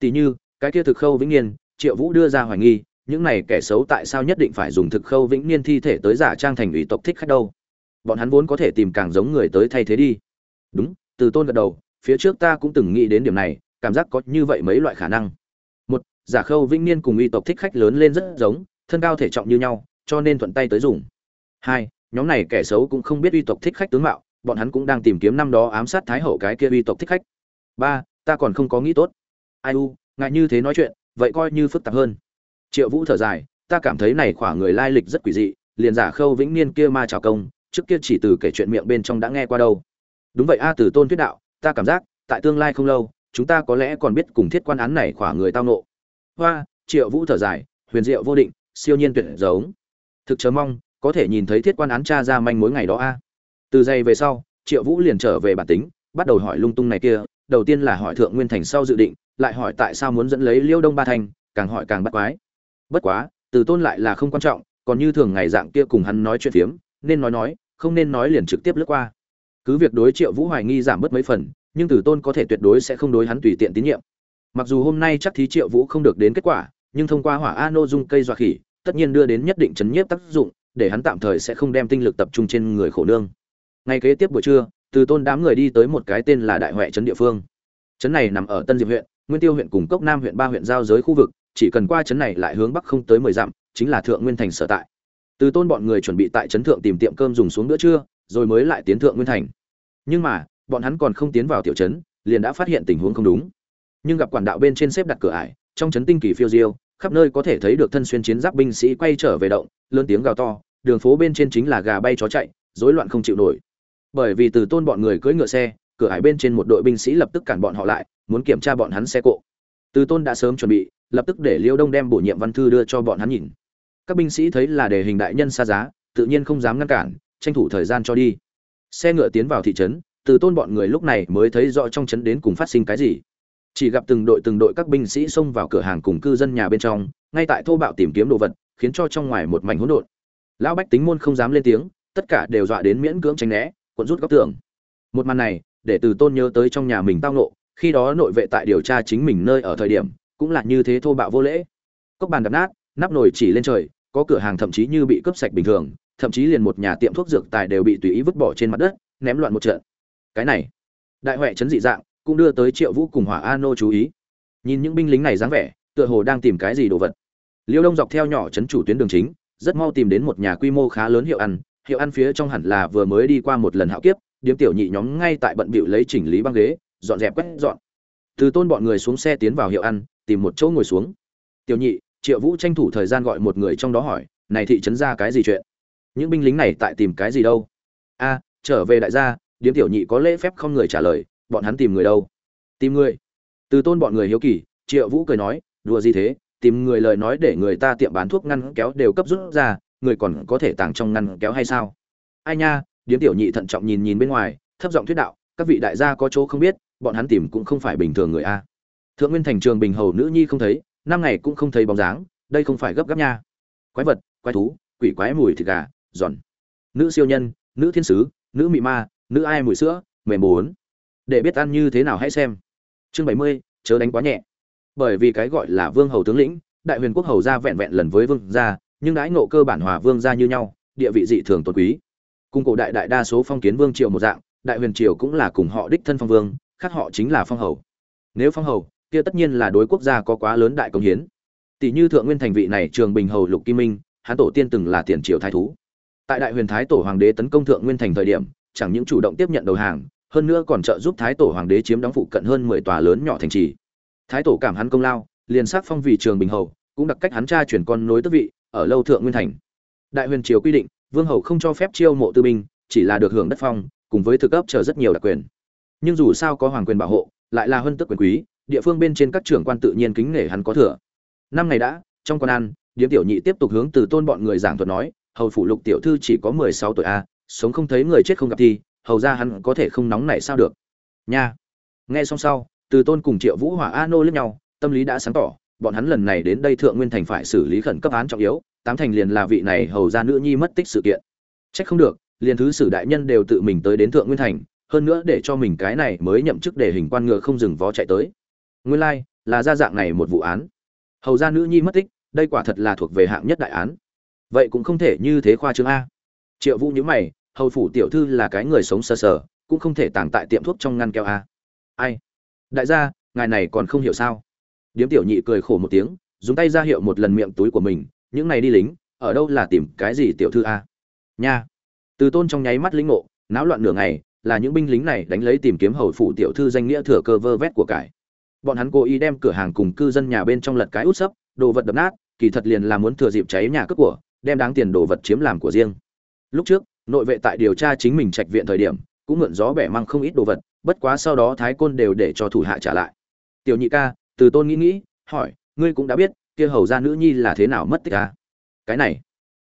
tỷ như, cái kia thực khâu vĩnh niên, triệu vũ đưa ra hoài nghi, những này kẻ xấu tại sao nhất định phải dùng thực khâu vĩnh niên thi thể tới giả trang thành ủy tộc thích khách đâu? Bọn hắn vốn có thể tìm càng giống người tới thay thế đi. Đúng, từ tôn gật đầu, phía trước ta cũng từng nghĩ đến điểm này, cảm giác có như vậy mấy loại khả năng. Một, giả khâu vĩnh niên cùng uy tộc thích khách lớn lên rất giống, thân cao thể trọng như nhau, cho nên thuận tay tới dùng. Hai, nhóm này kẻ xấu cũng không biết uy tộc thích khách tướng mạo, bọn hắn cũng đang tìm kiếm năm đó ám sát thái hậu cái kia uy tộc thích khách. Ba, ta còn không có nghĩ tốt ai u ngại như thế nói chuyện vậy coi như phức tạp hơn. Triệu vũ thở dài ta cảm thấy này khỏa người lai lịch rất quỷ dị liền giả khâu vĩnh niên kia ma trào công trước kia chỉ từ kể chuyện miệng bên trong đã nghe qua đâu. Đúng vậy a à, từ tôn thuyết đạo ta cảm giác tại tương lai không lâu chúng ta có lẽ còn biết cùng thiết quan án này khỏa người tao nộ. Hoa triệu vũ thở dài huyền diệu vô định siêu nhiên tuyệt giống. Thực chớ mong có thể nhìn thấy thiết quan án cha ra manh mối ngày đó a. Từ giây về sau triệu vũ liền trở về bản tính bắt đầu hỏi lung tung này kia đầu tiên là hỏi thượng nguyên thành sau dự định lại hỏi tại sao muốn dẫn lấy liêu đông ba thành, càng hỏi càng bắt quái. Bất quá, từ tôn lại là không quan trọng, còn như thường ngày dạng kia cùng hắn nói chuyện phiếm, nên nói nói, không nên nói liền trực tiếp lướt qua. Cứ việc đối triệu vũ hoài nghi giảm bớt mấy phần, nhưng từ tôn có thể tuyệt đối sẽ không đối hắn tùy tiện tín nhiệm. Mặc dù hôm nay chắc thí triệu vũ không được đến kết quả, nhưng thông qua hỏa a nô dung cây dọa khỉ, tất nhiên đưa đến nhất định chấn nhiếp tác dụng, để hắn tạm thời sẽ không đem tinh lực tập trung trên người khổ nương. Ngay kế tiếp buổi trưa, từ tôn đám người đi tới một cái tên là đại huệ trấn địa phương. Trấn này nằm ở tân diệp huyện nguyên tiêu huyện cùng cốc nam huyện ba huyện giao giới khu vực, chỉ cần qua trấn này lại hướng bắc không tới mười dặm, chính là thượng nguyên thành sở tại. Từ tôn bọn người chuẩn bị tại trấn thượng tìm tiệm cơm dùng xuống bữa trưa, rồi mới lại tiến thượng nguyên thành. Nhưng mà, bọn hắn còn không tiến vào tiểu trấn, liền đã phát hiện tình huống không đúng. Nhưng gặp quản đạo bên trên xếp đặt cửa ải, trong trấn tinh kỳ phiêu diêu, khắp nơi có thể thấy được thân xuyên chiến giáp binh sĩ quay trở về động, lớn tiếng gào to, đường phố bên trên chính là gà bay chó chạy, rối loạn không chịu nổi. Bởi vì từ tôn bọn người cưỡi ngựa xe, cửa ải bên trên một đội binh sĩ lập tức cản bọn họ lại muốn kiểm tra bọn hắn xe cộ. Từ tôn đã sớm chuẩn bị, lập tức để liêu đông đem bổ nhiệm văn thư đưa cho bọn hắn nhìn. Các binh sĩ thấy là đề hình đại nhân xa giá, tự nhiên không dám ngăn cản, tranh thủ thời gian cho đi. Xe ngựa tiến vào thị trấn, từ tôn bọn người lúc này mới thấy rõ trong trấn đến cùng phát sinh cái gì. Chỉ gặp từng đội từng đội các binh sĩ xông vào cửa hàng cùng cư dân nhà bên trong, ngay tại thô bạo tìm kiếm đồ vật, khiến cho trong ngoài một mảnh hỗn độn. Lão bách tính môn không dám lên tiếng, tất cả đều dọa đến miễn cưỡng tránh né, cuộn rút góc tường. Một màn này, để từ tôn nhớ tới trong nhà mình tao nộ khi đó nội vệ tại điều tra chính mình nơi ở thời điểm, cũng là như thế thô bạo vô lễ. Cốc bàn đập nát, nắp nồi chỉ lên trời, có cửa hàng thậm chí như bị cướp sạch bình thường, thậm chí liền một nhà tiệm thuốc dược tài đều bị tùy ý vứt bỏ trên mặt đất, ném loạn một trận. Cái này, đại huệ chấn dị dạng, cũng đưa tới triệu vũ cùng hỏa an nô chú ý. Nhìn những binh lính này dáng vẻ, tựa hồ đang tìm cái gì đồ vật. Liêu đông dọc theo nhỏ chấn chủ tuyến đường chính, rất mau tìm đến một nhà quy mô khá lớn hiệu ăn hiệu ăn phía trong hẳn là vừa mới đi qua một lần hạo kiếp, điếm tiểu nhị nhóm ngay tại bận bịu lấy chỉnh lý băng ghế dọn dẹp quét dọn. Từ tôn bọn người xuống xe tiến vào hiệu ăn, tìm một chỗ ngồi xuống. Tiểu nhị, triệu vũ tranh thủ thời gian gọi một người trong đó hỏi, này thị trấn ra cái gì chuyện? Những binh lính này tại tìm cái gì đâu? A, trở về đại gia, điếm tiểu nhị có lễ phép không người trả lời, bọn hắn tìm người đâu? Tìm người? Từ tôn bọn người hiếu kỳ, triệu vũ cười nói, đùa gì thế, tìm người lời nói để người ta tiệm bán thuốc ngăn kéo đều cấp rút ra, người còn có thể tàng trong ngăn kéo hay sao? Ai nha, điếm tiểu nhị thận trọng nhìn nhìn bên ngoài, thấp giọng thuyết đạo, các vị đại gia có chỗ không biết bọn hắn tìm cũng không phải bình thường người a. Thượng nguyên thành trường bình hầu nữ nhi không thấy, năm ngày cũng không thấy bóng dáng, đây không phải gấp gáp nha. Quái vật, quái thú, quỷ quái mùi thịt gà, giòn. Nữ siêu nhân, nữ thiên sứ, nữ mị ma, nữ ai mùi sữa, mềm bốn để biết ăn như thế nào hãy xem. Chương bảy mươi, chớ đánh quá nhẹ. Bởi vì cái gọi là vương hầu tướng lĩnh, đại huyền quốc hầu ra vẹn vẹn lần với vương gia, nhưng đãi ngộ cơ bản hòa vương gia như nhau, địa vị dị thường tôn quý. Cùng cổ đại đại đa số phong kiến vương triều một dạng, đại huyền triều cũng là cùng họ đích thân phong vương khác họ chính là phong hầu. Nếu phong hầu, kia tất nhiên là đối quốc gia có quá lớn đại công hiến. Tỷ như thượng nguyên thành vị này trường bình hầu lục kim minh hán tổ tiên từng là tiền triều thái thú. Tại đại huyền thái tổ hoàng đế tấn công thượng nguyên thành thời điểm, chẳng những chủ động tiếp nhận đầu hàng, hơn nữa còn trợ giúp thái tổ hoàng đế chiếm đóng phụ cận hơn mười tòa lớn nhỏ thành trì. Thái tổ cảm hắn công lao, liền sắc phong vị trường bình hầu, cũng đặc cách hắn cha chuyển con nối tước vị, ở lâu thượng nguyên thành. Đại huyền triều quy định, vương hầu không cho phép chiêu mộ tư binh, chỉ là được hưởng đất phong, cùng với thực cấp chờ rất nhiều đặc quyền nhưng dù sao có hoàng quyền bảo hộ, lại là hơn tức quyền quý, địa phương bên trên các trưởng quan tự nhiên kính nể hắn có thừa. Năm ngày đã, trong quan ăn, điếm tiểu nhị tiếp tục hướng từ tôn bọn người giảng thuật nói, hầu phủ lục tiểu thư chỉ có mười sáu tuổi a, sống không thấy người chết không gặp thi, hầu ra hắn có thể không nóng này sao được. Nha. Nghe xong sau, từ tôn cùng triệu vũ hỏa a nô lẫn nhau, tâm lý đã sáng tỏ, bọn hắn lần này đến đây thượng nguyên thành phải xử lý khẩn cấp án trọng yếu, tám thành liền là vị này hầu ra nữ nhi mất tích sự kiện. Trách không được, liền thứ sử đại nhân đều tự mình tới đến thượng nguyên thành hơn nữa để cho mình cái này mới nhậm chức để hình quan ngựa không dừng vó chạy tới. Nguyên lai like, là ra dạng này một vụ án. Hầu gia nữ nhi mất tích đây quả thật là thuộc về hạng nhất đại án. Vậy cũng không thể như thế khoa trương a. Triệu vũ nhữ mày hầu phủ tiểu thư là cái người sống sờ sờ cũng không thể tàng tại tiệm thuốc trong ngăn keo a. Ai? Đại gia ngài này còn không hiểu sao? Điếm tiểu nhị cười khổ một tiếng dùng tay ra hiệu một lần miệng túi của mình những này đi lính ở đâu là tìm cái gì tiểu thư a? Nha. Từ tôn trong nháy mắt lĩnh ngộ náo loạn nửa ngày là những binh lính này đánh lấy tìm kiếm hầu phủ tiểu thư danh nghĩa thừa cơ vơ vét của cải. Bọn hắn cố ý đem cửa hàng cùng cư dân nhà bên trong lật cái út sấp, đồ vật đập nát, kỳ thật liền là muốn thừa dịp cháy nhà cướp của, đem đáng tiền đồ vật chiếm làm của riêng. Lúc trước, nội vệ tại điều tra chính mình trạch viện thời điểm, cũng mượn gió bẻ mang không ít đồ vật, bất quá sau đó thái côn đều để cho thủ hạ trả lại. Tiểu nhị ca, từ tôn nghĩ nghĩ, hỏi, ngươi cũng đã biết, kia hầu gia nữ nhi là thế nào mất tích à? cái này,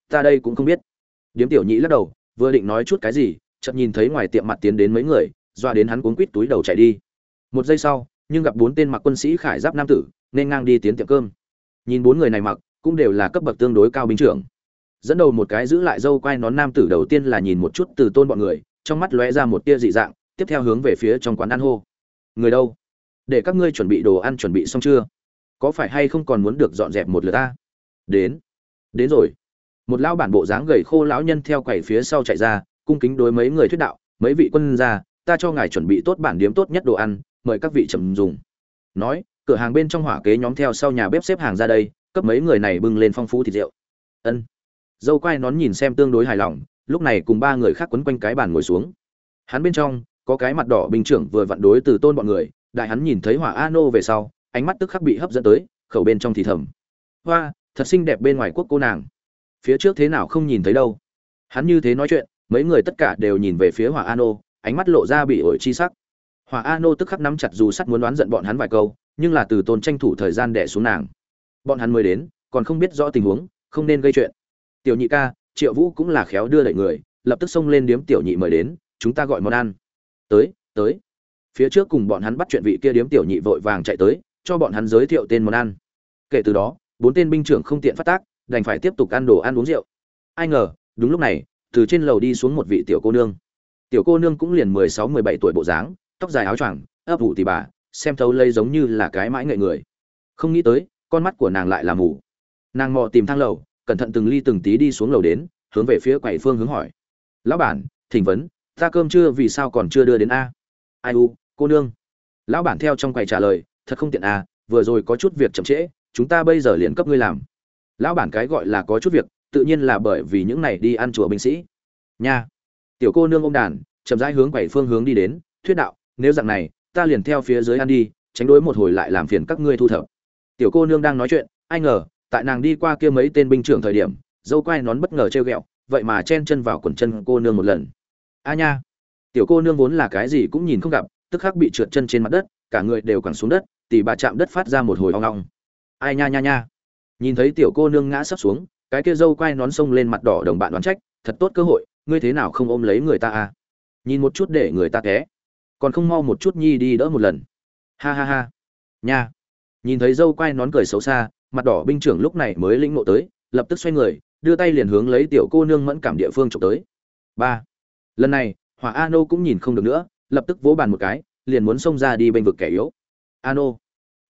ta đây cũng không biết. Điếm tiểu nhị lắc đầu, vừa định nói chút cái gì chợt nhìn thấy ngoài tiệm mặt tiến đến mấy người, doa đến hắn cuống quít túi đầu chạy đi. Một giây sau, nhưng gặp bốn tên mặc quân sĩ khải giáp nam tử, nên ngang đi tiến tiệm cơm. Nhìn bốn người này mặc, cũng đều là cấp bậc tương đối cao binh trưởng. Dẫn đầu một cái giữ lại dâu quai nón nam tử đầu tiên là nhìn một chút từ tôn bọn người, trong mắt lóe ra một tia dị dạng, tiếp theo hướng về phía trong quán ăn hô. Người đâu? Để các ngươi chuẩn bị đồ ăn chuẩn bị xong chưa? Có phải hay không còn muốn được dọn dẹp một lượt ta? Đến. Đến rồi. Một lão bản bộ dáng gầy khô lão nhân theo quầy phía sau chạy ra cung kính đối mấy người thuyết đạo, mấy vị quân gia, ta cho ngài chuẩn bị tốt bản điếm tốt nhất đồ ăn, mời các vị trầm dùng. Nói, cửa hàng bên trong hỏa kế nhóm theo sau nhà bếp xếp hàng ra đây, cấp mấy người này bưng lên phong phú thịt rượu. Ân. Dâu quai nón nhìn xem tương đối hài lòng, lúc này cùng ba người khác quấn quanh cái bàn ngồi xuống. Hắn bên trong, có cái mặt đỏ bình trưởng vừa vặn đối từ tôn bọn người, đại hắn nhìn thấy hỏa a nô về sau, ánh mắt tức khắc bị hấp dẫn tới, khẩu bên trong thì thầm. Hoa, thật xinh đẹp bên ngoài quốc cô nàng. Phía trước thế nào không nhìn thấy đâu. Hắn như thế nói chuyện mấy người tất cả đều nhìn về phía hỏa An nô ánh mắt lộ ra bị ổi chi sắc. Hỏa An nô tức khắc nắm chặt dù sắt muốn đoán giận bọn hắn vài câu, nhưng là từ tôn tranh thủ thời gian đẻ xuống nàng. Bọn hắn mới đến, còn không biết rõ tình huống, không nên gây chuyện. Tiểu nhị ca, triệu vũ cũng là khéo đưa đẩy người, lập tức xông lên điếm tiểu nhị mời đến, chúng ta gọi món ăn. Tới tới. Phía trước cùng bọn hắn bắt chuyện vị kia điếm tiểu nhị vội vàng chạy tới, cho bọn hắn giới thiệu tên món ăn. Kể từ đó, bốn tên binh trưởng không tiện phát tác, đành phải tiếp tục ăn đồ ăn uống rượu. Ai ngờ, đúng lúc này từ trên lầu đi xuống một vị tiểu cô nương. Tiểu cô nương cũng liền mười sáu, mười bảy tuổi bộ dáng, tóc dài áo choàng, ấp ủ tỉ bà, xem thấu lây giống như là cái mãi ngậy người. Không nghĩ tới, con mắt của nàng lại là mù. Nàng mò tìm thang lầu, cẩn thận từng ly từng tí đi xuống lầu đến, hướng về phía quầy phương hướng hỏi. Lão bản thỉnh vấn, ta cơm chưa, vì sao còn chưa đưa đến a? Ai u, cô nương. Lão bản theo trong quầy trả lời, thật không tiện à vừa rồi có chút việc chậm trễ, chúng ta bây giờ liền cấp ngươi làm. Lão bản cái gọi là có chút việc tự nhiên là bởi vì những này đi ăn chùa binh sĩ. Nha. Tiểu cô nương ôm đàn, chậm rãi hướng quầy phương hướng đi đến, thuyết đạo, nếu dạng này, ta liền theo phía dưới ăn đi, tránh đối một hồi lại làm phiền các ngươi thu thập. Tiểu cô nương đang nói chuyện, ai ngờ, tại nàng đi qua kia mấy tên binh trưởng thời điểm, dâu quai nón bất ngờ treo ghẹo, vậy mà chen chân vào quần chân cô nương một lần. A nha. Tiểu cô nương vốn là cái gì cũng nhìn không gặp, tức khắc bị trượt chân trên mặt đất, cả người đều quẳng xuống đất tỷ bà chạm đất phát ra một hồi hoang long ai nha nha nha. Nhìn thấy tiểu cô nương ngã sắp xuống cái kia dâu quai nón sông lên mặt đỏ đồng bạn đoán trách, thật tốt cơ hội, ngươi thế nào không ôm lấy người ta à? Nhìn một chút để người ta té, còn không mau một chút nhi đi đỡ một lần. Ha ha ha. Nha. Nhìn thấy dâu quai nón cười xấu xa, mặt đỏ binh trưởng lúc này mới lĩnh ngộ tới, lập tức xoay người, đưa tay liền hướng lấy tiểu cô nương mẫn cảm địa phương trộm tới. Ba. Lần này, hỏa a nô cũng nhìn không được nữa, lập tức vỗ bàn một cái, liền muốn xông ra đi bênh vực kẻ yếu. A nô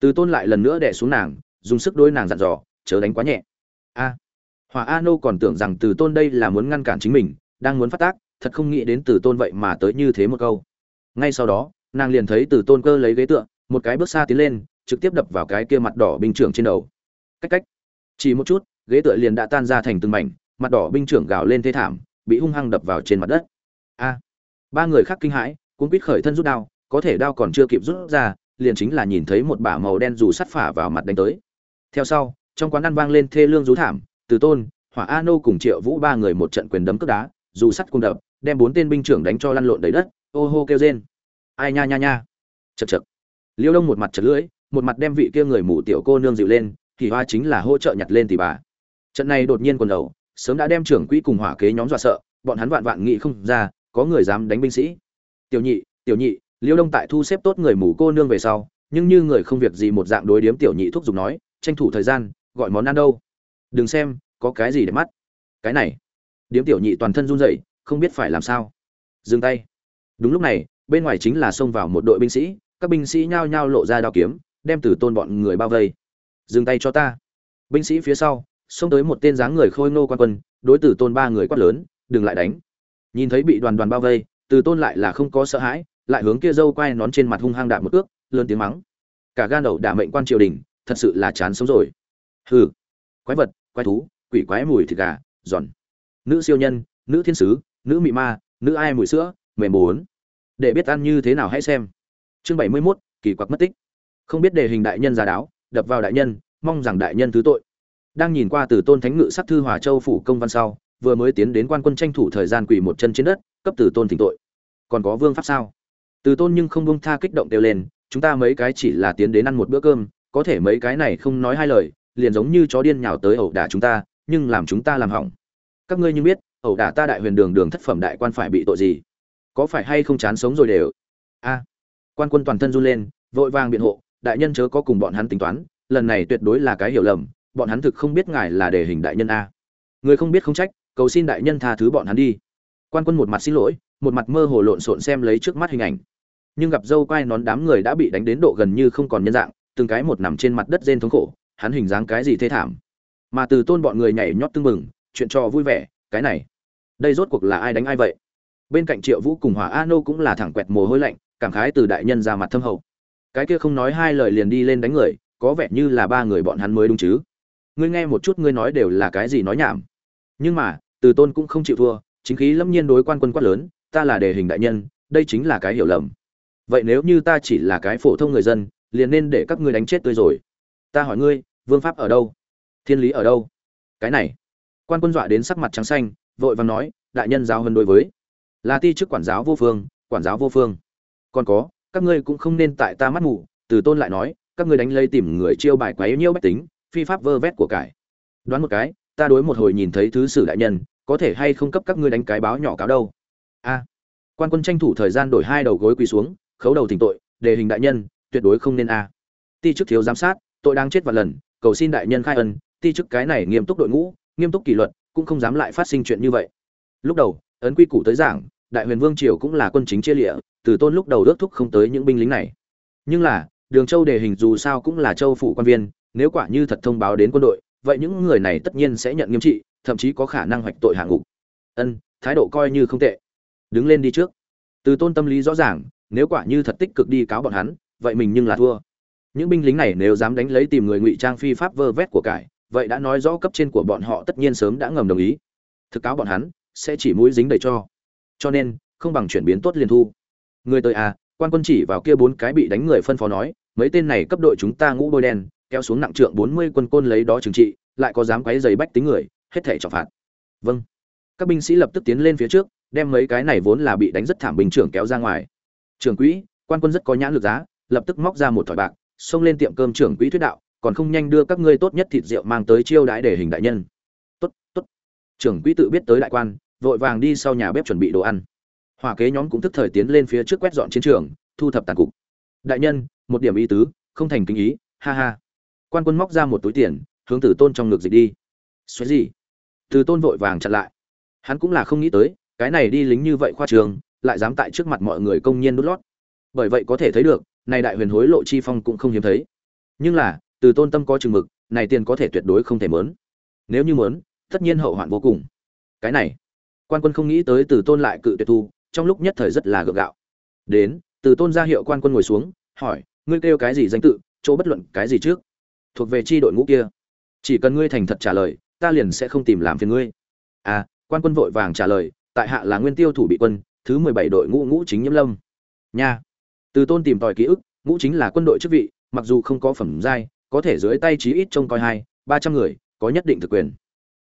từ tôn lại lần nữa đẻ xuống nàng, dùng sức đôi nàng dặn dò, chớ đánh quá nhẹ. A hỏa a nô còn tưởng rằng từ tôn đây là muốn ngăn cản chính mình, đang muốn phát tác, thật không nghĩ đến từ tôn vậy mà tới như thế một câu. Ngay sau đó, nàng liền thấy từ tôn cơ lấy ghế tựa, một cái bước xa tiến lên, trực tiếp đập vào cái kia mặt đỏ binh trưởng trên đầu. Cách cách. Chỉ một chút, ghế tựa liền đã tan ra thành từng mảnh, mặt đỏ binh trưởng gào lên thế thảm, bị hung hăng đập vào trên mặt đất. A. Ba người khác kinh hãi cũng quýt khởi thân rút đao, có thể đao còn chưa kịp rút ra, liền chính là nhìn thấy một bả màu đen dù sắt phả vào mặt đánh tới. Theo sau, trong quán ăn vang lên thê lương rú thảm từ tôn, hỏa a nô cùng triệu vũ ba người một trận quyền đấm cướp đá, dù sắt cung đập, đem bốn tên binh trưởng đánh cho lăn lộn đầy đất, ô hô kêu rên. Ai nha nha nha. Chật chật liêu đông một mặt chật lưỡi, một mặt đem vị kia người mù tiểu cô nương dịu lên thì hoa chính là hỗ trợ nhặt lên tỷ bà. Trận này đột nhiên quần đầu, sớm đã đem trưởng quỹ cùng hỏa kế nhóm dọa sợ, bọn hắn vạn vạn nghĩ không ra, có người dám đánh binh sĩ. Tiểu nhị tiểu nhị, liêu đông tại thu xếp tốt người mù cô nương về sau, nhưng như người không việc gì một dạng đối điếm tiểu nhị thúc giục nói, tranh thủ thời gian, gọi món ăn đâu đừng xem, có cái gì để mắt. Cái này. Điếm tiểu nhị toàn thân run rẩy, không biết phải làm sao. Dừng tay. Đúng lúc này, bên ngoài chính là xông vào một đội binh sĩ, các binh sĩ nhao nhao lộ ra đao kiếm, đem từ tôn bọn người bao vây. Dừng tay cho ta. Binh sĩ phía sau, xông tới một tên dáng người khôi ngô quan quân, đối tử tôn ba người quát lớn, đừng lại đánh. Nhìn thấy bị đoàn đoàn bao vây, từ tôn lại là không có sợ hãi, lại hướng kia dâu quay nón trên mặt hung hăng đạp một ước lớn tiếng mắng. Cả gan đầu đả mệnh quan triều đình, thật sự là chán sống rồi. Hừ. Quái vật quái thú quỷ quái mùi thịt gà giòn. Nữ siêu nhân nữ thiên sứ nữ mị ma nữ ai mùi sữa mềm bốn. Để biết ăn như thế nào hãy xem. Chương bảy mươi 71, kỳ quặc mất tích. Không biết đề hình đại nhân giả đáo đập vào đại nhân mong rằng đại nhân thứ tội. Đang nhìn qua từ tôn thánh ngự sắc thư hòa châu phủ công văn sau vừa mới tiến đến quan quân tranh thủ thời gian quỳ một chân trên đất cấp từ tôn thỉnh tội. Còn có vương pháp sao? Từ tôn nhưng không buông tha kích động kêu lên chúng ta mấy cái chỉ là tiến đến ăn một bữa cơm có thể mấy cái này không nói hai lời liền giống như chó điên nhào tới ẩu đả chúng ta, nhưng làm chúng ta làm hỏng. Các ngươi như biết, ẩu đả ta đại huyền đường đường thất phẩm đại quan phải bị tội gì? Có phải hay không chán sống rồi đều? A. Quan quân toàn thân run lên, vội vàng biện hộ, đại nhân chớ có cùng bọn hắn tính toán, lần này tuyệt đối là cái hiểu lầm, bọn hắn thực không biết ngài là đề hình đại nhân a. Người không biết không trách, cầu xin đại nhân tha thứ bọn hắn đi. Quan quân một mặt xin lỗi, một mặt mơ hồ lộn xộn xem lấy trước mắt hình ảnh. Nhưng gặp dâu quai nón đám người đã bị đánh đến độ gần như không còn nhân dạng, từng cái một nằm trên mặt đất rên thống khổ hắn hình dáng cái gì thê thảm. Mà từ tôn bọn người nhảy nhót tưng mừng chuyện trò vui vẻ, cái này. Đây rốt cuộc là ai đánh ai vậy? Bên cạnh triệu vũ cùng hỏa a nô cũng là thẳng quẹt mồ hôi lạnh, cảm khái từ đại nhân ra mặt thâm hậu. Cái kia không nói hai lời liền đi lên đánh người, có vẻ như là ba người bọn hắn mới đúng chứ. Ngươi nghe một chút, ngươi nói đều là cái gì nói nhảm. Nhưng mà, từ tôn cũng không chịu thua, chính khí lâm nhiên đối quan quân quát lớn, ta là đề hình đại nhân, đây chính là cái hiểu lầm. Vậy nếu như ta chỉ là cái phổ thông người dân, liền nên để các ngươi đánh chết tôi rồi. Ta hỏi ngươi vương pháp ở đâu? Thiên lý ở đâu? Cái này. Quan quân dọa đến sắc mặt trắng xanh, vội vàng nói, đại nhân giáo hơn đối với. Là ti chức quản giáo vô phương, quản giáo vô phương. Còn có, các ngươi cũng không nên tại ta mắt mù từ tôn lại nói, các ngươi đánh lây tìm người chiêu bài quấy nhiêu bách tính, phi pháp vơ vét của cải. Đoán một cái, ta đối một hồi nhìn thấy thứ sử đại nhân, có thể hay không cấp các ngươi đánh cái báo nhỏ cáo đâu? A. Quan quân tranh thủ thời gian đổi hai đầu gối quỳ xuống, khấu đầu thỉnh tội, đề hình đại nhân, tuyệt đối không nên a. Ti chức thiếu giám sát, tội đang chết vạn lần cầu xin đại nhân khai ân, ti chức cái này nghiêm túc đội ngũ, nghiêm túc kỷ luật, cũng không dám lại phát sinh chuyện như vậy. Lúc đầu, ấn quy củ tới giảng, đại huyền vương triều cũng là quân chính chia lịa, từ tôn lúc đầu ước thúc không tới những binh lính này. Nhưng là, đường châu đề hình dù sao cũng là châu phủ quan viên, nếu quả như thật thông báo đến quân đội, vậy những người này tất nhiên sẽ nhận nghiêm trị, thậm chí có khả năng hoạch tội hạ ngục. Ân, thái độ coi như không tệ. Đứng lên đi trước. Từ tôn tâm lý rõ ràng, nếu quả như thật tích cực đi cáo bọn hắn, vậy mình nhưng là thua những binh lính này nếu dám đánh lấy tìm người ngụy trang phi pháp vơ vét của cải, vậy đã nói rõ cấp trên của bọn họ tất nhiên sớm đã ngầm đồng ý. Thực cáo bọn hắn, sẽ chỉ mũi dính đầy cho. Cho nên, không bằng chuyển biến tốt liền thu. Người tới à quan quân chỉ vào kia bốn cái bị đánh người phân phó nói, mấy tên này cấp đội chúng ta ngũ bôi đen, kéo xuống nặng trượng bốn mươi quân côn lấy đó trừng trị, lại có dám quấy giày bách tính người, hết thể trọng phạt. Vâng. Các binh sĩ lập tức tiến lên phía trước, đem mấy cái này vốn là bị đánh rất thảm bình trưởng kéo ra ngoài. Trưởng quỹ, quan quân rất có nhãn lực giá, lập tức móc ra một thỏi bạc xông lên tiệm cơm trưởng quỹ thuyết đạo, còn không nhanh đưa các ngươi tốt nhất thịt rượu mang tới chiêu đãi để hình đại nhân. Tốt tốt. Trưởng quỹ tự biết tới đại quan, vội vàng đi sau nhà bếp chuẩn bị đồ ăn. Hòa kế nhóm cũng tức thời tiến lên phía trước quét dọn chiến trường, thu thập tàn cục. Đại nhân, một điểm ý tứ, không thành kinh ý, ha ha. Quan quân móc ra một túi tiền, hướng từ tôn trong ngực dịch đi. Xoáy gì? Từ tôn vội vàng chặn lại. Hắn cũng là không nghĩ tới, cái này đi lính như vậy khoa trường, lại dám tại trước mặt mọi người công nhiên đút lót. Bởi vậy có thể thấy được này đại huyền hối lộ chi phong cũng không hiếm thấy. Nhưng là, từ tôn tâm có chừng mực, này tiền có thể tuyệt đối không thể mớn. Nếu như mớn, tất nhiên hậu hoạn vô cùng. Cái này, quan quân không nghĩ tới từ tôn lại cự tuyệt thu, trong lúc nhất thời rất là gượng gạo. Đến, từ tôn ra hiệu quan quân ngồi xuống, hỏi, ngươi kêu cái gì danh tự, chỗ bất luận cái gì trước? Thuộc về chi đội ngũ kia. Chỉ cần ngươi thành thật trả lời, ta liền sẽ không tìm làm phiền ngươi. À quan quân vội vàng trả lời, tại hạ là nguyên tiêu thủ bị quân, thứ mười bảy đội ngũ ngũ chính nhiễm lâm. Nha từ tôn tìm tòi ký ức, ngũ chính là quân đội chức vị, mặc dù không có phẩm giai, có thể dưới tay chí ít trông coi hai, ba trăm người, có nhất định thực quyền.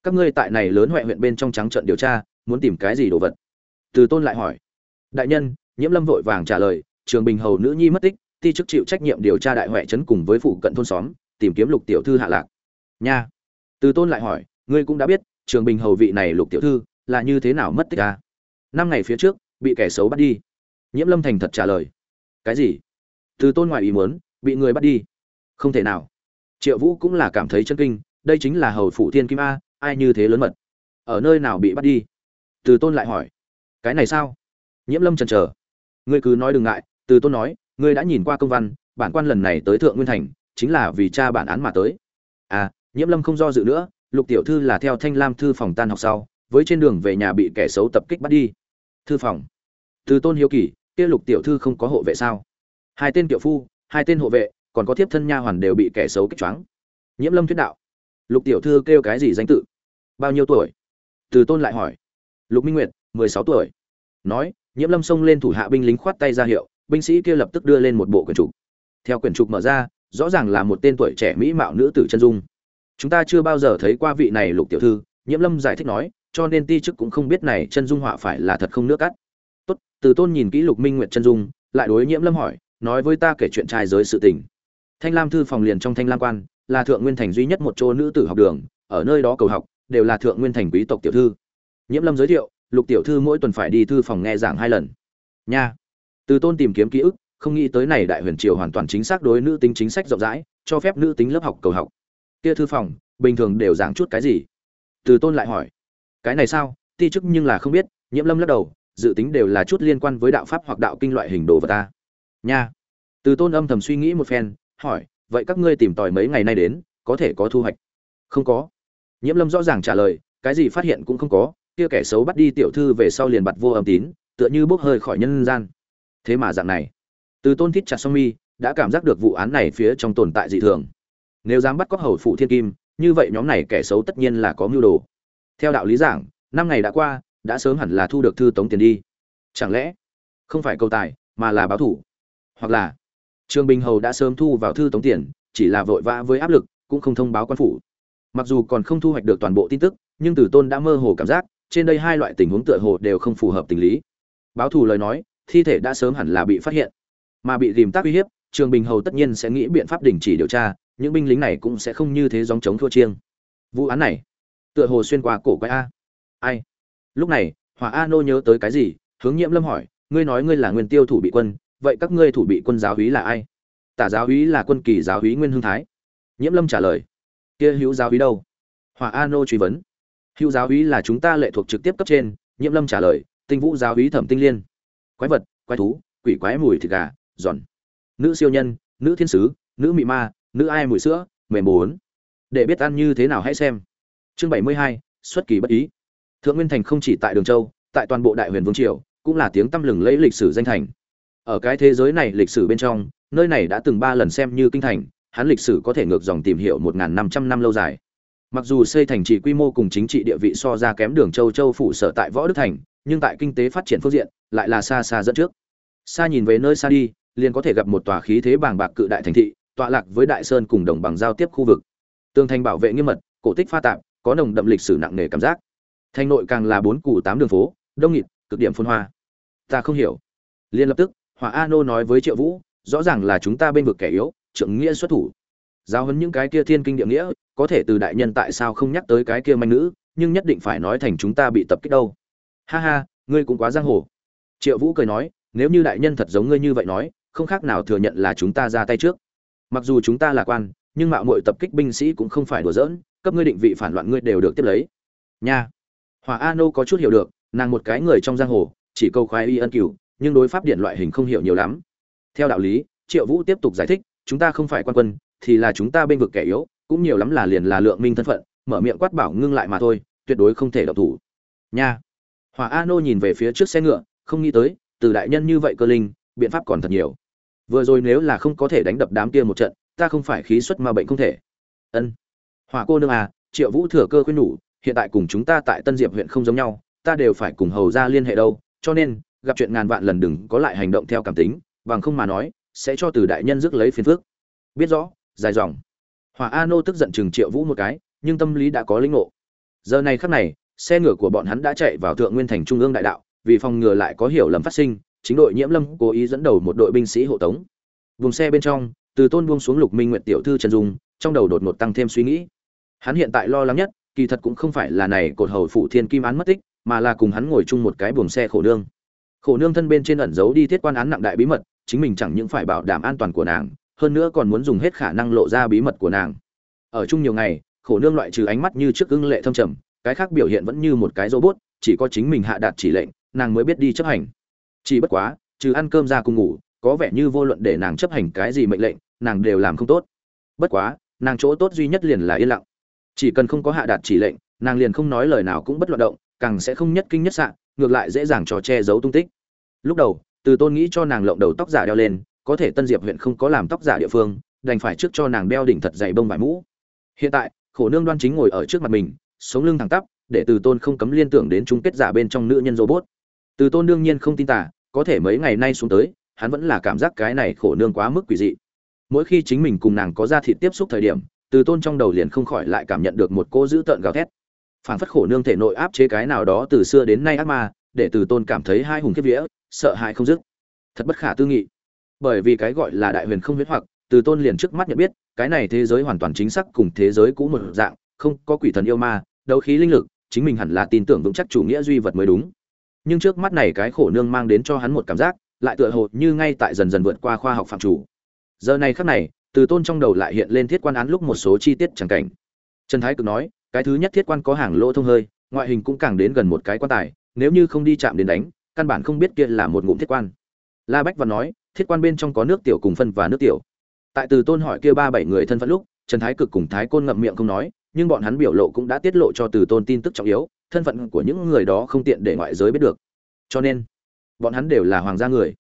Các ngươi tại này lớn huệ huyện bên trong trắng trận điều tra, muốn tìm cái gì đồ vật? Từ tôn lại hỏi. Đại nhân, nhiễm lâm vội vàng trả lời, trường bình hầu nữ nhi mất tích, ti chức chịu trách nhiệm điều tra đại huệ trấn cùng với phụ cận thôn xóm, tìm kiếm lục tiểu thư hạ lạc. Nha. Từ tôn lại hỏi, ngươi cũng đã biết, trường bình hầu vị này lục tiểu thư, là như thế nào mất tích à? năm ngày phía trước, bị kẻ xấu bắt đi. Nhiễm lâm thành thật trả lời cái gì? Từ tôn ngoài ý muốn, bị người bắt đi. Không thể nào. Triệu vũ cũng là cảm thấy chân kinh, đây chính là hầu phụ thiên kim a, ai như thế lớn mật. Ở nơi nào bị bắt đi? Từ tôn lại hỏi. Cái này sao? Nhiễm lâm chần chờ. Ngươi cứ nói đừng ngại, từ tôn nói, ngươi đã nhìn qua công văn, bản quan lần này tới thượng nguyên thành, chính là vì tra bản án mà tới. À nhiễm lâm không do dự nữa, lục tiểu thư là theo thanh lam thư phòng tan học sau, với trên đường về nhà bị kẻ xấu tập kích bắt đi. Thư phòng. Từ tôn hiếu kỳ kia lục tiểu thư không có hộ vệ sao? Hai tên tiểu phu, hai tên hộ vệ, còn có thiếp thân nha hoàn đều bị kẻ xấu kích choáng. Nhiễm lâm thuyết đạo, lục tiểu thư kêu cái gì danh tự? Bao nhiêu tuổi? Từ tôn lại hỏi. Lục minh nguyệt, mười sáu tuổi. Nói, nhiễm lâm xông lên thủ hạ binh lính khoát tay ra hiệu, binh sĩ kia lập tức đưa lên một bộ quyển trục. Theo quyển trục mở ra, rõ ràng là một tên tuổi trẻ mỹ mạo nữ tử chân dung. Chúng ta chưa bao giờ thấy qua vị này lục tiểu thư, nhiễm lâm giải thích nói, cho nên ti chức cũng không biết này chân dung họa phải là thật không nước cắt từ tôn nhìn kỹ lục minh nguyệt chân dung, lại đối nhiễm lâm hỏi, nói với ta kể chuyện trai giới sự tình. Thanh lam thư phòng liền trong thanh lam quan, là thượng nguyên thành duy nhất một chỗ nữ tử học đường, ở nơi đó cầu học, đều là thượng nguyên thành quý tộc tiểu thư. Nhiễm lâm giới thiệu, lục tiểu thư mỗi tuần phải đi thư phòng nghe giảng hai lần. Nha. Từ tôn tìm kiếm ký ức, không nghĩ tới này đại huyền triều hoàn toàn chính xác đối nữ tính chính sách rộng rãi, cho phép nữ tính lớp học cầu học. Kia thư phòng, bình thường đều giảng chút cái gì? Từ tôn lại hỏi, cái này sao? Ti chức nhưng là không biết. Nhiễm lâm lắc đầu dự tính đều là chút liên quan với đạo pháp hoặc đạo kinh loại hình đồ vật ta. Nha. Từ tôn âm thầm suy nghĩ một phen, hỏi, vậy các ngươi tìm tòi mấy ngày nay đến, có thể có thu hoạch? Không có. Nhiễm lâm rõ ràng trả lời, cái gì phát hiện cũng không có, kia kẻ xấu bắt đi tiểu thư về sau liền bặt vô âm tín, tựa như bốc hơi khỏi nhân gian. Thế mà dạng này. Từ tôn thít chặt song mi, đã cảm giác được vụ án này phía trong tồn tại dị thường. Nếu dám bắt cóc hầu phụ thiên kim, như vậy nhóm này kẻ xấu tất nhiên là có mưu đồ. Theo đạo lý giảng, năm ngày đã qua đã sớm hẳn là thu được thư tống tiền đi. Chẳng lẽ không phải câu tài, mà là báo thủ? Hoặc là trương bình hầu đã sớm thu vào thư tống tiền, chỉ là vội vã với áp lực, cũng không thông báo quan phủ. Mặc dù còn không thu hoạch được toàn bộ tin tức, nhưng tử tôn đã mơ hồ cảm giác, trên đây hai loại tình huống tựa hồ đều không phù hợp tình lý. Báo thù lời nói, thi thể đã sớm hẳn là bị phát hiện. Mà bị dìm tác uy hiếp trường bình hầu tất nhiên sẽ nghĩ biện pháp đình chỉ điều tra, những binh lính này cũng sẽ không như thế dòng chống thua chiêng. Vụ án này, tựa hồ xuyên qua cổ quái a. Ai? Lúc này hòa a nô nhớ tới cái gì? Hướng nhiễm lâm hỏi, ngươi nói ngươi là nguyên tiêu thủ bị quân, vậy các ngươi thủ bị quân giáo úy là ai? Tả giáo úy là quân kỳ giáo úy nguyên hưng thái. Nhiễm lâm trả lời, kia hữu giáo úy đâu? Hòa a nô truy vấn, hữu giáo úy là chúng ta lệ thuộc trực tiếp cấp trên. Nhiễm lâm trả lời, tinh vũ giáo úy thẩm tinh liên. Quái vật, quái thú, quỷ quái mùi thịt gà, giòn. Nữ siêu nhân, nữ thiên sứ, nữ mị ma, nữ ai mùi sữa, mềm bốn để biết ăn như thế nào hãy xem. Chương bảy mươi hai, xuất kỳ bất ý thượng nguyên thành không chỉ tại đường châu, tại toàn bộ đại huyền vương triều, cũng là tiếng tăm lừng lẫy lịch sử danh thành. Ở cái thế giới này lịch sử bên trong, nơi này đã từng ba lần xem như kinh thành, hắn lịch sử có thể ngược dòng tìm hiểu một năm trăm năm lâu dài. Mặc dù xây thành trì quy mô cùng chính trị địa vị so ra kém đường châu châu phủ sở tại võ đức thành, nhưng tại kinh tế phát triển phương diện, lại là xa xa dẫn trước. Xa nhìn về nơi xa đi, liền có thể gặp một tòa khí thế bàng bạc cự đại thành thị, tọa lạc với đại sơn cùng đồng bằng giao tiếp khu vực. Tường thành bảo vệ nghiêm mật, cổ tích pha tạp, có nồng đậm lịch sử nặng nề cảm giác thành nội càng là bốn củ tám đường phố, đông nghịt, cực điểm phun hoa. Ta không hiểu. Liền lập tức, hỏa a nô nói với triệu vũ, rõ ràng là chúng ta bên vực kẻ yếu, trưởng nghĩa xuất thủ. Giáo huấn những cái kia thiên kinh địa nghĩa, có thể từ đại nhân tại sao không nhắc tới cái kia manh nữ, nhưng nhất định phải nói thành chúng ta bị tập kích đâu. Ha ha, ngươi cũng quá giang hồ. Triệu vũ cười nói, nếu như đại nhân thật giống ngươi như vậy nói, không khác nào thừa nhận là chúng ta ra tay trước. Mặc dù chúng ta là quan, nhưng mạo muội tập kích binh sĩ cũng không phải đùa giỡn, cấp ngươi định vị phản loạn ngươi đều được tiếp lấy. Nha hòa a nô có chút hiểu được, nàng một cái người trong giang hồ, chỉ câu khoái y ân cửu, nhưng đối pháp điện loại hình không hiểu nhiều lắm. Theo đạo lý, triệu vũ tiếp tục giải thích, chúng ta không phải quan quân, thì là chúng ta bên vực kẻ yếu, cũng nhiều lắm là liền là lượng minh thân phận, mở miệng quát bảo ngưng lại mà thôi, tuyệt đối không thể động thủ. Nha. Hòa a nô nhìn về phía trước xe ngựa, không nghĩ tới, từ đại nhân như vậy cơ linh, biện pháp còn thật nhiều. Vừa rồi nếu là không có thể đánh đập đám kia một trận, ta không phải khí xuất ma bệnh không thể. Ân. Hỏa cô nương à triệu vũ thừa cơ khuyên nhủ hiện tại cùng chúng ta tại tân diệp huyện không giống nhau, ta đều phải cùng hầu ra liên hệ đâu, cho nên, gặp chuyện ngàn vạn lần đừng có lại hành động theo cảm tính, bằng không mà nói, sẽ cho từ đại nhân rước lấy phiền phức. biết rõ, dài dòng. Hỏa a nô tức giận chừng triệu vũ một cái, nhưng tâm lý đã có linh ngộ. Giờ này khắc này, xe ngựa của bọn hắn đã chạy vào thượng nguyên thành trung ương đại đạo, vì phòng ngừa lại có hiểu lầm phát sinh, chính đội nhiễm lâm cố ý dẫn đầu một đội binh sĩ hộ tống. Vùng xe bên trong, từ tôn buông xuống lục minh nguyệt tiểu thư trần dung, trong đầu đột ngột tăng thêm suy nghĩ. Hắn hiện tại lo lắng nhất kỳ thật cũng không phải là này cột hầu phụ thiên kim án mất tích, mà là cùng hắn ngồi chung một cái buồng xe khổ nương. Khổ nương thân bên trên ẩn giấu đi thiết quan án nặng đại bí mật, chính mình chẳng những phải bảo đảm an toàn của nàng, hơn nữa còn muốn dùng hết khả năng lộ ra bí mật của nàng. Ở chung nhiều ngày, khổ nương loại trừ ánh mắt như trước ưng lệ thâm trầm, cái khác biểu hiện vẫn như một cái robot, chỉ có chính mình hạ đạt chỉ lệnh, nàng mới biết đi chấp hành. Chỉ bất quá, trừ ăn cơm ra cùng ngủ, có vẻ như vô luận để nàng chấp hành cái gì mệnh lệnh, nàng đều làm không tốt. Bất quá, nàng chỗ tốt duy nhất liền là yên lặng chỉ cần không có hạ đạt chỉ lệnh, nàng liền không nói lời nào cũng bất loạn động, càng sẽ không nhất kinh nhất sạn ngược lại dễ dàng trò che giấu tung tích. Lúc đầu, từ tôn nghĩ cho nàng lộng đầu tóc giả đeo lên, có thể tân diệp huyện không có làm tóc giả địa phương, đành phải trước cho nàng đeo đỉnh thật dày bông vải mũ. Hiện tại, khổ nương đoan chính ngồi ở trước mặt mình, sống lưng thẳng tắp, để từ tôn không cấm liên tưởng đến chung kết giả bên trong nữ nhân robot. Từ tôn đương nhiên không tin tả có thể mấy ngày nay xuống tới, hắn vẫn là cảm giác cái này khổ nương quá mức quỷ dị. Mỗi khi chính mình cùng nàng có ra thịt tiếp xúc thời điểm từ tôn trong đầu liền không khỏi lại cảm nhận được một cô dữ tợn gào thét. Phản phất khổ nương thể nội áp chế cái nào đó từ xưa đến nay ác ma, để từ tôn cảm thấy hai hùng kiếp vía, sợ hãi không dứt. Thật bất khả tư nghị. Bởi vì cái gọi là đại huyền không huyết hoặc, từ tôn liền trước mắt nhận biết, cái này thế giới hoàn toàn chính xác cùng thế giới cũ một dạng, không có quỷ thần yêu ma, đấu khí linh lực, chính mình hẳn là tin tưởng vững chắc chủ nghĩa duy vật mới đúng. Nhưng trước mắt này cái khổ nương mang đến cho hắn một cảm giác, lại tựa hồ như ngay tại dần dần vượt qua khoa học phạm chủ. Giờ này khắc này từ tôn trong đầu lại hiện lên thiết quan án lúc một số chi tiết chẳng cảnh. Trần thái cực nói, cái thứ nhất thiết quan có hàng lỗ thông hơi, ngoại hình cũng càng đến gần một cái quan tài, nếu như không đi chạm đến đánh, căn bản không biết kia là một ngụm thiết quan. La bách và nói, thiết quan bên trong có nước tiểu cùng phân và nước tiểu. Tại từ tôn hỏi kia ba bảy người thân phận lúc, trần thái cực cùng thái côn ngậm miệng không nói, nhưng bọn hắn biểu lộ cũng đã tiết lộ cho từ tôn tin tức trọng yếu, thân phận của những người đó không tiện để ngoại giới biết được. Cho nên, bọn hắn đều là hoàng gia người.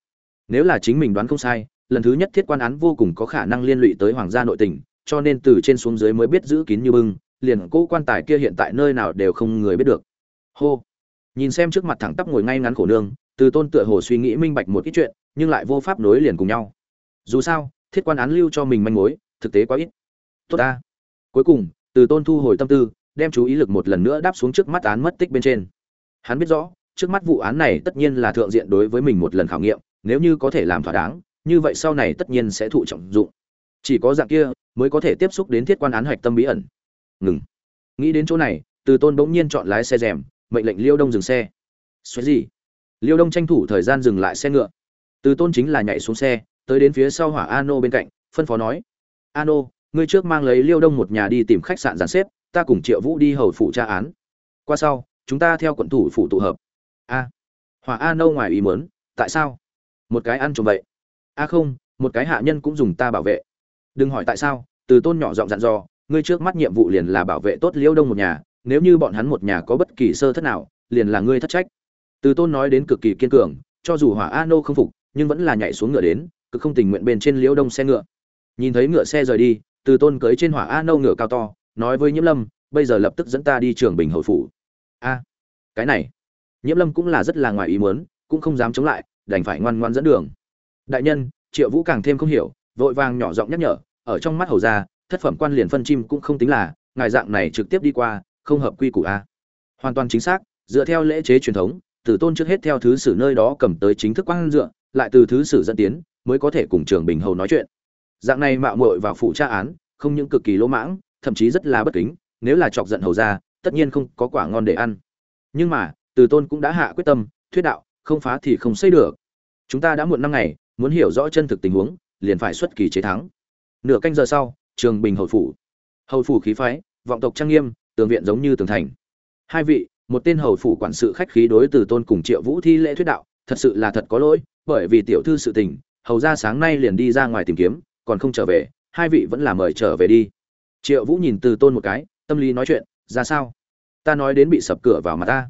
Nếu là chính mình đoán không sai lần thứ nhất thiết quan án vô cùng có khả năng liên lụy tới hoàng gia nội tình, cho nên từ trên xuống dưới mới biết giữ kín như bưng, liền cố quan tài kia hiện tại nơi nào đều không người biết được. Hô. Nhìn xem trước mặt thẳng tắp ngồi ngay ngắn khổ nương, từ tôn tựa hồ suy nghĩ minh bạch một ít chuyện, nhưng lại vô pháp nối liền cùng nhau. Dù sao, thiết quan án lưu cho mình manh mối, thực tế quá ít. Tốt ta. Cuối cùng, từ tôn thu hồi tâm tư, đem chú ý lực một lần nữa đáp xuống trước mắt án mất tích bên trên. Hắn biết rõ, trước mắt vụ án này tất nhiên là thượng diện đối với mình một lần khảo nghiệm, nếu như có thể làm thỏa đáng như vậy sau này tất nhiên sẽ thụ trọng dụng. Chỉ có dạng kia mới có thể tiếp xúc đến thiết quan án hạch tâm bí ẩn. Ngừng. Nghĩ đến chỗ này, từ tôn bỗng nhiên chọn lái xe rèm, mệnh lệnh liêu đông dừng xe. Xoáy gì? Liêu đông tranh thủ thời gian dừng lại xe ngựa. Từ tôn chính là nhảy xuống xe, tới đến phía sau hỏa ano bên cạnh, phân phó nói, ano, ngươi trước mang lấy liêu đông một nhà đi tìm khách sạn giàn xếp, ta cùng triệu vũ đi hầu phủ tra án. Qua sau, chúng ta theo quận thủ phủ tụ hợp. A. Hỏa ano ngoài ý mớn tại sao? Một cái ăn trộm vậy a không, một cái hạ nhân cũng dùng ta bảo vệ. Đừng hỏi tại sao, từ tôn nhỏ giọng dặn dò, ngươi trước mắt nhiệm vụ liền là bảo vệ tốt liễu đông một nhà, nếu như bọn hắn một nhà có bất kỳ sơ thất nào, liền là ngươi thất trách. Từ tôn nói đến cực kỳ kiên cường, cho dù hỏa a nô không phục, nhưng vẫn là nhảy xuống ngựa đến, cực không tình nguyện bên trên liễu đông xe ngựa. Nhìn thấy ngựa xe rời đi, từ tôn cưới trên hỏa a nô ngựa cao to, nói với nhiễm lâm, bây giờ lập tức dẫn ta đi trường bình hồi phủ. A, cái này. Nhiễm lâm cũng là rất là ngoài ý muốn, cũng không dám chống lại, đành phải ngoan ngoan dẫn đường đại nhân, triệu vũ càng thêm không hiểu, vội vàng nhỏ giọng nhắc nhở, ở trong mắt hầu ra thất phẩm quan liền phân chim cũng không tính là, ngài dạng này trực tiếp đi qua, không hợp quy củ a. Hoàn toàn chính xác, dựa theo lễ chế truyền thống, tử tôn trước hết theo thứ sử nơi đó cầm tới chính thức quan dựa, lại từ thứ sử dẫn tiến, mới có thể cùng trường bình hầu nói chuyện. Dạng này mạo muội vào phụ tra án, không những cực kỳ lỗ mãng, thậm chí rất là bất kính, nếu là chọc giận hầu ra tất nhiên không có quả ngon để ăn. Nhưng mà từ tôn cũng đã hạ quyết tâm, thuyết đạo, không phá thì không xây được. Chúng ta đã muộn năm ngày muốn hiểu rõ chân thực tình huống, liền phải xuất kỳ chế thắng. Nửa canh giờ sau, trường bình hầu phủ. Hầu phủ khí phái, vọng tộc trang nghiêm, tường viện giống như tường thành. Hai vị, một tên hầu phủ quản sự khách khí đối từ tôn cùng triệu vũ thi lễ thuyết đạo, thật sự là thật có lỗi, bởi vì tiểu thư sự tình, hầu ra sáng nay liền đi ra ngoài tìm kiếm, còn không trở về, hai vị vẫn là mời trở về đi. Triệu vũ nhìn từ tôn một cái, tâm lý nói chuyện, ra sao? Ta nói đến bị sập cửa vào mặt ta.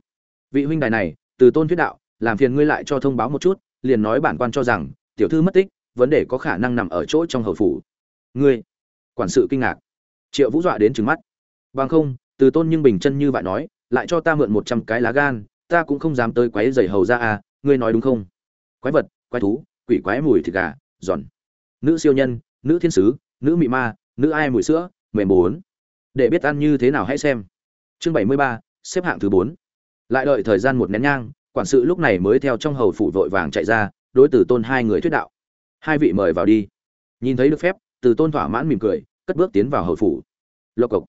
Vị huynh đài này, từ tôn thuyết đạo, làm phiền ngươi lại cho thông báo một chút, liền nói bản quan cho rằng tiểu thư mất tích, vấn đề có khả năng nằm ở chỗ trong hầu phủ. Ngươi, quản sự kinh ngạc. Triệu vũ dọa đến trừng mắt. Bằng không, từ tôn nhưng bình chân như vậy nói, lại cho ta mượn một trăm cái lá gan, ta cũng không dám tới quấy giày hầu ra à ngươi nói đúng không? Quái vật, quái thú, quỷ quái mùi thịt gà, giòn. Nữ siêu nhân, nữ thiên sứ, nữ mị ma, nữ ai mùi sữa, mềm bốn. Để biết ăn như thế nào hãy xem. Chương bảy mươi ba, xếp hạng thứ bốn. Lại đợi thời gian một nén nhang, quản sự lúc này mới theo trong hầu phủ vội vàng chạy ra đối tử tôn hai người thuyết đạo. Hai vị mời vào đi. Nhìn thấy được phép, từ tôn thỏa mãn mỉm cười, cất bước tiến vào hầu phủ. Lộc cộc.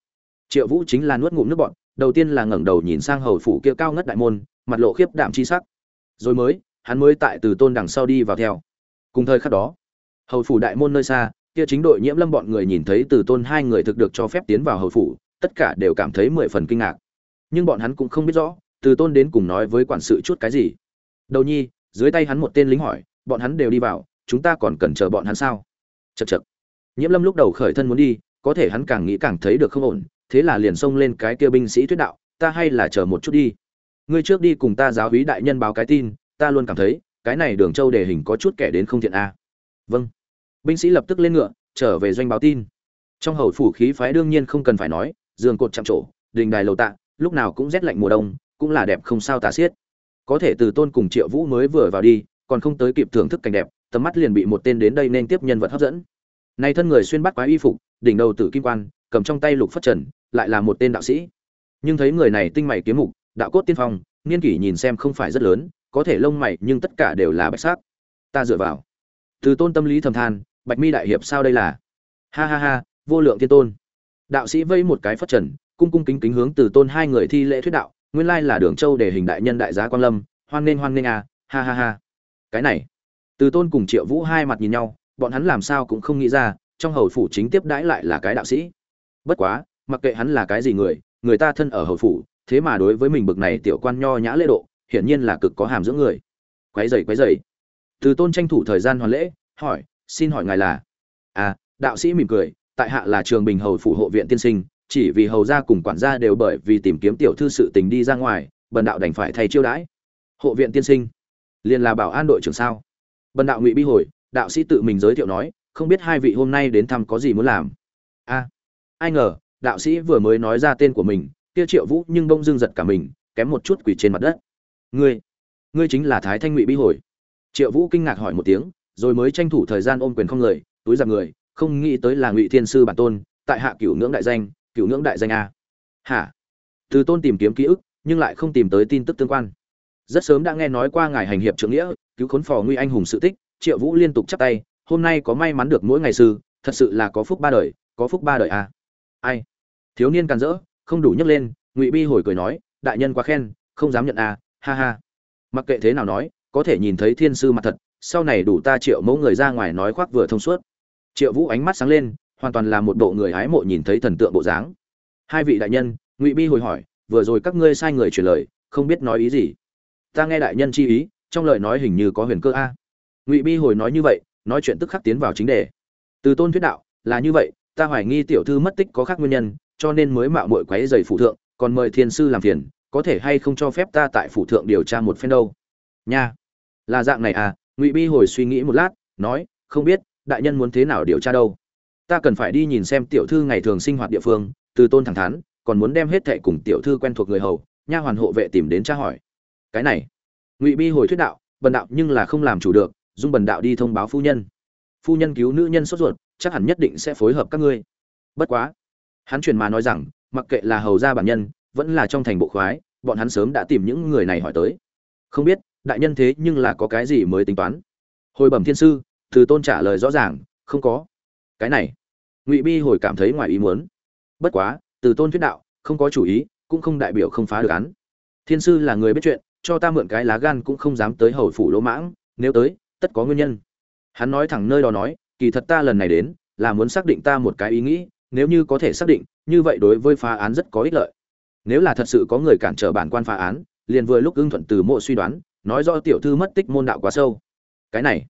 Triệu vũ chính là nuốt ngụm nước bọn đầu tiên là ngẩng đầu nhìn sang hầu phủ kia cao ngất đại môn, mặt lộ khiếp đạm chi sắc. Rồi mới, hắn mới tại từ tôn đằng sau đi vào theo. Cùng thời khắc đó, hầu phủ đại môn nơi xa, kia chính đội nhiễm lâm bọn người nhìn thấy từ tôn hai người thực được cho phép tiến vào hầu phủ, tất cả đều cảm thấy mười phần kinh ngạc. Nhưng bọn hắn cũng không biết rõ, từ tôn đến cùng nói với quản sự chút cái gì. Đầu nhi dưới tay hắn một tên lính hỏi, bọn hắn đều đi vào, chúng ta còn cần chờ bọn hắn sao? Chật chật nhiễm lâm lúc đầu khởi thân muốn đi, có thể hắn càng nghĩ càng thấy được không ổn, thế là liền xông lên cái kia binh sĩ thuyết đạo, ta hay là chờ một chút đi. Ngươi trước đi cùng ta giáo hí đại nhân báo cái tin, ta luôn cảm thấy, cái này đường châu đề hình có chút kẻ đến không thiện a. Vâng. Binh sĩ lập tức lên ngựa, trở về doanh báo tin. Trong hầu phủ khí phái đương nhiên không cần phải nói, giường cột chạm trổ, đình đài lầu tạ, lúc nào cũng rét lạnh mùa đông, cũng là đẹp không sao tả xiết có thể từ tôn cùng triệu vũ mới vừa vào đi, còn không tới kịp thưởng thức cảnh đẹp, tầm mắt liền bị một tên đến đây nên tiếp nhân vật hấp dẫn. Nay thân người xuyên bắt quái y phục, đỉnh đầu tử kim quan, cầm trong tay lục phất trần, lại là một tên đạo sĩ. Nhưng thấy người này tinh mày kiếm mục, đạo cốt tiên phong niên kỷ nhìn xem không phải rất lớn, có thể lông mày nhưng tất cả đều là bạch sắc. Ta dựa vào. Từ tôn tâm lý thầm than, bạch mi đại hiệp sao đây là? Ha ha ha, vô lượng thiên tôn. Đạo sĩ vây một cái phất trần, cung cung kính kính hướng từ tôn hai người thi lễ thuyết đạo nguyên lai là đường châu để hình đại nhân đại giá quan lâm, hoan nghênh hoan nghênh à ha ha ha. Cái này, từ tôn cùng triệu vũ hai mặt nhìn nhau, bọn hắn làm sao cũng không nghĩ ra, trong hầu phủ chính tiếp đãi lại là cái đạo sĩ. Bất quá, mặc kệ hắn là cái gì người người ta thân ở hầu phủ, thế mà đối với mình bực này tiểu quan nho nhã lễ độ, hiển nhiên là cực có hàm dưỡng người. Quấy dày quấy dày từ tôn tranh thủ thời gian hoàn lễ, hỏi, xin hỏi ngài là? À đạo sĩ mỉm cười, tại hạ là trường bình hầu phủ hộ viện tiên sinh chỉ vì hầu gia cùng quản gia đều bởi vì tìm kiếm tiểu thư sự tình đi ra ngoài bần đạo đành phải thay chiêu đãi. Hộ viện tiên sinh liền là bảo an đội trưởng sao? Bần đạo ngụy bi hồi đạo sĩ tự mình giới thiệu nói không biết hai vị hôm nay đến thăm có gì muốn làm. A ai ngờ đạo sĩ vừa mới nói ra tên của mình kia triệu vũ nhưng bông dưng giật cả mình kém một chút quỳ trên mặt đất. Ngươi ngươi chính là thái thanh ngụy bi hồi. Triệu vũ kinh ngạc hỏi một tiếng rồi mới tranh thủ thời gian ôm quyền không lời, túi giặc người không nghĩ tới là ngụy thiên sư bản tôn tại hạ cửu ngưỡng đại danh cựu ngưỡng đại danh a. Hả? Từ tôn tìm kiếm ký ức, nhưng lại không tìm tới tin tức tương quan. Rất sớm đã nghe nói qua ngài hành hiệp trưởng nghĩa, cứu khốn phò nguy anh hùng sự tích, triệu vũ liên tục chắp tay, hôm nay có may mắn được mỗi ngày sư, thật sự là có phúc ba đời, có phúc ba đời a. Ai? Thiếu niên càn rỡ, không đủ nhấc lên, ngụy bi hồi cười nói, đại nhân quá khen, không dám nhận a, ha ha. Mặc kệ thế nào nói, có thể nhìn thấy thiên sư mặt thật, sau này đủ ta triệu mẫu người ra ngoài nói khoác vừa thông suốt. Triệu vũ ánh mắt sáng lên hoàn toàn là một bộ người hái mộ nhìn thấy thần tượng bộ dáng. Hai vị đại nhân, ngụy bi hồi hỏi, vừa rồi các ngươi sai người truyền lời, không biết nói ý gì? Ta nghe đại nhân chi ý, trong lời nói hình như có huyền cơ a. Ngụy bi hồi nói như vậy, nói chuyện tức khắc tiến vào chính đề. Từ tôn thuyết đạo, là như vậy, ta hoài nghi tiểu thư mất tích có khác nguyên nhân, cho nên mới mạo muội quấy giày phụ thượng, còn mời thiên sư làm phiền, có thể hay không cho phép ta tại phụ thượng điều tra một phen đâu? Nha. Là dạng này à ngụy bi hồi suy nghĩ một lát, nói, không biết, đại nhân muốn thế nào điều tra đâu? Ta cần phải đi nhìn xem tiểu thư ngày thường sinh hoạt địa phương, từ tôn thẳng thắn, còn muốn đem hết thệ cùng tiểu thư quen thuộc người hầu, nha hoàn hộ vệ tìm đến tra hỏi. Cái này, ngụy bi hồi thuyết đạo, bần đạo nhưng là không làm chủ được, dung bần đạo đi thông báo phu nhân. Phu nhân cứu nữ nhân sốt ruột, chắc hẳn nhất định sẽ phối hợp các ngươi. Bất quá, hắn truyền mà nói rằng, mặc kệ là hầu gia bản nhân, vẫn là trong thành bộ khoái, bọn hắn sớm đã tìm những người này hỏi tới. Không biết, đại nhân thế nhưng là có cái gì mới tính toán? Hồi bẩm thiên sư, từ tôn trả lời rõ ràng, không có cái này. Ngụy bi hồi cảm thấy ngoài ý muốn. Bất quá, từ tôn thuyết đạo, không có chủ ý, cũng không đại biểu không phá được án. Thiên sư là người biết chuyện, cho ta mượn cái lá gan cũng không dám tới hầu phủ lỗ mãng, nếu tới, tất có nguyên nhân. Hắn nói thẳng nơi đó nói, kỳ thật ta lần này đến, là muốn xác định ta một cái ý nghĩ, nếu như có thể xác định, như vậy đối với phá án rất có ích lợi. Nếu là thật sự có người cản trở bản quan phá án, liền vừa lúc ưng thuận từ mộ suy đoán, nói do tiểu thư mất tích môn đạo quá sâu. Cái này,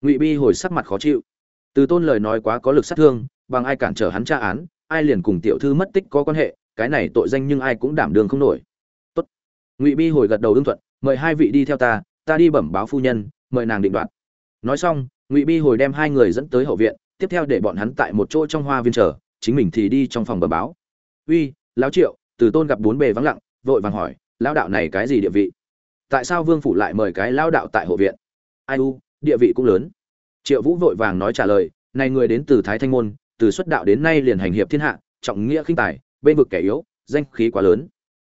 ngụy bi hồi sắc mặt khó chịu từ tôn lời nói quá có lực sát thương, bằng ai cản trở hắn tra án, ai liền cùng tiểu thư mất tích có quan hệ, cái này tội danh nhưng ai cũng đảm đường không nổi. Tốt. Ngụy bi hồi gật đầu ưng thuận, mời hai vị đi theo ta ta đi bẩm báo phu nhân, mời nàng định đoạt. Nói xong, ngụy bi hồi đem hai người dẫn tới hậu viện, tiếp theo để bọn hắn tại một chỗ trong hoa viên chờ, chính mình thì đi trong phòng bẩm báo. Uy, lão triệu, từ tôn gặp bốn bề vắng lặng, vội vàng hỏi, lão đạo này cái gì địa vị? Tại sao vương phủ lại mời cái lão đạo tại hộ viện? Ai u, địa vị cũng lớn triệu vũ vội vàng nói trả lời, này người đến từ thái thanh môn, từ xuất đạo đến nay liền hành hiệp thiên hạ, trọng nghĩa khinh tài bên vực kẻ yếu, danh khí quá lớn.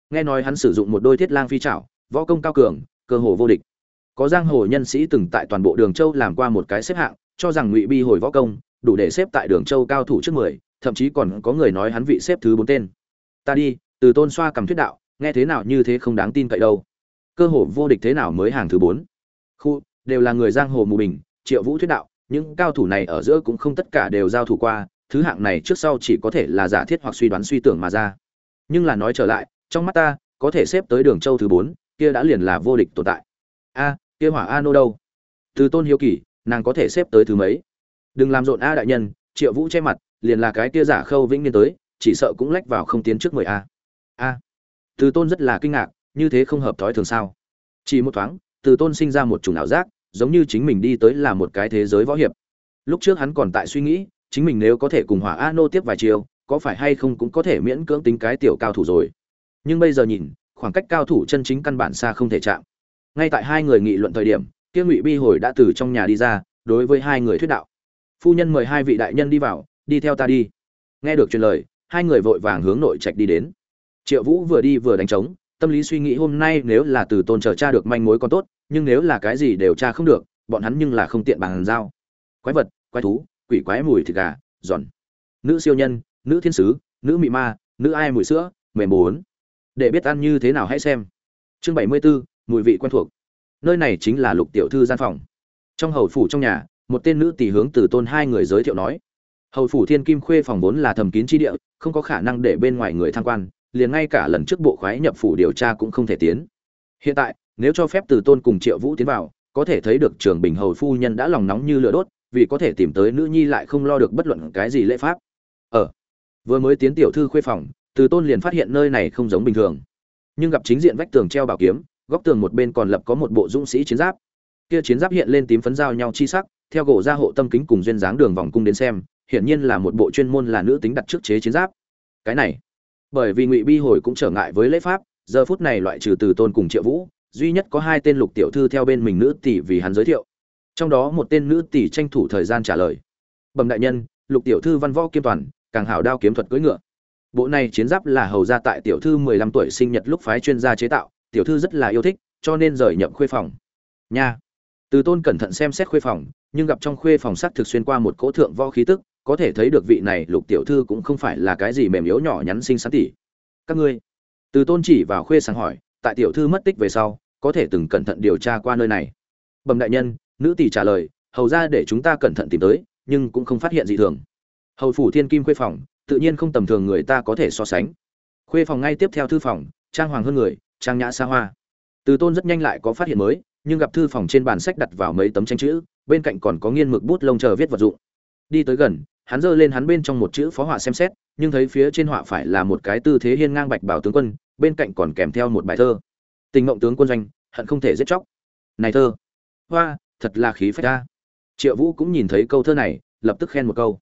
Nghe nói hắn sử dụng một đôi thiết lang phi trảo, võ công cao cường, cơ hồ vô địch. Có giang hồ nhân sĩ từng tại toàn bộ đường châu làm qua một cái xếp hạng, cho rằng ngụy bi hồi võ công, đủ để xếp tại đường châu cao thủ trước mười, thậm chí còn có người nói hắn vị xếp thứ bốn tên. Ta đi, từ tôn xoa cầm thuyết đạo, nghe thế nào như thế không đáng tin cậy đâu. Cơ hồ vô địch thế nào mới hàng thứ bốn? Khu, đều là người giang hồ mù bình triệu vũ thuyết đạo, những cao thủ này ở giữa cũng không tất cả đều giao thủ qua, thứ hạng này trước sau chỉ có thể là giả thiết hoặc suy đoán suy tưởng mà ra. Nhưng là nói trở lại, trong mắt ta, có thể xếp tới đường châu thứ bốn, kia đã liền là vô địch tồn tại. A, kia hỏa a nô đâu? Từ tôn hiếu kỳ, nàng có thể xếp tới thứ mấy? Đừng làm rộn a đại nhân, triệu vũ che mặt, liền là cái kia giả khâu vĩnh niên tới, chỉ sợ cũng lách vào không tiến trước mười a. A. Từ tôn rất là kinh ngạc, như thế không hợp thói thường sao? Chỉ một thoáng, từ tôn sinh ra một chủng ảo giác giống như chính mình đi tới là một cái thế giới võ hiệp. Lúc trước hắn còn tại suy nghĩ, chính mình nếu có thể cùng hỏa a nô tiếp vài chiều có phải hay không cũng có thể miễn cưỡng tính cái tiểu cao thủ rồi. Nhưng bây giờ nhìn, khoảng cách cao thủ chân chính căn bản xa không thể chạm. Ngay tại hai người nghị luận thời điểm, kia ngụy bi hồi đã từ trong nhà đi ra, đối với hai người thuyết đạo. Phu nhân mời hai vị đại nhân đi vào, đi theo ta đi. Nghe được truyền lời, hai người vội vàng hướng nội trạch đi đến. Triệu vũ vừa đi vừa đánh trống tâm lý suy nghĩ hôm nay nếu là từ tôn chờ cha được manh mối còn tốt nhưng nếu là cái gì đều tra không được bọn hắn nhưng là không tiện bàn giao. Quái vật quái thú quỷ quái mùi thịt gà giòn. Nữ siêu nhân nữ thiên sứ nữ mị ma nữ ai mùi sữa mềm bốn để biết ăn như thế nào hãy xem. Chương bảy mươi 74, mùi vị quen thuộc. Nơi này chính là lục tiểu thư gian phòng. Trong hầu phủ trong nhà một tên nữ tỷ hướng từ tôn hai người giới thiệu nói. Hầu phủ thiên kim khuê phòng vốn là thầm kín chi địa không có khả năng để bên ngoài người tham quan liền ngay cả lần trước bộ khoái nhập phủ điều tra cũng không thể tiến. Hiện tại nếu cho phép từ tôn cùng triệu vũ tiến vào có thể thấy được trường bình hầu phu nhân đã lòng nóng như lửa đốt vì có thể tìm tới nữ nhi lại không lo được bất luận cái gì lễ pháp. Ở ờ, vừa mới tiến tiểu thư khuê phòng từ tôn liền phát hiện nơi này không giống bình thường. Nhưng gặp chính diện vách tường treo bảo kiếm góc tường một bên còn lập có một bộ dũng sĩ chiến giáp. Kia chiến giáp hiện lên tím phấn giao nhau chi sắc theo gỗ gia hộ tâm kính cùng duyên dáng đường vòng cung đến xem hiển nhiên là một bộ chuyên môn là nữ tính đặt trước chế chiến giáp. Cái này bởi vì ngụy bi hồi cũng trở ngại với lễ pháp, giờ phút này loại trừ từ tôn cùng triệu vũ, duy nhất có hai tên lục tiểu thư theo bên mình nữ tỷ vì hắn giới thiệu. Trong đó một tên nữ tỷ tranh thủ thời gian trả lời. Bẩm đại nhân, lục tiểu thư văn võ kiêm toàn, càng hảo đao kiếm thuật cưỡi ngựa. Bộ này chiến giáp là hầu ra tại tiểu thư mười lăm tuổi sinh nhật lúc phái chuyên gia chế tạo, tiểu thư rất là yêu thích, cho nên rời nhậm khuê phòng. Nha. Từ tôn cẩn thận xem xét khuê phòng, nhưng gặp trong khuê phòng sắt thực xuyên qua một cỗ thượng võ khí tức có thể thấy được vị này lục tiểu thư cũng không phải là cái gì mềm yếu nhỏ nhắn xinh xắn tỉ. Các ngươi, từ tôn chỉ vào khuê sáng hỏi, tại tiểu thư mất tích về sau, có thể từng cẩn thận điều tra qua nơi này? Bẩm đại nhân, nữ tỷ trả lời, hầu ra để chúng ta cẩn thận tìm tới, nhưng cũng không phát hiện gì thường. Hầu phủ thiên kim khuê phòng, tự nhiên không tầm thường người ta có thể so sánh. Khuê phòng ngay tiếp theo thư phòng, trang hoàng hơn người, trang nhã xa hoa. Từ tôn rất nhanh lại có phát hiện mới, nhưng gặp thư phòng trên bàn sách đặt vào mấy tấm tranh chữ, bên cạnh còn có nghiên mực bút lông chờ viết vật dụng. Đi tới gần hắn giơ lên hắn bên trong một chữ phó họa xem xét, nhưng thấy phía trên họa phải là một cái tư thế hiên ngang bạch bảo tướng quân, bên cạnh còn kèm theo một bài thơ. Tình mộng tướng quân doanh, hận không thể giết chóc. Này thơ, hoa, thật là khí phách ta. Triệu vũ cũng nhìn thấy câu thơ này, lập tức khen một câu.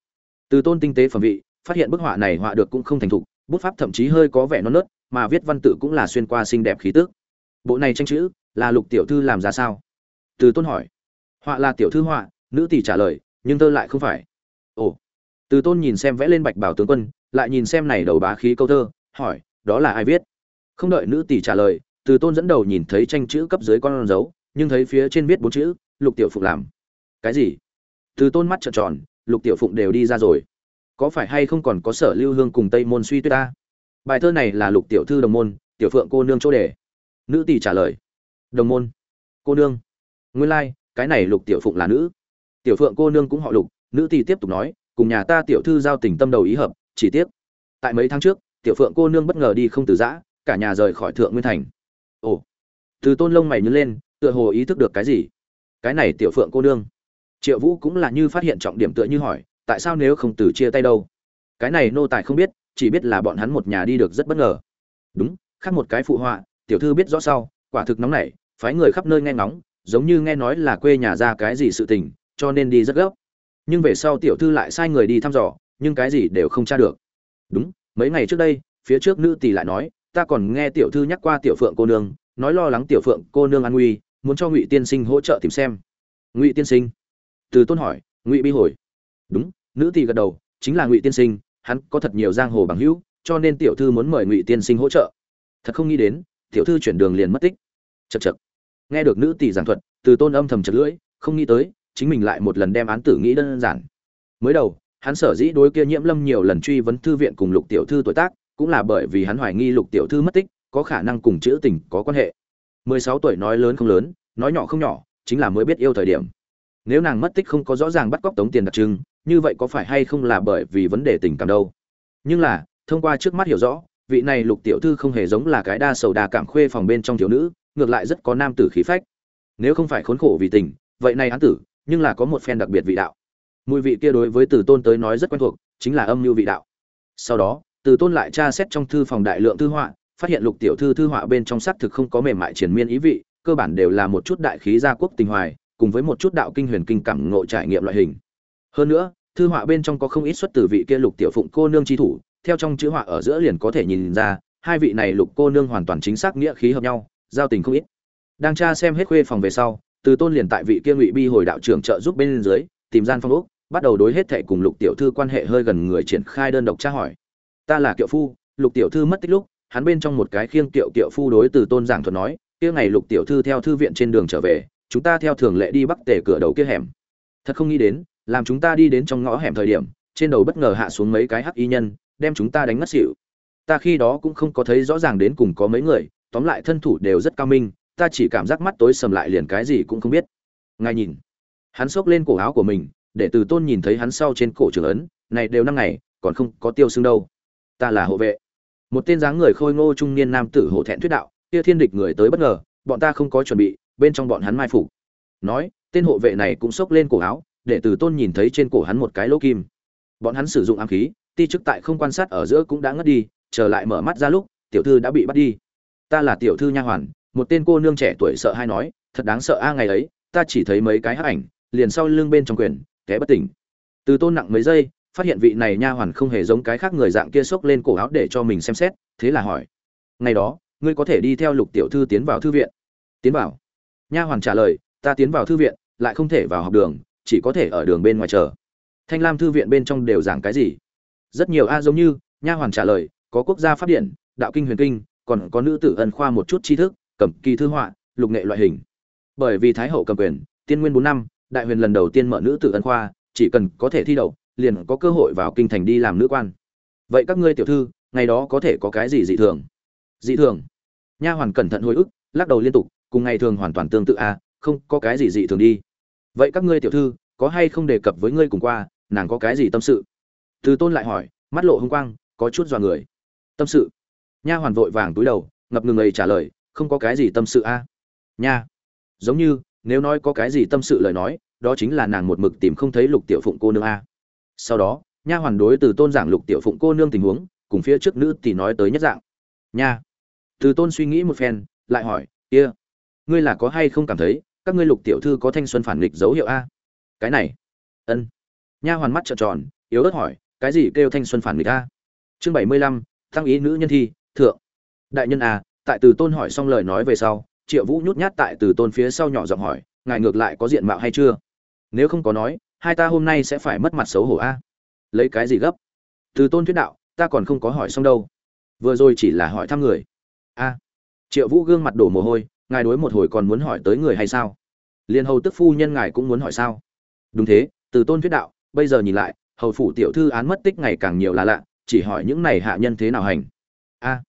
Từ tôn tinh tế phẩm vị, phát hiện bức họa này họa được cũng không thành thục, bút pháp thậm chí hơi có vẻ non nớt, mà viết văn tự cũng là xuyên qua xinh đẹp khí tức. bộ này tranh chữ, là lục tiểu thư làm ra sao? Từ tôn hỏi. Họa là tiểu thư họa, nữ tỷ trả lời, nhưng thơ lại không phải. Ồ từ tôn nhìn xem vẽ lên bạch bảo tướng quân lại nhìn xem này đầu bá khí câu thơ hỏi đó là ai viết? Không đợi nữ tỷ trả lời từ tôn dẫn đầu nhìn thấy tranh chữ cấp dưới con dấu nhưng thấy phía trên viết bốn chữ lục tiểu phụng làm. Cái gì? Từ tôn mắt trợn tròn lục tiểu phụng đều đi ra rồi. Có phải hay không còn có sở lưu hương cùng tây môn suy tuyết ta? Bài thơ này là lục tiểu thư đồng môn tiểu phượng cô nương chỗ đề. Nữ tỷ trả lời đồng môn cô nương. Nguyên lai、like, cái này lục tiểu phụng là nữ. Tiểu phượng cô nương cũng họ lục nữ tỷ tiếp tục nói cùng nhà ta tiểu thư giao tình tâm đầu ý hợp, chỉ tiếc, tại mấy tháng trước, tiểu phượng cô nương bất ngờ đi không từ giã, cả nhà rời khỏi thượng nguyên thành. Ồ, từ tôn lông mày nhớ lên, tựa hồ ý thức được cái gì? Cái này tiểu phượng cô nương. Triệu vũ cũng là như phát hiện trọng điểm tựa như hỏi, tại sao nếu không từ chia tay đâu? Cái này nô tài không biết, chỉ biết là bọn hắn một nhà đi được rất bất ngờ. Đúng, khác một cái phụ họa, tiểu thư biết rõ sau, quả thực nóng nảy, phái người khắp nơi nghe ngóng, giống như nghe nói là quê nhà ra cái gì sự tình, cho nên đi rất gấp nhưng về sau tiểu thư lại sai người đi thăm dò, nhưng cái gì đều không tra được. Đúng, mấy ngày trước đây, phía trước nữ tỷ lại nói, ta còn nghe tiểu thư nhắc qua tiểu phượng cô nương, nói lo lắng tiểu phượng cô nương an nguy, muốn cho ngụy tiên sinh hỗ trợ tìm xem. Ngụy tiên sinh? Từ tôn hỏi, ngụy bi hồi. Đúng, nữ tỷ gật đầu, chính là ngụy tiên sinh, hắn có thật nhiều giang hồ bằng hữu, cho nên tiểu thư muốn mời ngụy tiên sinh hỗ trợ. Thật không nghĩ đến, tiểu thư chuyển đường liền mất tích. Chật chật nghe được nữ tỷ giảng thuật, từ tôn âm thầm chật lưỡi, không nghĩ tới chính mình lại một lần đem án tử nghĩ đơn giản. Mới đầu, hắn sở dĩ đối kia nhiễm lâm nhiều lần truy vấn thư viện cùng lục tiểu thư tuổi tác, cũng là bởi vì hắn hoài nghi lục tiểu thư mất tích, có khả năng cùng chữ tình có quan hệ. 16 tuổi nói lớn không lớn, nói nhỏ không nhỏ, chính là mới biết yêu thời điểm. Nếu nàng mất tích không có rõ ràng bắt cóc tống tiền đặc trưng, như vậy có phải hay không là bởi vì vấn đề tình cảm đâu? Nhưng là, thông qua trước mắt hiểu rõ, vị này lục tiểu thư không hề giống là cái đa sầu đa cảm khuê phòng bên trong thiếu nữ, ngược lại rất có nam tử khí phách. Nếu không phải khốn khổ vì tình, vậy này án tử nhưng là có một phen đặc biệt vị đạo. Mùi vị kia đối với từ tôn tới nói rất quen thuộc, chính là âm mưu vị đạo. Sau đó, từ tôn lại tra xét trong thư phòng đại lượng thư họa, phát hiện lục tiểu thư thư họa bên trong xác thực không có mềm mại triển miên ý vị, cơ bản đều là một chút đại khí gia quốc tình hoài, cùng với một chút đạo kinh huyền kinh cảm ngộ trải nghiệm loại hình. Hơn nữa, thư họa bên trong có không ít xuất từ vị kia lục tiểu phụng cô nương chi thủ, theo trong chữ họa ở giữa liền có thể nhìn ra, hai vị này lục cô nương hoàn toàn chính xác nghĩa khí hợp nhau, giao tình không ít. Đang tra xem hết khuê phòng về sau từ tôn liền tại vị kia ngụy bi hồi đạo trưởng trợ giúp bên dưới, tìm gian phong ốc, bắt đầu đối hết thệ cùng lục tiểu thư quan hệ hơi gần người triển khai đơn độc tra hỏi. Ta là kiệu phu, lục tiểu thư mất tích lúc, hắn bên trong một cái khiêng kiệu kiệu phu đối từ tôn giảng thuật nói, kia ngày lục tiểu thư theo thư viện trên đường trở về, chúng ta theo thường lệ đi bắc tể cửa đầu kia hẻm. Thật không nghĩ đến, làm chúng ta đi đến trong ngõ hẻm thời điểm, trên đầu bất ngờ hạ xuống mấy cái hắc y nhân, đem chúng ta đánh ngất xỉu. Ta khi đó cũng không có thấy rõ ràng đến cùng có mấy người, tóm lại thân thủ đều rất cao minh ta chỉ cảm giác mắt tối sầm lại liền cái gì cũng không biết. Ngài nhìn. Hắn xốc lên cổ áo của mình, để từ tôn nhìn thấy hắn sau trên cổ trường ấn, này đều năm ngày, còn không có tiêu xương đâu. Ta là hộ vệ. Một tên dáng người khôi ngô trung niên nam tử hộ thẹn thuyết đạo, kia thiên địch người tới bất ngờ, bọn ta không có chuẩn bị, bên trong bọn hắn mai phục. Nói, tên hộ vệ này cũng xốc lên cổ áo, để từ tôn nhìn thấy trên cổ hắn một cái lỗ kim. Bọn hắn sử dụng ám khí, ti chức tại không quan sát ở giữa cũng đã ngất đi, trở lại mở mắt ra lúc, tiểu thư đã bị bắt đi. Ta là tiểu thư nha hoàn một tên cô nương trẻ tuổi sợ hay nói, thật đáng sợ a, ngày ấy, ta chỉ thấy mấy cái hắc ảnh, liền sau lưng bên trong quyền, té bất tỉnh. Từ tôn nặng mấy giây, phát hiện vị này nha hoàn không hề giống cái khác người dạng kia xốc lên cổ áo để cho mình xem xét, thế là hỏi, ngày đó, ngươi có thể đi theo lục tiểu thư tiến vào thư viện? Tiến vào. Nha hoàn trả lời, ta tiến vào thư viện, lại không thể vào học đường, chỉ có thể ở đường bên ngoài chờ. Thanh lam thư viện bên trong đều giảng cái gì? Rất nhiều a, giống như, nha hoàn trả lời, có quốc gia pháp điện, đạo kinh huyền kinh, còn có nữ tử ân khoa một chút tri thức cầm kỳ thư họa, lục nghệ loại hình. Bởi vì thái hậu cầm quyền, tiên nguyên bốn năm, đại huyền lần đầu tiên mở nữ tử ân khoa, chỉ cần có thể thi đậu, liền có cơ hội vào kinh thành đi làm nữ quan. Vậy các ngươi tiểu thư, ngày đó có thể có cái gì dị thường? Dị thường? Nha hoàn cẩn thận hồi ức, lắc đầu liên tục, cùng ngày thường hoàn toàn tương tự à không có cái gì dị thường đi. Vậy các ngươi tiểu thư, có hay không đề cập với ngươi cùng qua, nàng có cái gì tâm sự? Từ tôn lại hỏi, mắt lộ hung quang, có chút dọa người. Tâm sự? Nha hoàn vội vàng túi đầu, ngập ngừng ấy trả lời không có cái gì tâm sự a. Nha. Giống như, nếu nói có cái gì tâm sự lời nói, đó chính là nàng một mực tìm không thấy lục tiểu phụng cô nương a. Sau đó, nha hoàn đối từ tôn giảng lục tiểu phụng cô nương tình huống, cùng phía trước nữ thì nói tới nhất dạng. Nha. Từ tôn suy nghĩ một phen, lại hỏi, kia、yeah. ngươi là có hay không cảm thấy, các ngươi lục tiểu thư có thanh xuân phản nghịch dấu hiệu a? Cái này. Ân. Nha hoàn mắt trợn tròn, yếu ớt hỏi, cái gì kêu thanh xuân phản nghịch a? Chương bảy mươi lăm tăng ý nữ nhân thi, thượng. Đại nhân a tại từ tôn hỏi xong lời nói về sau, triệu vũ nhút nhát tại từ tôn phía sau nhỏ giọng hỏi, ngài ngược lại có diện mạo hay chưa? Nếu không có nói, hai ta hôm nay sẽ phải mất mặt xấu hổ a. Lấy cái gì gấp? Từ tôn thuyết đạo, ta còn không có hỏi xong đâu. Vừa rồi chỉ là hỏi thăm người. A. Triệu vũ gương mặt đổ mồ hôi, ngài đối một hồi còn muốn hỏi tới người hay sao? Liền hầu tức phu nhân ngài cũng muốn hỏi sao? Đúng thế. Từ tôn thuyết đạo, bây giờ nhìn lại, hầu phủ tiểu thư án mất tích ngày càng nhiều là lạ, chỉ hỏi những này hạ nhân thế nào hành? A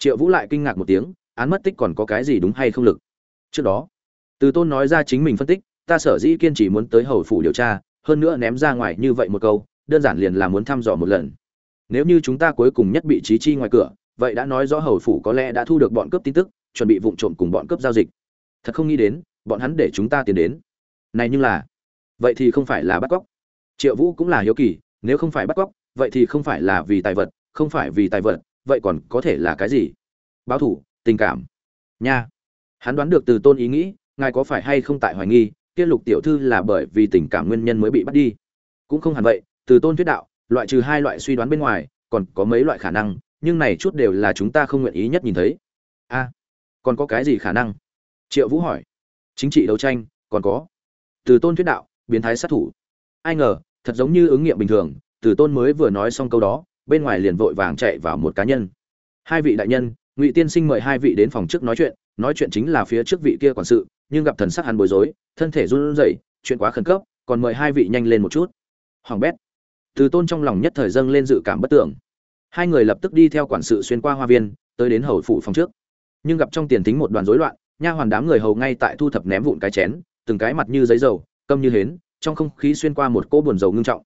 triệu vũ lại kinh ngạc một tiếng, án mất tích còn có cái gì đúng hay không lực? Trước đó, từ tôn nói ra chính mình phân tích, ta sở dĩ kiên trì muốn tới hầu phủ điều tra, hơn nữa ném ra ngoài như vậy một câu, đơn giản liền là muốn thăm dò một lần. Nếu như chúng ta cuối cùng nhất bị trí chi ngoài cửa, vậy đã nói rõ hầu phủ có lẽ đã thu được bọn cướp tin tức, chuẩn bị vụng trộm cùng bọn cướp giao dịch. Thật không nghĩ đến, bọn hắn để chúng ta tiến đến. Này nhưng là, vậy thì không phải là bắt cóc. Triệu vũ cũng là hiếu kỳ, nếu không phải bắt cóc, vậy thì không phải là vì tài vật, không phải vì tài vật vậy còn có thể là cái gì? Báo thủ, tình cảm. Nha. Hắn đoán được từ tôn ý nghĩ, ngài có phải hay không tại hoài nghi, kia lục tiểu thư là bởi vì tình cảm nguyên nhân mới bị bắt đi? Cũng không hẳn vậy, từ tôn thuyết đạo, loại trừ hai loại suy đoán bên ngoài, còn có mấy loại khả năng, nhưng này chút đều là chúng ta không nguyện ý nhất nhìn thấy. A, còn có cái gì khả năng? Triệu vũ hỏi. Chính trị đấu tranh, còn có. Từ tôn thuyết đạo, biến thái sát thủ. Ai ngờ, thật giống như ứng nghiệm bình thường, từ tôn mới vừa nói xong câu đó bên ngoài liền vội vàng chạy vào một cá nhân. Hai vị đại nhân, ngụy tiên sinh mời hai vị đến phòng trước nói chuyện nói chuyện chính là phía trước vị kia quản sự, nhưng gặp thần sắc hắn bối rối, thân thể run rẩy, chuyện quá khẩn cấp, còn mời hai vị nhanh lên một chút. Hoàng bét. Từ tôn trong lòng nhất thời dâng lên dự cảm bất tưởng. Hai người lập tức đi theo quản sự xuyên qua hoa viên, tới đến hầu phủ phòng trước. Nhưng gặp trong tiền thính một đoàn rối loạn, nha hoàn đám người hầu ngay tại thu thập ném vụn cái chén, từng cái mặt như giấy dầu, câm như hến, trong không khí xuyên qua một cỗ buồn dầu ngưng trọng.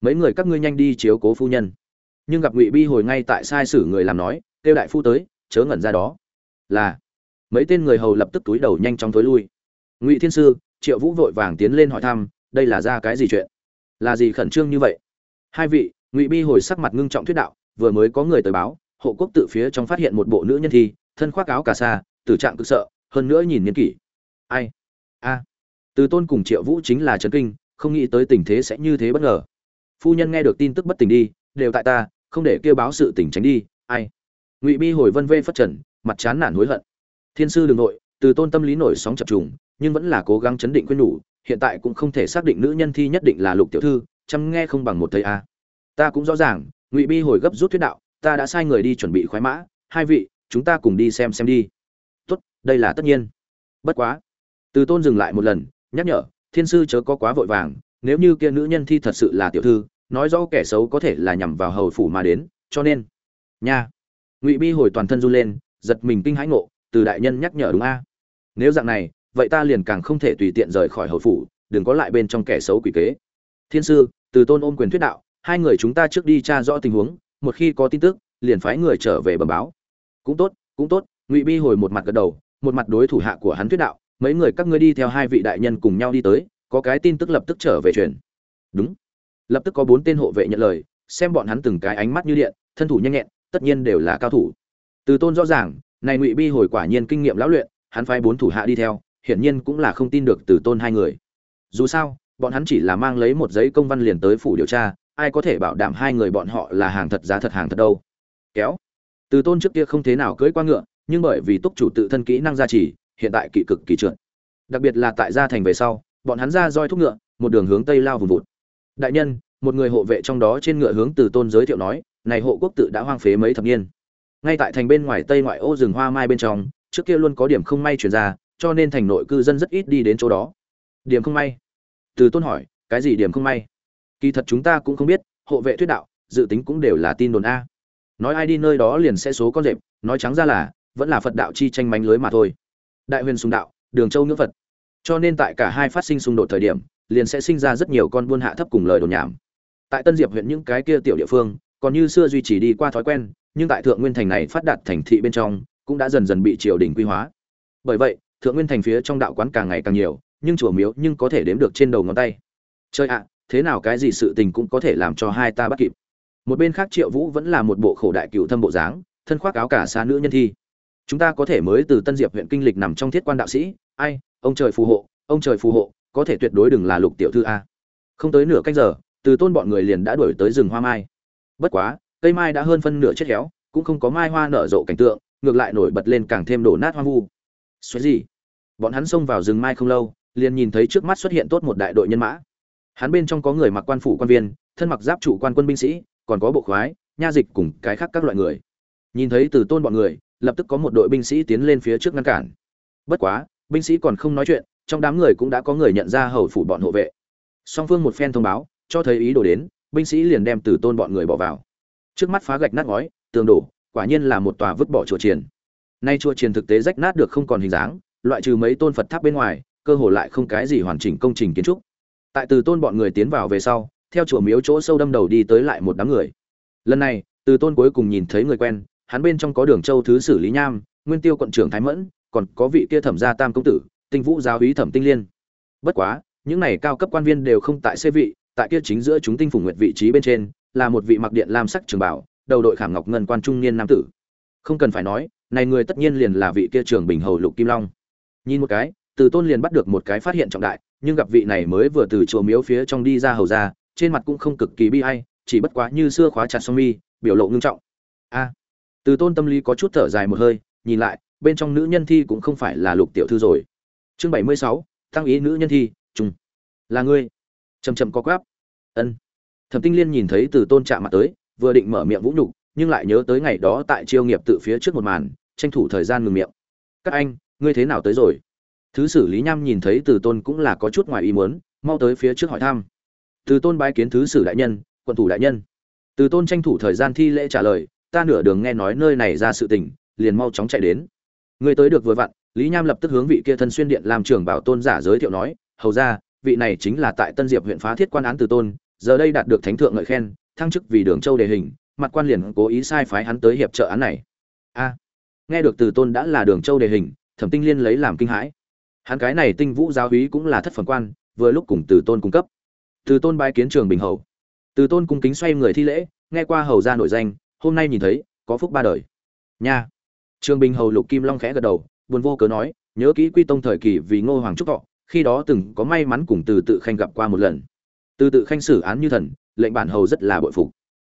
Mấy người các ngươi nhanh đi chiếu cố phu nhân nhưng gặp ngụy bi hồi ngay tại sai sử người làm nói kêu đại phu tới, chớ ngẩn ra đó. Là, mấy tên người hầu lập tức túi đầu nhanh chóng thối lui. Ngụy thiên sư, triệu vũ vội vàng tiến lên hỏi thăm, đây là ra cái gì chuyện? Là gì khẩn trương như vậy? Hai vị, ngụy bi hồi sắc mặt ngưng trọng thuyết đạo, vừa mới có người tới báo, hộ quốc tự phía trong phát hiện một bộ nữ nhân thi, thân khoác áo cà sa, tử trạng cực sợ, hơn nữa nhìn niên kỷ. Ai? A. Từ tôn cùng triệu vũ chính là trấn kinh, không nghĩ tới tình thế sẽ như thế bất ngờ. Phu nhân nghe được tin tức bất tỉnh đi, đều tại ta không để kêu báo sự tỉnh tránh đi, ai? Ngụy bi hồi vân vê phất trần, mặt chán nản hối hận. Thiên sư đường nội, từ tôn tâm lý nổi sóng chập trùng, nhưng vẫn là cố gắng chấn định khuyên nhủ, hiện tại cũng không thể xác định nữ nhân thi nhất định là lục tiểu thư, chăm nghe không bằng một thầy a. Ta cũng rõ ràng, ngụy bi hồi gấp rút thuyết đạo, ta đã sai người đi chuẩn bị khoái mã, hai vị, chúng ta cùng đi xem xem đi. Tốt, đây là tất nhiên. Bất quá. Từ tôn dừng lại một lần, nhắc nhở, thiên sư chớ có quá vội vàng, nếu như kia nữ nhân thi thật sự là tiểu thư nói rõ kẻ xấu có thể là nhằm vào hầu phủ mà đến, cho nên, nha, ngụy bi hồi toàn thân run lên, giật mình kinh hãi ngộ, từ đại nhân nhắc nhở đúng a? Nếu dạng này, vậy ta liền càng không thể tùy tiện rời khỏi hầu phủ, đừng có lại bên trong kẻ xấu quỷ kế. Thiên sư, từ tôn ôm quyền thuyết đạo, hai người chúng ta trước đi tra rõ tình huống, một khi có tin tức, liền phái người trở về bẩm báo. Cũng tốt cũng tốt, ngụy bi hồi một mặt gật đầu, một mặt đối thủ hạ của hắn thuyết đạo, mấy người các ngươi đi theo hai vị đại nhân cùng nhau đi tới, có cái tin tức lập tức trở về truyền. Đúng lập tức có bốn tên hộ vệ nhận lời, xem bọn hắn từng cái ánh mắt như điện, thân thủ nhanh nhẹn, tất nhiên đều là cao thủ. Từ tôn rõ ràng, này ngụy bi hồi quả nhiên kinh nghiệm lão luyện, hắn phái bốn thủ hạ đi theo, hiển nhiên cũng là không tin được từ tôn hai người. Dù sao, bọn hắn chỉ là mang lấy một giấy công văn liền tới phủ điều tra, ai có thể bảo đảm hai người bọn họ là hàng thật giá thật hàng thật đâu. Kéo. Từ tôn trước kia không thế nào cưỡi qua ngựa, nhưng bởi vì túc chủ tự thân kỹ năng gia trì, hiện tại kỵ cực kỳ trượt. Đặc biệt là tại gia thành về sau, bọn hắn ra roi thúc ngựa, một đường hướng tây lao vùng vụt đại nhân, một người hộ vệ trong đó trên ngựa hướng từ tôn giới thiệu nói, này hộ quốc tự đã hoang phế mấy thập niên. Ngay tại thành bên ngoài tây ngoại ô rừng hoa mai bên trong, trước kia luôn có điểm không may chuyển ra, cho nên thành nội cư dân rất ít đi đến chỗ đó. Điểm không may? Từ tôn hỏi, cái gì điểm không may? Kỳ thật chúng ta cũng không biết, hộ vệ thuyết đạo, dự tính cũng đều là tin đồn a. Nói ai đi nơi đó liền sẽ số con rệp, nói trắng ra là, vẫn là phật đạo chi tranh mánh lưới mà thôi. Đại huyền sùng đạo, đường châu ngữ phật. Cho nên tại cả hai phát sinh xung đột thời điểm liền sẽ sinh ra rất nhiều con buôn hạ thấp cùng lời đồn nhảm. Tại tân diệp huyện những cái kia tiểu địa phương, còn như xưa duy trì đi qua thói quen, nhưng tại thượng nguyên thành này phát đạt thành thị bên trong, cũng đã dần dần bị triều đình quy hóa. Bởi vậy, thượng nguyên thành phía trong đạo quán càng ngày càng nhiều, nhưng chùa miếu nhưng có thể đếm được trên đầu ngón tay. Chơi ạ, thế nào cái gì sự tình cũng có thể làm cho hai ta bắt kịp. Một bên khác triệu vũ vẫn là một bộ khổ đại cựu thâm bộ dáng, thân khoác áo cả xa nữ nhân thi. Chúng ta có thể mới từ tân diệp huyện kinh lịch nằm trong thiết quan đạo sĩ. Ai, ông trời phù hộ, ông trời phù hộ có thể tuyệt đối đừng là lục tiểu thư a. Không tới nửa canh giờ, từ tôn bọn người liền đã đuổi tới rừng hoa mai. Bất quá, cây mai đã hơn phân nửa chết héo, cũng không có mai hoa nở rộ cảnh tượng, ngược lại nổi bật lên càng thêm đổ nát hoang vu. Xoáy gì? Bọn hắn xông vào rừng mai không lâu, liền nhìn thấy trước mắt xuất hiện tốt một đại đội nhân mã. Hắn bên trong có người mặc quan phủ quan viên, thân mặc giáp trụ quan quân binh sĩ, còn có bộ khoái, nha dịch cùng cái khác các loại người. Nhìn thấy từ tôn bọn người, lập tức có một đội binh sĩ tiến lên phía trước ngăn cản. Bất quá, binh sĩ còn không nói chuyện trong đám người cũng đã có người nhận ra hầu phủ bọn hộ vệ. Song phương một phen thông báo, cho thấy ý đồ đến, binh sĩ liền đem từ tôn bọn người bỏ vào. Trước mắt phá gạch nát ngói, tường đổ, quả nhiên là một tòa vứt bỏ chùa triền nay chùa triền thực tế rách nát được không còn hình dáng, loại trừ mấy tôn phật tháp bên ngoài, cơ hồ lại không cái gì hoàn chỉnh công trình kiến trúc. Tại từ tôn bọn người tiến vào về sau, theo chùa miếu chỗ sâu đâm đầu đi tới lại một đám người. Lần này từ tôn cuối cùng nhìn thấy người quen, hắn bên trong có đường châu thứ sử lý nham, nguyên tiêu quận trưởng thái mẫn, còn có vị kia thẩm gia tam công tử tinh vũ giáo úy thẩm tinh liên. Bất quá, những này cao cấp quan viên đều không tại xê vị, tại kia chính giữa chúng tinh phủ nguyệt vị trí bên trên, là một vị mặc điện lam sắc trường bảo, đầu đội khảm ngọc ngân quan trung niên nam tử. Không cần phải nói, này người tất nhiên liền là vị kia trường bình hầu lục kim long. Nhìn một cái, từ tôn liền bắt được một cái phát hiện trọng đại, nhưng gặp vị này mới vừa từ chùa miếu phía trong đi ra hầu ra, trên mặt cũng không cực kỳ bi ai, chỉ bất quá như xưa khóa chặt song mi, biểu lộ ngưng trọng. A! Từ tôn tâm lý có chút thở dài một hơi, nhìn lại, bên trong nữ nhân thi cũng không phải là lục tiểu thư rồi chương bảy mươi sáu, tăng ý nữ nhân thi, trùng. Là ngươi. Chầm chậm có quáp ân. Thẩm tinh liên nhìn thấy từ tôn chạm mặt tới, vừa định mở miệng vũ nhục, nhưng lại nhớ tới ngày đó tại chiêu nghiệp tự phía trước một màn, tranh thủ thời gian ngừng miệng. Các anh, ngươi thế nào tới rồi? Thứ sử lý nham nhìn thấy từ tôn cũng là có chút ngoài ý muốn, mau tới phía trước hỏi thăm. Từ tôn bái kiến thứ sử đại nhân, quận thủ đại nhân. Từ tôn tranh thủ thời gian thi lễ trả lời, ta nửa đường nghe nói nơi này ra sự tình, liền mau chóng chạy đến. Ngươi tới được vừa vặn lý nham lập tức hướng vị kia thân xuyên điện làm trưởng bảo tôn giả giới thiệu nói, hầu ra vị này chính là tại tân diệp huyện phá thiết quan án từ tôn, giờ đây đạt được thánh thượng ngợi khen, thăng chức vì đường châu đề hình, mặt quan liền cố ý sai phái hắn tới hiệp trợ án này. A, nghe được từ tôn đã là đường châu đề hình, thẩm tinh liên lấy làm kinh hãi. Hắn cái này tinh vũ giáo úy cũng là thất phần quan, vừa lúc cùng từ tôn cung cấp. Từ tôn bái kiến trường bình hầu. Từ tôn cung kính xoay người thi lễ, nghe qua hầu ra nội danh, hôm nay nhìn thấy, có phúc ba đời. Nha. Trường bình hầu lục kim long khẽ gật đầu buồn vô cớ nói, nhớ kỹ quy tông thời kỳ vì ngô hoàng trúc thọ, khi đó từng có may mắn cùng từ tự khanh gặp qua một lần. Từ tự khanh xử án như thần, lệnh bản hầu rất là bội phục.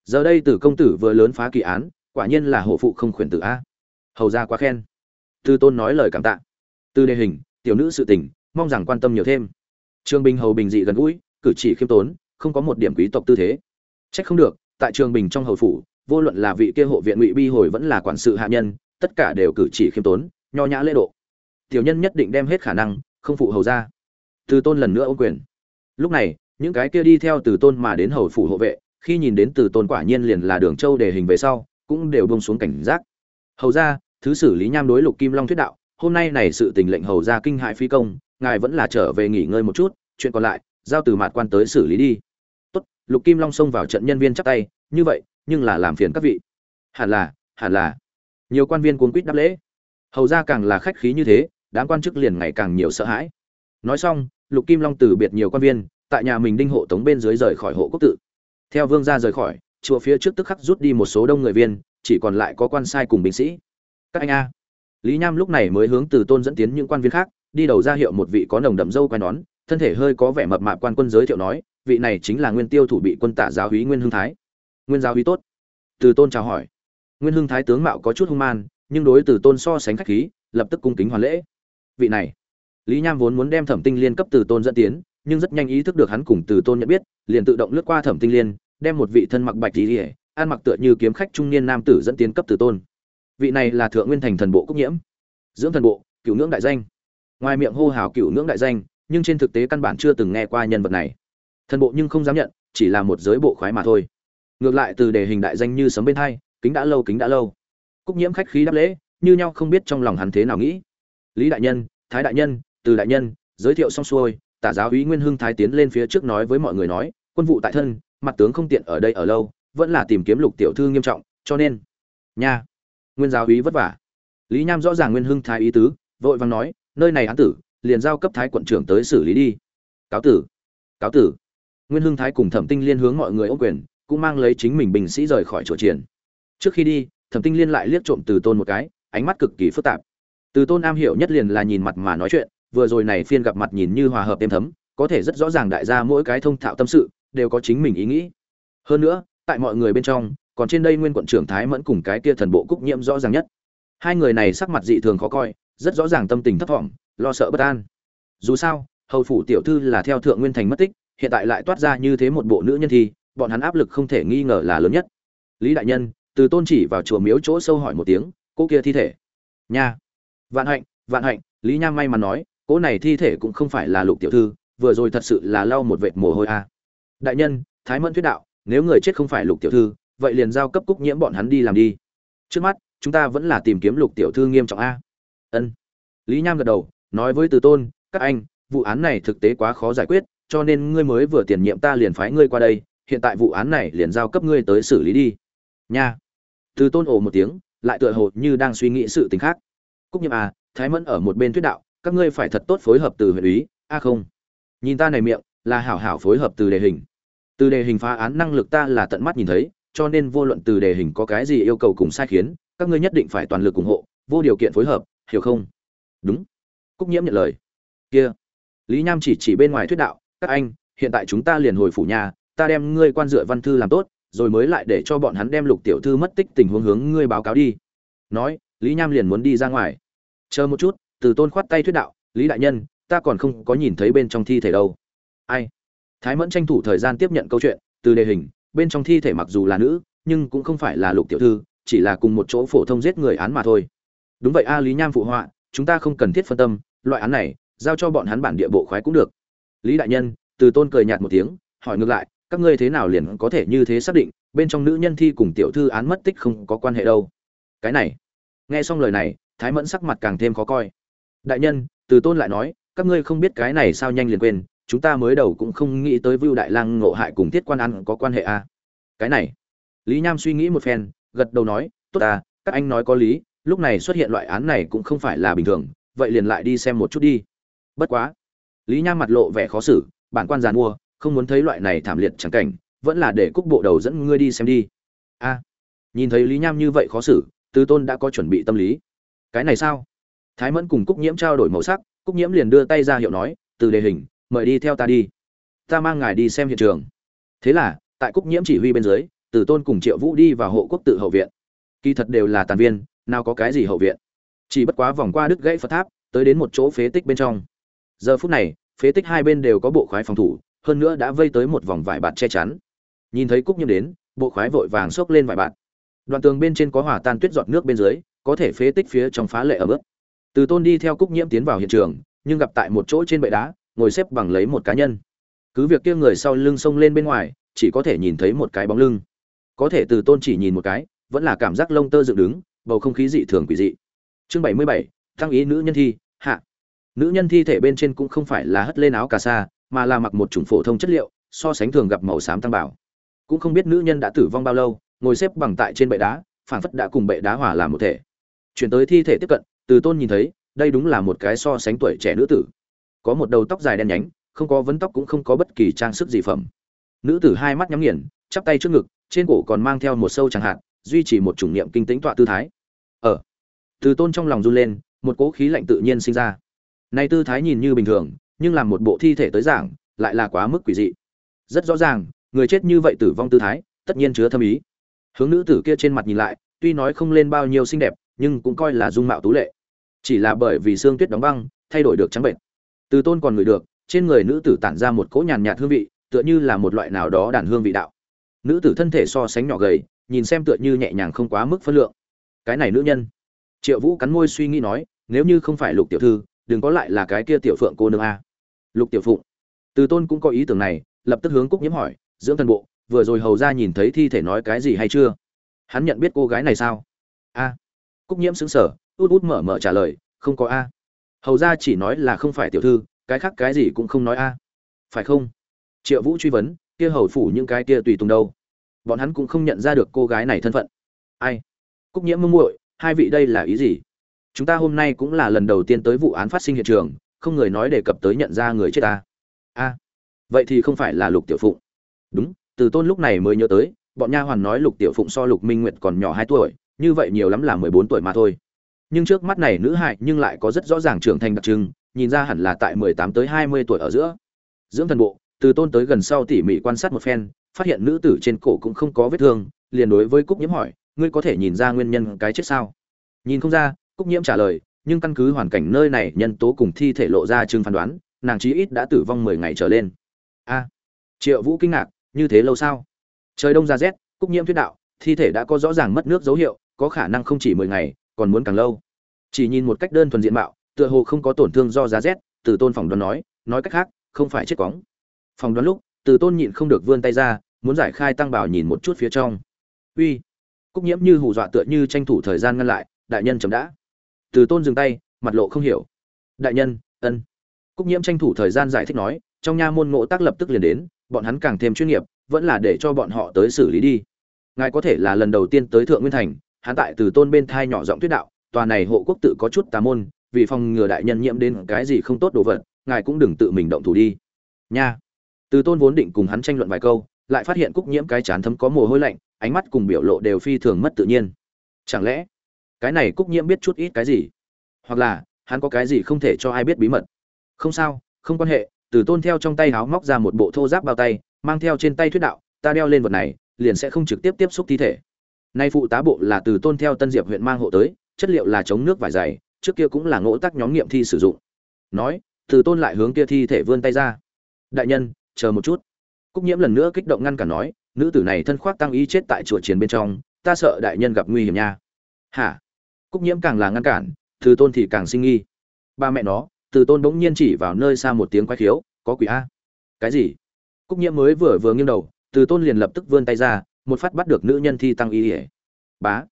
Giờ đây từ công tử vừa lớn phá kỳ án, quả nhiên là hổ phụ không khuyển tử a. Hầu ra quá khen. Từ tôn nói lời cảm tạ. Từ đề hình, tiểu nữ sự tình, mong rằng quan tâm nhiều thêm. Trương bình hầu bình dị gần gũi, cử chỉ khiêm tốn, không có một điểm quý tộc tư thế. Trách không được, tại trường bình trong hầu phủ, vô luận là vị kia hộ viện ngụy bi hồi vẫn là quản sự hạ nhân, tất cả đều cử chỉ khiêm tốn nho nhã lễ độ. Tiểu nhân nhất định đem hết khả năng, không phụ hầu ra. Từ tôn lần nữa ô quyền. Lúc này, những cái kia đi theo từ tôn mà đến hầu phủ hộ vệ, khi nhìn đến từ tôn quả nhiên liền là đường châu đề hình về sau, cũng đều bông xuống cảnh giác. Hầu ra, thứ xử lý nham đối lục kim long thuyết đạo, hôm nay này sự tình lệnh hầu ra kinh hại phi công, ngài vẫn là trở về nghỉ ngơi một chút, chuyện còn lại, giao từ mạt quan tới xử lý đi. Tốt, lục kim long xông vào trận nhân viên chắp tay, như vậy, nhưng là làm phiền các vị. Hẳn là hẳn là. Nhiều quan viên cuốn quýt đáp lễ hầu ra càng là khách khí như thế, đám quan chức liền ngày càng nhiều sợ hãi. Nói xong, lục kim long từ biệt nhiều quan viên, tại nhà mình đinh hộ tống bên dưới rời khỏi hộ quốc tự. Theo vương gia rời khỏi, chùa phía trước tức khắc rút đi một số đông người viên, chỉ còn lại có quan sai cùng binh sĩ. Các anh a. Lý nham lúc này mới hướng từ tôn dẫn tiến những quan viên khác, đi đầu ra hiệu một vị có nồng đậm dâu quai nón, thân thể hơi có vẻ mập mạp quan quân giới thiệu nói, vị này chính là nguyên tiêu thủ bị quân tạ giáo húy nguyên hưng thái. Nguyên giáo húy tốt. Từ tôn chào hỏi. Nguyên hưng thái tướng mạo có chút hung man nhưng đối từ tôn so sánh khách khí, lập tức cung kính hoàn lễ. Vị này, lý nham vốn muốn đem thẩm tinh liên cấp từ tôn dẫn tiến, nhưng rất nhanh ý thức được hắn cùng từ tôn nhận biết, liền tự động lướt qua thẩm tinh liên, đem một vị thân mặc bạch tỉ ỉa ăn mặc tựa như kiếm khách trung niên nam tử dẫn tiến cấp từ tôn. Vị này là thượng nguyên thành thần bộ cúc nhiễm, dưỡng thần bộ, cựu ngưỡng đại danh. Ngoài miệng hô hào cựu ngưỡng đại danh, nhưng trên thực tế căn bản chưa từng nghe qua nhân vật này. Thần bộ nhưng không dám nhận, chỉ là một giới bộ khoái mà thôi. Ngược lại từ đề hình đại danh như sấm bên hai, kính đã lâu, kính đã lâu cúc nhiễm khách khí đáp lễ, như nhau không biết trong lòng hắn thế nào nghĩ. Lý đại nhân, thái đại nhân, từ đại nhân, giới thiệu xong xuôi, tả giáo úy nguyên hưng thái tiến lên phía trước nói với mọi người nói, quân vụ tại thân, mặt tướng không tiện ở đây ở lâu, vẫn là tìm kiếm lục tiểu thư nghiêm trọng, cho nên nha. Nguyên giáo úy vất vả. Lý nham rõ ràng nguyên hưng thái ý tứ, vội vàng nói, nơi này án tử, liền giao cấp thái quận trưởng tới xử lý đi. Cáo tử cáo tử. Nguyên hưng thái cùng thẩm tinh liên hướng mọi người ô quyền, cũng mang lấy chính mình bình sĩ rời khỏi chỗ triển trước khi đi thẩm tinh liên lại liếc trộm từ tôn một cái, ánh mắt cực kỳ phức tạp. Từ tôn am hiểu nhất liền là nhìn mặt mà nói chuyện, vừa rồi này phiên gặp mặt nhìn như hòa hợp êm thấm, có thể rất rõ ràng đại gia mỗi cái thông thạo tâm sự, đều có chính mình ý nghĩ. Hơn nữa, tại mọi người bên trong, còn trên đây nguyên quận trưởng thái mẫn cùng cái kia thần bộ cúc nhiễm rõ ràng nhất. Hai người này sắc mặt dị thường khó coi, rất rõ ràng tâm tình thấp thỏm, lo sợ bất an. Dù sao, hầu phủ tiểu thư là theo thượng nguyên thành mất tích, hiện tại lại toát ra như thế một bộ nữ nhân thì, bọn hắn áp lực không thể nghi ngờ là lớn nhất. Lý đại nhân từ tôn chỉ vào chùa miếu chỗ sâu hỏi một tiếng, cô kia thi thể? Nha. Vạn hạnh vạn hạnh. Lý nham may mắn nói cỗ này thi thể cũng không phải là lục tiểu thư, vừa rồi thật sự là lau một vệt mồ hôi a. Đại nhân, thái mẫn thuyết đạo, nếu người chết không phải lục tiểu thư, vậy liền giao cấp cúc nhiễm bọn hắn đi làm đi. Trước mắt, chúng ta vẫn là tìm kiếm lục tiểu thư nghiêm trọng a. Ân. Lý nham gật đầu, nói với từ tôn, các anh, vụ án này thực tế quá khó giải quyết, cho nên ngươi mới vừa tiền nhiệm ta liền phái ngươi qua đây, hiện tại vụ án này liền giao cấp ngươi tới xử lý đi. Nha từ tôn ồ một tiếng, lại tựa hồ như đang suy nghĩ sự tình khác. Cúc Nhiệm à thái mẫn ở một bên thuyết đạo, các ngươi phải thật tốt phối hợp từ huyện úy a à không? Nhìn ta này miệng, là hảo hảo phối hợp từ đề hình. Từ đề hình phá án năng lực ta là tận mắt nhìn thấy, cho nên vô luận từ đề hình có cái gì yêu cầu cùng sai khiến, các ngươi nhất định phải toàn lực ủng hộ, vô điều kiện phối hợp, hiểu không? Đúng. Cúc nhiễm nhận lời. Kia. Lý nham chỉ chỉ bên ngoài thuyết đạo, các anh, hiện tại chúng ta liền hồi phủ nhà, ta đem ngươi quan dựa văn thư làm tốt rồi mới lại để cho bọn hắn đem lục tiểu thư mất tích tình huống hướng ngươi báo cáo đi. Nói, lý nham liền muốn đi ra ngoài. Chờ một chút, từ tôn khoát tay thuyết đạo, lý đại nhân, ta còn không có nhìn thấy bên trong thi thể đâu. Ai? Thái mẫn tranh thủ thời gian tiếp nhận câu chuyện, từ đề hình, bên trong thi thể mặc dù là nữ, nhưng cũng không phải là lục tiểu thư, chỉ là cùng một chỗ phổ thông giết người án mà thôi. Đúng vậy a, lý nham phụ họa, chúng ta không cần thiết phân tâm, loại án này, giao cho bọn hắn bản địa bộ khoái cũng được. Lý đại nhân, từ tôn cười nhạt một tiếng, hỏi ngược lại các ngươi thế nào liền có thể như thế xác định, bên trong nữ nhân thi cùng tiểu thư án mất tích không có quan hệ đâu. Cái này, nghe xong lời này, thái mẫn sắc mặt càng thêm khó coi. Đại nhân, từ tôn lại nói, các ngươi không biết cái này sao nhanh liền quên, chúng ta mới đầu cũng không nghĩ tới vưu đại lang ngộ hại cùng tiết quan ăn có quan hệ a à. cái này, lý nham suy nghĩ một phen, gật đầu nói, tốt à các anh nói có lý, lúc này xuất hiện loại án này cũng không phải là bình thường, vậy liền lại đi xem một chút đi. Bất quá, lý nham mặt lộ vẻ khó xử, bản quan giàn mua không muốn thấy loại này thảm liệt chẳng cảnh, vẫn là để cúc bộ đầu dẫn ngươi đi xem đi. A, nhìn thấy lý nham như vậy khó xử từ tôn đã có chuẩn bị tâm lý. Cái này sao? Thái mẫn cùng cúc nhiễm trao đổi màu sắc, cúc nhiễm liền đưa tay ra hiệu nói, từ đề hình, mời đi theo ta đi. Ta mang ngài đi xem hiện trường. Thế là, tại cúc nhiễm chỉ huy bên dưới từ tôn cùng triệu vũ đi vào hộ quốc tự hậu viện. Kỳ thật đều là tàn viên, nào có cái gì hậu viện. Chỉ bất quá vòng qua đứt gãy phật tháp, tới đến một chỗ phế tích bên trong. Giờ phút này, phế tích hai bên đều có bộ khoái phòng thủ hơn nữa đã vây tới một vòng vải bạt che chắn. Nhìn thấy cúc nhiễm đến, bộ khoái vội vàng xốc lên vải bạt. Đoạn tường bên trên có hỏa tan tuyết giọt nước bên dưới, có thể phế tích phía trong phá lệ ở bước. Từ tôn đi theo cúc nhiễm tiến vào hiện trường, nhưng gặp tại một chỗ trên bệ đá, ngồi xếp bằng lấy một cá nhân. Cứ việc kia người sau lưng xông lên bên ngoài, chỉ có thể nhìn thấy một cái bóng lưng. Có thể từ tôn chỉ nhìn một cái, vẫn là cảm giác lông tơ dựng đứng, bầu không khí dị thường quỷ dị. Chương bảy mươi bảy tăng ý nữ nhân thi, hạ. Nữ nhân thi thể bên trên cũng không phải là hất lên áo cà sa mà là mặc một chủng phổ thông chất liệu, so sánh thường gặp màu xám tăng bảo. Cũng không biết nữ nhân đã tử vong bao lâu, ngồi xếp bằng tại trên bệ đá phản phất đã cùng bệ đá hòa làm một thể. Chuyển tới thi thể tiếp cận, từ tôn nhìn thấy, đây đúng là một cái so sánh tuổi trẻ nữ tử. Có một đầu tóc dài đen nhánh, không có vấn tóc cũng không có bất kỳ trang sức gì phẩm. Nữ tử hai mắt nhắm nghiền, chắp tay trước ngực, trên cổ còn mang theo một sâu chẳng hạn, duy trì một chủng niệm kinh tĩnh tọa tư thái. Ở từ tôn trong lòng run lên, một cỗ khí lạnh tự nhiên sinh ra. Nay tư thái nhìn như bình thường nhưng làm một bộ thi thể tới giảng lại là quá mức quỷ dị. Rất rõ ràng, người chết như vậy tử vong tư thái, tất nhiên chứa thâm ý. Hướng nữ tử kia trên mặt nhìn lại, tuy nói không lên bao nhiêu xinh đẹp, nhưng cũng coi là dung mạo tú lệ. Chỉ là bởi vì xương tuyết đóng băng, thay đổi được trắng bệnh. Từ tôn còn ngửi được, trên người nữ tử tản ra một cỗ nhàn nhạt hương vị, tựa như là một loại nào đó đàn hương vị đạo. Nữ tử thân thể so sánh nhỏ gầy, nhìn xem tựa như nhẹ nhàng không quá mức phân lượng. Cái này nữ nhân. Triệu vũ cắn môi suy nghĩ nói, nếu như không phải lục tiểu thư, đừng có lại là cái kia tiểu phượng cô nương a lục tiểu phụng. Từ tôn cũng có ý tưởng này, lập tức hướng cúc nhiễm hỏi, dưỡng thần bộ, vừa rồi hầu ra nhìn thấy thi thể nói cái gì hay chưa? Hắn nhận biết cô gái này sao? A. Cúc nhiễm xứng sở út út mở mở trả lời, không có a. Hầu ra chỉ nói là không phải tiểu thư, cái khác cái gì cũng không nói a. Phải không? Triệu vũ truy vấn, kia hầu phủ những cái kia tùy tùng đâu? Bọn hắn cũng không nhận ra được cô gái này thân phận. Ai? Cúc nhiễm mưng muội, hai vị đây là ý gì? Chúng ta hôm nay cũng là lần đầu tiên tới vụ án phát sinh hiện trường không người nói đề cập tới nhận ra người chết ta. A, vậy thì không phải là lục tiểu phụng. Đúng, từ tôn lúc này mới nhớ tới, bọn nha hoàn nói lục tiểu phụng so lục minh nguyệt còn nhỏ hai tuổi, như vậy nhiều lắm là mười bốn tuổi mà thôi. Nhưng trước mắt này nữ hại nhưng lại có rất rõ ràng trưởng thành đặc trưng, nhìn ra hẳn là tại mười tám tới hai mươi tuổi ở giữa. Dưỡng thần bộ, từ tôn tới gần sau tỉ mỉ quan sát một phen, phát hiện nữ tử trên cổ cũng không có vết thương, liền đối với cúc nhiễm hỏi, ngươi có thể nhìn ra nguyên nhân cái chết sao? Nhìn không ra, cúc nhiễm trả lời nhưng căn cứ hoàn cảnh nơi này, nhân tố cùng thi thể lộ ra chừng phán đoán, nàng chí ít đã tử vong mười ngày trở lên. A, triệu vũ kinh ngạc, như thế lâu sao? Trời đông ra rét, cúc nhiễm thuyết đạo, thi thể đã có rõ ràng mất nước dấu hiệu, có khả năng không chỉ mười ngày, còn muốn càng lâu. Chỉ nhìn một cách đơn thuần diện mạo, tựa hồ không có tổn thương do giá rét, từ tôn phòng đoán nói nói cách khác, không phải chết cóng. Phòng đoán lúc, từ tôn nhịn không được vươn tay ra, muốn giải khai tăng bảo nhìn một chút phía trong. Uy, cúc nhiễm như hù dọa tựa như tranh thủ thời gian ngăn lại, đại nhân chấm đã từ tôn dừng tay, mặt lộ không hiểu. Đại nhân, ân. Cúc nhiễm tranh thủ thời gian giải thích nói, trong nha môn ngộ tác lập tức liền đến, bọn hắn càng thêm chuyên nghiệp, vẫn là để cho bọn họ tới xử lý đi. Ngài có thể là lần đầu tiên tới thượng nguyên thành, hắn tại từ tôn bên thai nhỏ giọng tuyết đạo, tòa này hộ quốc tự có chút tà môn, vì phòng ngừa đại nhân nhiễm đến cái gì không tốt đồ vật, ngài cũng đừng tự mình động thủ đi. Nha. Từ tôn vốn định cùng hắn tranh luận vài câu, lại phát hiện cúc nhiễm cái chán thấm có mồ hôi lạnh, ánh mắt cùng biểu lộ đều phi thường mất tự nhiên. Chẳng lẽ cái này cúc nhiễm biết chút ít cái gì? Hoặc là, hắn có cái gì không thể cho ai biết bí mật? Không sao, không quan hệ, từ tôn theo trong tay háo móc ra một bộ thô giáp bao tay, mang theo trên tay thuyết đạo, ta đeo lên vật này, liền sẽ không trực tiếp tiếp xúc thi thể. Nay phụ tá bộ là từ tôn theo tân diệp huyện mang hộ tới, chất liệu là chống nước vải dày, trước kia cũng là ngỗ tắc nhóm nghiệm thi sử dụng. Nói, từ tôn lại hướng kia thi thể vươn tay ra. Đại nhân, chờ một chút. Cúc nhiễm lần nữa kích động ngăn cản nói, nữ tử này thân khoác tăng y chết tại chùa chiến bên trong, ta sợ đại nhân gặp nguy hiểm nha. Hả? Cúc nhiễm càng là ngăn cản, từ tôn thì càng sinh nghi. Ba mẹ nó, từ tôn bỗng nhiên chỉ vào nơi xa một tiếng quái khiếu, có quỷ a. Cái gì? Cúc nhiễm mới vừa vừa nghiêng đầu, từ tôn liền lập tức vươn tay ra, một phát bắt được nữ nhân thi tăng y ỉa bá.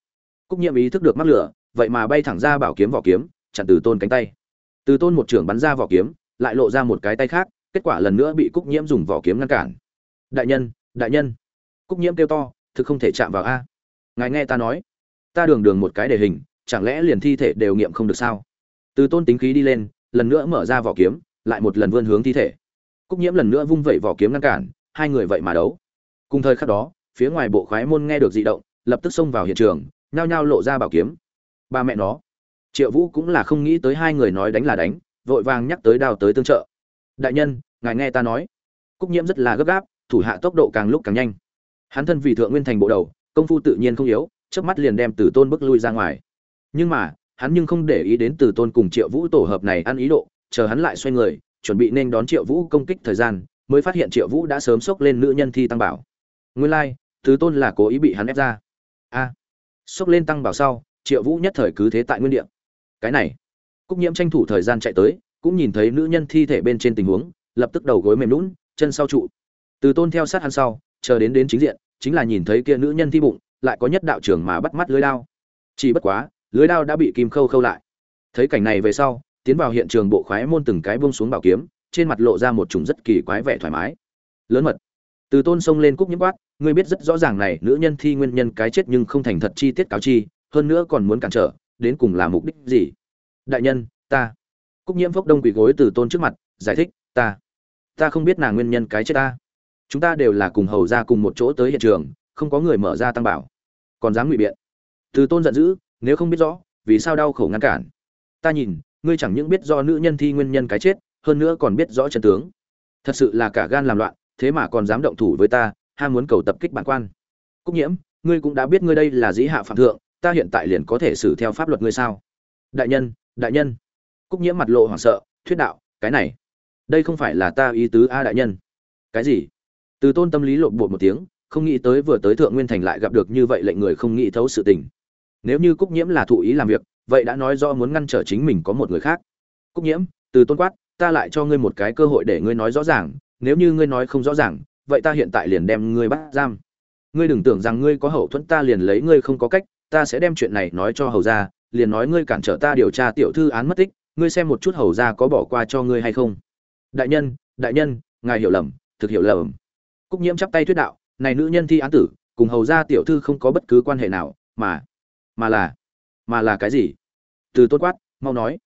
Cúc nhiễm ý thức được mắc lửa, vậy mà bay thẳng ra bảo kiếm vỏ kiếm, chặn từ tôn cánh tay. Từ tôn một trưởng bắn ra vỏ kiếm, lại lộ ra một cái tay khác, kết quả lần nữa bị cúc nhiễm dùng vỏ kiếm ngăn cản. Đại nhân đại nhân. Cúc nhiễm kêu to, thực không thể chạm vào a. Ngài nghe ta nói. Ta đường đường một cái đề hình chẳng lẽ liền thi thể đều nghiệm không được sao? Từ tôn tính khí đi lên, lần nữa mở ra vỏ kiếm, lại một lần vươn hướng thi thể. Cúc nhiễm lần nữa vung vẩy vỏ kiếm ngăn cản, hai người vậy mà đấu. Cùng thời khắc đó, phía ngoài bộ khoái môn nghe được dị động, lập tức xông vào hiện trường, nhao nhao lộ ra bảo kiếm. Ba mẹ nó. Triệu vũ cũng là không nghĩ tới hai người nói đánh là đánh, vội vàng nhắc tới đào tới tương trợ. Đại nhân, ngài nghe ta nói. Cúc nhiễm rất là gấp gáp, thủ hạ tốc độ càng lúc càng nhanh. Hắn thân vì thượng nguyên thành bộ đầu, công phu tự nhiên không yếu trước mắt liền đem từ tôn bước lui ra ngoài nhưng mà hắn nhưng không để ý đến từ tôn cùng triệu vũ tổ hợp này ăn ý độ chờ hắn lại xoay người chuẩn bị nên đón triệu vũ công kích thời gian mới phát hiện triệu vũ đã sớm xốc lên nữ nhân thi tăng bảo. Nguyên lai、like, từ tôn là cố ý bị hắn ép ra. A à, xốc lên tăng bảo sau triệu vũ nhất thời cứ thế tại nguyên đ ị a cái này cúc nhiễm tranh thủ thời gian chạy tới cũng nhìn thấy nữ nhân thi thể bên trên tình huống lập tức đầu gối mềm lún chân sau trụ. Từ tôn theo sát hắn sau chờ đến đến chính diện chính là nhìn thấy kia nữ nhân thi bụng lại có nhất đạo trưởng mà bắt mắt lưới lao chỉ bất quá lưới đao đã bị kim khâu khâu lại. Thấy cảnh này về sau, tiến vào hiện trường bộ khoái môn từng cái buông xuống bảo kiếm, trên mặt lộ ra một chủng rất kỳ quái vẻ thoải mái. Lớn mật. Từ tôn sông lên cúc nhiễm quát, ngươi biết rất rõ ràng này, nữ nhân thi nguyên nhân cái chết nhưng không thành thật chi tiết cáo chi, hơn nữa còn muốn cản trở, đến cùng là mục đích gì? Đại nhân, ta. Cúc nhiễm phốc đông quỳ gối từ tôn trước mặt, giải thích, ta. Ta không biết nàng nguyên nhân cái chết ta. Chúng ta đều là cùng hầu ra cùng một chỗ tới hiện trường, không có người mở ra tăng bảo. Còn dám ngụy biện. Từ tôn giận dữ nếu không biết rõ, vì sao đau khổ ngăn cản? Ta nhìn, ngươi chẳng những biết do nữ nhân thi nguyên nhân cái chết, hơn nữa còn biết rõ chân tướng. Thật sự là cả gan làm loạn, thế mà còn dám động thủ với ta, ham muốn cầu tập kích bản quan. Cúc nhiễm, ngươi cũng đã biết ngươi đây là dĩ hạ phạm thượng, ta hiện tại liền có thể xử theo pháp luật ngươi sao? Đại nhân đại nhân. Cúc nhiễm mặt lộ hoảng sợ, thuyết đạo, cái này. Đây không phải là ta ý tứ a đại nhân. Cái gì? Từ tôn tâm lý lộn bột một tiếng, không nghĩ tới vừa tới thượng nguyên thành lại gặp được như vậy lệnh người không nghĩ thấu sự tình nếu như cúc nhiễm là thụ ý làm việc, vậy đã nói do muốn ngăn trở chính mình có một người khác. Cúc nhiễm, từ tôn quát, ta lại cho ngươi một cái cơ hội để ngươi nói rõ ràng, nếu như ngươi nói không rõ ràng, vậy ta hiện tại liền đem ngươi bắt giam. Ngươi đừng tưởng rằng ngươi có hậu thuẫn ta liền lấy ngươi không có cách, ta sẽ đem chuyện này nói cho hầu ra liền nói ngươi cản trở ta điều tra tiểu thư án mất tích, ngươi xem một chút hầu ra có bỏ qua cho ngươi hay không. Đại nhân đại nhân, ngài hiểu lầm, thực hiểu lầm. Cúc nhiễm chắp tay thuyết đạo, này nữ nhân thi án tử, cùng hầu ra tiểu thư không có bất cứ quan hệ nào, mà mà là mà là cái gì? Từ tốt quát, mau nói.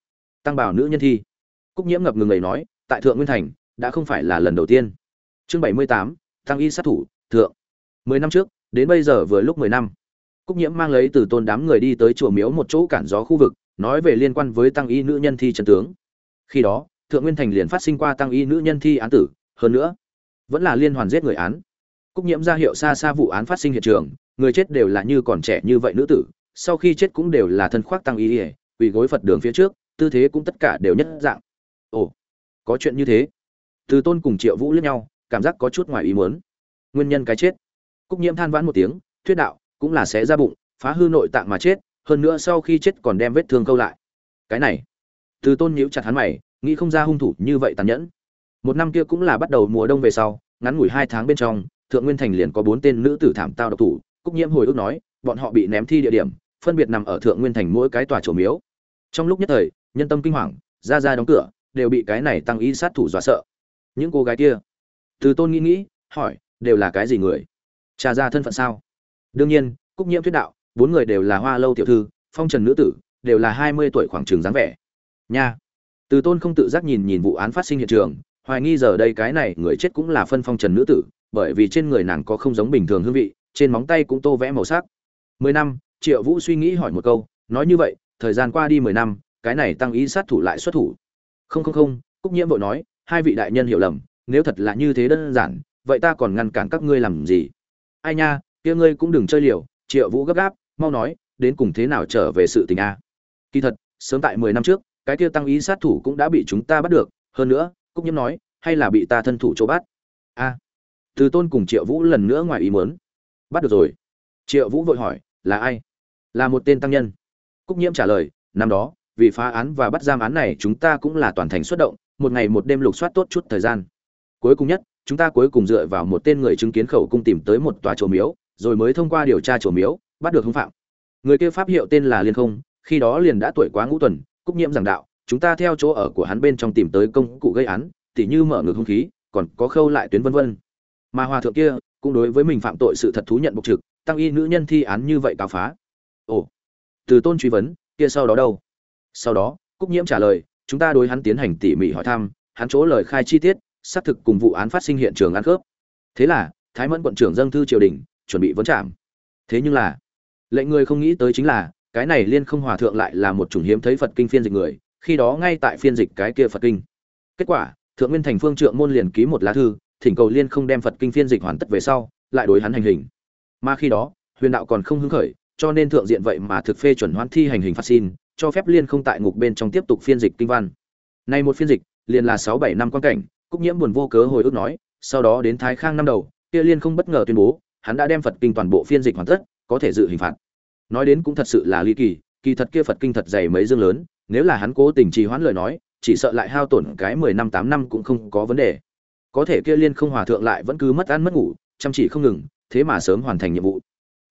Tăng bảo nữ nhân thi. Cúc nhiễm ngập ngừng lầy nói, tại thượng nguyên thành, đã không phải là lần đầu tiên. Chương bảy mươi tám, tăng y sát thủ, thượng. Mười năm trước, đến bây giờ vừa lúc mười năm. Cúc nhiễm mang lấy từ tôn đám người đi tới chùa miếu một chỗ cản gió khu vực, nói về liên quan với tăng y nữ nhân thi trần tướng. Khi đó, thượng nguyên thành liền phát sinh qua tăng y nữ nhân thi án tử, hơn nữa, vẫn là liên hoàn giết người án. Cúc nhiễm ra hiệu xa xa vụ án phát sinh hiện trường, người chết đều là như còn trẻ như vậy nữ tử sau khi chết cũng đều là thân khoác tăng y ỉa quỳ gối phật đường phía trước, tư thế cũng tất cả đều nhất dạng. Ồ, có chuyện như thế. Từ tôn cùng triệu vũ lướt nhau, cảm giác có chút ngoài ý muốn. Nguyên nhân cái chết. Cúc nhiễm than vãn một tiếng, thuyết đạo, cũng là sẽ ra bụng, phá hư nội tạng mà chết, hơn nữa sau khi chết còn đem vết thương câu lại. Cái này. Từ tôn nhíu chặt hắn mày, nghĩ không ra hung thủ như vậy tàn nhẫn. Một năm kia cũng là bắt đầu mùa đông về sau, ngắn ngủi hai tháng bên trong, thượng nguyên thành liền có bốn tên nữ tử thảm tao độc thủ, cúc nhiễm hồi ức nói bọn họ bị ném thi địa điểm, phân biệt nằm ở thượng nguyên thành mỗi cái tòa trổ miếu. Trong lúc nhất thời, nhân tâm kinh hoàng, ra ra đóng cửa, đều bị cái này tăng ý sát thủ dọa sợ. Những cô gái kia, từ tôn nghĩ nghĩ, hỏi, đều là cái gì người? Trà ra thân phận sao? Đương nhiên, cúc nhiễm thuyết đạo, bốn người đều là hoa lâu tiểu thư, phong trần nữ tử, đều là hai mươi tuổi khoảng trường dáng vẻ. Nha. Từ tôn không tự giác nhìn nhìn vụ án phát sinh hiện trường, hoài nghi giờ đây cái này người chết cũng là phân phong trần nữ tử, bởi vì trên người nàng có không giống bình thường hương vị, trên móng tay cũng tô vẽ màu sắc mười năm, triệu vũ suy nghĩ hỏi một câu, nói như vậy, thời gian qua đi mười năm, cái này tăng ý sát thủ lại xuất thủ. Không không không, cúc nhiễm vội nói, hai vị đại nhân hiểu lầm, nếu thật là như thế đơn giản, vậy ta còn ngăn cản các ngươi làm gì? Ai nha, kia ngươi cũng đừng chơi liều, triệu vũ gấp gáp, mau nói, đến cùng thế nào trở về sự tình a? Kỳ thật, sớm tại mười năm trước, cái kia tăng ý sát thủ cũng đã bị chúng ta bắt được, hơn nữa, cúc nhiễm nói, hay là bị ta thân thủ chỗ bắt? A. Từ tôn cùng triệu vũ lần nữa ngoài ý muốn. Bắt được rồi. Triệu vũ vội hỏi là ai? Là một tên tăng nhân. Cúc nhiễm trả lời, năm đó, vì phá án và bắt giam án này chúng ta cũng là toàn thành xuất động, một ngày một đêm lục soát tốt chút thời gian. Cuối cùng nhất, chúng ta cuối cùng dựa vào một tên người chứng kiến khẩu cung tìm tới một tòa chùa miếu, rồi mới thông qua điều tra chùa miếu, bắt được hung phạm. Người kia pháp hiệu tên là liên không, khi đó liền đã tuổi quá ngũ tuần, cúc nhiễm giảng đạo, chúng ta theo chỗ ở của hắn bên trong tìm tới công cụ gây án, tỉ như mở ngược hung khí, còn có khâu lại tuyến vân vân. Mà hòa thượng kia cũng đối với mình phạm tội sự thật thú nhận bộc trực tăng y nữ nhân thi án như vậy cáo phá. Ồ, từ tôn truy vấn, kia sau đó đâu? Sau đó, cúc nhiễm trả lời, chúng ta đối hắn tiến hành tỉ mỉ hỏi thăm, hắn chỗ lời khai chi tiết, xác thực cùng vụ án phát sinh hiện trường ăn khớp. Thế là, thái mẫn quận trưởng dâng thư triều đình, chuẩn bị vấn trảm thế nhưng là, lệnh người không nghĩ tới chính là, cái này liên không hòa thượng lại là một chủng hiếm thấy phật kinh phiên dịch người, khi đó ngay tại phiên dịch cái kia phật kinh. Kết quả, thượng nguyên thành phương trượng môn liền ký một lá thư, thỉnh cầu liên không đem phật kinh phiên dịch hoàn tất về sau, lại đối hắn hành hình mà khi đó, huyền đạo còn không hứng khởi, cho nên thượng diện vậy mà thực phê chuẩn hoãn thi hành hình phạt xin, cho phép liên không tại ngục bên trong tiếp tục phiên dịch kinh văn. Nay một phiên dịch, liền là sáu bảy năm quan cảnh, cúc nhiễm buồn vô cớ hồi ức nói, sau đó đến thái khang năm đầu, kia liên không bất ngờ tuyên bố, hắn đã đem phật kinh toàn bộ phiên dịch hoàn tất, có thể dự hình phạt. Nói đến cũng thật sự là ly kỳ kỳ thật kia phật kinh thật dày mấy dương lớn, nếu là hắn cố tình trì hoãn lời nói, chỉ sợ lại hao tổn cái mười năm tám năm cũng không có vấn đề. Có thể kia liên không hòa thượng lại vẫn cứ mất ăn mất ngủ, chăm chỉ không ngừng thế mà sớm hoàn thành nhiệm vụ.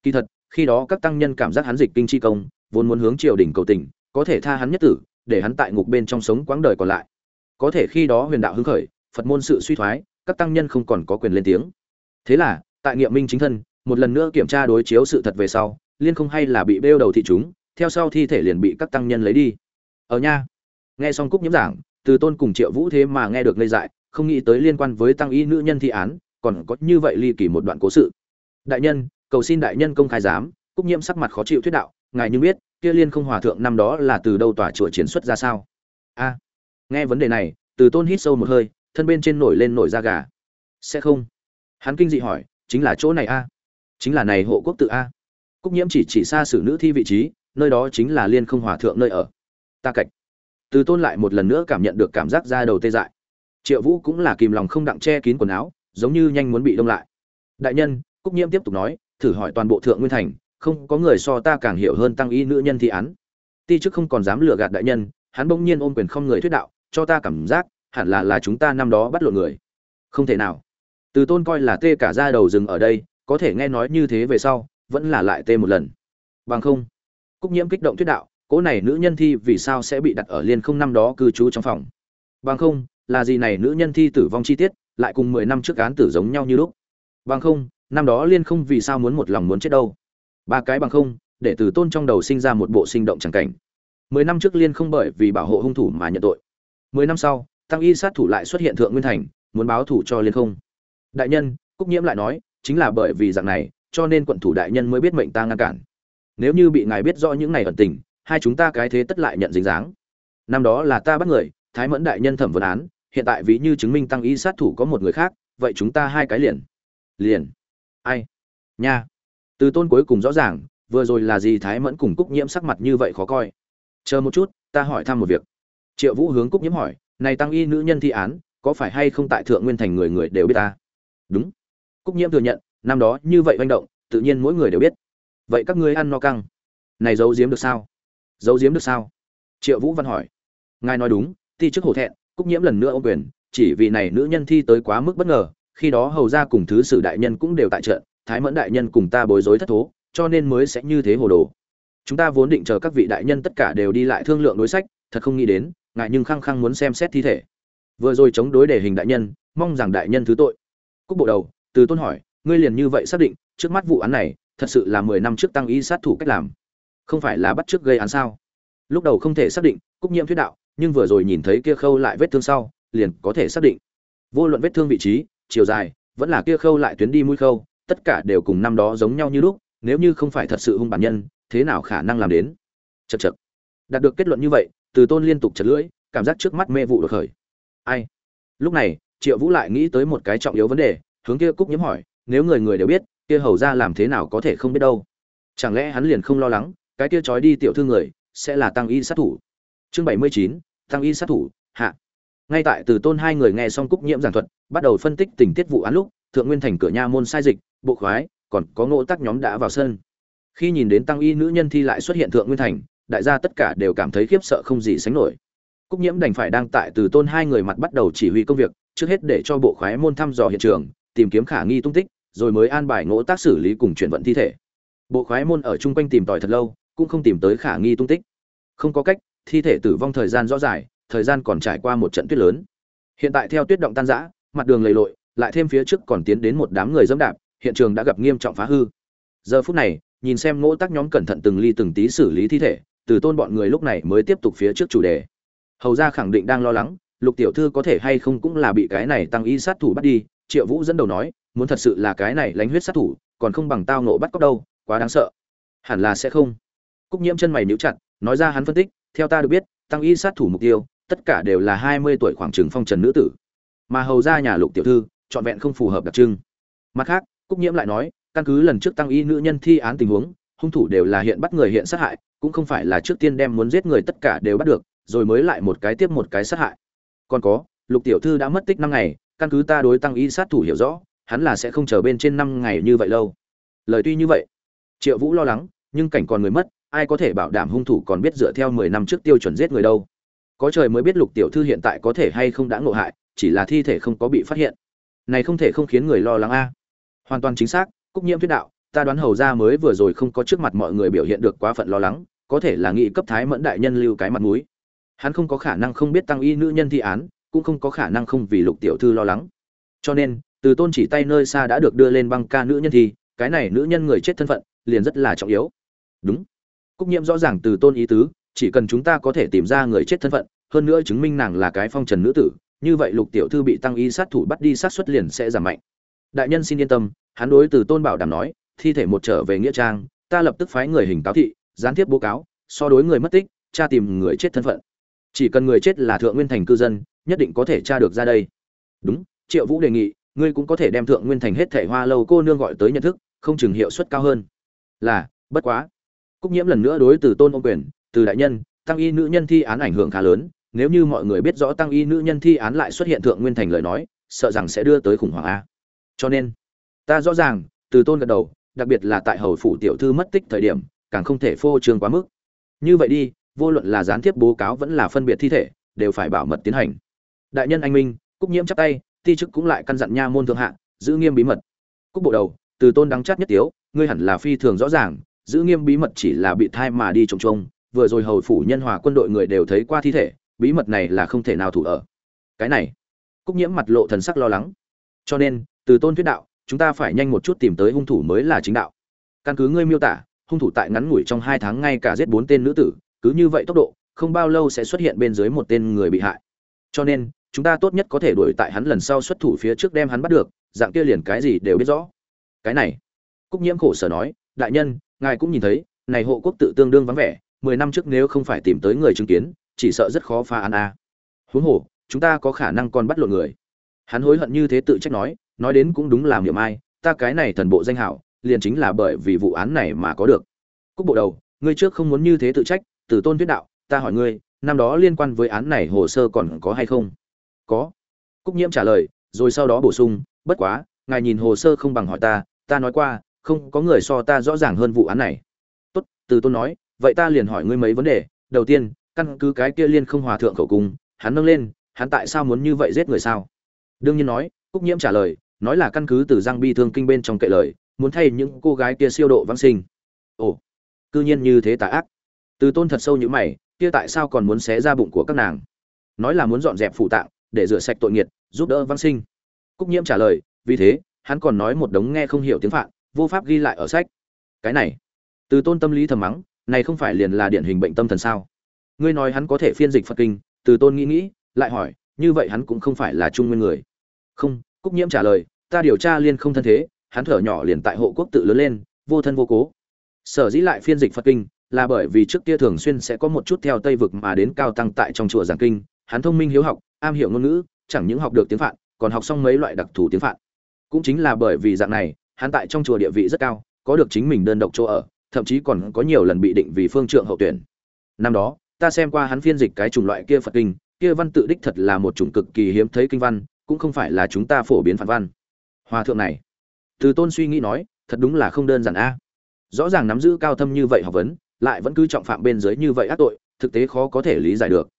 Kỳ thật, khi đó các tăng nhân cảm giác hắn dịch kinh chi công, vốn muốn hướng triều đình cầu tình, có thể tha hắn nhất tử, để hắn tại ngục bên trong sống quãng đời còn lại. Có thể khi đó huyền đạo hứng khởi, phật môn sự suy thoái, các tăng nhân không còn có quyền lên tiếng. Thế là, tại nghiệm minh chính thân, một lần nữa kiểm tra đối chiếu sự thật về sau, liên không hay là bị bêu đầu thị chúng, theo sau thi thể liền bị các tăng nhân lấy đi. Ở nha, nghe xong cúc nhiễm giảng, từ tôn cùng triệu vũ thế mà nghe được ngây dại, không nghĩ tới liên quan với tăng y nữ nhân thi án, còn có như vậy ly kỳ một đoạn cố sự đại nhân, cầu xin đại nhân công khai giám, cúc nhiễm sắc mặt khó chịu thuyết đạo, ngài như biết, kia liên không hòa thượng năm đó là từ đâu tòa chùa chiến xuất ra sao? A, nghe vấn đề này, từ tôn hít sâu một hơi, thân bên trên nổi lên nổi da gà. Sẽ không. Hắn kinh dị hỏi, chính là chỗ này a? Chính là này hộ quốc tự a? Cúc nhiễm chỉ chỉ xa xử nữ thi vị trí, nơi đó chính là liên không hòa thượng nơi ở. Ta cạch. Từ tôn lại một lần nữa cảm nhận được cảm giác da đầu tê dại. Triệu vũ cũng là kìm lòng không đặng che kín quần áo, giống như nhanh muốn bị đông lại. Đại nhân cúc nhiễm tiếp tục nói, thử hỏi toàn bộ thượng nguyên thành, không có người so ta càng hiểu hơn tăng y nữ nhân thi án. Ti chức không còn dám lừa gạt đại nhân, hắn bỗng nhiên ôm quyền không người thuyết đạo, cho ta cảm giác, hẳn là là chúng ta năm đó bắt lộn người. Không thể nào. Từ tôn coi là tê cả ra đầu rừng ở đây, có thể nghe nói như thế về sau, vẫn là lại tê một lần. Bằng không. Cúc nhiễm kích động thuyết đạo cỗ này nữ nhân thi vì sao sẽ bị đặt ở liên không năm đó cư trú trong phòng? Bằng không, là gì này nữ nhân thi tử vong chi tiết, lại cùng mười năm trước án tử giống nhau như lúc? Bằng không năm đó liên không vì sao muốn một lòng muốn chết đâu. Ba cái bằng không, để từ tôn trong đầu sinh ra một bộ sinh động chẳng cảnh. Mười năm trước liên không bởi vì bảo hộ hung thủ mà nhận tội. Mười năm sau, tăng y sát thủ lại xuất hiện thượng nguyên thành, muốn báo thủ cho liên không. Đại nhân, cúc nhiễm lại nói, chính là bởi vì dạng này, cho nên quận thủ đại nhân mới biết mệnh ta ngăn cản. Nếu như bị ngài biết rõ những này ẩn tình, hai chúng ta cái thế tất lại nhận dính dáng. Năm đó là ta bắt người, thái mẫn đại nhân thẩm vấn án, hiện tại ví như chứng minh tăng y sát thủ có một người khác, vậy chúng ta hai cái liền. Liền ai? Nha. Từ tôn cuối cùng rõ ràng, vừa rồi là gì thái mẫn cùng cúc nhiễm sắc mặt như vậy khó coi. Chờ một chút, ta hỏi thăm một việc. Triệu vũ hướng cúc nhiễm hỏi, này tăng y nữ nhân thi án, có phải hay không tại thượng nguyên thành người người đều biết ta? Đúng. Cúc nhiễm thừa nhận, năm đó như vậy manh động, tự nhiên mỗi người đều biết. Vậy các ngươi ăn no căng. Này giấu giếm được sao? Giấu giếm được sao? Triệu vũ văn hỏi. Ngài nói đúng, thi trước hổ thẹn, cúc nhiễm lần nữa ô quyền, chỉ vì này nữ nhân thi tới quá mức bất ngờ khi đó hầu ra cùng thứ sử đại nhân cũng đều tại trận, thái mẫn đại nhân cùng ta bối rối thất thố, cho nên mới sẽ như thế hồ đồ. Chúng ta vốn định chờ các vị đại nhân tất cả đều đi lại thương lượng đối sách, thật không nghĩ đến, ngại nhưng khăng khăng muốn xem xét thi thể. Vừa rồi chống đối đề hình đại nhân, mong rằng đại nhân thứ tội. Cúc bộ đầu, từ tôn hỏi, ngươi liền như vậy xác định, trước mắt vụ án này, thật sự là mười năm trước tăng y sát thủ cách làm. Không phải là bắt trước gây án sao? Lúc đầu không thể xác định, cúc nhiễm thuyết đạo, nhưng vừa rồi nhìn thấy kia khâu lại vết thương sau, liền có thể xác định. Vô luận vết thương vị trí chiều dài, vẫn là kia khâu lại tuyến đi mũi khâu, tất cả đều cùng năm đó giống nhau như lúc, nếu như không phải thật sự hung bản nhân, thế nào khả năng làm đến? Chật chật đạt được kết luận như vậy, từ tôn liên tục chật lưỡi, cảm giác trước mắt mê vụ được khởi. Ai? Lúc này, triệu vũ lại nghĩ tới một cái trọng yếu vấn đề, hướng kia cúc nhiễm hỏi, nếu người người đều biết, kia hầu ra làm thế nào có thể không biết đâu? Chẳng lẽ hắn liền không lo lắng, cái kia trói đi tiểu thư người, sẽ là tăng y sát thủ? Chương bảy mươi chín, tăng y sát thủ, hạ ngay tại từ tôn hai người nghe xong cúc nhiễm giảng thuật, bắt đầu phân tích tình tiết vụ án lúc, thượng nguyên thành cửa nha môn sai dịch, bộ khoái, còn có ngộ tác nhóm đã vào sân. Khi nhìn đến tăng y nữ nhân thi lại xuất hiện thượng nguyên thành, đại gia tất cả đều cảm thấy khiếp sợ không gì sánh nổi. Cúc nhiễm đành phải đang tại từ tôn hai người mặt bắt đầu chỉ huy công việc, trước hết để cho bộ khoái môn thăm dò hiện trường, tìm kiếm khả nghi tung tích, rồi mới an bài ngỗ tác xử lý cùng chuyển vận thi thể. Bộ khoái môn ở chung quanh tìm tòi thật lâu, cũng không tìm tới khả nghi tung tích. Không có cách, thi thể tử vong thời gian rõ dài thời gian còn trải qua một trận tuyết lớn. Hiện tại theo tuyết động tan rã, mặt đường lầy lội, lại thêm phía trước còn tiến đến một đám người dẫm đạp, hiện trường đã gặp nghiêm trọng phá hư. Giờ phút này, nhìn xem ngỗ tắc nhóm cẩn thận từng ly từng tí xử lý thi thể, từ tôn bọn người lúc này mới tiếp tục phía trước chủ đề. Hầu ra khẳng định đang lo lắng, lục tiểu thư có thể hay không cũng là bị cái này tăng y sát thủ bắt đi, triệu vũ dẫn đầu nói, muốn thật sự là cái này lánh huyết sát thủ, còn không bằng tao nộ bắt cóc đâu, quá đáng sợ. Hẳn là sẽ không. Cúc nhiễm chân mày níu chặt, nói ra hắn phân tích, theo ta được biết, tăng y sát thủ mục tiêu tất cả đều là hai mươi tuổi khoảng trừng phong trần nữ tử. Mà hầu ra nhà lục tiểu thư, trọn vẹn không phù hợp đặc trưng. Mặt khác, cúc nhiễm lại nói, căn cứ lần trước tăng y nữ nhân thi án tình huống, hung thủ đều là hiện bắt người hiện sát hại, cũng không phải là trước tiên đem muốn giết người tất cả đều bắt được, rồi mới lại một cái tiếp một cái sát hại. Còn có, lục tiểu thư đã mất tích năm ngày, căn cứ ta đối tăng y sát thủ hiểu rõ, hắn là sẽ không chờ bên trên năm ngày như vậy lâu. Lời tuy như vậy, triệu vũ lo lắng, nhưng cảnh còn người mất, ai có thể bảo đảm hung thủ còn biết dựa theo mười năm trước tiêu chuẩn giết người đâu? Có trời mới biết lục tiểu thư hiện tại có thể hay không đã ngộ hại, chỉ là thi thể không có bị phát hiện. Này không thể không khiến người lo lắng a. Hoàn toàn chính xác, cúc nhiễm thuyết đạo, ta đoán hầu ra mới vừa rồi không có trước mặt mọi người biểu hiện được quá phận lo lắng, có thể là nghị cấp thái mẫn đại nhân lưu cái mặt mũi. Hắn không có khả năng không biết tăng y nữ nhân thi án, cũng không có khả năng không vì lục tiểu thư lo lắng. Cho nên, từ tôn chỉ tay nơi xa đã được đưa lên băng ca nữ nhân thi cái này nữ nhân người chết thân phận, liền rất là trọng yếu. Đúng. Cúc nhiễm rõ ràng từ tôn ý tứ chỉ cần chúng ta có thể tìm ra người chết thân phận, hơn nữa chứng minh nàng là cái phong trần nữ tử, như vậy lục tiểu thư bị tăng y sát thủ bắt đi sát xuất liền sẽ giảm mạnh. Đại nhân xin yên tâm, hắn đối từ tôn bảo đảm nói, thi thể một trở về nghĩa trang, ta lập tức phái người hình cáo thị, gián tiếp bố cáo, so đối người mất tích, tra tìm người chết thân phận. Chỉ cần người chết là thượng nguyên thành cư dân, nhất định có thể tra được ra đây. Đúng, triệu vũ đề nghị, ngươi cũng có thể đem thượng nguyên thành hết thể hoa lâu cô nương gọi tới nhận thức, không chừng hiệu suất cao hơn. Là, bất quá. Cúc nhiễm lần nữa đối từ tôn ô quyền từ đại nhân, tăng y nữ nhân thi án ảnh hưởng khá lớn, nếu như mọi người biết rõ tăng y nữ nhân thi án lại xuất hiện thượng nguyên thành lời nói, sợ rằng sẽ đưa tới khủng hoảng a. Cho nên, ta rõ ràng, từ tôn gật đầu, đặc biệt là tại hầu phủ tiểu thư mất tích thời điểm, càng không thể phô trương quá mức. Như vậy đi, vô luận là gián tiếp bố cáo vẫn là phân biệt thi thể, đều phải bảo mật tiến hành. Đại nhân anh minh, cúc nhiễm chắp tay, ti chức cũng lại căn dặn nha môn thượng hạ, giữ nghiêm bí mật. Cúc bộ đầu, từ tôn đắng chát nhất tiếu, ngươi hẳn là phi thường rõ ràng, giữ nghiêm bí mật chỉ là bị thai mà đi trồng trông vừa rồi hầu phủ nhân hòa quân đội người đều thấy qua thi thể, bí mật này là không thể nào thủ ở. Cái này, cúc nhiễm mặt lộ thần sắc lo lắng. Cho nên, từ tôn thuyết đạo, chúng ta phải nhanh một chút tìm tới hung thủ mới là chính đạo. Căn cứ ngươi miêu tả, hung thủ tại ngắn ngủi trong hai tháng ngay cả giết bốn tên nữ tử, cứ như vậy tốc độ, không bao lâu sẽ xuất hiện bên dưới một tên người bị hại. Cho nên, chúng ta tốt nhất có thể đuổi tại hắn lần sau xuất thủ phía trước đem hắn bắt được, dạng kia liền cái gì đều biết rõ. Cái này, cúc nhiễm khổ sở nói, đại nhân, ngài cũng nhìn thấy, này hộ quốc tự tương đương vắng vẻ mười năm trước nếu không phải tìm tới người chứng kiến, chỉ sợ rất khó phá án a. Huống hồ, chúng ta có khả năng còn bắt lộn người. Hắn hối hận như thế tự trách nói nói đến cũng đúng làm niệm ai, ta cái này thần bộ danh hảo, liền chính là bởi vì vụ án này mà có được. Cúc bộ đầu, ngươi trước không muốn như thế tự trách, từ tôn thuyết đạo, ta hỏi ngươi, năm đó liên quan với án này hồ sơ còn có hay không? Có. Cúc nhiễm trả lời, rồi sau đó bổ sung, bất quá, ngài nhìn hồ sơ không bằng hỏi ta ta nói qua, không có người so ta rõ ràng hơn vụ án này. Tốt, từ tôn nói vậy ta liền hỏi ngươi mấy vấn đề. Đầu tiên, căn cứ cái kia liên không hòa thượng khẩu cung, hắn nâng lên, hắn tại sao muốn như vậy giết người sao? Đương nhiên nói, cúc nhiễm trả lời, nói là căn cứ từ giang bi thương kinh bên trong kệ lời, muốn thay những cô gái kia siêu độ vãng sinh. Ồ, cư nhiên như thế tà ác. Từ tôn thật sâu như mày, kia tại sao còn muốn xé ra bụng của các nàng? Nói là muốn dọn dẹp phụ tạng, để rửa sạch tội nghiệt, giúp đỡ vãng sinh. Cúc nhiễm trả lời, vì thế, hắn còn nói một đống nghe không hiểu tiếng phạn, vô pháp ghi lại ở sách. Cái này, từ tôn tâm lý thầm mắng này không phải liền là điển hình bệnh tâm thần sao? Ngươi nói hắn có thể phiên dịch phật kinh, từ tôn nghĩ nghĩ, lại hỏi, như vậy hắn cũng không phải là trung nguyên người. Không, cúc nhiễm trả lời, ta điều tra liên không thân thế, hắn thở nhỏ liền tại hộ quốc tự lớn lên, vô thân vô cố. Sở dĩ lại phiên dịch phật kinh, là bởi vì trước kia thường xuyên sẽ có một chút theo tây vực mà đến cao tăng tại trong chùa giảng kinh, hắn thông minh hiếu học, am hiểu ngôn ngữ, chẳng những học được tiếng phạn, còn học xong mấy loại đặc thù tiếng phạn. Cũng chính là bởi vì dạng này, hắn tại trong chùa địa vị rất cao, có được chính mình đơn độc chỗ ở thậm chí còn có nhiều lần bị định vì phương trượng hậu tuyển. Năm đó, ta xem qua hắn phiên dịch cái chủng loại kia phật kinh, kia văn tự đích thật là một chủng cực kỳ hiếm thấy kinh văn, cũng không phải là chúng ta phổ biến phản văn. Hòa thượng này, từ tôn suy nghĩ nói, thật đúng là không đơn giản a. Rõ ràng nắm giữ cao thâm như vậy học vấn, lại vẫn cứ trọng phạm bên dưới như vậy ác tội, thực tế khó có thể lý giải được.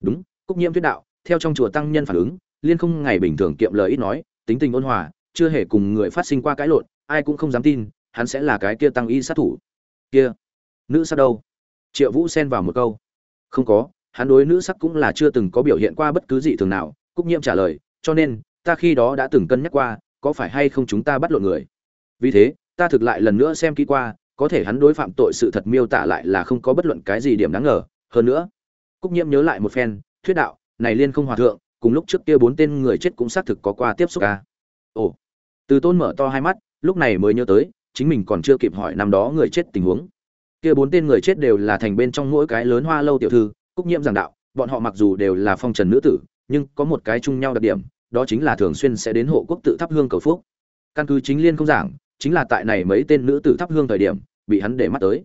Đúng, cúc nhiễm thuyết đạo, theo trong chùa tăng nhân phản ứng, liên không ngày bình thường kiệm lời ít nói, tính tình ôn hòa, chưa hề cùng người phát sinh qua cãi lộn, ai cũng không dám tin, hắn sẽ là cái kia tăng y sát thủ kia, nữ sắc đâu? Triệu vũ xen vào một câu. Không có, hắn đối nữ sắc cũng là chưa từng có biểu hiện qua bất cứ gì thường nào, cúc nhiễm trả lời, cho nên, ta khi đó đã từng cân nhắc qua, có phải hay không chúng ta bắt lộn người? Vì thế, ta thực lại lần nữa xem kỹ qua, có thể hắn đối phạm tội sự thật miêu tả lại là không có bất luận cái gì điểm đáng ngờ. Hơn nữa, cúc nhiễm nhớ lại một phen, thuyết đạo, này liên không hòa thượng, cùng lúc trước kia bốn tên người chết cũng xác thực có qua tiếp xúc à. ồ, từ tôn mở to hai mắt, lúc này mới nhớ tới chính mình còn chưa kịp hỏi năm đó người chết tình huống. Kia bốn tên người chết đều là thành bên trong mỗi cái lớn hoa lâu tiểu thư, cúc nhiễm giảng đạo, bọn họ mặc dù đều là phong trần nữ tử, nhưng có một cái chung nhau đặc điểm, đó chính là thường xuyên sẽ đến hộ quốc tự thắp hương cầu phúc. Căn cứ chính liên không giảng, chính là tại này mấy tên nữ tử thắp hương thời điểm, bị hắn để mắt tới.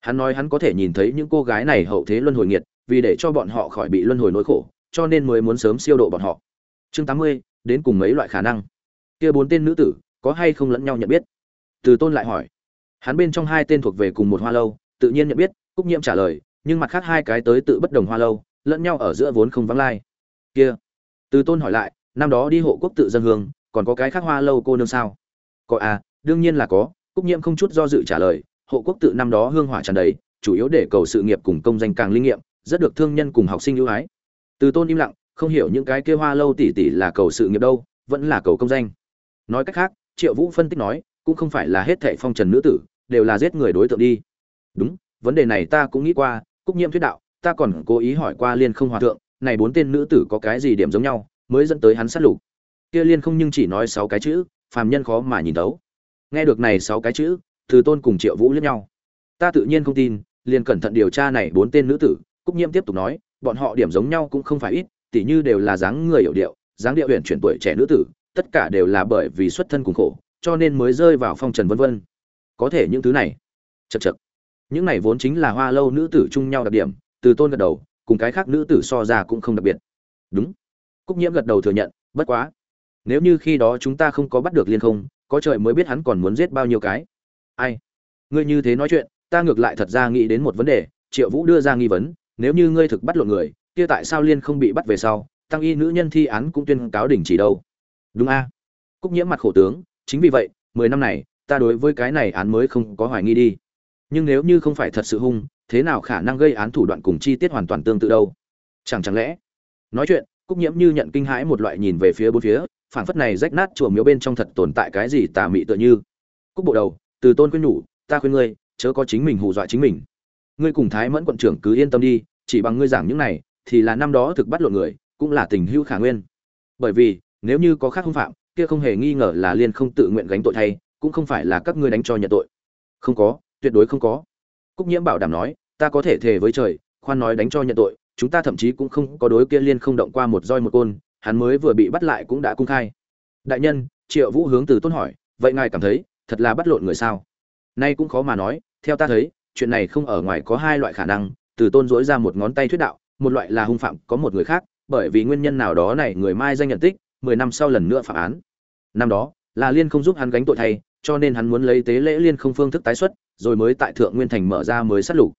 Hắn nói hắn có thể nhìn thấy những cô gái này hậu thế luân hồi nghiệt, vì để cho bọn họ khỏi bị luân hồi nỗi khổ, cho nên mới muốn sớm siêu độ bọn họ. Chương tám mươi, đến cùng mấy loại khả năng. Kia bốn tên nữ tử, có hay không lẫn nhau nhận biết? Từ tôn lại hỏi. Hắn bên trong hai tên thuộc về cùng một hoa lâu, tự nhiên nhận biết, cúc nhiễm trả lời, nhưng mặt khác hai cái tới tự bất đồng hoa lâu, lẫn nhau ở giữa vốn không vắng lai. Kia. Từ tôn hỏi lại, năm đó đi hộ quốc tự dân hương, còn có cái khác hoa lâu cô nương sao? Có à đương nhiên là có, cúc nhiễm không chút do dự trả lời, hộ quốc tự năm đó hương hỏa tràn đầy, chủ yếu để cầu sự nghiệp cùng công danh càng linh nghiệm, rất được thương nhân cùng học sinh ưu ái. Từ tôn im lặng, không hiểu những cái kia hoa lâu tỷ tỷ là cầu sự nghiệp đâu, vẫn là cầu công danh. Nói cách khác, triệu vũ phân tích nói cũng không phải là hết thệ phong trần nữ tử, đều là giết người đối tượng đi. Đúng, vấn đề này ta cũng nghĩ qua, cúc nhiễm thuyết đạo, ta còn cố ý hỏi qua liên không hòa thượng, này bốn tên nữ tử có cái gì điểm giống nhau, mới dẫn tới hắn sát lục. Kia liên không nhưng chỉ nói sáu cái chữ, phàm nhân khó mà nhìn tấu nghe được này sáu cái chữ, từ tôn cùng triệu vũ liếc nhau. Ta tự nhiên không tin, liền cẩn thận điều tra này bốn tên nữ tử, cúc nhiễm tiếp tục nói, bọn họ điểm giống nhau cũng không phải ít, tỉ như đều là dáng người hiểu điệu, dáng điệu huyền chuyển tuổi trẻ nữ tử, tất cả đều là bởi vì xuất thân cùng khổ cho nên mới rơi vào phong trần vân vân. Có thể những thứ này chậc chậc những này vốn chính là hoa lâu nữ tử chung nhau đặc điểm, từ tôn gật đầu, cùng cái khác nữ tử so ra cũng không đặc biệt. Đúng. Cúc nhiễm gật đầu thừa nhận, bất quá. Nếu như khi đó chúng ta không có bắt được liên không, có trời mới biết hắn còn muốn giết bao nhiêu cái. Ai? Ngươi như thế nói chuyện, ta ngược lại thật ra nghĩ đến một vấn đề, triệu vũ đưa ra nghi vấn, nếu như ngươi thực bắt lộn người, kia tại sao liên không bị bắt về sau, tăng y nữ nhân thi án cũng tuyên cáo đình chỉ đâu? Đúng a. Cúc nhiễm mặt khổ tướng chính vì vậy, mười năm này, ta đối với cái này án mới không có hoài nghi đi. Nhưng nếu như không phải thật sự hung, thế nào khả năng gây án thủ đoạn cùng chi tiết hoàn toàn tương tự đâu? Chẳng chẳng lẽ? Nói chuyện, cúc nhiễm như nhận kinh hãi một loại nhìn về phía bốn phía, phảng phất này rách nát chùa miếu bên trong thật tồn tại cái gì tà mị tựa như. Cúc bộ đầu, từ tôn khuyên nhủ, ta khuyên ngươi, chớ có chính mình hù dọa chính mình. Ngươi cùng thái mẫn quận trưởng cứ yên tâm đi, chỉ bằng ngươi giảng những này, thì là năm đó thực bắt lộn người, cũng là tình hữu khả nguyên. Bởi vì, nếu như có khác hung phạm kia không hề nghi ngờ là liên không tự nguyện gánh tội thay, cũng không phải là các ngươi đánh cho nhận tội. Không có, tuyệt đối không có. Cúc nhiễm bảo đảm nói, ta có thể thề với trời, khoan nói đánh cho nhận tội, chúng ta thậm chí cũng không có đối kia liên không động qua một roi một côn, hắn mới vừa bị bắt lại cũng đã cung khai. Đại nhân, triệu vũ hướng từ tôn hỏi, vậy ngài cảm thấy, thật là bắt lộn người sao? Nay cũng khó mà nói, theo ta thấy, chuyện này không ở ngoài có hai loại khả năng, từ tôn dỗi ra một ngón tay thuyết đạo, một loại là hung phạm, có một người khác, bởi vì nguyên nhân nào đó này người mai danh nhận tích mười năm sau lần nữa phạm án. Năm đó, là liên không giúp hắn gánh tội thay, cho nên hắn muốn lấy tế lễ liên không phương thức tái xuất, rồi mới tại thượng nguyên thành mở ra mới sát lục.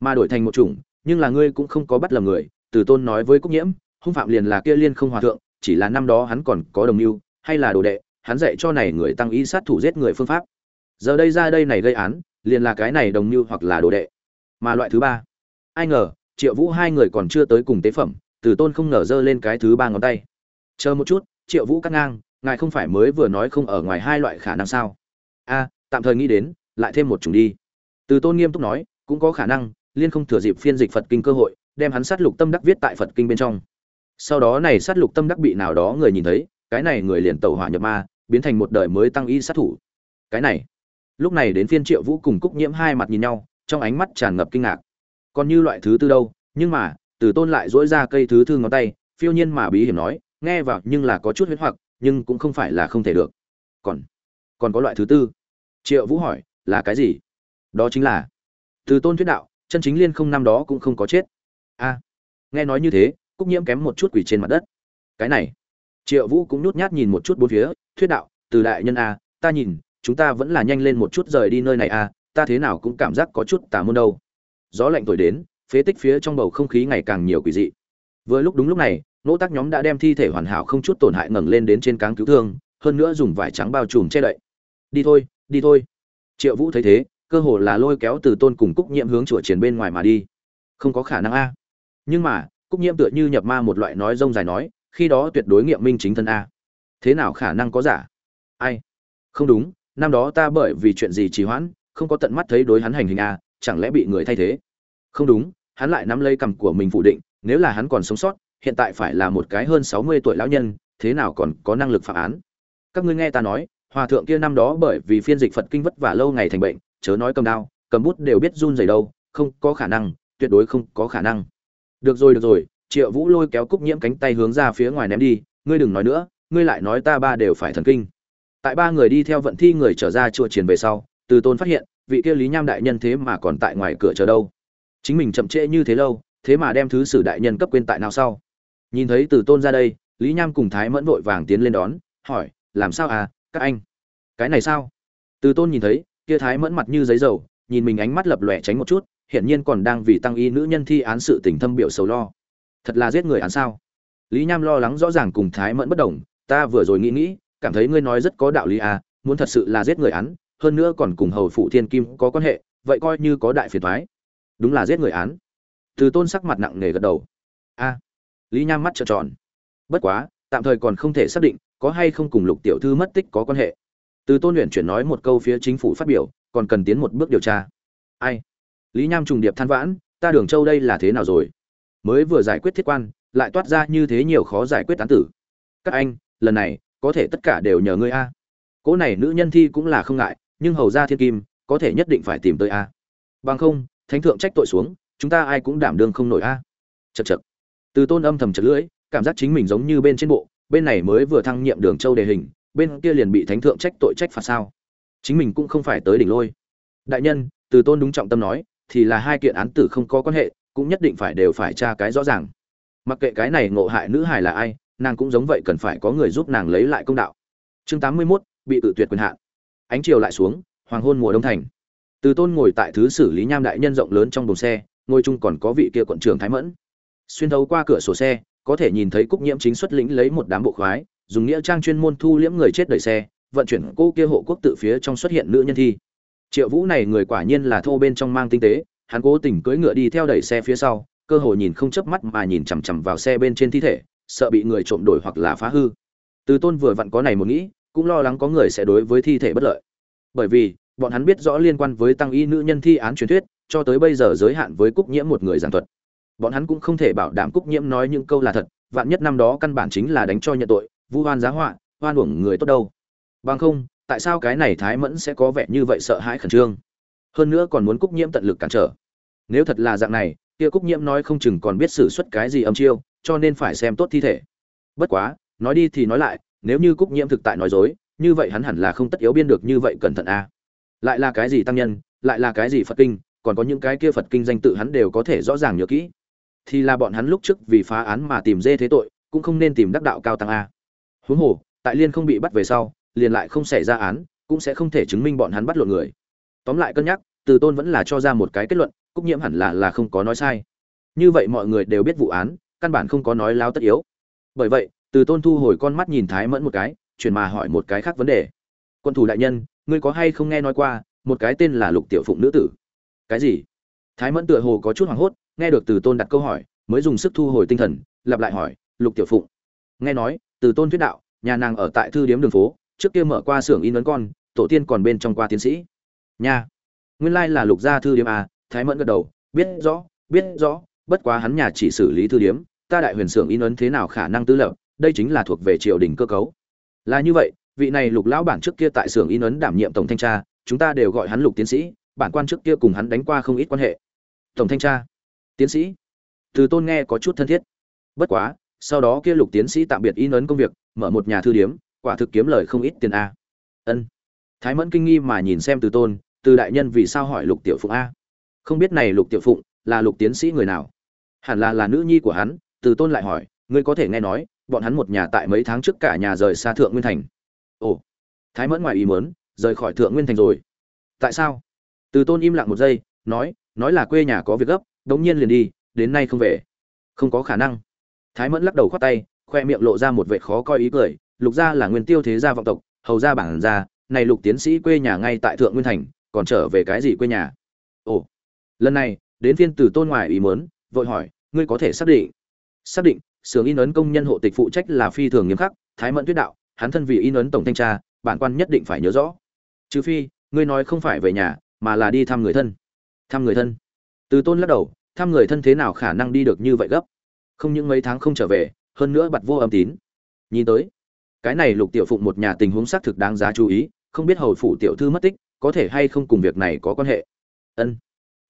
Mà đổi thành một chủng, nhưng là ngươi cũng không có bắt lầm người, từ tôn nói với cúc nhiễm, hung phạm liền là kia liên không hòa thượng, chỉ là năm đó hắn còn có đồng mưu, hay là đồ đệ, hắn dạy cho này người tăng ý sát thủ giết người phương pháp. Giờ đây ra đây này gây án, liền là cái này đồng mưu hoặc là đồ đệ. Mà loại thứ ba, ai ngờ, triệu vũ hai người còn chưa tới cùng tế phẩm, từ tôn không ngờ giơ lên cái thứ ba ngón tay chờ một chút, triệu vũ cắt ngang, ngài không phải mới vừa nói không ở ngoài hai loại khả năng sao? A, tạm thời nghĩ đến, lại thêm một chủng đi. Từ tôn nghiêm túc nói, cũng có khả năng, liên không thừa dịp phiên dịch phật kinh cơ hội, đem hắn sát lục tâm đắc viết tại phật kinh bên trong. Sau đó này sát lục tâm đắc bị nào đó người nhìn thấy, cái này người liền tẩu hỏa nhập ma, biến thành một đời mới tăng y sát thủ. Cái này. Lúc này đến phiên triệu vũ cùng cúc nhiễm hai mặt nhìn nhau, trong ánh mắt tràn ngập kinh ngạc. Còn như loại thứ tư đâu, nhưng mà, từ tôn lại dỗi ra cây thứ thư ngón tay, phiêu nhiên mà bí hiểm nói nghe vào nhưng là có chút huyết hoặc, nhưng cũng không phải là không thể được. Còn còn có loại thứ tư? Triệu vũ hỏi, là cái gì? Đó chính là, từ tôn thuyết đạo, chân chính liên không năm đó cũng không có chết. A, nghe nói như thế, cúc nhiễm kém một chút quỷ trên mặt đất. Cái này, triệu vũ cũng nhút nhát nhìn một chút bốn phía, thuyết đạo, từ đại nhân a, ta nhìn, chúng ta vẫn là nhanh lên một chút rời đi nơi này a, ta thế nào cũng cảm giác có chút tà môn đâu. Gió lạnh thổi đến, phế tích phía trong bầu không khí ngày càng nhiều quỷ dị. Vừa lúc đúng lúc này nỗ tác nhóm đã đem thi thể hoàn hảo không chút tổn hại ngẩng lên đến trên cáng cứu thương, hơn nữa dùng vải trắng bao trùm che đậy. Đi thôi đi thôi. Triệu vũ thấy thế, cơ hồ là lôi kéo từ tôn cùng cúc nhiễm hướng chùa triển bên ngoài mà đi. Không có khả năng a. Nhưng mà, cúc nhiễm tựa như nhập ma một loại nói rông dài nói, khi đó tuyệt đối nghiệm minh chính thân a. Thế nào khả năng có giả? Ai? Không đúng, năm đó ta bởi vì chuyện gì trì hoãn, không có tận mắt thấy đối hắn hành hình a, chẳng lẽ bị người thay thế? Không đúng, hắn lại nắm lấy cằm của mình phủ định, nếu là hắn còn sống sót hiện tại phải là một cái hơn sáu mươi tuổi lão nhân, thế nào còn có năng lực phạm án? Các ngươi nghe ta nói, hòa thượng kia năm đó bởi vì phiên dịch phật kinh vất vả lâu ngày thành bệnh, chớ nói cầm đao, cầm bút đều biết run rẩy đâu, không có khả năng, tuyệt đối không có khả năng. Được rồi được rồi, triệu vũ lôi kéo cúc nhiễm cánh tay hướng ra phía ngoài ném đi, ngươi đừng nói nữa, ngươi lại nói ta ba đều phải thần kinh. Tại ba người đi theo vận thi người trở ra chùa triển về sau, từ tôn phát hiện, vị kia lý nham đại nhân thế mà còn tại ngoài cửa chờ đâu. Chính mình chậm trễ như thế lâu, thế mà đem thứ sử đại nhân cấp quên tại nào sau? Nhìn thấy từ tôn ra đây, lý nham cùng thái mẫn vội vàng tiến lên đón, hỏi, làm sao à các anh? Cái này sao? Từ tôn nhìn thấy, kia thái mẫn mặt như giấy dầu, nhìn mình ánh mắt lập lòe tránh một chút, hiển nhiên còn đang vì tăng y nữ nhân thi án sự tình thâm biểu sầu lo. Thật là giết người án sao? Lý nham lo lắng rõ ràng cùng thái mẫn bất đồng, ta vừa rồi nghĩ nghĩ, cảm thấy ngươi nói rất có đạo lý à muốn thật sự là giết người án, hơn nữa còn cùng hầu phụ thiên kim có quan hệ, vậy coi như có đại phiền thoái đúng là giết người án. Từ tôn sắc mặt nặng nề gật đầu. A lý nham mắt trợn tròn. Bất quá, tạm thời còn không thể xác định có hay không cùng lục tiểu thư mất tích có quan hệ. Từ tôn luyện chuyển nói một câu phía chính phủ phát biểu, còn cần tiến một bước điều tra. Ai? Lý nham trùng điệp than vãn, ta đường châu đây là thế nào rồi? Mới vừa giải quyết thiết quan, lại toát ra như thế nhiều khó giải quyết tán tử. Các anh, lần này, có thể tất cả đều nhờ ngươi a. Cỗ này nữ nhân thi cũng là không ngại, nhưng hầu ra thiên kim, có thể nhất định phải tìm tới a. Bằng không, thánh thượng trách tội xuống, chúng ta ai cũng đảm đương không nổi a. Chật chật từ tôn âm thầm chật lưỡi cảm giác chính mình giống như bên trên bộ bên này mới vừa thăng nhiệm đường châu đề hình bên kia liền bị thánh thượng trách tội trách phạt sao. Chính mình cũng không phải tới đỉnh lôi. Đại nhân từ tôn đúng trọng tâm nói thì là hai kiện án tử không có quan hệ cũng nhất định phải đều phải tra cái rõ ràng. Mặc kệ cái này ngộ hại nữ hài là ai nàng cũng giống vậy cần phải có người giúp nàng lấy lại công đạo. Chương tám mươi 81, bị tự tuyệt quyền hạn. Ánh chiều lại xuống hoàng hôn mùa đông thành. Từ tôn ngồi tại thứ xử lý nham đại nhân rộng lớn trong buồng xe ngôi chung còn có vị kia quận trưởng thái mẫn xuyên thấu qua cửa sổ xe, có thể nhìn thấy cúc nhiễm chính xuất lĩnh lấy một đám bộ khoái, dùng nghĩa trang chuyên môn thu liễm người chết đẩy xe, vận chuyển cô kia hộ quốc tự phía trong xuất hiện nữ nhân thi. Triệu vũ này người quả nhiên là thô bên trong mang tinh tế, hắn cố tình cưỡi ngựa đi theo đẩy xe phía sau, cơ hội nhìn không chớp mắt mà nhìn chằm chằm vào xe bên trên thi thể, sợ bị người trộm đổi hoặc là phá hư. Từ tôn vừa vặn có này một nghĩ, cũng lo lắng có người sẽ đối với thi thể bất lợi. Bởi vì, bọn hắn biết rõ liên quan với tăng y nữ nhân thi án truyền thuyết, cho tới bây giờ giới hạn với cúc nhiễm một người giảng thuật bọn hắn cũng không thể bảo đảm cúc nhiễm nói những câu là thật, vạn nhất năm đó căn bản chính là đánh cho nhận tội, vu oan giá họa, oan uổng người tốt đâu. Bằng không, tại sao cái này thái mẫn sẽ có vẻ như vậy sợ hãi khẩn trương? Hơn nữa còn muốn cúc nhiễm tận lực cản trở. Nếu thật là dạng này, kia cúc nhiễm nói không chừng còn biết xử suất cái gì âm chiêu, cho nên phải xem tốt thi thể. Bất quá, nói đi thì nói lại, nếu như cúc nhiễm thực tại nói dối, như vậy hắn hẳn là không tất yếu biên được như vậy cẩn thận a à. lại là cái gì tăng nhân, lại là cái gì phật kinh, còn có những cái kia phật kinh danh tự hắn đều có thể rõ ràng nhớ kỹ thì là bọn hắn lúc trước vì phá án mà tìm dê thế tội, cũng không nên tìm đắc đạo cao tăng a. Huống hồ, tại liên không bị bắt về sau, liền lại không xảy ra án, cũng sẽ không thể chứng minh bọn hắn bắt lộn người. Tóm lại cân nhắc, từ tôn vẫn là cho ra một cái kết luận, cúc nhiễm hẳn là là không có nói sai. Như vậy mọi người đều biết vụ án, căn bản không có nói láo tất yếu. Bởi vậy, từ tôn thu hồi con mắt nhìn thái mẫn một cái, chuyển mà hỏi một cái khác vấn đề. Quân thủ đại nhân, ngươi có hay không nghe nói qua, một cái tên là lục tiểu phụng nữ tử? Cái gì? Thái mẫn tựa hồ có chút hoảng hốt nghe được từ tôn đặt câu hỏi, mới dùng sức thu hồi tinh thần, lặp lại hỏi, lục tiểu phụng. Nghe nói, từ tôn thuyết đạo, nhà nàng ở tại thư điếm đường phố, trước kia mở qua xưởng in ấn con, tổ tiên còn bên trong qua tiến sĩ. Nha, nguyên lai là lục gia thư điếm à thái mẫn gật đầu, biết rõ biết rõ, bất quá hắn nhà chỉ xử lý thư điếm, ta đại huyền xưởng in ấn thế nào khả năng tư lập, đây chính là thuộc về triều đình cơ cấu. Là như vậy, vị này lục lão bản trước kia tại xưởng in ấn đảm nhiệm tổng thanh tra, chúng ta đều gọi hắn lục tiến sĩ, bản quan trước kia cùng hắn đánh qua không ít quan hệ. Tổng thanh tra? Tiến sĩ, từ tôn nghe có chút thân thiết. Bất quá, sau đó kia lục tiến sĩ tạm biệt in ấn công việc, mở một nhà thư điếm, quả thực kiếm lời không ít tiền a. Ân. Thái mẫn kinh nghi mà nhìn xem từ tôn, từ đại nhân vì sao hỏi lục tiểu phụng a? Không biết này lục tiểu phụng là lục tiến sĩ người nào? Hẳn là là nữ nhi của hắn, từ tôn lại hỏi, ngươi có thể nghe nói, bọn hắn một nhà tại mấy tháng trước cả nhà rời xa thượng nguyên thành. Ồ. Thái mẫn ngoài ý mớn rời khỏi thượng nguyên thành rồi. Tại sao? Từ tôn im lặng một giây, nói nói là quê nhà có việc gấp đống nhiên liền đi, đến nay không về. Không có khả năng. Thái mẫn lắc đầu khoát tay, khoe miệng lộ ra một vệ khó coi ý cười, lục gia là nguyên tiêu thế gia vọng tộc, hầu gia bản gia, này lục tiến sĩ quê nhà ngay tại thượng nguyên thành, còn trở về cái gì quê nhà? Ồ, lần này, đến phiên từ tôn ngoài ý mớn vội hỏi, ngươi có thể xác định? Xác định sưởng in ấn công nhân hộ tịch phụ trách là phi thường nghiêm khắc, thái mẫn tuyết đạo, hắn thân vì in ấn tổng thanh tra, bản quan nhất định phải nhớ rõ. Trừ phi, ngươi nói không phải về nhà, mà là đi thăm người thân. Thăm người thân. Từ tôn lắc đầu thăm người thân thế nào khả năng đi được như vậy gấp? Không những mấy tháng không trở về, hơn nữa bặt vô âm tín. Nhìn tới, cái này lục tiểu phụng một nhà tình huống xác thực đáng giá chú ý, không biết hầu phủ tiểu thư mất tích, có thể hay không cùng việc này có quan hệ? Ân.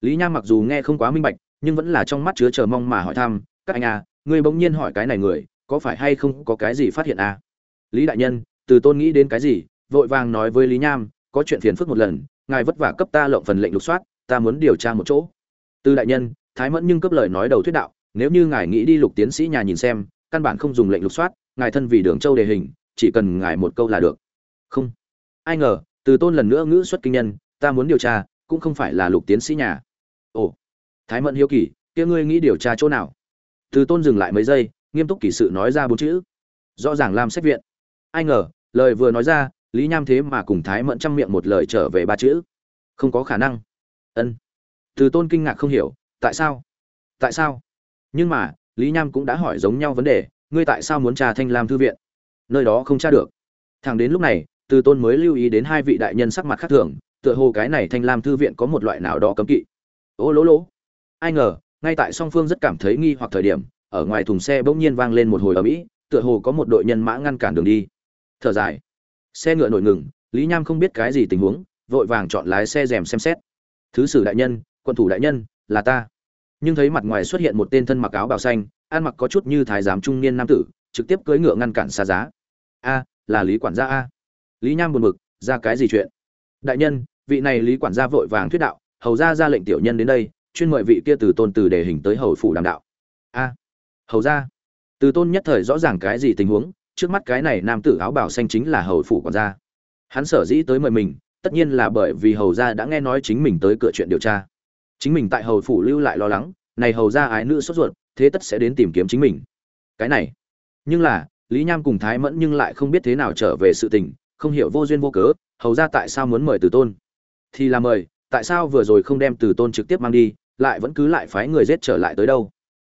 Lý nham mặc dù nghe không quá minh bạch, nhưng vẫn là trong mắt chứa chờ mong mà hỏi thăm, các anh à ngươi bỗng nhiên hỏi cái này người, có phải hay không có cái gì phát hiện à? Lý đại nhân, từ tôn nghĩ đến cái gì, vội vàng nói với lý nham, có chuyện phiền phức một lần, ngài vất vả cấp ta lộng phần lệnh lục soát, ta muốn điều tra một chỗ. Từ đại nhân thái mẫn nhưng cấp lời nói đầu thuyết đạo, nếu như ngài nghĩ đi lục tiến sĩ nhà nhìn xem, căn bản không dùng lệnh lục soát, ngài thân vì đường châu đề hình, chỉ cần ngài một câu là được. Không. Ai ngờ, từ tôn lần nữa ngữ xuất kinh nhân, ta muốn điều tra, cũng không phải là lục tiến sĩ nhà. Ồ. Thái mẫn hiếu kỳ, kia ngươi nghĩ điều tra chỗ nào? Từ tôn dừng lại mấy giây, nghiêm túc kỳ sự nói ra bốn chữ. Rõ ràng làm xét viện. Ai ngờ, lời vừa nói ra, lý nham thế mà cùng thái mẫn chăm miệng một lời trở về ba chữ. Không có khả năng. Ân. Từ tôn kinh ngạc không hiểu tại sao? Tại sao? Nhưng mà, lý nham cũng đã hỏi giống nhau vấn đề, ngươi tại sao muốn trà thanh lam thư viện? Nơi đó không tra được. Thẳng đến lúc này, từ tôn mới lưu ý đến hai vị đại nhân sắc mặt khác thường, tựa hồ cái này thanh lam thư viện có một loại nào đó cấm kỵ. Ô lỗ lỗ. Ai ngờ, ngay tại song phương rất cảm thấy nghi hoặc thời điểm, ở ngoài thùng xe bỗng nhiên vang lên một hồi ở mỹ tựa hồ có một đội nhân mã ngăn cản đường đi. Thở dài. Xe ngựa nổi ngừng, lý nham không biết cái gì tình huống, vội vàng chọn lái xe rèm xem xét. Thứ sử đại nhân quân thủ đại nhân là ta. Nhưng thấy mặt ngoài xuất hiện một tên thân mặc áo bào xanh, ăn mặc có chút như thái giám trung niên nam tử, trực tiếp cưỡi ngựa ngăn cản xa giá. A, là lý quản gia a. Lý nham buồn bực, ra cái gì chuyện? Đại nhân, vị này lý quản gia vội vàng thuyết đạo, hầu ra ra lệnh tiểu nhân đến đây, chuyên mời vị kia từ tôn từ đề hình tới hầu phủ đàm đạo. A, hầu ra. Từ tôn nhất thời rõ ràng cái gì tình huống, trước mắt cái này nam tử áo bảo xanh chính là hầu phủ quản gia. Hắn sở dĩ tới mời mình, tất nhiên là bởi vì hầu gia đã nghe nói chính mình tới cửa chuyện điều tra chính mình tại hầu phủ lưu lại lo lắng, này hầu gia ái nữ sốt ruột, thế tất sẽ đến tìm kiếm chính mình. Cái này, nhưng là, lý nham cùng thái mẫn nhưng lại không biết thế nào trở về sự tình, không hiểu vô duyên vô cớ, hầu ra tại sao muốn mời từ tôn? Thì là mời, tại sao vừa rồi không đem từ tôn trực tiếp mang đi, lại vẫn cứ lại phái người giết trở lại tới đâu?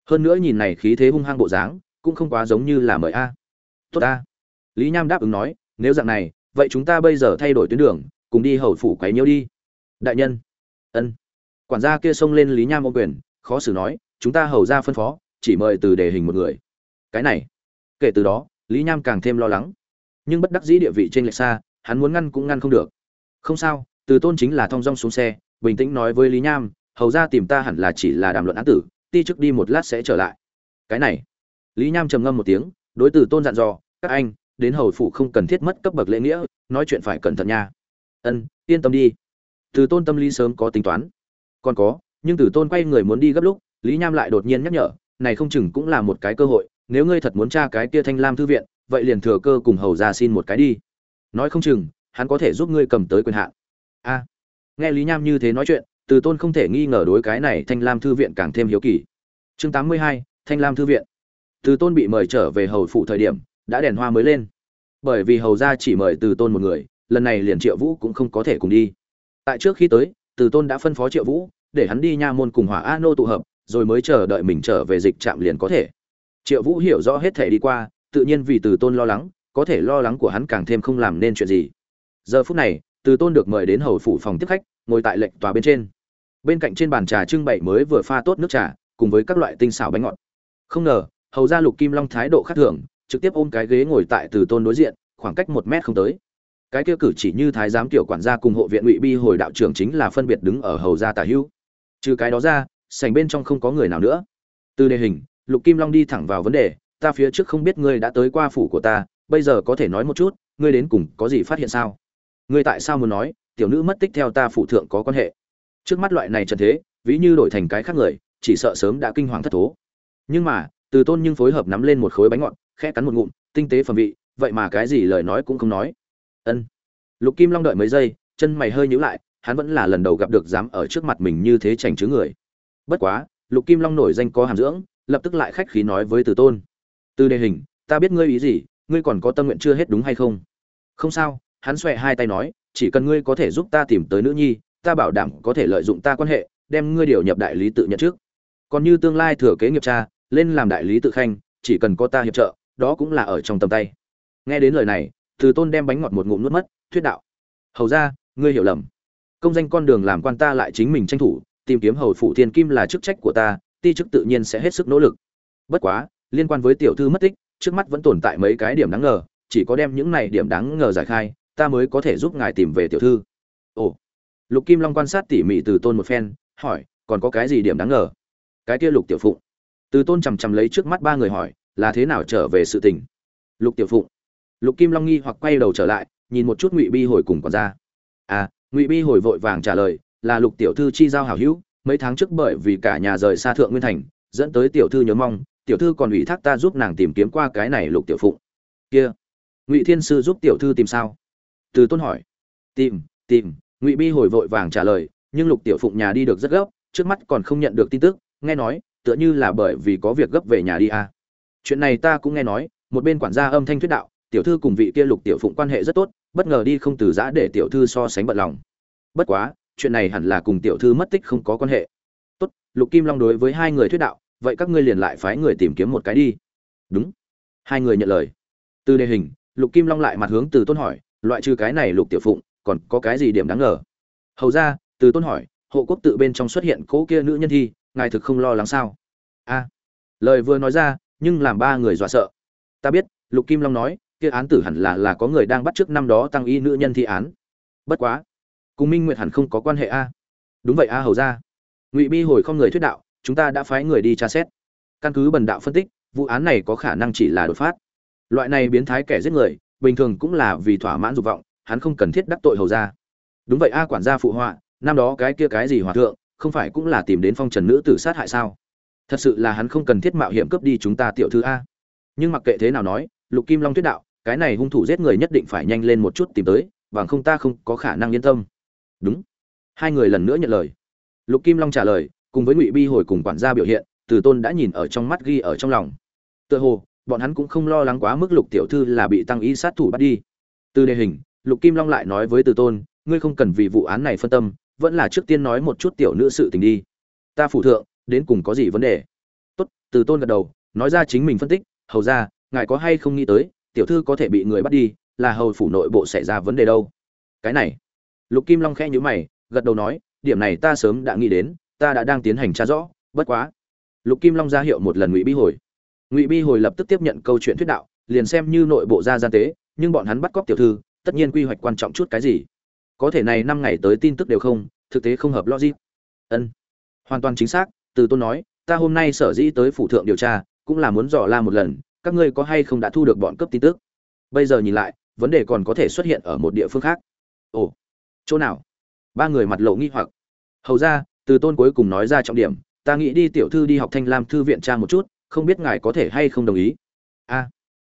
Hơn nữa nhìn này khí thế hung hăng bộ dáng, cũng không quá giống như là mời a. Tốt a. Lý nham đáp ứng nói, nếu dạng này, vậy chúng ta bây giờ thay đổi tuyến đường, cùng đi hầu phủ quấy nhiễu đi. Đại nhân. Ân quản gia kia xông lên lý nham ô quyền, khó xử nói, chúng ta hầu ra phân phó, chỉ mời từ đề hình một người. Cái này, kể từ đó, lý nham càng thêm lo lắng. Nhưng bất đắc dĩ địa vị trên lệch xa, hắn muốn ngăn cũng ngăn không được. Không sao, từ tôn chính là thong dong xuống xe, bình tĩnh nói với lý nham, hầu ra tìm ta hẳn là chỉ là đàm luận án tử, ti trước đi một lát sẽ trở lại. Cái này, lý nham trầm ngâm một tiếng, đối từ tôn dặn dò, các anh, đến hầu phủ không cần thiết mất cấp bậc lễ nghĩa, nói chuyện phải cẩn thận nha. Ân, yên tâm đi. Từ tôn tâm lý sớm có tính toán còn có, nhưng từ tôn quay người muốn đi gấp lúc, lý nham lại đột nhiên nhắc nhở, này không chừng cũng là một cái cơ hội, nếu ngươi thật muốn tra cái kia thanh lam thư viện, vậy liền thừa cơ cùng hầu ra xin một cái đi. Nói không chừng, hắn có thể giúp ngươi cầm tới quyền hạn. A. Nghe lý nham như thế nói chuyện, từ tôn không thể nghi ngờ đối cái này thanh lam thư viện càng thêm hiếu kỳ. Chương tám mươi hai, thanh lam thư viện. Từ tôn bị mời trở về hầu phủ thời điểm, đã đèn hoa mới lên. Bởi vì hầu ra chỉ mời từ tôn một người, lần này liền triệu vũ cũng không có thể cùng đi. Tại trước khi tới từ tôn đã phân phó triệu vũ, để hắn đi nha môn cùng hỏa a nô tụ hợp, rồi mới chờ đợi mình trở về dịch trạm liền có thể. Triệu vũ hiểu rõ hết thể đi qua, tự nhiên vì từ tôn lo lắng, có thể lo lắng của hắn càng thêm không làm nên chuyện gì. Giờ phút này, từ tôn được mời đến hầu phủ phòng tiếp khách, ngồi tại lệnh tòa bên trên. Bên cạnh trên bàn trà trưng bày mới vừa pha tốt nước trà, cùng với các loại tinh xảo bánh ngọt. Không ngờ, hầu ra lục kim long thái độ khác thường, trực tiếp ôm cái ghế ngồi tại từ tôn đối diện, khoảng cách một mét không tới cái kia cử chỉ như thái giám tiểu quản gia cùng hộ viện ngụy bi hồi đạo trưởng chính là phân biệt đứng ở hầu gia tả hữu. Trừ cái đó ra, sảnh bên trong không có người nào nữa. Từ đề hình, lục kim long đi thẳng vào vấn đề, ta phía trước không biết ngươi đã tới qua phủ của ta, bây giờ có thể nói một chút, ngươi đến cùng có gì phát hiện sao? Ngươi tại sao muốn nói, tiểu nữ mất tích theo ta phụ thượng có quan hệ? Trước mắt loại này trần thế, ví như đổi thành cái khác người, chỉ sợ sớm đã kinh hoàng thất thố. Nhưng mà, từ tôn nhưng phối hợp nắm lên một khối bánh ngọt, khẽ cắn một ngụm, tinh tế phẩm vị, vậy mà cái gì lời nói cũng không nói ân. Lục kim long đợi mấy giây, chân mày hơi nhíu lại, hắn vẫn là lần đầu gặp được dám ở trước mặt mình như thế chảnh chứa người. Bất quá, lục kim long nổi danh có hàm dưỡng, lập tức lại khách khí nói với từ tôn. Từ đề hình, ta biết ngươi ý gì, ngươi còn có tâm nguyện chưa hết đúng hay không? Không sao, hắn xoẹ hai tay nói, chỉ cần ngươi có thể giúp ta tìm tới nữ nhi, ta bảo đảm có thể lợi dụng ta quan hệ, đem ngươi điều nhập đại lý tự nhận trước. Còn như tương lai thừa kế nghiệp cha, lên làm đại lý tự khanh, chỉ cần có ta hiệp trợ, đó cũng là ở trong tầm tay. Nghe đến lời này từ tôn đem bánh ngọt một ngụm nuốt mất, thuyết đạo. Hầu ra, ngươi hiểu lầm. Công danh con đường làm quan ta lại chính mình tranh thủ, tìm kiếm hầu phụ thiên kim là chức trách của ta, ti chức tự nhiên sẽ hết sức nỗ lực. Bất quá, liên quan với tiểu thư mất tích, trước mắt vẫn tồn tại mấy cái điểm đáng ngờ, chỉ có đem những này điểm đáng ngờ giải khai, ta mới có thể giúp ngài tìm về tiểu thư. Ồ. Lục kim long quan sát tỉ mỉ từ tôn một phen, hỏi, còn có cái gì điểm đáng ngờ? Cái kia lục tiểu phụng. Từ tôn chằm chằm lấy trước mắt ba người hỏi, là thế nào trở về sự tình? Lục tiểu phụng lục kim long nghi hoặc quay đầu trở lại, nhìn một chút ngụy bi hồi cùng còn ra à ngụy bi hồi vội vàng trả lời, là lục tiểu thư chi giao hảo hữu, mấy tháng trước bởi vì cả nhà rời xa thượng nguyên thành, dẫn tới tiểu thư nhớ mong, tiểu thư còn ủy thác ta giúp nàng tìm kiếm qua cái này lục tiểu phụng kia, ngụy thiên sư giúp tiểu thư tìm sao? Từ tôn hỏi. Tìm tìm, ngụy bi hồi vội vàng trả lời, nhưng lục tiểu phụng nhà đi được rất gấp, trước mắt còn không nhận được tin tức, nghe nói, tựa như là bởi vì có việc gấp về nhà đi à. chuyện này ta cũng nghe nói, một bên quản gia âm thanh thuyết đạo tiểu thư cùng vị kia lục tiểu phụng quan hệ rất tốt, bất ngờ đi không từ giã để tiểu thư so sánh bận lòng. Bất quá, chuyện này hẳn là cùng tiểu thư mất tích không có quan hệ. Tốt, lục kim long đối với hai người thuyết đạo, vậy các ngươi liền lại phái người tìm kiếm một cái đi. Đúng. Hai người nhận lời. Từ đề hình, lục kim long lại mặt hướng từ tôn hỏi, loại trừ cái này lục tiểu phụng, còn có cái gì điểm đáng ngờ? Hầu ra, từ tôn hỏi, hộ quốc tự bên trong xuất hiện cỗ kia nữ nhân thi, ngài thực không lo lắng sao? A. Lời vừa nói ra, nhưng làm ba người dọa sợ. Ta biết, lục kim long nói kia án tử hẳn là là có người đang bắt trước năm đó tăng y nữ nhân thi án. Bất quá, cùng minh nguyệt hẳn không có quan hệ a. Đúng vậy a hầu ra ngụy bi hồi không người thuyết đạo, chúng ta đã phái người đi tra xét. Căn cứ bần đạo phân tích, vụ án này có khả năng chỉ là đột phát. Loại này biến thái kẻ giết người, bình thường cũng là vì thỏa mãn dục vọng, hắn không cần thiết đắc tội hầu ra đúng vậy a, quản gia phụ họa, năm đó cái kia cái gì hòa thượng, không phải cũng là tìm đến phong trần nữ tử sát hại sao? Thật sự là hắn không cần thiết mạo hiểm cướp đi chúng ta tiểu thư a. Nhưng mặc kệ thế nào nói, lục kim long thuyết đạo cái này hung thủ giết người nhất định phải nhanh lên một chút tìm tới, bằng không ta không có khả năng yên tâm. Đúng. Hai người lần nữa nhận lời. Lục kim long trả lời, cùng với ngụy bi hồi cùng quản gia biểu hiện, từ tôn đã nhìn ở trong mắt ghi ở trong lòng. Tựa hồ, bọn hắn cũng không lo lắng quá mức lục tiểu thư là bị tăng Y sát thủ bắt đi. Từ đề hình, lục kim long lại nói với từ tôn, ngươi không cần vì vụ án này phân tâm, vẫn là trước tiên nói một chút tiểu nữ sự tình đi. Ta phủ thượng, đến cùng có gì vấn đề? Tốt, từ tôn gật đầu, nói ra chính mình phân tích, hầu ra, ngài có hay không nghĩ tới tiểu thư có thể bị người bắt đi, là hầu phủ nội bộ xảy ra vấn đề đâu? Cái này, lục kim long khẽ nhíu mày, gật đầu nói, điểm này ta sớm đã nghĩ đến, ta đã đang tiến hành tra rõ, bất quá. Lục kim long ra hiệu một lần ngụy bi hồi. Ngụy bi hồi lập tức tiếp nhận câu chuyện thuyết đạo, liền xem như nội bộ ra gian tế, nhưng bọn hắn bắt cóc tiểu thư, tất nhiên quy hoạch quan trọng chút cái gì. Có thể này năm ngày tới tin tức đều không, thực tế không hợp logic. Ân, hoàn toàn chính xác, từ tôn nói, ta hôm nay sở dĩ tới phủ thượng điều tra, cũng là muốn dò la một lần các ngươi có hay không đã thu được bọn cấp tin tức? Bây giờ nhìn lại, vấn đề còn có thể xuất hiện ở một địa phương khác. Ồ, chỗ nào? Ba người mặt lộ nghi hoặc. Hầu ra, từ tôn cuối cùng nói ra trọng điểm, ta nghĩ đi tiểu thư đi học thanh lam thư viện tra một chút, không biết ngài có thể hay không đồng ý. A,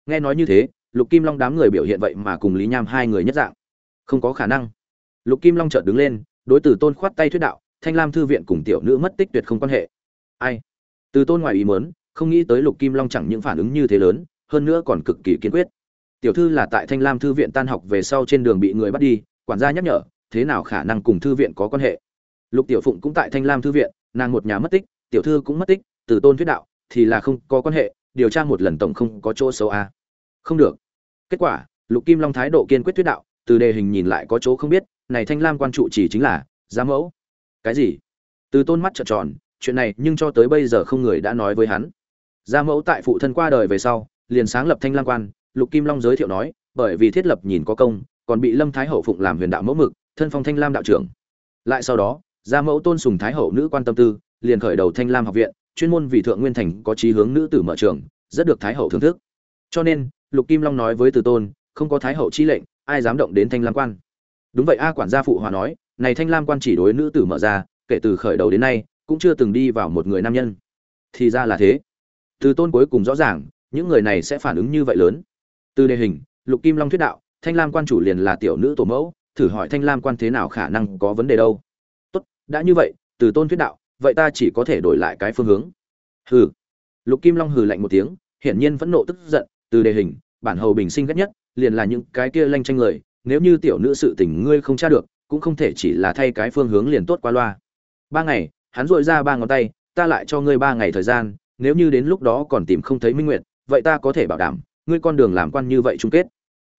nghe nói như thế, lục kim long đám người biểu hiện vậy mà cùng lý nham hai người nhất dạng. Không có khả năng. Lục kim long chợt đứng lên, đối từ tôn khoát tay thuyết đạo, thanh lam thư viện cùng tiểu nữ mất tích tuyệt không quan hệ. Ai? Từ tôn ngoài ý muốn không nghĩ tới lục kim long chẳng những phản ứng như thế lớn, hơn nữa còn cực kỳ kiên quyết. Tiểu thư là tại thanh lam thư viện tan học về sau trên đường bị người bắt đi, quản gia nhắc nhở, thế nào khả năng cùng thư viện có quan hệ. Lục tiểu phụng cũng tại thanh lam thư viện, nàng một nhà mất tích, tiểu thư cũng mất tích, từ tôn thuyết đạo, thì là không có quan hệ, điều tra một lần tổng không có chỗ xấu a à. không được. Kết quả, lục kim long thái độ kiên quyết thuyết đạo, từ đề hình nhìn lại có chỗ không biết, này thanh lam quan trụ chỉ chính là giá mẫu. Cái gì? Từ tôn mắt trợn tròn, chuyện này nhưng cho tới bây giờ không người đã nói với hắn gia mẫu tại phụ thân qua đời về sau, liền sáng lập thanh lam quan, lục kim long giới thiệu nói, bởi vì thiết lập nhìn có công, còn bị lâm thái hậu phụng làm huyền đạo mẫu mực, thân phong thanh lam đạo trưởng. Lại sau đó, gia mẫu tôn sùng thái hậu nữ quan tâm tư, liền khởi đầu thanh lam học viện, chuyên môn vì thượng nguyên thành có chí hướng nữ tử mở trường, rất được thái hậu thưởng thức. Cho nên, lục kim long nói với từ tôn, không có thái hậu chi lệnh, ai dám động đến thanh lam quan. Đúng vậy a quản gia phụ hòa nói, này thanh lam quan chỉ đối nữ tử mở ra, kể từ khởi đầu đến nay, cũng chưa từng đi vào một người nam nhân. Thì ra là thế từ tôn cuối cùng rõ ràng, những người này sẽ phản ứng như vậy lớn. Từ đề hình, lục kim long thuyết đạo, thanh lam quan chủ liền là tiểu nữ tổ mẫu, thử hỏi thanh lam quan thế nào khả năng có vấn đề đâu. Tốt, đã như vậy, từ tôn thuyết đạo, vậy ta chỉ có thể đổi lại cái phương hướng. Hừ. Lục kim long hừ lạnh một tiếng, hiển nhiên vẫn nộ tức giận, từ đề hình, bản hầu bình sinh ghét nhất, liền là những cái kia lanh tranh người, nếu như tiểu nữ sự tình ngươi không tra được, cũng không thể chỉ là thay cái phương hướng liền tốt qua loa. Ba ngày, hắn dội ra ba ngón tay, ta lại cho ngươi ba ngày thời gian nếu như đến lúc đó còn tìm không thấy minh nguyệt, vậy ta có thể bảo đảm, ngươi con đường làm quan như vậy chung kết.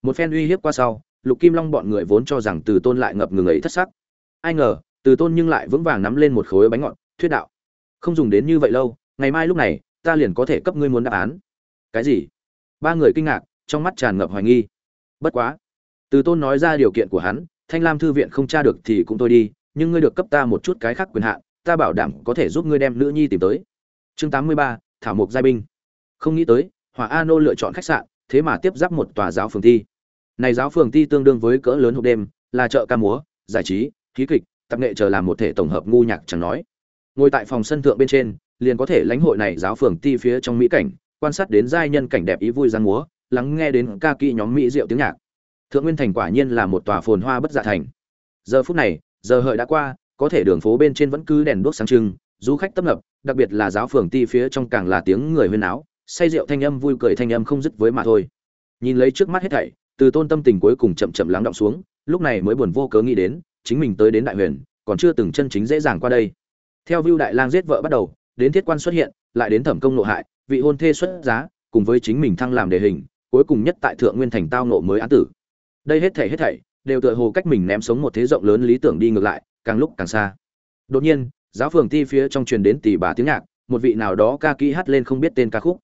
Một phen uy hiếp qua sau, lục kim long bọn người vốn cho rằng từ tôn lại ngập ngừng ấy thất sắc. Ai ngờ, từ tôn nhưng lại vững vàng nắm lên một khối bánh ngọt, thuyết đạo. Không dùng đến như vậy lâu, ngày mai lúc này, ta liền có thể cấp ngươi muốn đáp án. Cái gì? Ba người kinh ngạc, trong mắt tràn ngập hoài nghi. Bất quá. Từ tôn nói ra điều kiện của hắn, thanh lam thư viện không tra được thì cũng thôi đi, nhưng ngươi được cấp ta một chút cái khác quyền hạn, ta bảo đảm có thể giúp ngươi đem nữ nhi tìm tới chương tám mươi ba, thảo mục giai binh. Không nghĩ tới, hỏa a nô lựa chọn khách sạn, thế mà tiếp giáp một tòa giáo phường thi. Này giáo phường thi tương đương với cỡ lớn hộp đêm, là chợ ca múa, giải trí, khí kịch, tập nghệ chờ làm một thể tổng hợp ngu nhạc chẳng nói. Ngồi tại phòng sân thượng bên trên, liền có thể lãnh hội này giáo phường ti phía trong mỹ cảnh, quan sát đến giai nhân cảnh đẹp ý vui giang múa, lắng nghe đến ca kỹ nhóm mỹ diệu tiếng nhạc. Thượng nguyên thành quả nhiên là một tòa phồn hoa bất dạ thành. Giờ phút này, giờ hợi đã qua, có thể đường phố bên trên vẫn cứ đèn đuốc sáng trưng du khách tấp nập, đặc biệt là giáo phường ti phía trong càng là tiếng người huyên áo say rượu thanh âm vui cười thanh âm không dứt với mà thôi. Nhìn lấy trước mắt hết thảy, từ tôn tâm tình cuối cùng chậm chậm lắng động xuống, lúc này mới buồn vô cớ nghĩ đến, chính mình tới đến đại huyền, còn chưa từng chân chính dễ dàng qua đây. Theo vưu đại lang giết vợ bắt đầu, đến thiết quan xuất hiện, lại đến thẩm công nộ hại, vị hôn thê xuất giá, cùng với chính mình thăng làm đề hình, cuối cùng nhất tại thượng nguyên thành tao nộ mới án tử. Đây hết thảy hết thảy, đều tựa hồ cách mình ném sống một thế rộng lớn lý tưởng đi ngược lại, càng lúc càng xa. Đột nhiên giáo phường ti phía trong truyền đến tỷ bà tiếng nhạc, một vị nào đó ca kỹ hát lên không biết tên ca khúc.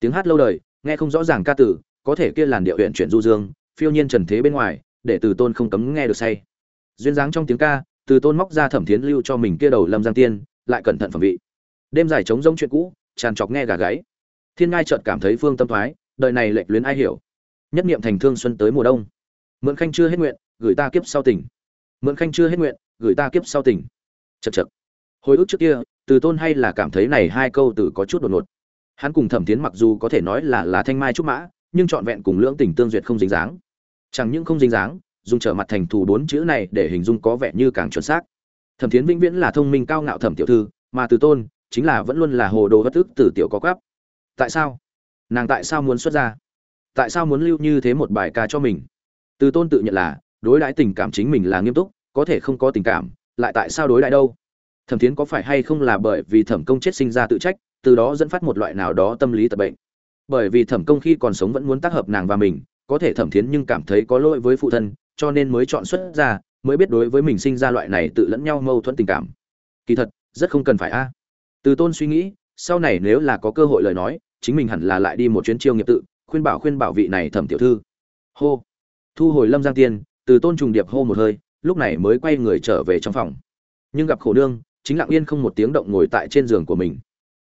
Tiếng hát lâu đời, nghe không rõ ràng ca tử có thể kia làn điệu huyện chuyển du dương, phiêu nhiên trần thế bên ngoài, để từ tôn không cấm nghe được say. Duyên dáng trong tiếng ca, từ tôn móc ra thẩm thiến lưu cho mình kia đầu lâm giang tiên, lại cẩn thận phẩm vị. Đêm dài trống rông chuyện cũ, tràn trọc nghe gà gáy. Thiên ngai chợt cảm thấy phương tâm thoái, đời này lệch luyến ai hiểu. Nhất niệm thành thương xuân tới mùa đông. Mượn khanh chưa hết nguyện, gửi ta kiếp sau tỉnh mượn khanh chưa hết nguyện, gửi ta kiếp sau tỉnh chật chật hồi ức trước kia, từ tôn hay là cảm thấy này hai câu từ có chút đột ngột. Hắn cùng thẩm tiến mặc dù có thể nói là là thanh mai trúc mã, nhưng trọn vẹn cùng lưỡng tình tương duyệt không dính dáng. Chẳng những không dính dáng, dùng trở mặt thành thù bốn chữ này để hình dung có vẻ như càng chuẩn xác. Thẩm tiến vĩnh viễn là thông minh cao ngạo thẩm tiểu thư, mà từ tôn chính là vẫn luôn là hồ đồ bất ức từ tiểu có quáp tại sao? Nàng tại sao muốn xuất ra tại sao muốn lưu như thế một bài ca cho mình? Từ tôn tự nhận là, đối đãi tình cảm chính mình là nghiêm túc, có thể không có tình cảm, lại tại sao đối đãi đâu? Thẩm thiến có phải hay không là bởi vì thẩm công chết sinh ra tự trách, từ đó dẫn phát một loại nào đó tâm lý tật bệnh? Bởi vì thẩm công khi còn sống vẫn muốn tác hợp nàng và mình, có thể thẩm thiến nhưng cảm thấy có lỗi với phụ thân, cho nên mới chọn xuất ra, mới biết đối với mình sinh ra loại này tự lẫn nhau mâu thuẫn tình cảm. Kỳ thật, rất không cần phải a. Từ tôn suy nghĩ, sau này nếu là có cơ hội lời nói, chính mình hẳn là lại đi một chuyến chiêu nghiệp tự, khuyên bảo khuyên bảo vị này thẩm tiểu thư. Hô. Thu hồi lâm giang tiên, từ tôn trùng điệp hô một hơi, lúc này mới quay người trở về trong phòng. Nhưng gặp khổ nương chính lặng yên không một tiếng động ngồi tại trên giường của mình.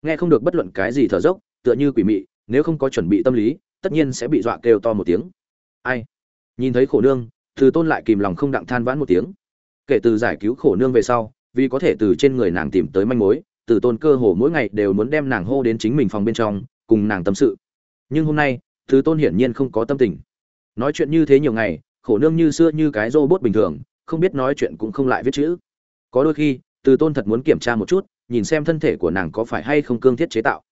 Nghe không được bất luận cái gì thở dốc, tựa như quỷ mị, nếu không có chuẩn bị tâm lý, tất nhiên sẽ bị dọa kêu to một tiếng. Ai? Nhìn thấy khổ nương, từ tôn lại kìm lòng không đặng than vãn một tiếng. Kể từ giải cứu khổ nương về sau, vì có thể từ trên người nàng tìm tới manh mối, từ tôn cơ hồ mỗi ngày đều muốn đem nàng hô đến chính mình phòng bên trong, cùng nàng tâm sự. Nhưng hôm nay, từ tôn hiển nhiên không có tâm tình. Nói chuyện như thế nhiều ngày, khổ nương như xưa như cái robot bình thường, không biết nói chuyện cũng không lại viết chữ. Có đôi khi từ tôn thật muốn kiểm tra một chút, nhìn xem thân thể của nàng có phải hay không cương thiết chế tạo.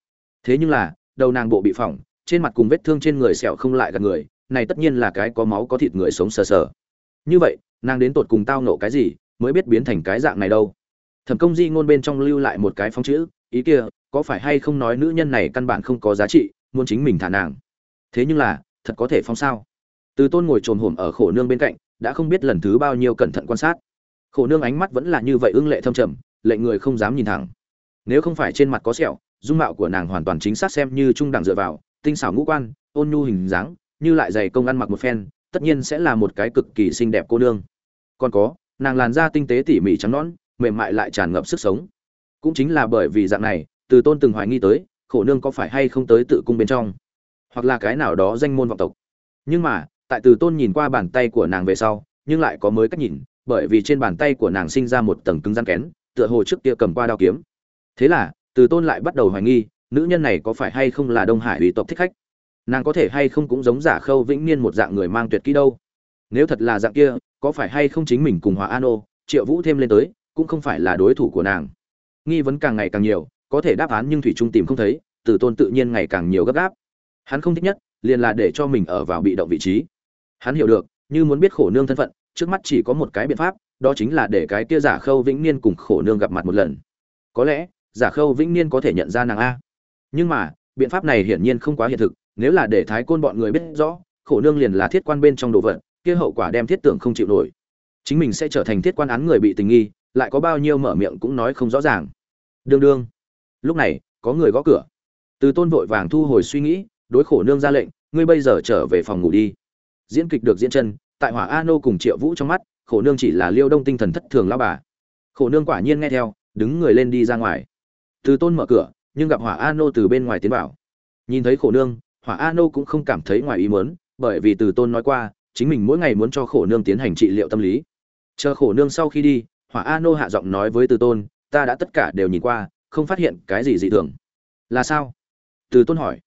Thế nhưng là, đầu nàng bộ bị phỏng, trên mặt cùng vết thương trên người sẹo không lại gần người, này tất nhiên là cái có máu có thịt người sống sờ sờ. Như vậy, nàng đến tột cùng tao nộ cái gì, mới biết biến thành cái dạng này đâu? Thẩm công di ngôn bên trong lưu lại một cái phong chữ, ý kia, có phải hay không nói nữ nhân này căn bản không có giá trị, muốn chính mình thả nàng? Thế nhưng là, thật có thể phong sao? Từ tôn ngồi trồm hổm ở khổ nương bên cạnh, đã không biết lần thứ bao nhiêu cẩn thận quan sát khổ nương ánh mắt vẫn là như vậy ưng lệ thâm trầm lệnh người không dám nhìn thẳng. Nếu không phải trên mặt có sẹo, dung mạo của nàng hoàn toàn chính xác xem như trung đẳng dựa vào, tinh xảo ngũ quan, ôn nhu hình dáng, như lại dày công ăn mặc một phen, tất nhiên sẽ là một cái cực kỳ xinh đẹp cô nương. Còn có, nàng làn da tinh tế tỉ mỉ trắng nõn, mềm mại lại tràn ngập sức sống. Cũng chính là bởi vì dạng này, từ tôn từng hoài nghi tới, khổ nương có phải hay không tới tự cung bên trong, hoặc là cái nào đó danh môn vọng tộc. Nhưng mà, tại từ tôn nhìn qua bàn tay của nàng về sau, nhưng lại có mới cách nhìn bởi vì trên bàn tay của nàng sinh ra một tầng cứng rắn kén, tựa hồ trước kia cầm qua đao kiếm. Thế là, từ tôn lại bắt đầu hoài nghi, nữ nhân này có phải hay không là đông hải ủy tộc thích khách? Nàng có thể hay không cũng giống giả khâu vĩnh niên một dạng người mang tuyệt kỹ đâu? Nếu thật là dạng kia, có phải hay không chính mình cùng hòa an ô, triệu vũ thêm lên tới, cũng không phải là đối thủ của nàng? Nghi vấn càng ngày càng nhiều, có thể đáp án nhưng thủy trung tìm không thấy, từ tôn tự nhiên ngày càng nhiều gấp gáp. Hắn không thích nhất, liền là để cho mình ở vào bị động vị trí. Hắn hiểu được, như muốn biết khổ nương thân phận trước mắt chỉ có một cái biện pháp, đó chính là để cái kia giả khâu vĩnh niên cùng khổ nương gặp mặt một lần. Có lẽ, giả khâu vĩnh niên có thể nhận ra nàng a. Nhưng mà, biện pháp này hiển nhiên không quá hiện thực, nếu là để thái côn bọn người biết rõ, khổ nương liền là thiết quan bên trong đồ vật, kia hậu quả đem thiết tưởng không chịu nổi. Chính mình sẽ trở thành thiết quan án người bị tình nghi, lại có bao nhiêu mở miệng cũng nói không rõ ràng. Đương đương. Lúc này, có người gõ cửa. Từ tôn vội vàng thu hồi suy nghĩ, đối khổ nương ra lệnh, ngươi bây giờ trở về phòng ngủ đi. Diễn kịch được diễn chân tại hỏa a nô cùng triệu vũ trong mắt, khổ nương chỉ là liêu đông tinh thần thất thường lao bà. Khổ nương quả nhiên nghe theo, đứng người lên đi ra ngoài. Từ tôn mở cửa, nhưng gặp hỏa a nô từ bên ngoài tiến vào. Nhìn thấy khổ nương, hỏa a nô cũng không cảm thấy ngoài ý mớn bởi vì từ tôn nói qua, chính mình mỗi ngày muốn cho khổ nương tiến hành trị liệu tâm lý. Chờ khổ nương sau khi đi, hỏa a nô hạ giọng nói với từ tôn, ta đã tất cả đều nhìn qua, không phát hiện cái gì dị thường. Là sao? Từ tôn hỏi.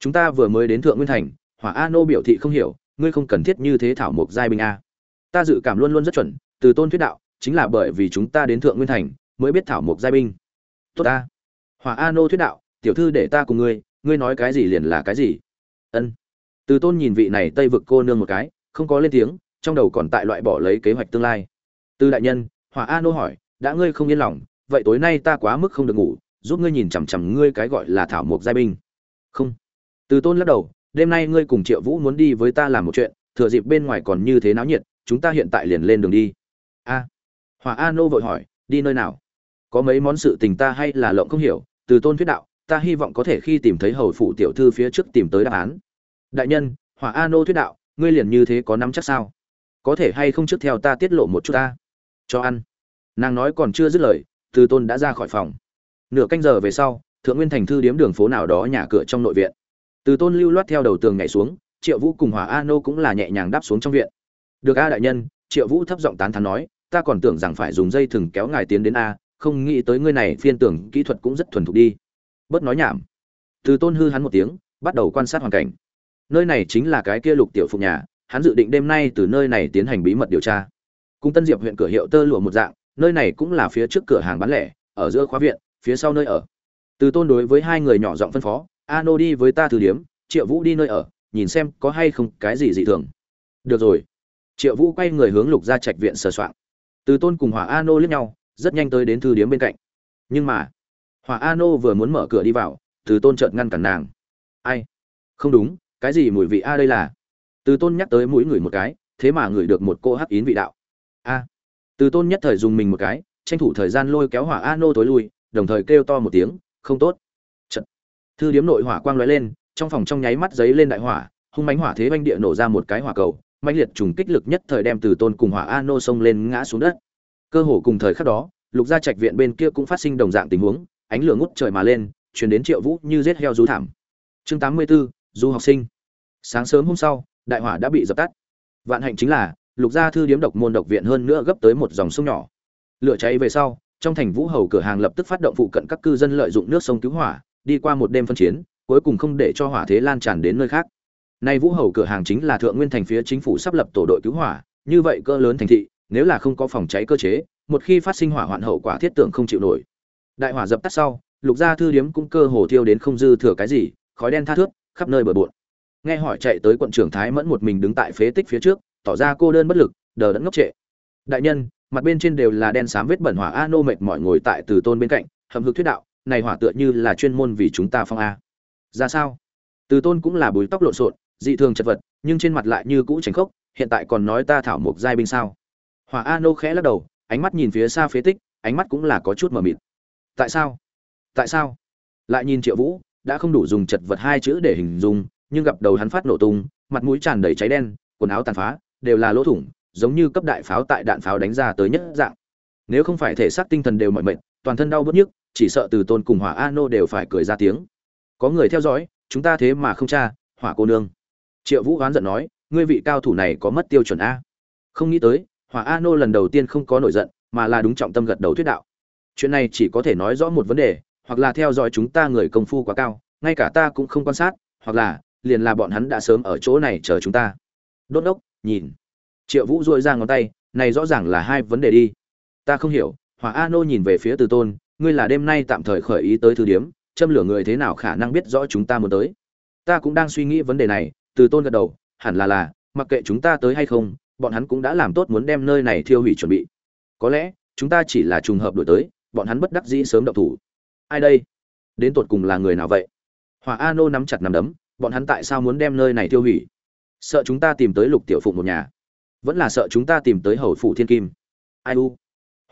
Chúng ta vừa mới đến thượng nguyên thành, hỏa a nô biểu thị không hiểu ngươi không cần thiết như thế thảo mộc giai binh a. Ta dự cảm luôn luôn rất chuẩn, từ tôn thuyết đạo, chính là bởi vì chúng ta đến thượng nguyên thành, mới biết thảo mộc giai binh. Tốt ta. Hỏa a nô thuyết đạo, tiểu thư để ta cùng ngươi ngươi nói cái gì liền là cái gì. Ân. Từ tôn nhìn vị này tây vực cô nương một cái, không có lên tiếng, trong đầu còn tại loại bỏ lấy kế hoạch tương lai. Từ đại nhân, hỏa a nô hỏi, đã ngươi không yên lòng, vậy tối nay ta quá mức không được ngủ, giúp ngươi nhìn chằm chằm ngươi cái gọi là thảo mộc giai binh. Không. Từ tôn lắc đầu đêm nay ngươi cùng triệu vũ muốn đi với ta làm một chuyện, thừa dịp bên ngoài còn như thế náo nhiệt, chúng ta hiện tại liền lên đường đi. A. Hòa a nô vội hỏi, đi nơi nào? Có mấy món sự tình ta hay là lộng không hiểu, từ tôn thuyết đạo, ta hy vọng có thể khi tìm thấy hầu phủ tiểu thư phía trước tìm tới đáp án. Đại nhân, hỏa a nô thuyết đạo, ngươi liền như thế có nắm chắc sao? Có thể hay không trước theo ta tiết lộ một chút ta? Cho ăn. Nàng nói còn chưa dứt lời, từ tôn đã ra khỏi phòng. Nửa canh giờ về sau, thượng nguyên thành thư điếm đường phố nào đó nhà cửa trong nội viện từ tôn lưu loát theo đầu tường nhảy xuống, triệu vũ cùng hỏa a nô cũng là nhẹ nhàng đáp xuống trong viện. Được a đại nhân, triệu vũ thấp giọng tán thán nói, ta còn tưởng rằng phải dùng dây thừng kéo ngài tiến đến a, không nghĩ tới ngươi này phiên tưởng kỹ thuật cũng rất thuần thục đi. Bớt nói nhảm. Từ tôn hư hắn một tiếng, bắt đầu quan sát hoàn cảnh. Nơi này chính là cái kia lục tiểu phục nhà, hắn dự định đêm nay từ nơi này tiến hành bí mật điều tra. Cung tân diệp huyện cửa hiệu tơ lụa một dạng, nơi này cũng là phía trước cửa hàng bán lẻ, ở giữa khóa viện, phía sau nơi ở. Từ tôn đối với hai người nhỏ giọng phân phó ano đi với ta thử điếm triệu vũ đi nơi ở, nhìn xem có hay không cái gì dị thường. Được rồi. Triệu vũ quay người hướng lục ra trạch viện sờ soạng. Từ tôn cùng hỏa ano liếc nhau, rất nhanh tới đến thư điếm bên cạnh. Nhưng mà, hỏa ano vừa muốn mở cửa đi vào, từ tôn chợt ngăn cản nàng. Ai? Không đúng, cái gì mùi vị a đây là? Từ tôn nhắc tới mũi người một cái, thế mà ngửi được một cô hắc yến vị đạo. A. Từ tôn nhất thời dùng mình một cái, tranh thủ thời gian lôi kéo hỏa Ano tối lui, đồng thời kêu to một tiếng, không tốt thư điếm nội hỏa quang lóe lên trong phòng trong nháy mắt giấy lên đại hỏa hung mánh hỏa thế oanh địa nổ ra một cái hỏa cầu mãnh liệt trùng kích lực nhất thời đem từ tôn cùng hỏa a nô xông lên ngã xuống đất. Cơ hồ cùng thời khắc đó lục gia trạch viện bên kia cũng phát sinh đồng dạng tình huống ánh lửa ngút trời mà lên chuyển đến triệu vũ như rết heo rú thảm. Chương tám mươi 84, du học sinh. Sáng sớm hôm sau đại hỏa đã bị dập tắt. Vạn hạnh chính là lục gia thư điếm độc môn độc viện hơn nữa gấp tới một dòng sông nhỏ. Lửa cháy về sau trong thành vũ hầu cửa hàng lập tức phát động phụ cận các cư dân lợi dụng nước sông cứu hỏa đi qua một đêm phân chiến, cuối cùng không để cho hỏa thế lan tràn đến nơi khác. Nay vũ hầu cửa hàng chính là thượng nguyên thành phía chính phủ sắp lập tổ đội cứu hỏa, như vậy cỡ lớn thành thị, nếu là không có phòng cháy cơ chế, một khi phát sinh hỏa hoạn hậu quả thiết tưởng không chịu nổi. Đại hỏa dập tắt sau, lục gia thư điếm cũng cơ hồ thiêu đến không dư thừa cái gì, khói đen tha thướt khắp nơi bừa bộn. Nghe hỏi chạy tới quận trưởng thái mẫn một mình đứng tại phế tích phía trước, tỏ ra cô đơn bất lực, đờ đẫn ngốc trệ. Đại nhân, mặt bên trên đều là đen xám vết bẩn hỏa a nô mệt mỏi ngồi tại từ tôn bên cạnh hầm hực thuyết đạo này hỏa tựa như là chuyên môn vì chúng ta phong a. Ra sao? Từ tôn cũng là bùi tóc lộn xộn, dị thường chật vật, nhưng trên mặt lại như cũ tránh khốc, hiện tại còn nói ta thảo mộc giai binh sao? Hỏa a nô khẽ lắc đầu, ánh mắt nhìn phía xa phế tích, ánh mắt cũng là có chút mờ mịt. Tại sao? Tại sao? Lại nhìn triệu vũ, đã không đủ dùng chật vật hai chữ để hình dung, nhưng gặp đầu hắn phát nổ tung, mặt mũi tràn đầy cháy đen, quần áo tàn phá, đều là lỗ thủng, giống như cấp đại pháo tại đạn pháo đánh ra tới nhất dạng. Nếu không phải thể xác tinh thần đều mỏi mệt toàn thân đau bứt nhức chỉ sợ từ tôn cùng hỏa a nô đều phải cười ra tiếng. Có người theo dõi chúng ta thế mà không cha, hỏa cô nương. Triệu vũ oán giận nói ngươi vị cao thủ này có mất tiêu chuẩn a. Không nghĩ tới hỏa a nô lần đầu tiên không có nổi giận mà là đúng trọng tâm gật đầu thuyết đạo. Chuyện này chỉ có thể nói rõ một vấn đề hoặc là theo dõi chúng ta người công phu quá cao ngay cả ta cũng không quan sát hoặc là liền là bọn hắn đã sớm ở chỗ này chờ chúng ta. Đốt đốc nhìn. Triệu vũ dội ra ngón tay này rõ ràng là hai vấn đề đi. Ta không hiểu hỏa a nô nhìn về phía từ tôn, ngươi là đêm nay tạm thời khởi ý tới thư điếm, châm lửa người thế nào khả năng biết rõ chúng ta muốn tới? Ta cũng đang suy nghĩ vấn đề này, từ tôn gật đầu, hẳn là là, mặc kệ chúng ta tới hay không, bọn hắn cũng đã làm tốt muốn đem nơi này thiêu hủy chuẩn bị. Có lẽ, chúng ta chỉ là trùng hợp đổi tới, bọn hắn bất đắc dĩ sớm động thủ. Ai đây? Đến tột cùng là người nào vậy? Hỏa a nô nắm chặt nắm đấm, bọn hắn tại sao muốn đem nơi này tiêu hủy? Sợ chúng ta tìm tới lục tiểu phụng một nhà. Vẫn là sợ chúng ta tìm tới hầu phủ thiên kim. Ai u?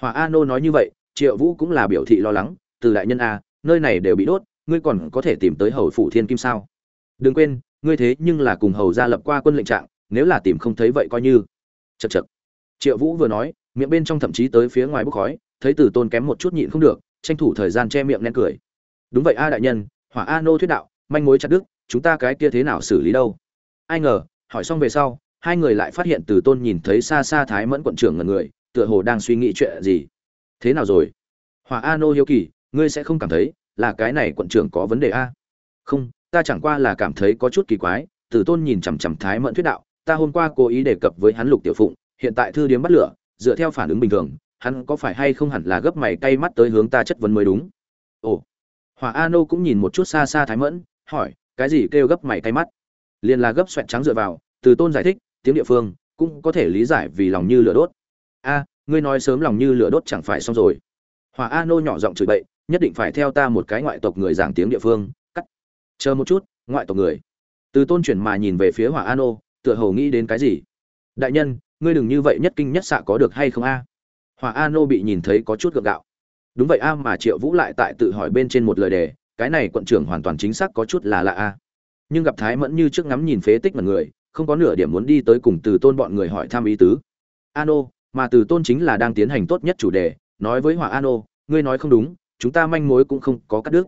Hòa a nô nói như vậy, triệu vũ cũng là biểu thị lo lắng, từ đại nhân a nơi này đều bị đốt, ngươi còn có thể tìm tới hầu phủ thiên kim sao? Đừng quên, ngươi thế nhưng là cùng hầu gia lập qua quân lệnh trạng, nếu là tìm không thấy vậy coi như. Chậc chậc. triệu vũ vừa nói, miệng bên trong thậm chí tới phía ngoài bốc khói, thấy từ tôn kém một chút nhịn không được, tranh thủ thời gian che miệng nén cười. Đúng vậy a đại nhân hỏa a nô thuyết đạo, manh mối chặt đức chúng ta cái kia thế nào xử lý đâu? Ai ngờ, hỏi xong về sau, hai người lại phát hiện từ tôn nhìn thấy xa xa thái mẫn quận trưởng ngẩn người tựa hồ đang suy nghĩ chuyện gì. Thế nào rồi? Hỏa a nô hiếu kỳ, ngươi sẽ không cảm thấy là cái này quận trưởng có vấn đề a không, ta chẳng qua là cảm thấy có chút kỳ quái từ tôn nhìn chằm chằm thái mẫn thuyết đạo, ta hôm qua cố ý đề cập với hắn lục tiểu phụng, hiện tại thư điếm bắt lửa, dựa theo phản ứng bình thường, hắn có phải hay không hẳn là gấp mày cay mắt tới hướng ta chất vấn mới đúng? Ồ. Hỏa a nô cũng nhìn một chút xa xa thái mẫn, hỏi, cái gì kêu gấp mày cay mắt? Liền là gấp xoẹt trắng dựa vào từ tôn giải thích, tiếng địa phương cũng có thể lý giải vì lòng như lửa đốt a, ngươi nói sớm lòng như lửa đốt chẳng phải xong rồi. Hỏa a nô nhỏ giọng chửi bậy, nhất định phải theo ta một cái ngoại tộc người giảng tiếng địa phương, cắt. Chờ một chút, ngoại tộc người. Từ tôn chuyển mà nhìn về phía hỏa a nô, tựa hồ nghĩ đến cái gì? Đại nhân, ngươi đừng như vậy nhất kinh nhất xạ có được hay không a? Hỏa a nô bị nhìn thấy có chút gượng gạo. Đúng vậy a, mà triệu vũ lại tại tự hỏi bên trên một lời đề, cái này quận trưởng hoàn toàn chính xác có chút là lạ a. Nhưng gặp thái mẫn như trước ngắm nhìn phế tích mật người, không có nửa điểm muốn đi tới cùng từ tôn bọn người hỏi thăm ý tứ. Ano mà từ tôn chính là đang tiến hành tốt nhất chủ đề, nói với hỏa ano ngươi nói không đúng, chúng ta manh mối cũng không có cắt đứt.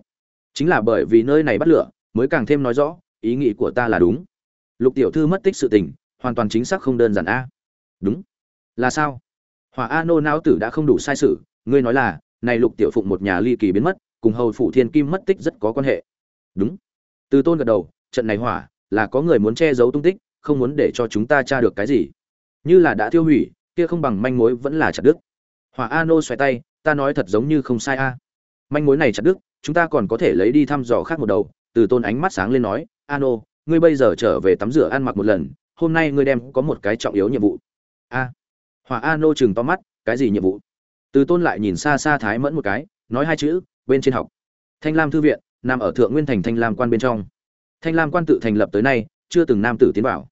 Chính là bởi vì nơi này bắt lửa, mới càng thêm nói rõ, ý nghĩ của ta là đúng. Lục tiểu thư mất tích sự tình, hoàn toàn chính xác không đơn giản a. Đúng. Là sao? Hỏa a nô não tử đã không đủ sai sự, ngươi nói là, này lục tiểu phụng một nhà ly kỳ biến mất, cùng hầu phủ thiên kim mất tích rất có quan hệ. Đúng. Từ tôn gật đầu, trận này hỏa, là có người muốn che giấu tung tích, không muốn để cho chúng ta tra được cái gì. Như là đã tiêu hủy kia không bằng manh mối vẫn là chặt đứt. hỏa a nô xoay tay ta nói thật giống như không sai a. Manh mối này chặt đứt, chúng ta còn có thể lấy đi thăm dò khác một đầu từ tôn ánh mắt sáng lên nói a nô ngươi bây giờ trở về tắm rửa ăn mặc một lần hôm nay ngươi đem có một cái trọng yếu nhiệm vụ. A. Hỏa a nô chừng to mắt cái gì nhiệm vụ? Từ tôn lại nhìn xa xa thái mẫn một cái nói hai chữ bên trên học. Thanh lam thư viện nằm ở thượng nguyên thành thanh lam quan bên trong. Thanh lam quan tự thành lập tới nay chưa từng nam tử tiến vào.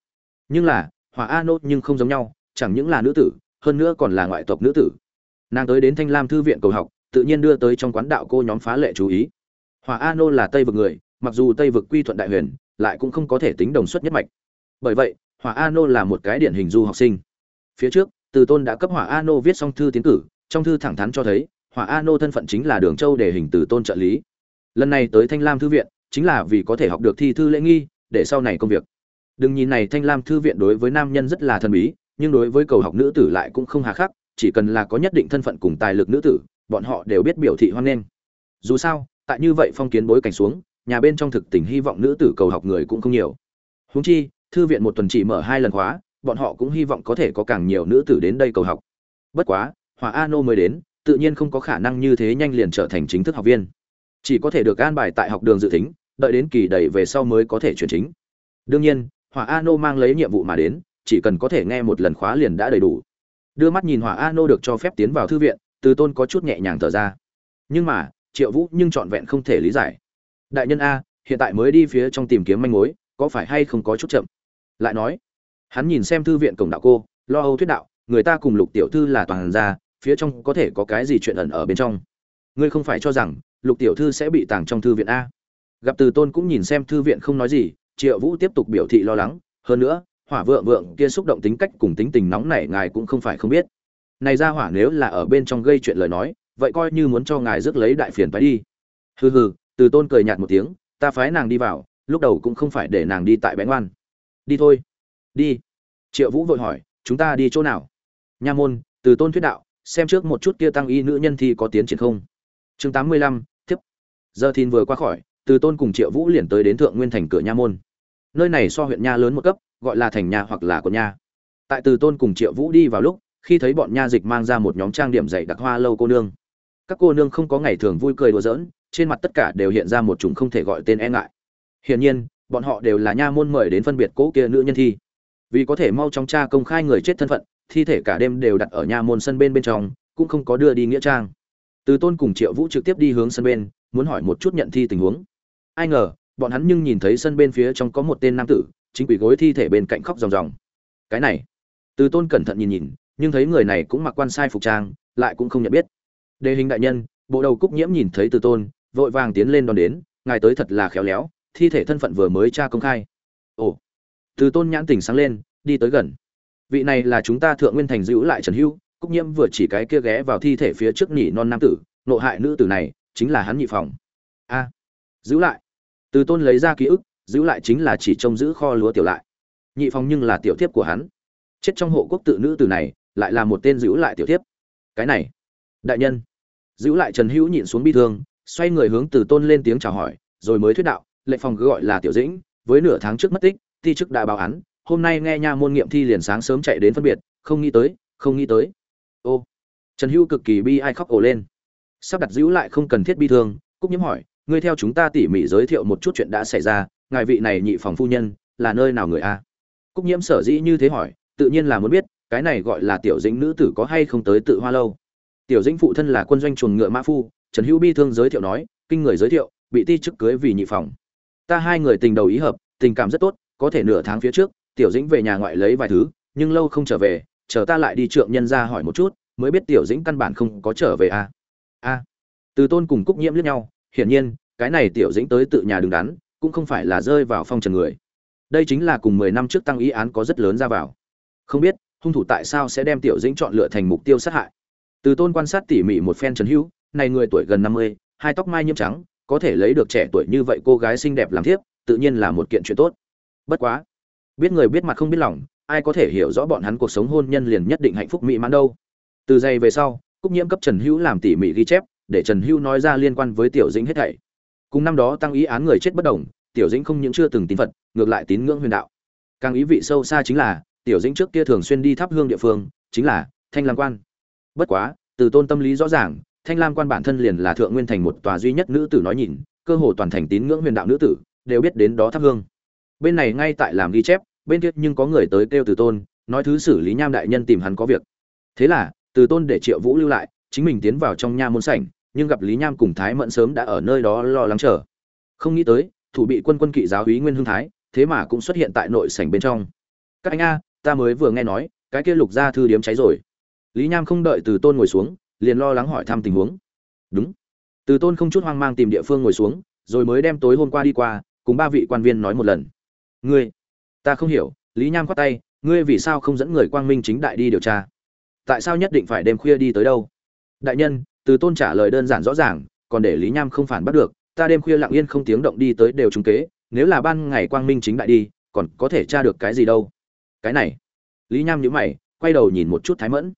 Nhưng là hỏa a nô nhưng không giống nhau chẳng những là nữ tử, hơn nữa còn là ngoại tộc nữ tử. Nàng tới đến thanh lam thư viện cầu học, tự nhiên đưa tới trong quán đạo cô nhóm phá lệ chú ý. Hỏa a nô là tây vực người, mặc dù tây vực quy thuận đại huyền, lại cũng không có thể tính đồng suất nhất mạch. Bởi vậy hỏa a nô là một cái điển hình du học sinh. Phía trước, từ tôn đã cấp hỏa a nô viết xong thư tiến cử, trong thư thẳng thắn cho thấy hỏa a nô thân phận chính là đường châu để hình từ tôn trợ lý. Lần này tới thanh lam thư viện, chính là vì có thể học được thi thư lễ nghi, để sau này công việc. Đừng nhìn này thanh lam thư viện đối với nam nhân rất là thần bí nhưng đối với cầu học nữ tử lại cũng không hà khắc, chỉ cần là có nhất định thân phận cùng tài lực nữ tử, bọn họ đều biết biểu thị hoan nghênh. Dù sao, tại như vậy phong kiến bối cảnh xuống, nhà bên trong thực tình hy vọng nữ tử cầu học người cũng không nhiều. Huống chi, thư viện một tuần chỉ mở hai lần khóa, bọn họ cũng hy vọng có thể có càng nhiều nữ tử đến đây cầu học. Bất quá, hòa a nô mới đến, tự nhiên không có khả năng như thế nhanh liền trở thành chính thức học viên. Chỉ có thể được an bài tại học đường dự tính, đợi đến kỳ đầy về sau mới có thể chuyển chính. Đương nhiên hỏa a nô mang lấy nhiệm vụ mà đến chỉ cần có thể nghe một lần khóa liền đã đầy đủ. Đưa mắt nhìn hỏa a nô được cho phép tiến vào thư viện, từ tôn có chút nhẹ nhàng thở ra. Nhưng mà, triệu vũ nhưng trọn vẹn không thể lý giải. Đại nhân a, hiện tại mới đi phía trong tìm kiếm manh mối, có phải hay không có chút chậm? Lại nói, hắn nhìn xem thư viện cổng đạo cô, lo âu thuyết đạo, người ta cùng lục tiểu thư là toàn ra phía trong có thể có cái gì chuyện ẩn ở bên trong? Ngươi không phải cho rằng, lục tiểu thư sẽ bị tàng trong thư viện a? Gặp từ tôn cũng nhìn xem thư viện không nói gì, triệu vũ tiếp tục biểu thị lo lắng, hơn nữa hỏa vượng vượng kia xúc động tính cách cùng tính tình nóng nảy ngài cũng không phải không biết. Này ra hỏa nếu là ở bên trong gây chuyện lời nói, vậy coi như muốn cho ngài rước lấy đại phiền phải đi. Hừ hừ, từ tôn cười nhạt một tiếng, ta phái nàng đi vào, lúc đầu cũng không phải để nàng đi tại bén ngoan đi thôi. Đi. Triệu vũ vội hỏi, chúng ta đi chỗ nào? Nha môn, từ tôn thuyết đạo, xem trước một chút kia tăng y nữ nhân thì có tiến triển không. Chương tám mươi lăm tiếp giờ thìn vừa qua khỏi, từ tôn cùng triệu vũ liền tới đến thượng nguyên thành cửa nha môn. Nơi này so huyện nha lớn một cấp gọi là thành nha hoặc là của nha. Tại từ tôn cùng triệu vũ đi vào lúc, khi thấy bọn nha dịch mang ra một nhóm trang điểm dày đặc hoa lâu cô nương. Các cô nương không có ngày thường vui cười đùa giỡn, trên mặt tất cả đều hiện ra một chủng không thể gọi tên e ngại. Hiển nhiên, bọn họ đều là nha môn mời đến phân biệt cỗ kia nữ nhân thi. Vì có thể mau chóng tra công khai người chết thân phận, thi thể cả đêm đều đặt ở nha môn sân bên bên trong, cũng không có đưa đi nghĩa trang. Từ tôn cùng triệu vũ trực tiếp đi hướng sân bên, muốn hỏi một chút nhận thi tình huống. Ai ngờ, bọn hắn nhưng nhìn thấy sân bên phía trong có một tên nam tử chính quỷ gối thi thể bên cạnh khóc ròng ròng. Cái này, từ tôn cẩn thận nhìn nhìn, nhưng thấy người này cũng mặc quan sai phục trang, lại cũng không nhận biết. Đề hình đại nhân, bộ đầu cúc nhiễm nhìn thấy từ tôn, vội vàng tiến lên đón đến, ngài tới thật là khéo léo, thi thể thân phận vừa mới tra công khai. Ồ, từ tôn nhãn tỉnh sáng lên, đi tới gần. Vị này là chúng ta thượng nguyên thành giữ lại trần hữu, cúc nhiễm vừa chỉ cái kia ghé vào thi thể phía trước nhỉ non nam tử, nộ hại nữ tử này, chính là hắn nhị phòng. A, giữ lại. Từ tôn lấy ra ký ức giữ lại chính là chỉ trông giữ kho lúa tiểu lại. Nhị phòng nhưng là tiểu thiếp của hắn. Chết trong hộ quốc tự nữ tử này, lại là một tên giữ lại tiểu thiếp. Cái này, đại nhân. Giữ lại trần hữu nhịn xuống bi thương, xoay người hướng từ tôn lên tiếng chào hỏi, rồi mới thuyết đạo, lệnh phòng cứ gọi là tiểu dĩnh, với nửa tháng trước mất tích, ti chức đã báo án, hôm nay nghe nha môn nghiệm thi liền sáng sớm chạy đến phân biệt, không nghĩ tới, không nghĩ tới. Ô, trần hữu cực kỳ bi ai khóc ổ lên. Sắp đặt giữ lại không cần thiết bi thương, cúc nhiễm hỏi, ngươi theo chúng ta tỉ mỉ giới thiệu một chút chuyện đã xảy ra ngài vị này nhị phòng phu nhân, là nơi nào người a? Cúc nhiễm sở dĩ như thế hỏi, tự nhiên là muốn biết, cái này gọi là tiểu dĩnh nữ tử có hay không tới tự hoa lâu. Tiểu dĩnh phụ thân là quân doanh chuồng ngựa mã phu, trần hữu bi thương giới thiệu nói, kinh người giới thiệu, bị ti chức cưới vì nhị phòng. Ta hai người tình đầu ý hợp, tình cảm rất tốt, có thể nửa tháng phía trước, tiểu dĩnh về nhà ngoại lấy vài thứ, nhưng lâu không trở về, chờ ta lại đi trượng nhân ra hỏi một chút, mới biết tiểu dĩnh căn bản không có trở về a. A. Từ tôn cùng cúc nhiễm lẫn nhau, hiển nhiên, cái này tiểu dĩnh tới tự nhà đứng đắn cũng không phải là rơi vào phong trần người. Đây chính là cùng mười năm trước tăng ý án có rất lớn ra vào. Không biết, hung thủ tại sao sẽ đem tiểu dĩnh chọn lựa thành mục tiêu sát hại? Từ tôn quan sát tỉ mỉ một phen trần hữu, này người tuổi gần năm mươi, hai tóc mai nhiễm trắng, có thể lấy được trẻ tuổi như vậy cô gái xinh đẹp làm thiếp, tự nhiên là một kiện chuyện tốt. Bất quá, biết người biết mặt không biết lòng, ai có thể hiểu rõ bọn hắn cuộc sống hôn nhân liền nhất định hạnh phúc mỹ mãn đâu? Từ giây về sau, cúc nhiễm cấp trần hữu làm tỉ mỉ ghi chép, để trần hữu nói ra liên quan với tiểu dĩnh hết thảy. Cùng năm đó tăng ý án người chết bất đồng tiểu dĩnh không những chưa từng tín phật, ngược lại tín ngưỡng huyền đạo. Càng ý vị sâu xa chính là, tiểu dĩnh trước kia thường xuyên đi thắp hương địa phương, chính là thanh lam quan. Bất quá, từ tôn tâm lý rõ ràng, thanh lam quan bản thân liền là thượng nguyên thành một tòa duy nhất nữ tử nói nhìn, cơ hồ toàn thành tín ngưỡng huyền đạo nữ tử, đều biết đến đó thắp hương. Bên này ngay tại làm ghi chép, bên kia nhưng có người tới kêu từ tôn, nói thứ xử lý nham đại nhân tìm hắn có việc. Thế là, từ tôn để triệu vũ lưu lại, chính mình tiến vào trong nha môn sảnh, nhưng gặp lý nham cùng thái mẫn sớm đã ở nơi đó lo lắng chờ. Không nghĩ tới thủ bị quân quân kỵ giáo úy nguyên hưng thái, thế mà cũng xuất hiện tại nội sảnh bên trong. Các anh a, ta mới vừa nghe nói, cái kia lục gia thư điếm cháy rồi. Lý nham không đợi từ tôn ngồi xuống, liền lo lắng hỏi thăm tình huống. Đúng. Từ tôn không chút hoang mang tìm địa phương ngồi xuống, rồi mới đem tối hôm qua đi qua, cùng ba vị quan viên nói một lần. Ngươi, ta không hiểu, lý nham khoát tay, ngươi vì sao không dẫn người quang minh chính đại đi điều tra? Tại sao nhất định phải đêm khuya đi tới đâu? Đại nhân, từ tôn trả lời đơn giản rõ ràng, còn để lý nham không phản bắt được ta đêm khuya lặng yên không tiếng động đi tới đều trung kế, nếu là ban ngày quang minh chính đại đi, còn có thể tra được cái gì đâu. Cái này. Lý nham nhíu mày, quay đầu nhìn một chút thái mẫn.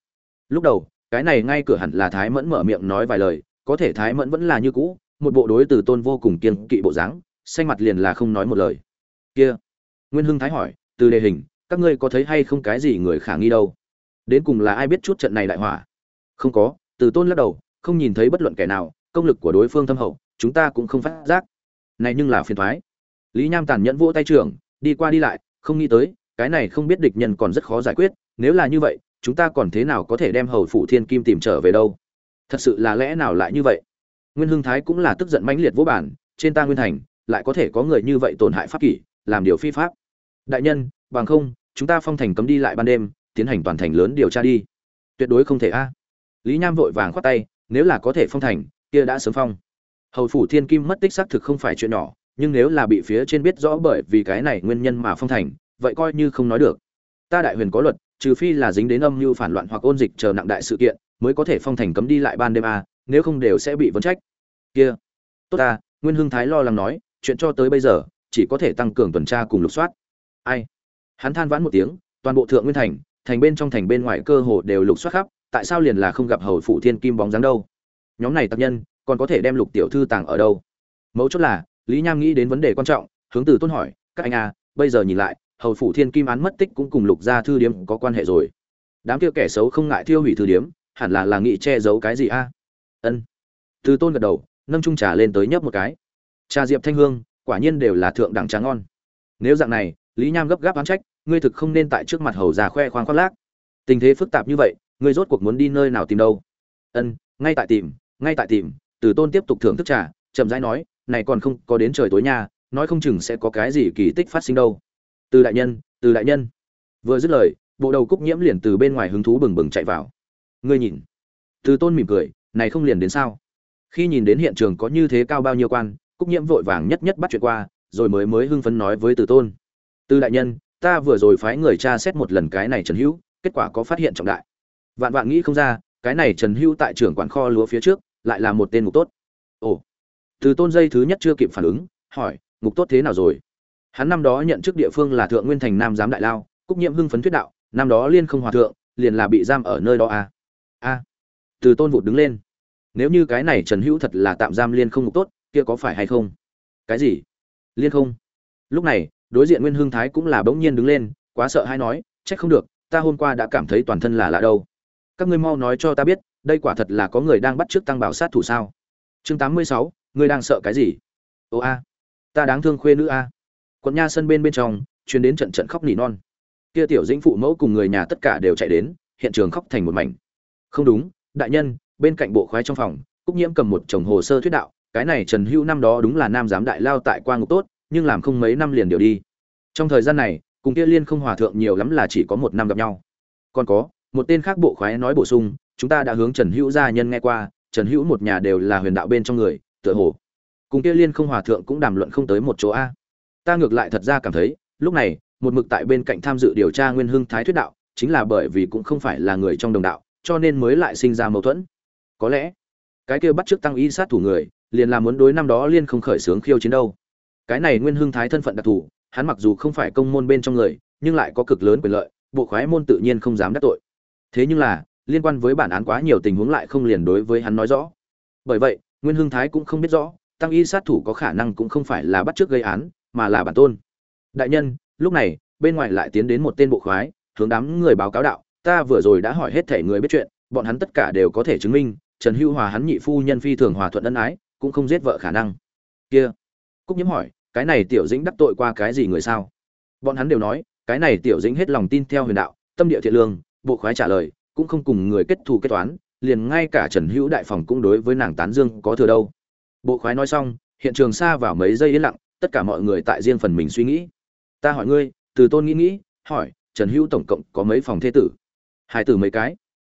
Lúc đầu, cái này ngay cửa hẳn là thái mẫn mở miệng nói vài lời, có thể thái mẫn vẫn là như cũ, một bộ đối từ tôn vô cùng kiên kỵ bộ dáng, xanh mặt liền là không nói một lời. Kia. Nguyên hưng thái hỏi, từ đề hình, các ngươi có thấy hay không cái gì người khả nghi đâu? Đến cùng là ai biết chút trận này đại hỏa? Không có, từ tôn lắc đầu, không nhìn thấy bất luận kẻ nào, công lực của đối phương thâm hậu chúng ta cũng không phát giác. Này nhưng là phiền thoái. Lý nham tàn nhẫn vỗ tay trưởng, đi qua đi lại, không nghĩ tới, cái này không biết địch nhân còn rất khó giải quyết, nếu là như vậy, chúng ta còn thế nào có thể đem hầu phủ thiên kim tìm trở về đâu? Thật sự là lẽ nào lại như vậy? Nguyên hưng thái cũng là tức giận mãnh liệt vô bản trên ta nguyên thành, lại có thể có người như vậy tổn hại pháp kỷ, làm điều phi pháp. Đại nhân, bằng không, chúng ta phong thành cấm đi lại ban đêm, tiến hành toàn thành lớn điều tra đi. Tuyệt đối không thể a. Lý nham vội vàng khoát tay, nếu là có thể phong thành, kia đã sớm phong hầu phủ thiên kim mất tích xác thực không phải chuyện nhỏ, nhưng nếu là bị phía trên biết rõ bởi vì cái này nguyên nhân mà phong thành, vậy coi như không nói được. Ta đại huyền có luật, trừ phi là dính đến âm mưu phản loạn hoặc ôn dịch chờ nặng đại sự kiện, mới có thể phong thành cấm đi lại ban đêm a, nếu không đều sẽ bị vấn trách. Kia, tốt ta, nguyên hưng thái lo lắng nói, chuyện cho tới bây giờ, chỉ có thể tăng cường tuần tra cùng lục soát. Ai? Hắn than vãn một tiếng, toàn bộ thượng nguyên thành thành bên trong thành bên ngoài cơ hồ đều lục soát khắp, tại sao liền là không gặp hầu phụ thiên kim bóng dáng đâu? Nhóm này tập nhân còn có thể đem lục tiểu thư tàng ở đâu? Mấu chốt là, lý nham nghĩ đến vấn đề quan trọng, hướng từ tôn hỏi, các anh à bây giờ nhìn lại, hầu phủ thiên kim án mất tích cũng cùng lục gia thư điếm có quan hệ rồi. Đám kia kẻ xấu không ngại thiêu hủy thư điếm, hẳn là là nghĩ che giấu cái gì a? Ân. Từ tôn gật đầu, nâng trung trà lên tới nhấp một cái. Trà diệp thanh hương, quả nhiên đều là thượng đẳng tráng ngon. Nếu dạng này, lý nham gấp gáp oán trách, ngươi thực không nên tại trước mặt hầu già khoe khoang khoác lác. Tình thế phức tạp như vậy, ngươi rốt cuộc muốn đi nơi nào tìm đâu? Ân, ngay tại tìm, ngay tại tìm từ tôn tiếp tục thưởng thức trà, chậm rãi nói, này còn không có đến trời tối nha, nói không chừng sẽ có cái gì kỳ tích phát sinh đâu. Từ đại nhân, từ đại nhân. Vừa dứt lời, bộ đầu cúc nhiễm liền từ bên ngoài hứng thú bừng bừng chạy vào. Ngươi nhìn. Từ tôn mỉm cười, này không liền đến sao? Khi nhìn đến hiện trường có như thế cao bao nhiêu quan, cúc nhiễm vội vàng nhất nhất bắt chuyện qua, rồi mới mới hưng phấn nói với từ tôn, từ đại nhân, ta vừa rồi phái người tra xét một lần cái này trần hữu, kết quả có phát hiện trọng đại. Vạn vạn nghĩ không ra, cái này trần hữu tại trưởng quản kho lúa phía trước lại là một tên ngục tốt. Ồ, từ tôn dây thứ nhất chưa kịp phản ứng, hỏi, ngục tốt thế nào rồi? Hắn năm đó nhận chức địa phương là thượng nguyên thành nam giám đại lao, cúc nhiệm hưng phấn thuyết đạo, năm đó liên không hòa thượng, liền là bị giam ở nơi đó à? A từ tôn vụt đứng lên. Nếu như cái này trần hữu thật là tạm giam liên không ngục tốt, kia có phải hay không? Cái gì? Liên không? Lúc này, đối diện nguyên hưng thái cũng là bỗng nhiên đứng lên, quá sợ hay nói, trách không được, ta hôm qua đã cảm thấy toàn thân là lạ đâu. Các ngươi mau nói cho ta biết đây quả thật là có người đang bắt trước tăng bảo sát thủ sao? Chương tám mươi sáu, ngươi đang sợ cái gì? Ô a, ta đáng thương khuê nữ a. Quận nha sân bên bên trong chuyến đến trận trận khóc nỉ non. Kia tiểu dĩnh phụ mẫu cùng người nhà tất cả đều chạy đến, hiện trường khóc thành một mảnh. Không đúng, đại nhân, bên cạnh bộ khoái trong phòng, cúc nhiễm cầm một chồng hồ sơ thuyết đạo, cái này trần hữu năm đó đúng là nam giám đại lao tại qua ngục tốt, nhưng làm không mấy năm liền điều đi. Trong thời gian này, cùng kia liên không hòa thượng nhiều lắm là chỉ có một năm gặp nhau. Còn có, một tên khác bộ khoái nói bổ sung chúng ta đã hướng trần hữu gia nhân nghe qua, trần hữu một nhà đều là huyền đạo bên trong người, tựa hồ. Cùng kia liên không hòa thượng cũng đàm luận không tới một chỗ a. Ta ngược lại thật ra cảm thấy, lúc này, một mực tại bên cạnh tham dự điều tra nguyên hưng thái thuyết đạo, chính là bởi vì cũng không phải là người trong đồng đạo, cho nên mới lại sinh ra mâu thuẫn. Có lẽ, cái kia bắt trước tăng y sát thủ người, liền là muốn đối năm đó liên không khởi sướng khiêu chiến đâu. Cái này nguyên hưng thái thân phận đặc thù, hắn mặc dù không phải công môn bên trong người, nhưng lại có cực lớn quyền lợi, bộ khoái môn tự nhiên không dám đắc tội. Thế nhưng là liên quan với bản án quá nhiều tình huống lại không liền đối với hắn nói rõ. Bởi vậy, nguyên hưng thái cũng không biết rõ, tăng y sát thủ có khả năng cũng không phải là bắt trước gây án, mà là bản tôn. Đại nhân, lúc này, bên ngoài lại tiến đến một tên bộ khoái, hướng đám người báo cáo đạo, ta vừa rồi đã hỏi hết thể người biết chuyện, bọn hắn tất cả đều có thể chứng minh, trần hữu hòa hắn nhị phu nhân phi thường hòa thuận ân ái, cũng không giết vợ khả năng. Kia, cúc nhiễm hỏi, cái này tiểu dĩnh đắc tội qua cái gì người sao? Bọn hắn đều nói, cái này tiểu dĩnh hết lòng tin theo huyền đạo, tâm địa thiện lương. Bộ khoái trả lời cũng không cùng người kết thù kết toán, liền ngay cả trần hữu đại phòng cũng đối với nàng tán dương có thừa đâu. Bộ khoái nói xong, hiện trường xa vào mấy giây yên lặng, tất cả mọi người tại riêng phần mình suy nghĩ. Ta hỏi ngươi, từ tôn nghĩ nghĩ, hỏi, trần hữu tổng cộng có mấy phòng thế tử? Hai tử mấy cái?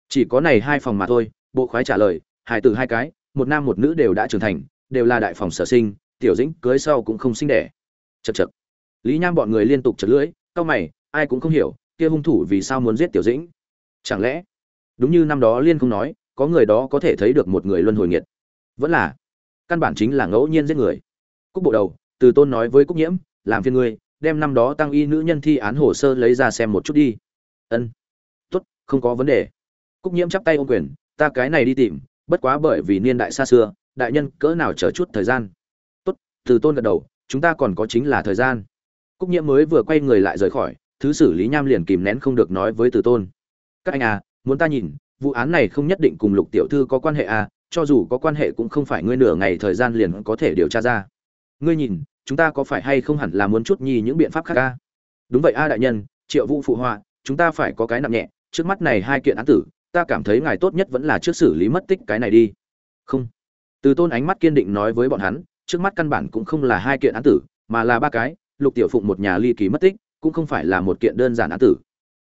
Chỉ có này hai phòng mà thôi, bộ khoái trả lời, hai tử hai cái, một nam một nữ đều đã trưởng thành, đều là đại phòng sở sinh, tiểu dĩnh cưới sau cũng không sinh đẻ. Chật chật lý nham bọn người liên tục chật lưỡi, cau mày, ai cũng không hiểu, kia hung thủ vì sao muốn giết tiểu dĩnh? Chẳng lẽ? Đúng như năm đó liên không nói, có người đó có thể thấy được một người luân hồi nghiệt. Vẫn là, căn bản chính là ngẫu nhiên giết người. Cúc bộ đầu, từ tôn nói với cúc nhiễm, làm phiên ngươi, đem năm đó tăng y nữ nhân thi án hồ sơ lấy ra xem một chút đi. Ân. Tốt, không có vấn đề. Cúc nhiễm chắp tay ô quyền, ta cái này đi tìm, bất quá bởi vì niên đại xa xưa, đại nhân cỡ nào chờ chút thời gian. Tốt, từ tôn gật đầu, chúng ta còn có chính là thời gian. Cúc nhiễm mới vừa quay người lại rời khỏi, thứ xử lý nham liền kìm nén không được nói với từ tôn các anh à muốn ta nhìn, vụ án này không nhất định cùng lục tiểu thư có quan hệ à cho dù có quan hệ cũng không phải ngươi nửa ngày thời gian liền có thể điều tra ra. Ngươi nhìn, chúng ta có phải hay không hẳn là muốn chút nhi những biện pháp khác à? đúng vậy a đại nhân, triệu vũ phụ họa, chúng ta phải có cái nặng nhẹ, trước mắt này hai kiện án tử, ta cảm thấy ngài tốt nhất vẫn là trước xử lý mất tích cái này đi. Không. Từ tôn ánh mắt kiên định nói với bọn hắn, trước mắt căn bản cũng không là hai kiện án tử, mà là ba cái, lục tiểu phụng một nhà ly kỳ mất tích, cũng không phải là một kiện đơn giản án tử.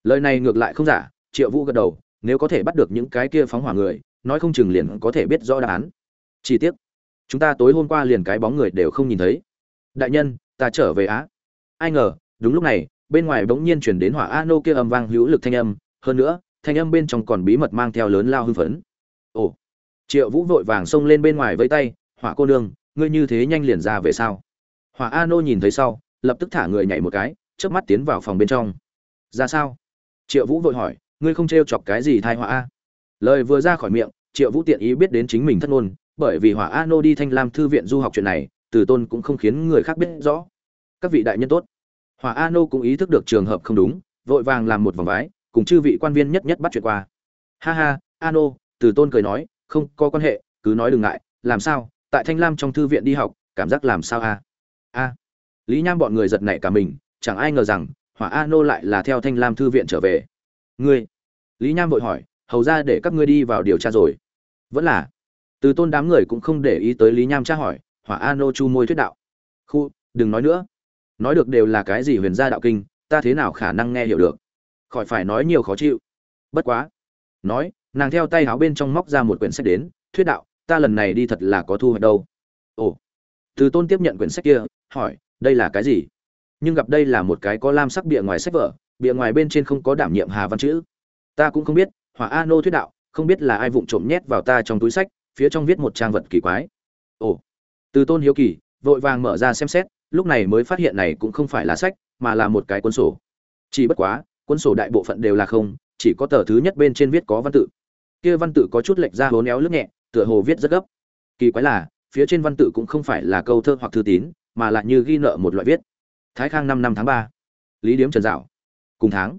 Lời này ngược lại không giả triệu vũ gật đầu, nếu có thể bắt được những cái kia phóng hỏa người, nói không chừng liền có thể biết rõ đáp án. Chi tiết chúng ta tối hôm qua liền cái bóng người đều không nhìn thấy. Đại nhân, ta trở về á. Ai ngờ, đúng lúc này, bên ngoài bỗng nhiên chuyển đến hỏa a nô kia âm vang hữu lực thanh âm, hơn nữa, thanh âm bên trong còn bí mật mang theo lớn lao hưng phấn. Ồ, triệu vũ vội vàng xông lên bên ngoài với tay, hỏa cô nương, ngươi như thế nhanh liền ra về sao? Hỏa a nô nhìn thấy sau, lập tức thả người nhảy một cái trước mắt tiến vào phòng bên trong. Ra sao? Triệu vũ vội hỏi ngươi không t chọc cái gì thai họa a? Lời vừa ra khỏi miệng, triệu vũ tiện ý biết đến chính mình thất ngôn, bởi vì hỏa a nô đi thanh lam thư viện du học chuyện này, từ tôn cũng không khiến người khác biết rõ. Các vị đại nhân tốt. Hỏa a nô cũng ý thức được trường hợp không đúng, vội vàng làm một vòng vái, cùng chư vị quan viên nhất nhất bắt chuyện qua. Ha ha, a nô, từ tôn cười nói, không có quan hệ, cứ nói đừng ngại, làm sao, tại thanh lam trong thư viện đi học, cảm giác làm sao a? A. Lý nham bọn người giật nảy cả mình, chẳng ai ngờ rằng hỏa a nô lại là theo thanh lam thư viện trở về ngươi. Lý nham vội hỏi, hầu ra để các ngươi đi vào điều tra rồi. Vẫn là. Từ tôn đám người cũng không để ý tới lý nham tra hỏi, hỏa a nô chu môi thuyết đạo. Khu, đừng nói nữa. Nói được đều là cái gì huyền gia đạo kinh, ta thế nào khả năng nghe hiểu được? Khỏi phải nói nhiều khó chịu. Bất quá. Nói, nàng theo tay áo bên trong móc ra một quyển sách đến, thuyết đạo, ta lần này đi thật là có thu hoạch đâu. Ồ. Từ tôn tiếp nhận quyển sách kia, hỏi, đây là cái gì? Nhưng gặp đây là một cái có lam sắc bìa ngoài sách vở bìa ngoài bên trên không có đảm nhiệm hà văn chữ. Ta cũng không biết, hỏa a nô thuyết đạo, không biết là ai vụng trộm nhét vào ta trong túi sách, phía trong viết một trang vật kỳ quái. Ồ, từ tôn hiếu kỳ, vội vàng mở ra xem xét, lúc này mới phát hiện này cũng không phải là sách, mà là một cái cuốn sổ. Chỉ bất quá, cuốn sổ đại bộ phận đều là không, chỉ có tờ thứ nhất bên trên viết có văn tự. Kia văn tự có chút lệch ra hố néo lướt nhẹ, tựa hồ viết rất gấp. Kỳ quái là, phía trên văn tự cũng không phải là câu thơ hoặc thư tín, mà lại như ghi nợ một loại viết. Thái khang năm năm tháng ba. Lý điếm trần dạo cùng tháng.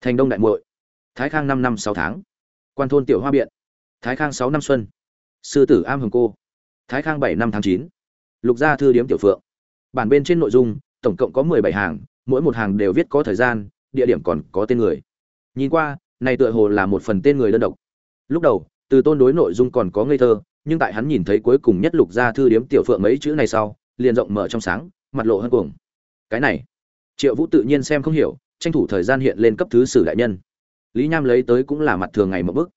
Thành đông đại muội. Thái khang năm năm sáu tháng. Quan thôn tiểu hoa biện. Thái khang sáu năm xuân. Sư tử am hồng cô. Thái khang bảy năm tháng chín. Lục gia thư điếm tiểu phượng. Bản bên trên nội dung, tổng cộng có mười bảy hàng, mỗi một hàng đều viết có thời gian, địa điểm còn có tên người. Nhìn qua, này tựa hồ là một phần tên người đơn độc. Lúc đầu, từ tôn đối nội dung còn có ngây thơ, nhưng tại hắn nhìn thấy cuối cùng nhất lục gia thư điếm tiểu phượng mấy chữ này sau, liền rộng mở trong sáng, mặt lộ hơn cuồng. Cái này, triệu vũ tự nhiên xem không hiểu tranh thủ thời gian hiện lên cấp thứ sử đại nhân. Lý nham lấy tới cũng là mặt thường ngày một bức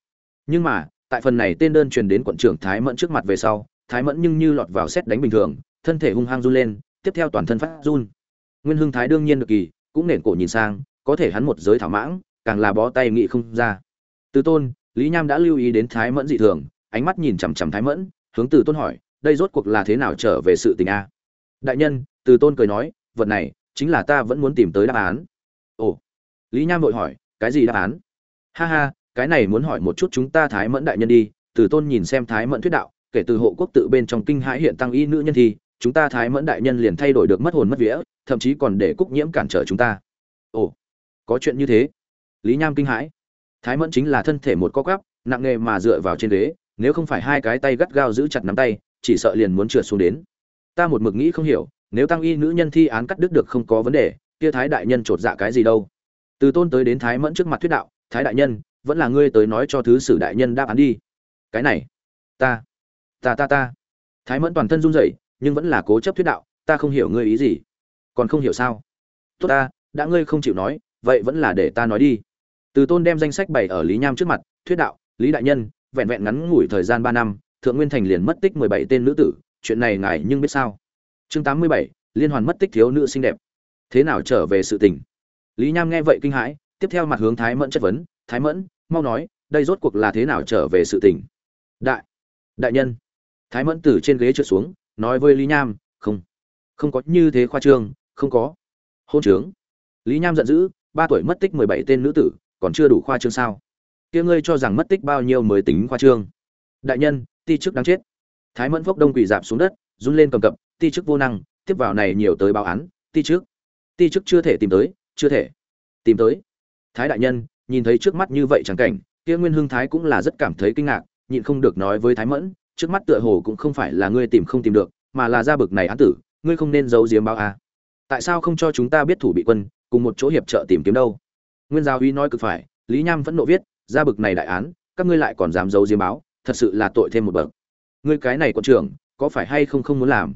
nhưng mà, tại phần này tên đơn truyền đến quận trưởng thái mẫn trước mặt về sau, thái mẫn nhưng như lọt vào xét đánh bình thường, thân thể hung hăng run lên, tiếp theo toàn thân phát run. Nguyên hưng thái đương nhiên được kỳ, cũng nể cổ nhìn sang, có thể hắn một giới thảo mãng, càng là bó tay nghị không ra. Từ tôn, lý nham đã lưu ý đến thái mẫn dị thường, ánh mắt nhìn chằm chằm thái mẫn, hướng từ tôn hỏi, đây rốt cuộc là thế nào trở về sự tình a? Đại nhân, từ tôn cười nói, vật này, chính là ta vẫn muốn tìm tới đáp án ồ lý nham vội hỏi cái gì đáp án? Ha ha cái này muốn hỏi một chút chúng ta thái mẫn đại nhân đi từ tôn nhìn xem thái mẫn thuyết đạo kể từ hộ quốc tự bên trong kinh hãi hiện tăng y nữ nhân thi, chúng ta thái mẫn đại nhân liền thay đổi được mất hồn mất vía thậm chí còn để cúc nhiễm cản trở chúng ta. Ồ có chuyện như thế. Lý nham kinh hãi. Thái mẫn chính là thân thể một co quắp nặng nề mà dựa vào trên ghế nếu không phải hai cái tay gắt gao giữ chặt nắm tay chỉ sợ liền muốn trượt xuống đến. Ta một mực nghĩ không hiểu nếu tăng y nữ nhân thi án cắt đứt được không có vấn đề kia thái đại nhân chột dạ cái gì đâu? Từ tôn tới đến thái mẫn trước mặt thuyết đạo, thái đại nhân, vẫn là ngươi tới nói cho thứ sử đại nhân đáp án đi. Cái này, ta ta ta ta. Thái mẫn toàn thân run rẩy, nhưng vẫn là cố chấp thuyết đạo, ta không hiểu ngươi ý gì. Còn không hiểu sao? Tốt ta, đã ngươi không chịu nói, vậy vẫn là để ta nói đi. Từ tôn đem danh sách bày ở lý nham trước mặt, thuyết đạo, lý đại nhân, vẹn vẹn ngắn ngủi thời gian ba năm, thượng nguyên thành liền mất tích mười bảy tên nữ tử, chuyện này ngài nhưng biết sao? Chương tám mươi bảy, liên hoàn mất tích thiếu nữ xinh đẹp thế nào trở về sự tình? Lý nham nghe vậy kinh hãi, tiếp theo mặt hướng thái mẫn chất vấn, thái mẫn, mau nói, đây rốt cuộc là thế nào trở về sự tình? Đại đại nhân. Thái mẫn từ trên ghế trượt xuống, nói với lý nham, không không có như thế khoa trương, không có. Hôn trướng. Lý nham giận dữ, ba tuổi mất tích mười bảy tên nữ tử, còn chưa đủ khoa trương sao? Kia ngươi cho rằng mất tích bao nhiêu mới tính khoa trương? Đại nhân, ti chức đáng chết. Thái mẫn phốc đông quỳ dạp xuống đất, run lên cầm cập, ti chức vô năng, tiếp vào này nhiều tới báo án, ti chức ti chức chưa thể tìm tới, chưa thể tìm tới. Thái đại nhân, nhìn thấy trước mắt như vậy chẳng cảnh, kia nguyên hưng thái cũng là rất cảm thấy kinh ngạc, nhịn không được nói với thái mẫn, trước mắt tựa hồ cũng không phải là ngươi tìm không tìm được, mà là ra bực này án tử, ngươi không nên giấu giếm báo a. À. tại sao không cho chúng ta biết thủ bị quân, cùng một chỗ hiệp trợ tìm kiếm đâu? Nguyên giáo uy nói cực phải, lý nham vẫn nộ viết ra bực này đại án, các ngươi lại còn dám giấu giếm báo, thật sự là tội thêm một bậc. Ngươi cái này quận trưởng, có phải hay không không muốn làm?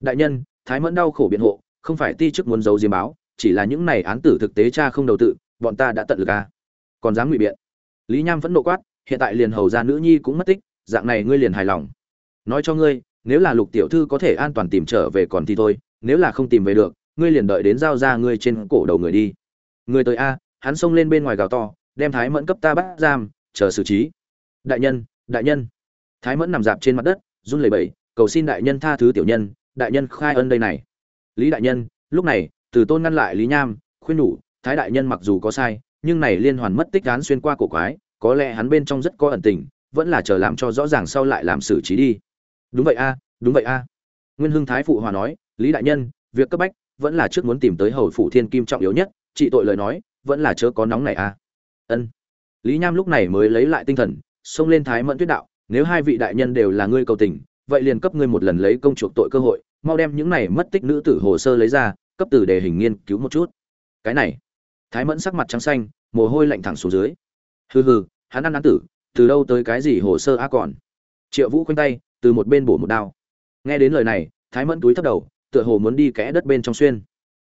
Đại nhân, thái mẫn đau khổ biện hộ không phải ti chức muốn giấu diêm báo, chỉ là những này án tử thực tế cha không đầu tự, bọn ta đã tận lực à. còn dám ngụy biện. Lý nham vẫn nộ quát, hiện tại liền hầu gia nữ nhi cũng mất tích, dạng này ngươi liền hài lòng. Nói cho ngươi, nếu là lục tiểu thư có thể an toàn tìm trở về còn thì thôi, nếu là không tìm về được, ngươi liền đợi đến giao ra ngươi trên cổ đầu người đi. Người tới a, hắn xông lên bên ngoài gào to, đem thái mẫn cấp ta bắt giam, chờ xử trí. Đại nhân đại nhân. Thái mẫn nằm dạp trên mặt đất, run lẩy bẩy, cầu xin đại nhân tha thứ tiểu nhân, đại nhân khai ân đây này lý đại nhân, lúc này, từ tôn ngăn lại lý nham, khuyên nhủ, thái đại nhân mặc dù có sai, nhưng này liên hoàn mất tích án xuyên qua cổ quái, có lẽ hắn bên trong rất có ẩn tình, vẫn là chờ làm cho rõ ràng sau lại làm xử trí đi. Đúng vậy a, đúng vậy a. Nguyên hưng thái phụ hòa nói, lý đại nhân, việc cấp bách vẫn là trước muốn tìm tới hầu phủ thiên kim trọng yếu nhất, trị tội lời nói, vẫn là chớ có nóng này a. Ân. Lý nham lúc này mới lấy lại tinh thần, xông lên thái mẫn tuyết đạo, nếu hai vị đại nhân đều là ngươi cầu tình, vậy liền cấp ngươi một lần lấy công chuộc tội cơ hội mau đem những này mất tích nữ tử hồ sơ lấy ra, cấp từ đề hình nghiên cứu một chút. Cái này, thái mẫn sắc mặt trắng xanh, mồ hôi lạnh thẳng xuống dưới. Hừ hừ, hắn ăn án tử, từ đâu tới cái gì hồ sơ a còn? Triệu vũ khoanh tay, từ một bên bổ một đao. Nghe đến lời này, thái mẫn túi thấp đầu, tựa hồ muốn đi kẽ đất bên trong xuyên.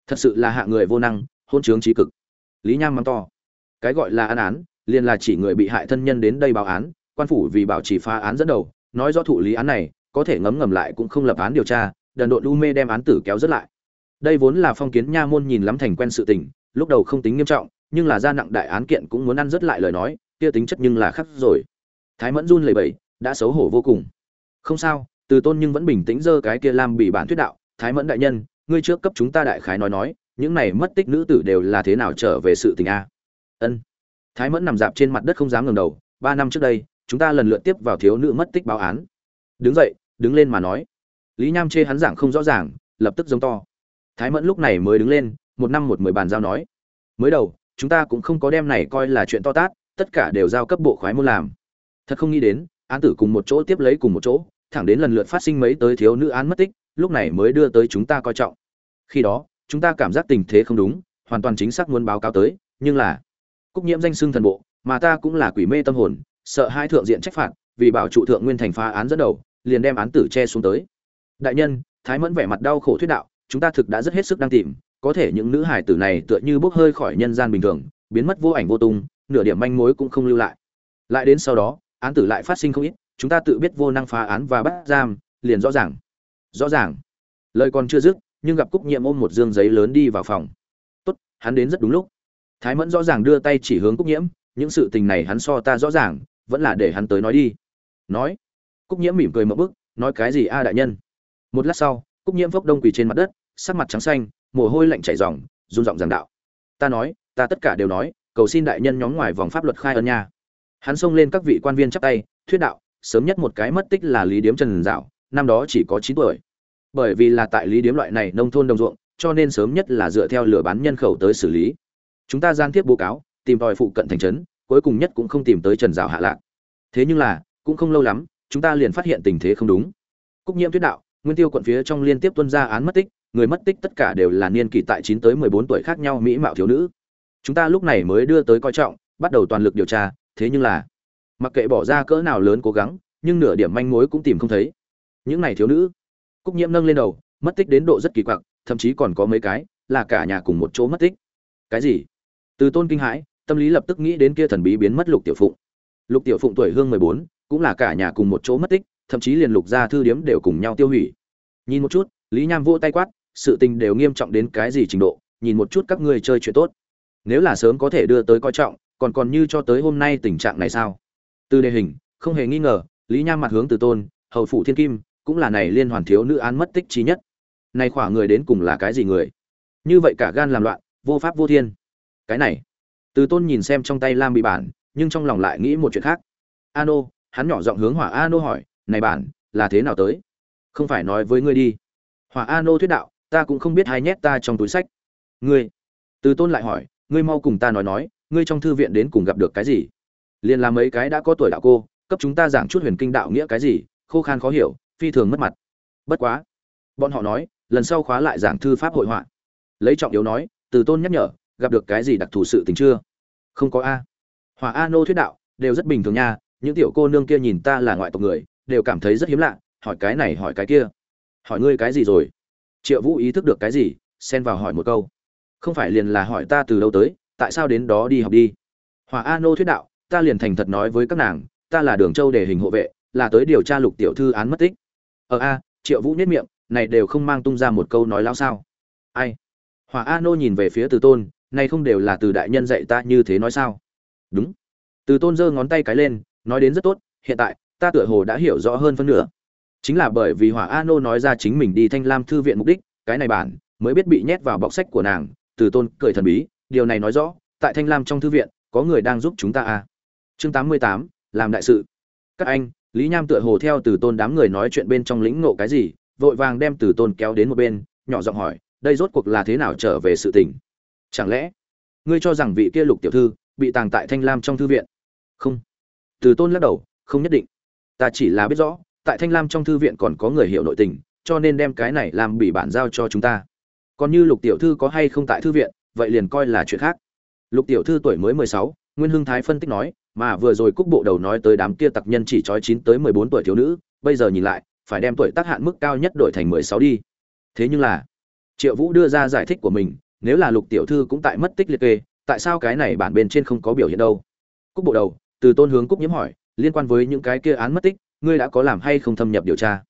Thật sự là hạ người vô năng, hôn trướng trí cực. Lý nham mắng to. Cái gọi là án án, liền là chỉ người bị hại thân nhân đến đây báo án, quan phủ vì bảo trì phá án dẫn đầu, nói rõ thụ lý án này, có thể ngấm ngầm lại cũng không lập án điều tra đần độn u mê đem án tử kéo rất lại. Đây vốn là phong kiến nha môn nhìn lắm thành quen sự tình, lúc đầu không tính nghiêm trọng, nhưng là ra nặng đại án kiện cũng muốn ăn rất lại lời nói, kia tính chất nhưng là khắc rồi. Thái mẫn run lẩy bẩy, đã xấu hổ vô cùng. Không sao, từ tôn nhưng vẫn bình tĩnh dơ cái kia làm bị bản thuyết đạo, thái mẫn đại nhân, ngươi trước cấp chúng ta đại khái nói nói, những này mất tích nữ tử đều là thế nào trở về sự tình a? Ân. Thái mẫn nằm dạp trên mặt đất không dám ngẩng đầu, ba năm trước đây, chúng ta lần lượt tiếp vào thiếu nữ mất tích báo án. Đứng dậy, đứng lên mà nói lý nham chê hắn giảng không rõ ràng, lập tức giống to. Thái mẫn lúc này mới đứng lên, một năm một mười bàn giao nói. Mới đầu, chúng ta cũng không có đem này coi là chuyện to tát, tất cả đều giao cấp bộ khoái môn làm. Thật không nghĩ đến, án tử cùng một chỗ tiếp lấy cùng một chỗ, thẳng đến lần lượt phát sinh mấy tới thiếu nữ án mất tích, lúc này mới đưa tới chúng ta coi trọng. Khi đó, chúng ta cảm giác tình thế không đúng, hoàn toàn chính xác muốn báo cáo tới, nhưng là cúc nhiễm danh xưng thần bộ, mà ta cũng là quỷ mê tâm hồn, sợ hai thượng diện trách phạt, vì bảo trụ thượng nguyên thành phá án dẫn đầu, liền đem án tử che xuống tới đại nhân, thái mẫn vẻ mặt đau khổ thuyết đạo, chúng ta thực đã rất hết sức đang tìm, có thể những nữ hải tử này tựa như bốc hơi khỏi nhân gian bình thường, biến mất vô ảnh vô tung, nửa điểm manh mối cũng không lưu lại. Lại đến sau đó, án tử lại phát sinh không ít, chúng ta tự biết vô năng phá án và bắt giam, liền rõ ràng. Rõ ràng. Lời còn chưa dứt, nhưng gặp cúc nhiệm ôm một dương giấy lớn đi vào phòng. Tốt, hắn đến rất đúng lúc. Thái mẫn rõ ràng đưa tay chỉ hướng cúc nhiễm, những sự tình này hắn so ta rõ ràng, vẫn là để hắn tới nói đi. Nói. Cúc nhiễm mỉm cười một bức nói cái gì a đại nhân? Một lát sau, cúc nhiễm phốc đông quỳ trên mặt đất, sắc mặt trắng xanh, mồ hôi lạnh chảy ròng, run giọng giảng đạo. Ta nói, ta tất cả đều nói, cầu xin đại nhân nhóm ngoài vòng pháp luật khai ân nha. Hắn xông lên các vị quan viên chắp tay, thuyết đạo, sớm nhất một cái mất tích là lý điếm trần dạo, năm đó chỉ có chín tuổi. Bởi vì là tại lý điếm loại này nông thôn đồng ruộng, cho nên sớm nhất là dựa theo lừa bán nhân khẩu tới xử lý. Chúng ta gian tiếp bố cáo, tìm tòi phụ cận thành trấn, cuối cùng nhất cũng không tìm tới trần dạo hạ lạc. Thế nhưng là, cũng không lâu lắm, chúng ta liền phát hiện tình thế không đúng. Cúc nhiễm tuyết đạo nguyên tiêu quận phía trong liên tiếp tuân ra án mất tích, người mất tích tất cả đều là niên kỷ tại chín tới mười bốn tuổi khác nhau mỹ mạo thiếu nữ. Chúng ta lúc này mới đưa tới coi trọng, bắt đầu toàn lực điều tra, thế nhưng là, mặc kệ bỏ ra cỡ nào lớn cố gắng, nhưng nửa điểm manh mối cũng tìm không thấy. Những này thiếu nữ, cúc nhiễm nâng lên đầu, mất tích đến độ rất kỳ quặc, thậm chí còn có mấy cái, là cả nhà cùng một chỗ mất tích. Cái gì? Từ tôn kinh hãi, tâm lý lập tức nghĩ đến kia thần bí biến mất lục tiểu phụng. Lục tiểu phụng tuổi hương mười bốn, cũng là cả nhà cùng một chỗ mất tích, thậm chí liền lục gia thư điếm đều cùng nhau tiêu hủy nhìn một chút, lý nham vỗ tay quát, sự tình đều nghiêm trọng đến cái gì trình độ, nhìn một chút các ngươi chơi chuyện tốt. Nếu là sớm có thể đưa tới coi trọng, còn còn như cho tới hôm nay tình trạng này sao? Từ đề hình, không hề nghi ngờ, lý nham mặt hướng từ tôn, hầu phủ thiên kim, cũng là này liên hoàn thiếu nữ án mất tích trí nhất. Này khỏa người đến cùng là cái gì người? Như vậy cả gan làm loạn, vô pháp vô thiên. Cái này, từ tôn nhìn xem trong tay lam bị bản, nhưng trong lòng lại nghĩ một chuyện khác. Ano, hắn nhỏ giọng hướng hỏa ano hỏi, này bản, là thế nào tới? Không phải nói với ngươi đi. Hỏa ano thuyết đạo, ta cũng không biết hai nhét ta trong túi sách. Ngươi? Từ tôn lại hỏi, ngươi mau cùng ta nói nói, ngươi trong thư viện đến cùng gặp được cái gì? Liền làm mấy cái đã có tuổi đạo cô, cấp chúng ta giảng chút huyền kinh đạo nghĩa cái gì, khô khan khó hiểu, phi thường mất mặt. Bất quá. Bọn họ nói, lần sau khóa lại giảng thư pháp hội họa. Lấy trọng yếu nói, từ tôn nhắc nhở, gặp được cái gì đặc thù sự tình chưa? Không có a. Hỏa a nô thuyết đạo, đều rất bình thường nha, những tiểu cô nương kia nhìn ta là ngoại tộc người, đều cảm thấy rất hiếm lạ hỏi cái này hỏi cái kia. Hỏi ngươi cái gì rồi? Triệu vũ ý thức được cái gì, xen vào hỏi một câu. Không phải liền là hỏi ta từ đâu tới, tại sao đến đó đi học đi? Hòa a nô thuyết đạo, ta liền thành thật nói với các nàng, ta là đường châu để hình hộ vệ, là tới điều tra lục tiểu thư án mất tích. Ờ a, triệu vũ nhất miệng, này đều không mang tung ra một câu nói lao sao? Ai? Hòa a nô nhìn về phía từ tôn, này không đều là từ đại nhân dạy ta như thế nói sao? Đúng. Từ tôn giơ ngón tay cái lên, nói đến rất tốt, hiện tại, ta tựa hồ đã hiểu rõ hơn phân nửa chính là bởi vì hỏa a nô nói ra chính mình đi thanh lam thư viện mục đích, cái này bản mới biết bị nhét vào bọc sách của nàng, từ tôn cười thần bí, điều này nói rõ, tại thanh lam trong thư viện, có người đang giúp chúng ta à. Chương tám mươi tám, làm đại sự. Các anh, lý nham tựa hồ theo từ tôn đám người nói chuyện bên trong lĩnh ngộ cái gì, vội vàng đem từ tôn kéo đến một bên, nhỏ giọng hỏi, đây rốt cuộc là thế nào trở về sự tình? Chẳng lẽ, ngươi cho rằng vị kia lục tiểu thư bị tàng tại thanh lam trong thư viện? Không. Từ tôn lắc đầu, không nhất định. Ta chỉ là biết rõ tại thanh lam trong thư viện còn có người hiểu nội tình, cho nên đem cái này làm bị bản giao cho chúng ta. Còn như lục tiểu thư có hay không tại thư viện, vậy liền coi là chuyện khác. Lục tiểu thư tuổi mới mười sáu, nguyên hưng thái phân tích nói, mà vừa rồi cúc bộ đầu nói tới đám kia tặc nhân chỉ trói chín tới mười bốn tuổi thiếu nữ, bây giờ nhìn lại, phải đem tuổi tác hạn mức cao nhất đổi thành mười sáu đi. Thế nhưng là, triệu vũ đưa ra giải thích của mình, nếu là lục tiểu thư cũng tại mất tích liệt kê, tại sao cái này bản bên trên không có biểu hiện đâu? Cúc bộ đầu từ tôn hướng cúc nhiễm hỏi, liên quan với những cái kia án mất tích ngươi đã có làm hay không thâm nhập điều tra?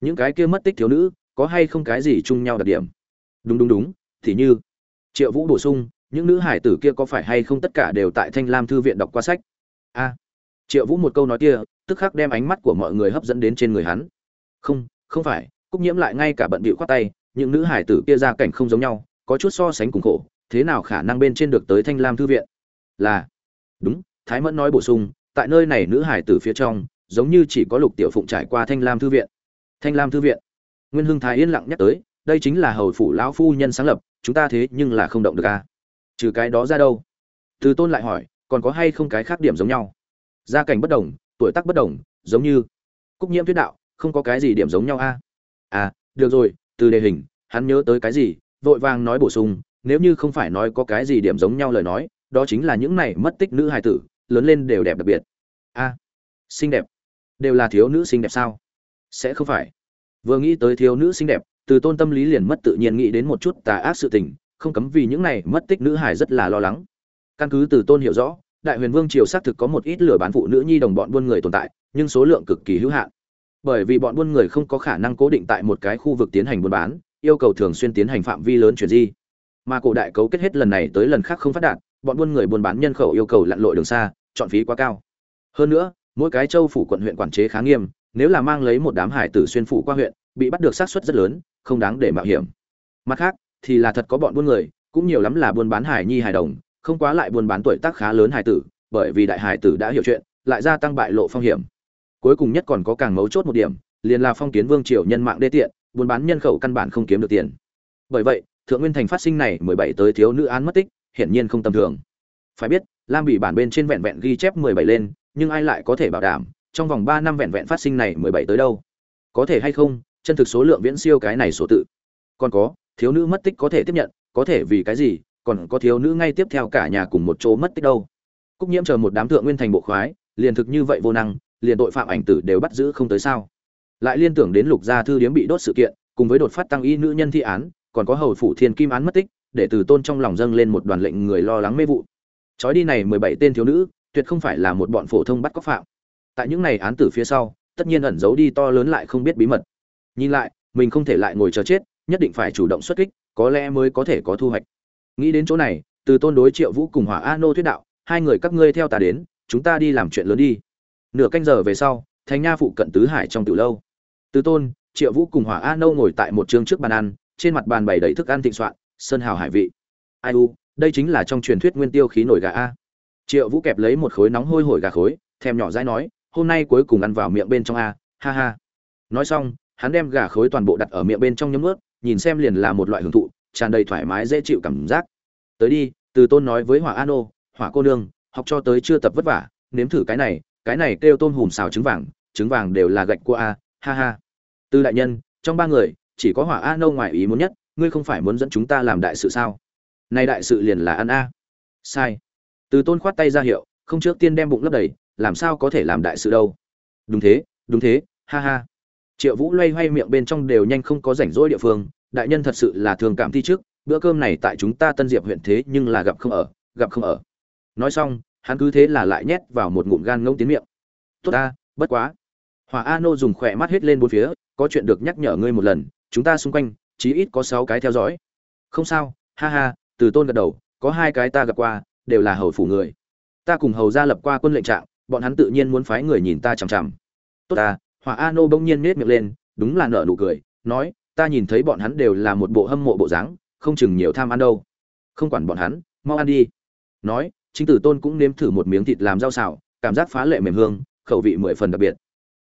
Những cái kia mất tích thiếu nữ, có hay không cái gì chung nhau đặc điểm? Đúng đúng đúng, thì như triệu vũ bổ sung, những nữ hải tử kia có phải hay không tất cả đều tại thanh lam thư viện đọc qua sách? A. Triệu vũ một câu nói kia, tức khắc đem ánh mắt của mọi người hấp dẫn đến trên người hắn. Không không phải, cúc nhiễm lại ngay cả bận bịu khoát tay, những nữ hải tử kia ra cảnh không giống nhau, có chút so sánh cùng khổ, thế nào khả năng bên trên được tới thanh lam thư viện? Là, đúng, thái mẫn nói bổ sung, tại nơi này nữ hải tử phía trong giống như chỉ có lục tiểu phụng trải qua thanh lam thư viện. Thanh lam thư viện. Nguyên hưng thái yên lặng nhắc tới, đây chính là hầu phủ lão phu nhân sáng lập, chúng ta thế nhưng là không động được a à? trừ cái đó ra đâu? Từ tôn lại hỏi, còn có hay không cái khác điểm giống nhau? Gia cảnh bất đồng, tuổi tác bất đồng, giống như cúc nhiễm thuyết đạo, không có cái gì điểm giống nhau a à? à được rồi, từ đề hình, hắn nhớ tới cái gì, vội vàng nói bổ sung, nếu như không phải nói có cái gì điểm giống nhau lời nói, đó chính là những này mất tích nữ hài tử, lớn lên đều đẹp đặc biệt. A xinh đẹp đều là thiếu nữ xinh đẹp sao? Sẽ không phải. Vừa nghĩ tới thiếu nữ xinh đẹp, từ tôn tâm lý liền mất tự nhiên nghĩ đến một chút tà ác sự tình, không cấm vì những này mất tích nữ hài rất là lo lắng. Căn cứ từ tôn hiểu rõ, đại huyền vương triều xác thực có một ít lừa bán phụ nữ nhi đồng bọn buôn người tồn tại, nhưng số lượng cực kỳ hữu hạn. Bởi vì bọn buôn người không có khả năng cố định tại một cái khu vực tiến hành buôn bán, yêu cầu thường xuyên tiến hành phạm vi lớn chuyển di. Mà cổ đại cấu kết hết lần này tới lần khác không phát đạt, bọn buôn người buôn bán nhân khẩu yêu cầu lặn lội đường xa, chọn phí quá cao. Hơn nữa mỗi cái châu phủ quận huyện quản chế khá nghiêm, nếu là mang lấy một đám hải tử xuyên phủ qua huyện, bị bắt được xác suất rất lớn, không đáng để mạo hiểm. Mặt khác, thì là thật có bọn buôn người, cũng nhiều lắm là buôn bán hải nhi hài đồng, không quá lại buôn bán tuổi tác khá lớn hải tử, bởi vì đại hải tử đã hiểu chuyện, lại gia tăng bại lộ phong hiểm. Cuối cùng nhất còn có càng mấu chốt một điểm, liền là phong kiến vương triều nhân mạng đê tiện, buôn bán nhân khẩu căn bản không kiếm được tiền. Bởi vậy, thượng nguyên thành phát sinh này mười bảy tới thiếu nữ án mất tích, hiển nhiên không tầm thường. Phải biết, lam bị bản bên trên vẹn vẹn ghi chép mười bảy lên nhưng ai lại có thể bảo đảm trong vòng ba năm vẹn vẹn phát sinh này mười bảy tới đâu? Có thể hay không? Chân thực số lượng viễn siêu cái này số tự. Còn có, thiếu nữ mất tích có thể tiếp nhận, có thể vì cái gì? Còn có thiếu nữ ngay tiếp theo cả nhà cùng một chỗ mất tích đâu? Cúc nhiễm chờ một đám thượng nguyên thành bộ khoái, liền thực như vậy vô năng, liền tội phạm ảnh tử đều bắt giữ không tới sao? Lại liên tưởng đến lục gia thư điếm bị đốt sự kiện, cùng với đột phát tăng y nữ nhân thi án, còn có hầu phủ thiên kim án mất tích, để từ tôn trong lòng dâng lên một đoàn lệnh người lo lắng mê vụ. Trói đi này mười bảy tên thiếu nữ tuyệt không phải là một bọn phổ thông bắt cóc phạm. Tại những này án tử phía sau, tất nhiên ẩn giấu đi to lớn lại không biết bí mật. Nhìn lại, mình không thể lại ngồi chờ chết, nhất định phải chủ động xuất kích, có lẽ mới có thể có thu hoạch. Nghĩ đến chỗ này, từ tôn đối triệu vũ cùng hỏa a nô thuyết đạo, hai người các ngươi theo ta đến, chúng ta đi làm chuyện lớn đi. Nửa canh giờ về sau thành nha phụ cận tứ hải trong từ lâu. Từ tôn, triệu vũ cùng hỏa a nô ngồi tại một trường trước bàn ăn, trên mặt bàn bày đầy thức ăn thịnh soạn, sơn hào hải vị. Ai u, đây chính là trong truyền thuyết nguyên tiêu khí nổi gà a triệu vũ kẹp lấy một khối nóng hôi hổi gà khối, thèm nhỏ dãi nói, hôm nay cuối cùng ăn vào miệng bên trong a, ha ha. Nói xong, hắn đem gà khối toàn bộ đặt ở miệng bên trong nhấm ướt nhìn xem liền là một loại hưởng thụ, tràn đầy thoải mái dễ chịu cảm giác. Tới đi, từ tôn nói với hỏa an ô hỏa cô nương, học cho tới chưa tập vất vả, nếm thử cái này cái này kêu tôm hùm xào trứng vàng trứng vàng đều là gạch của a, ha ha. Tư đại nhân, trong ba người, chỉ có hỏa a nâu ngoài ý muốn nhất, ngươi không phải muốn dẫn chúng ta làm đại sự sao? Nay đại sự liền là ăn a. Sai từ tôn khoát tay ra hiệu, không trước tiên đem bụng lấp đầy, làm sao có thể làm đại sự đâu. Đúng thế đúng thế, ha ha. Triệu vũ loay hoay miệng bên trong đều nhanh không có rảnh rỗi địa phương, đại nhân thật sự là thường cảm thi trước, bữa cơm này tại chúng ta tân diệp huyện thế nhưng là gặp không ở, gặp không ở. Nói xong, hắn cứ thế là lại nhét vào một ngụm gan ngông tiến miệng. Tốt ta, bất quá. Hòa a nô dùng khỏe mắt hết lên bốn phía, có chuyện được nhắc nhở ngươi một lần, chúng ta xung quanh, chí ít có sáu cái theo dõi. Không sao, ha ha, từ tôn gật đầu, có hai cái ta gặp qua đều là hầu phủ người. Ta cùng hầu ra lập qua quân lệnh trạng, bọn hắn tự nhiên muốn phái người nhìn ta chằm chằm. Tốt ta, hỏa a nô bỗng nhiên nết miệng lên, đúng là nở nụ cười, nói, ta nhìn thấy bọn hắn đều là một bộ hâm mộ bộ dáng, không chừng nhiều tham ăn đâu. Không quản bọn hắn, mau ăn đi. Nói, chính tử tôn cũng nếm thử một miếng thịt làm rau xào, cảm giác phá lệ mềm hương, khẩu vị mười phần đặc biệt.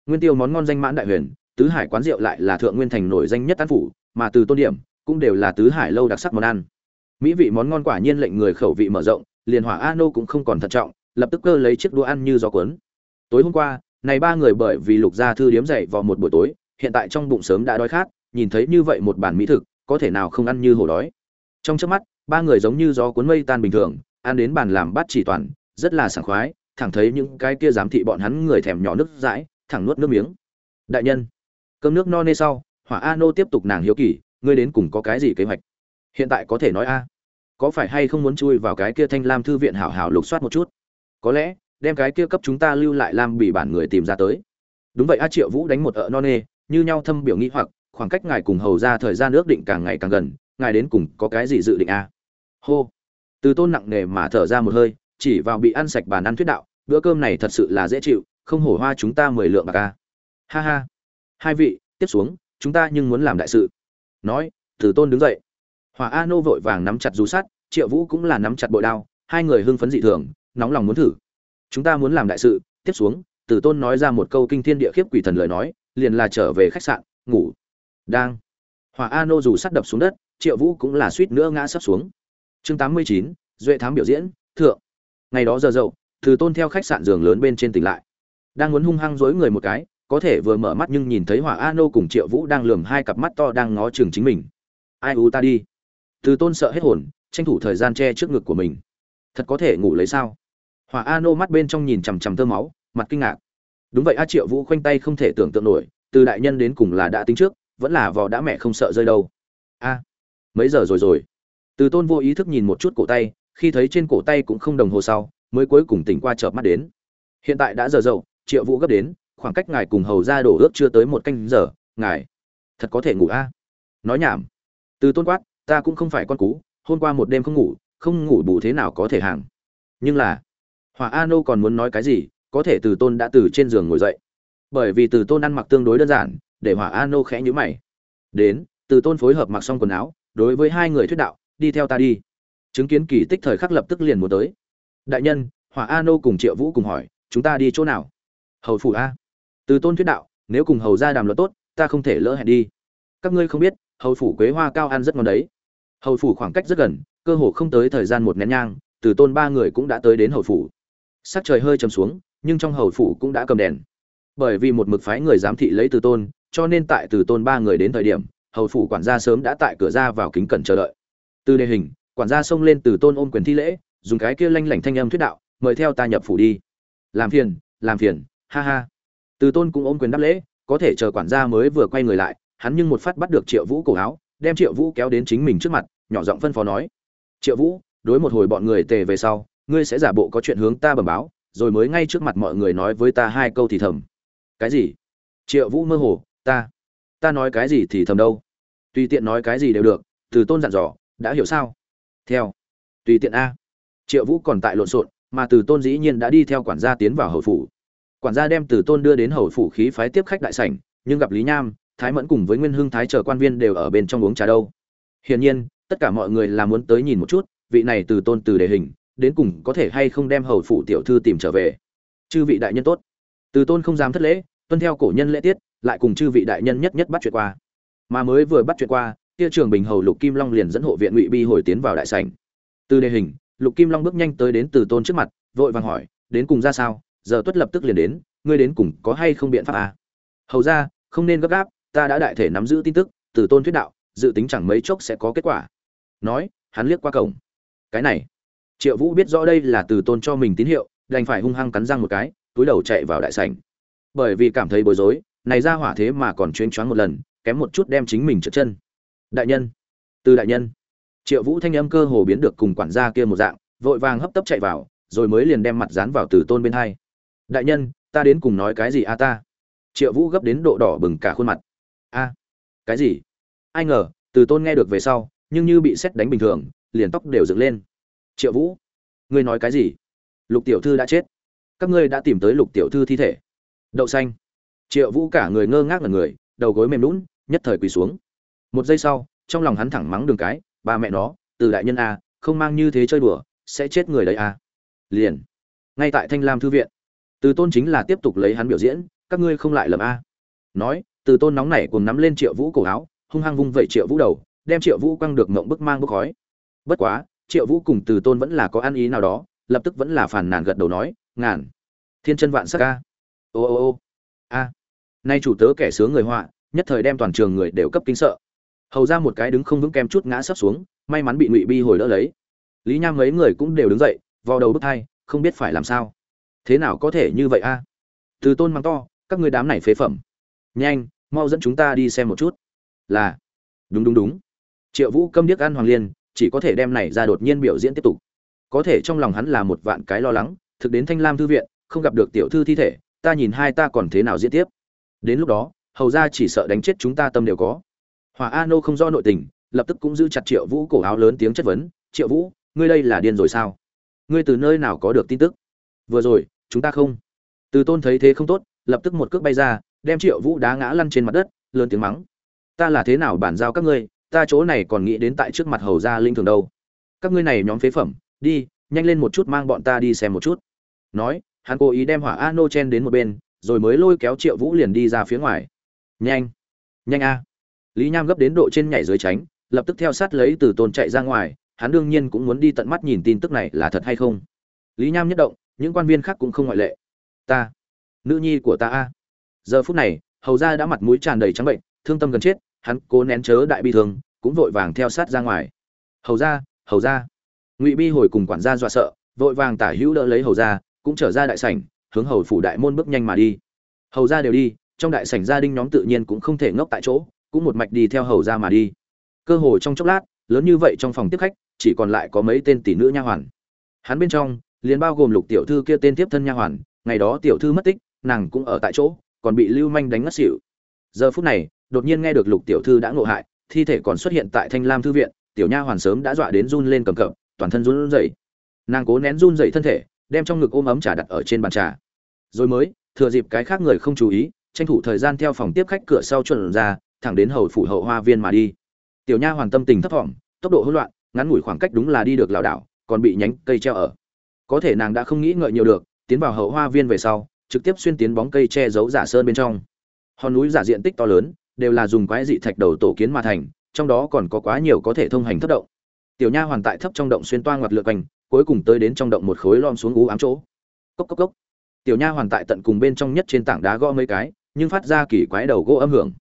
Nguyên tiêu món ngon danh mãn đại huyền, tứ hải quán rượu lại là thượng nguyên thành nổi danh nhất tán phủ, mà từ tôn điểm, cũng đều là tứ hải lâu đặc sắc món ăn. Mỹ vị món ngon quả nhiên lệnh người khẩu vị mở rộng liền hỏa a nô cũng không còn thận trọng, lập tức cơ lấy chiếc đũa ăn như gió cuốn. Tối hôm qua, này ba người bởi vì lục gia thư điếm dậy vào một buổi tối, hiện tại trong bụng sớm đã đói khát, nhìn thấy như vậy một bản mỹ thực, có thể nào không ăn như hổ đói. Trong trước mắt, ba người giống như gió cuốn mây tan bình thường, ăn đến bàn làm bát chỉ toàn, rất là sảng khoái, thẳng thấy những cái kia giám thị bọn hắn người thèm nhỏ nước dãi, thẳng nuốt nước miếng. Đại nhân, cơm nước no nê sau, hỏa a nô tiếp tục nàng hiếu kỳ, ngươi đến cùng có cái gì kế hoạch? Hiện tại có thể nói a có phải hay không muốn chui vào cái kia thanh lam thư viện hảo hảo lục soát một chút? Có lẽ, đem cái kia cấp chúng ta lưu lại lam bị bản người tìm ra tới. Đúng vậy, a triệu vũ đánh một ợ non nê, như nhau thâm biểu nghĩ hoặc, khoảng cách ngài cùng hầu ra thời gian ước định càng ngày càng gần, ngài đến cùng có cái gì dự định à? hô! Từ tôn nặng nề mà thở ra một hơi, chỉ vào bị ăn sạch bàn ăn thuyết đạo, bữa cơm này thật sự là dễ chịu, không hổ hoa chúng ta mười lượng bạc a. Ha ha! Hai vị, tiếp xuống, chúng ta nhưng muốn làm đại sự. Nói, từ tôn đứng dậy hỏa a nô vội vàng nắm chặt dù sắt, triệu vũ cũng là nắm chặt bội đao, hai người hưng phấn dị thường, nóng lòng muốn thử. Chúng ta muốn làm đại sự, tiếp xuống, từ tôn nói ra một câu kinh thiên địa khiếp quỷ thần lời nói, liền là trở về khách sạn, ngủ. Đang. Hỏa a nô dù sắt đập xuống đất, triệu vũ cũng là suýt nữa ngã sắp xuống. Chương tám mươi chín, duệ thám biểu diễn, thượng. Ngày đó giờ dậu, từ tôn theo khách sạn giường lớn bên trên tỉnh lại. Đang muốn hung hăng dối người một cái, có thể vừa mở mắt nhưng nhìn thấy hỏa a nô cùng triệu vũ đang lườm hai cặp mắt to đang ngó chừng chính mình. Ai u ta đi? Từ tôn sợ hết hồn, tranh thủ thời gian che trước ngực của mình. Thật có thể ngủ lấy sao? Hỏa a nô mắt bên trong nhìn chằm chằm tơ máu, mặt kinh ngạc. Đúng vậy a triệu vũ khoanh tay không thể tưởng tượng nổi, từ đại nhân đến cùng là đã tính trước, vẫn là vò đã mẹ không sợ rơi đâu. A, mấy giờ rồi rồi? Từ tôn vô ý thức nhìn một chút cổ tay, khi thấy trên cổ tay cũng không đồng hồ sau, mới cuối cùng tỉnh qua chợp mắt đến. Hiện tại đã giờ dậu, triệu vũ gấp đến, khoảng cách ngài cùng hầu ra đổ ước chưa tới một canh giờ, ngài thật có thể ngủ a. Nói nhảm. Từ tôn quát ta cũng không phải con cú, hôm qua một đêm không ngủ không ngủ bù thế nào có thể hàng. Nhưng là hỏa a nô còn muốn nói cái gì, có thể từ tôn đã từ trên giường ngồi dậy. Bởi vì từ tôn ăn mặc tương đối đơn giản, để hỏa a nô khẽ nhữ mày. Đến, từ tôn phối hợp mặc xong quần áo, đối với hai người thuyết đạo, đi theo ta đi. Chứng kiến kỳ tích thời khắc lập tức liền muốn tới. Đại nhân hỏa a nô cùng triệu vũ cùng hỏi, chúng ta đi chỗ nào? Hầu phủ a. Từ tôn thuyết đạo, nếu cùng hầu ra đàm luật tốt, ta không thể lỡ hẹn đi. Các ngươi không biết, hầu phủ quế hoa cao ăn rất ngon đấy hầu phủ khoảng cách rất gần, cơ hồ không tới thời gian một nén nhang, từ tôn ba người cũng đã tới đến hầu phủ. Sắc trời hơi chầm xuống, nhưng trong hầu phủ cũng đã cầm đèn. Bởi vì một mực phái người giám thị lấy từ tôn, cho nên tại từ tôn ba người đến thời điểm, hầu phủ quản gia sớm đã tại cửa ra vào kính cẩn chờ đợi. Từ đề hình, quản gia xông lên từ tôn ôm quyền thi lễ, dùng cái kia lanh lảnh thanh âm thuyết đạo, mời theo ta nhập phủ đi. Làm phiền làm phiền, ha ha. Từ tôn cũng ôm quyền đáp lễ, có thể chờ quản gia mới vừa quay người lại, hắn nhưng một phát bắt được triệu vũ cổ áo đem triệu vũ kéo đến chính mình trước mặt, nhỏ giọng phân phó nói, triệu vũ, đối một hồi bọn người tề về sau, ngươi sẽ giả bộ có chuyện hướng ta bẩm báo, rồi mới ngay trước mặt mọi người nói với ta hai câu thì thầm. Cái gì? Triệu vũ mơ hồ, ta ta nói cái gì thì thầm đâu? Tùy tiện nói cái gì đều được, từ tôn dặn dò, đã hiểu sao? Theo, tùy tiện a. Triệu vũ còn tại lộn xộn, mà từ tôn dĩ nhiên đã đi theo quản gia tiến vào hầu phủ. Quản gia đem từ tôn đưa đến hầu phủ khí phái tiếp khách đại sảnh, nhưng gặp lý nham thái mẫn cùng với nguyên hưng thái chờ quan viên đều ở bên trong uống trà đâu. Hiển nhiên, tất cả mọi người là muốn tới nhìn một chút, vị này từ tôn từ đề hình, đến cùng có thể hay không đem hầu phủ tiểu thư tìm trở về. Chư vị đại nhân tốt. Từ tôn không dám thất lễ, tuân theo cổ nhân lễ tiết, lại cùng chư vị đại nhân nhất nhất bắt chuyện qua. Mà mới vừa bắt chuyện qua, kia trường bình hầu lục kim long liền dẫn hộ viện ngụy bi hồi tiến vào đại sảnh. Từ đề hình, lục kim long bước nhanh tới đến từ tôn trước mặt, vội vàng hỏi, đến cùng ra sao? Giờ tuất lập tức liền đến, ngươi đến cùng có hay không biện pháp à? hầu ra, không nên gấp gáp ta đã đại thể nắm giữ tin tức, từ tôn thuyết đạo, dự tính chẳng mấy chốc sẽ có kết quả. Nói, hắn liếc qua cổng. Cái này, triệu vũ biết rõ đây là từ tôn cho mình tín hiệu, đành phải hung hăng cắn răng một cái, túi đầu chạy vào đại sảnh. Bởi vì cảm thấy bối rối, này ra hỏa thế mà còn chuyên choáng một lần, kém một chút đem chính mình trượt chân. Đại nhân, từ đại nhân. Triệu vũ thanh âm cơ hồ biến được cùng quản gia kia một dạng, vội vàng hấp tấp chạy vào, rồi mới liền đem mặt dán vào từ tôn bên hai. Đại nhân, ta đến cùng nói cái gì a ta? Triệu vũ gấp đến độ đỏ bừng cả khuôn mặt a, cái gì? Ai ngờ, từ tôn nghe được về sau, nhưng như bị xét đánh bình thường, liền tóc đều dựng lên. Triệu vũ, ngươi nói cái gì? Lục tiểu thư đã chết. Các ngươi đã tìm tới lục tiểu thư thi thể. Đậu xanh. Triệu vũ cả người ngơ ngác là người, đầu gối mềm lún nhất thời quỳ xuống. Một giây sau, trong lòng hắn thẳng mắng đường cái, ba mẹ nó, từ đại nhân a, không mang như thế chơi đùa, sẽ chết người đấy a. Liền. Ngay tại thanh lam thư viện, từ tôn chính là tiếp tục lấy hắn biểu diễn, các ngươi không lại lầm a. Nói từ tôn nóng nảy cùng nắm lên triệu vũ cổ áo, hung hăng vung vẩy triệu vũ đầu, đem triệu vũ quăng được mộng bức mang bức khói. Bất quá, triệu vũ cùng từ tôn vẫn là có ăn ý nào đó, lập tức vẫn là phản nàn gật đầu nói, ngàn, thiên chân vạn sắc ca ô ô ô, a. Nay chủ tớ kẻ sướng người họa, nhất thời đem toàn trường người đều cấp kinh sợ. Hầu ra một cái đứng không vững kem chút ngã sấp xuống, may mắn bị ngụy bi hồi đỡ lấy. Lý nham mấy người cũng đều đứng dậy vào đầu bức thai, không biết phải làm sao. Thế nào có thể như vậy a? Từ tôn mắng to, các người đám này phế phẩm. Nhanh mau dẫn chúng ta đi xem một chút. Là. Đúng đúng đúng. Triệu vũ câm điếc ăn hoàng liên, chỉ có thể đem này ra đột nhiên biểu diễn tiếp tục. Có thể trong lòng hắn là một vạn cái lo lắng, thực đến thanh lam thư viện, không gặp được tiểu thư thi thể, ta nhìn hai ta còn thế nào diễn tiếp. Đến lúc đó, hầu ra chỉ sợ đánh chết chúng ta tâm đều có. Hòa a nô không do nội tình, lập tức cũng giữ chặt triệu vũ cổ áo lớn tiếng chất vấn, triệu vũ, ngươi đây là điên rồi sao? Ngươi từ nơi nào có được tin tức? Vừa rồi, chúng ta không. Từ tôn thấy thế không tốt, lập tức một cước bay ra đem triệu vũ đá ngã lăn trên mặt đất, lớn tiếng mắng. Ta là thế nào bản giao các ngươi, ta chỗ này còn nghĩ đến tại trước mặt hầu gia linh thường đâu. Các ngươi này nhóm phế phẩm, đi, nhanh lên một chút mang bọn ta đi xem một chút. Nói, hắn cố ý đem hỏa a nô chen đến một bên, rồi mới lôi kéo triệu vũ liền đi ra phía ngoài. Nhanh nhanh a. Lý nham gấp đến độ trên nhảy dưới tránh, lập tức theo sát lấy từ tôn chạy ra ngoài, hắn đương nhiên cũng muốn đi tận mắt nhìn tin tức này là thật hay không. Lý nham nhất động, những quan viên khác cũng không ngoại lệ. Ta, nữ nhi của ta a giờ phút này, hầu ra đã mặt mũi tràn đầy trắng bệnh, thương tâm gần chết, hắn cố nén chớ đại bi thương, cũng vội vàng theo sát ra ngoài. Hầu ra hầu ra ngụy bi hồi cùng quản gia dọa sợ, vội vàng tả hữu đỡ lấy hầu ra cũng trở ra đại sảnh, hướng hầu phủ đại môn bước nhanh mà đi. Hầu ra đều đi, trong đại sảnh gia đình nhóm tự nhiên cũng không thể ngốc tại chỗ, cũng một mạch đi theo hầu ra mà đi. Cơ hồ trong chốc lát, lớn như vậy trong phòng tiếp khách, chỉ còn lại có mấy tên tỷ nữ nha hoàn. Hắn bên trong, liền bao gồm lục tiểu thư kia tên tiếp thân nha hoàn, ngày đó tiểu thư mất tích, nàng cũng ở tại chỗ còn bị lưu manh đánh ngất xỉu. Giờ phút này, đột nhiên nghe được lục tiểu thư đã ngộ hại, thi thể còn xuất hiện tại thanh lam thư viện, tiểu nha hoàn sớm đã dọa đến run lên cầm cập, toàn thân run rẩy. Nàng cố nén run rẩy thân thể, đem trong ngực ôm ấm trà đặt ở trên bàn trà. Rồi mới, thừa dịp cái khác người không chú ý, tranh thủ thời gian theo phòng tiếp khách cửa sau chuẩn ra, thẳng đến hầu phủ hậu hoa viên mà đi. Tiểu nha hoàn tâm tình thấp thỏm, tốc độ hỗn loạn, ngắn ngủi khoảng cách đúng là đi được lảo đảo, còn bị nhánh cây treo ở. Có thể nàng đã không nghĩ ngợi nhiều được, tiến vào hậu hoa viên về sau trực tiếp xuyên tiến bóng cây che giấu giả sơn bên trong. Hòn núi giả diện tích to lớn đều là dùng quái dị thạch đầu tổ kiến mà thành trong đó còn có quá nhiều có thể thông hành thất động. Tiểu nha hoàn tại thấp trong động xuyên toa ngoặt lượt quanh cuối cùng tới đến trong động một khối lom xuống ú ám chỗ. Cốc cốc cốc. Tiểu nha hoàn tại tận cùng bên trong nhất trên tảng đá gõ mấy cái nhưng phát ra kỳ quái đầu gỗ âm hưởng.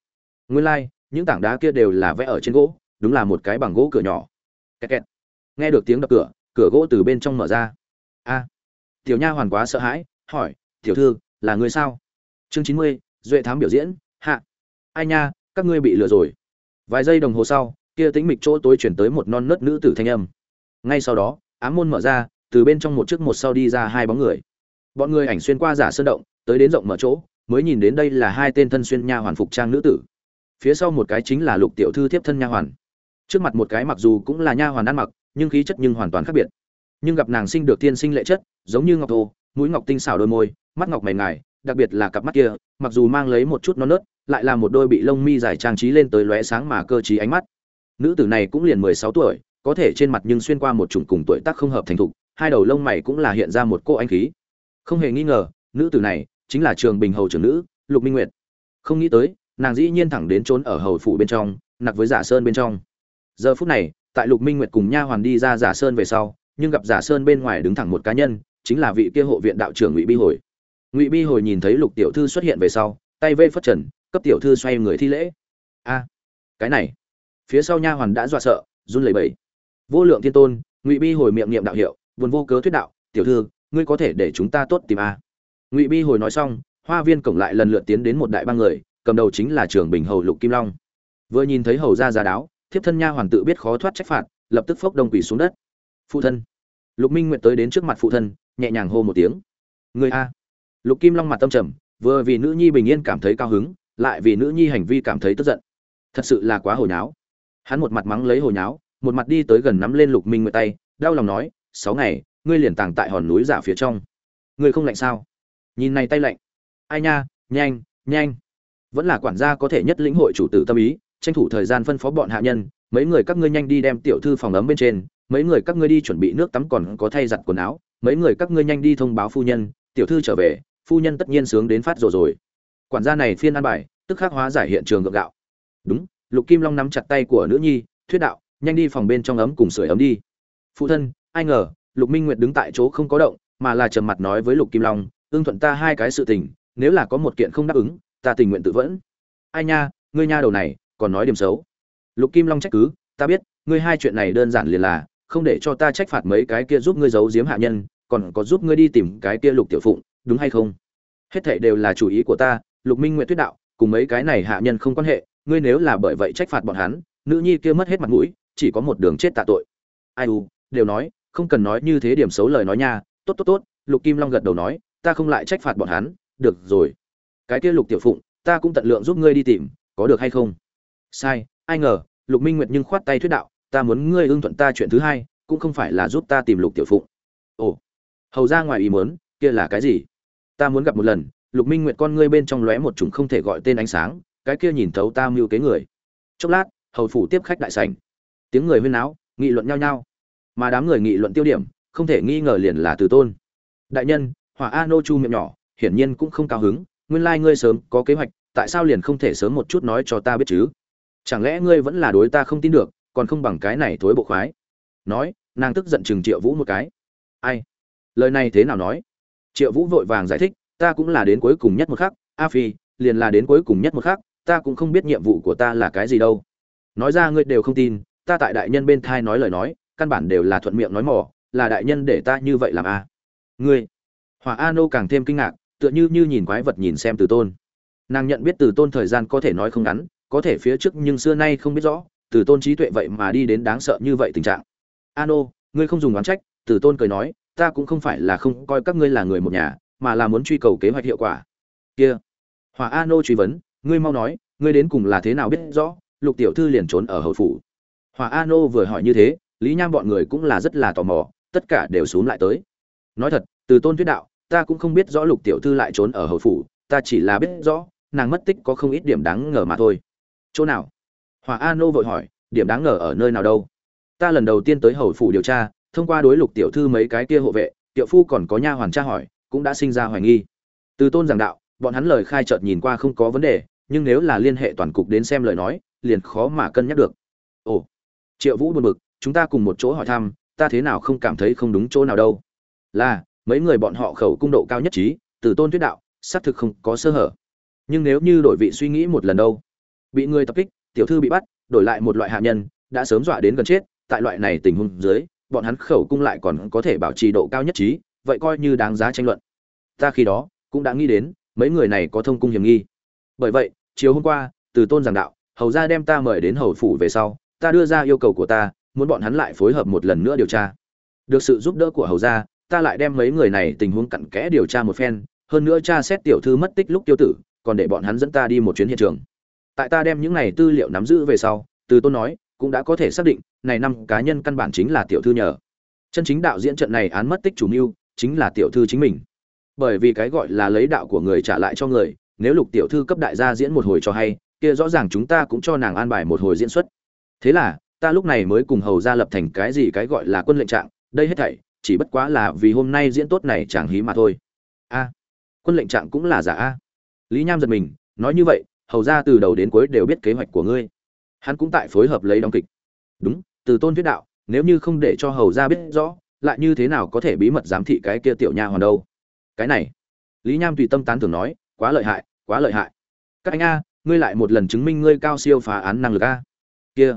Nguyên lai、like, những tảng đá kia đều là vẽ ở trên gỗ đúng là một cái bằng gỗ cửa nhỏ. Kẹt kẹt. nghe được tiếng đập cửa cửa gỗ từ bên trong mở ra. A. Tiểu nha hoàn quá sợ hãi hỏi tiểu thư là người sao? Chương chín mươi, duệ thám biểu diễn, hạ. Ai nha, các ngươi bị lừa rồi. Vài giây đồng hồ sau, kia tĩnh mịch chỗ tối chuyển tới một non nớt nữ tử thanh âm. Ngay sau đó, ám môn mở ra, từ bên trong một chiếc một sau đi ra hai bóng người. Bọn người ảnh xuyên qua giả sơn động, tới đến rộng mở chỗ, mới nhìn đến đây là hai tên thân xuyên nha hoàn phục trang nữ tử. Phía sau một cái chính là lục tiểu thư tiếp thân nha hoàn. Trước mặt một cái mặc dù cũng là nha hoàn ăn mặc, nhưng khí chất nhưng hoàn toàn khác biệt. Nhưng gặp nàng sinh được tiên sinh lệ chất, giống như ngọc thô mũi ngọc tinh xảo đôi môi, mắt ngọc mày ngài, đặc biệt là cặp mắt kia, mặc dù mang lấy một chút non nớt, lại là một đôi bị lông mi dài trang trí lên tới lóe sáng mà cơ trí ánh mắt. Nữ tử này cũng liền mười sáu tuổi, có thể trên mặt nhưng xuyên qua một chủng cùng tuổi tác không hợp thành thục, hai đầu lông mày cũng là hiện ra một cô anh khí. Không hề nghi ngờ, nữ tử này chính là trường bình hầu trưởng nữ, lục minh nguyệt. Không nghĩ tới, nàng dĩ nhiên thẳng đến trốn ở hầu phủ bên trong, nặc với giả sơn bên trong. Giờ phút này, tại lục minh nguyệt cùng nha hoàn đi ra giả sơn về sau, nhưng gặp giả sơn bên ngoài đứng thẳng một cá nhân chính là vị kia hộ viện đạo trưởng ngụy bi hồi. Ngụy bi hồi nhìn thấy lục tiểu thư xuất hiện về sau, tay vây phất trần, cấp tiểu thư xoay người thi lễ. A, cái này, phía sau nha hoàn đã dọa sợ, run lẩy bẩy. Vô lượng thiên tôn, ngụy bi hồi miệng niệm đạo hiệu, buồn vô cớ thuyết đạo, tiểu thư, ngươi có thể để chúng ta tốt tìm a. Ngụy bi hồi nói xong, hoa viên cổng lại lần lượt tiến đến một đại ba người, cầm đầu chính là Trường bình hầu lục kim long. Vừa nhìn thấy hầu ra giá đáo, thiếp thân nha hoàn tự biết khó thoát trách phạt, lập tức phốc đông quỳ xuống đất. Phụ thân. Lục minh nguyện tới đến trước mặt phụ thân nhẹ nhàng hô một tiếng. Người a. Lục kim long mặt tâm trầm, vừa vì nữ nhi bình yên cảm thấy cao hứng, lại vì nữ nhi hành vi cảm thấy tức giận. Thật sự là quá hồi nháo hắn một mặt mắng lấy hồi nháo một mặt đi tới gần nắm lên lục minh nguyệt tay, đau lòng nói, sáu ngày, ngươi liền tàng tại hòn núi giả phía trong. Ngươi không lạnh sao? Nhìn này tay lạnh. Ai nha, nhanh nhanh. Vẫn là quản gia có thể nhất lĩnh hội chủ tử tâm ý, tranh thủ thời gian phân phó bọn hạ nhân, mấy người các ngươi nhanh đi đem tiểu thư phòng ấm bên trên, mấy người các ngươi đi chuẩn bị nước tắm còn có thay giặt quần áo mấy người các ngươi nhanh đi thông báo phu nhân, tiểu thư trở về, phu nhân tất nhiên sướng đến phát rồi rồi. Quản gia này phiên an bài, tức khắc hóa giải hiện trường gượng gạo. Đúng, lục kim long nắm chặt tay của nữ nhi, thuyết đạo, nhanh đi phòng bên trong ấm cùng sưởi ấm đi. Phụ thân, ai ngờ, lục minh nguyệt đứng tại chỗ không có động, mà là trầm mặt nói với lục kim long, ưng thuận ta hai cái sự tình, nếu là có một kiện không đáp ứng, ta tình nguyện tự vẫn. Ai nha, ngươi nha đầu này, còn nói điểm xấu. Lục kim long trách cứ, ta biết, ngươi hai chuyện này đơn giản liền là không để cho ta trách phạt mấy cái kia giúp ngươi giấu giếm hạ nhân, còn có giúp ngươi đi tìm cái kia lục tiểu phụng, đúng hay không? Hết thảy đều là chủ ý của ta, lục minh nguyện tuyết đạo, cùng mấy cái này hạ nhân không quan hệ, ngươi nếu là bởi vậy trách phạt bọn hắn, nữ nhi kia mất hết mặt mũi, chỉ có một đường chết tạ tội. Ai u, đều nói, không cần nói như thế điểm xấu lời nói nha, tốt tốt tốt, lục kim long gật đầu nói, ta không lại trách phạt bọn hắn, được rồi. Cái kia lục tiểu phụng, ta cũng tận lượng giúp ngươi đi tìm, có được hay không? Sai, ai ngờ, lục minh nguyệt nhưng khoát tay thuyết đạo ta muốn ngươi ưng thuận ta chuyện thứ hai, cũng không phải là giúp ta tìm lục tiểu phụng. Ồ, hầu ra ngoài ý muốn, kia là cái gì? Ta muốn gặp một lần, lục minh nguyệt con ngươi bên trong lóe một chủng không thể gọi tên ánh sáng, cái kia nhìn thấu ta mưu kế người. Chốc lát, hầu phủ tiếp khách đại sảnh. Tiếng người huyên náo, nghị luận nhau nhau. Mà đám người nghị luận tiêu điểm, không thể nghi ngờ liền là từ tôn. Đại nhân, hỏa a nô chu miệng nhỏ, hiển nhiên cũng không cao hứng, nguyên lai ngươi sớm có kế hoạch, tại sao liền không thể sớm một chút nói cho ta biết chứ? Chẳng lẽ ngươi vẫn là đối ta không tin được còn không bằng cái này thối bộ khoái. Nói, nàng tức giận chừng triệu vũ một cái. Ai? Lời này thế nào nói? Triệu vũ vội vàng giải thích, ta cũng là đến cuối cùng nhất một khắc. A phi, liền là đến cuối cùng nhất một khắc, ta cũng không biết nhiệm vụ của ta là cái gì đâu. Nói ra ngươi đều không tin, ta tại đại nhân bên thai nói lời nói, căn bản đều là thuận miệng nói mỏ là đại nhân để ta như vậy làm a à? ngươi? Hỏa a nô càng thêm kinh ngạc, tựa như như nhìn quái vật nhìn xem từ tôn. Nàng nhận biết từ tôn thời gian có thể nói không ngắn, có thể phía trước nhưng xưa nay không biết rõ từ tôn trí tuệ vậy mà đi đến đáng sợ như vậy tình trạng. Ano, ngươi không dùng oán trách từ tôn cười nói ta cũng không phải là không coi các ngươi là người một nhà mà là muốn truy cầu kế hoạch hiệu quả. Kia. Hòa ano truy vấn ngươi mau nói ngươi đến cùng là thế nào biết rõ lục tiểu thư liền trốn ở hậu phủ. Hòa ano vừa hỏi như thế lý nham bọn người cũng là rất là tò mò tất cả đều xuống lại tới. Nói thật từ tôn thuyết đạo ta cũng không biết rõ lục tiểu thư lại trốn ở hậu phủ ta chỉ là biết rõ nàng mất tích có không ít điểm đáng ngờ mà thôi. Chỗ nào? Hòa a nô vội hỏi, điểm đáng ngờ ở nơi nào đâu? Ta lần đầu tiên tới hầu phủ điều tra, thông qua đối lục tiểu thư mấy cái kia hộ vệ, tiểu phu còn có nha hoàn tra hỏi, cũng đã sinh ra hoài nghi. Từ tôn giảng đạo, bọn hắn lời khai chợt nhìn qua không có vấn đề, nhưng nếu là liên hệ toàn cục đến xem lời nói, liền khó mà cân nhắc được. Ồ, triệu vũ buồn bực, chúng ta cùng một chỗ hỏi thăm, ta thế nào không cảm thấy không đúng chỗ nào đâu? Là, mấy người bọn họ khẩu cung độ cao nhất trí, từ tôn thuyết đạo, xác thực không có sơ hở. Nhưng nếu như đổi vị suy nghĩ một lần đâu, bị người tập kích tiểu thư bị bắt, đổi lại một loại hạ nhân, đã sớm dọa đến gần chết, tại loại này tình huống dưới, bọn hắn khẩu cung lại còn có thể bảo trì độ cao nhất trí, vậy coi như đáng giá tranh luận. Ta khi đó, cũng đã nghĩ đến, mấy người này có thông cung hiểm nghi. Bởi vậy, chiều hôm qua, từ tôn giảng đạo, hầu ra đem ta mời đến hầu phủ về sau, ta đưa ra yêu cầu của ta, muốn bọn hắn lại phối hợp một lần nữa điều tra. Được sự giúp đỡ của hầu gia, ta lại đem mấy người này tình huống cặn kẽ điều tra một phen, hơn nữa tra xét tiểu thư mất tích lúc tiêu tử, còn để bọn hắn dẫn ta đi một chuyến hiện trường tại ta đem những này tư liệu nắm giữ về sau, từ tôn nói, cũng đã có thể xác định, này năm cá nhân căn bản chính là tiểu thư nhờ. Chân chính đạo diễn trận này án mất tích chủ mưu, chính là tiểu thư chính mình. Bởi vì cái gọi là lấy đạo của người trả lại cho người, nếu lục tiểu thư cấp đại gia diễn một hồi cho hay, kia rõ ràng chúng ta cũng cho nàng an bài một hồi diễn xuất. Thế là, ta lúc này mới cùng hầu ra lập thành cái gì cái gọi là quân lệnh trạng, đây hết thảy, chỉ bất quá là vì hôm nay diễn tốt này chẳng hí mà thôi. A, quân lệnh trạng cũng là giả a. Lý nham giật mình, nói như vậy hầu ra từ đầu đến cuối đều biết kế hoạch của ngươi. Hắn cũng tại phối hợp lấy đóng kịch. Đúng, từ tôn thuyết đạo, nếu như không để cho hầu ra biết rõ, lại như thế nào có thể bí mật giám thị cái kia tiểu nha hoàn đâu? Cái này, lý nham tùy tâm tán tưởng nói, quá lợi hại, quá lợi hại. Các anh a, ngươi lại một lần chứng minh ngươi cao siêu phá án năng lực a. Kia,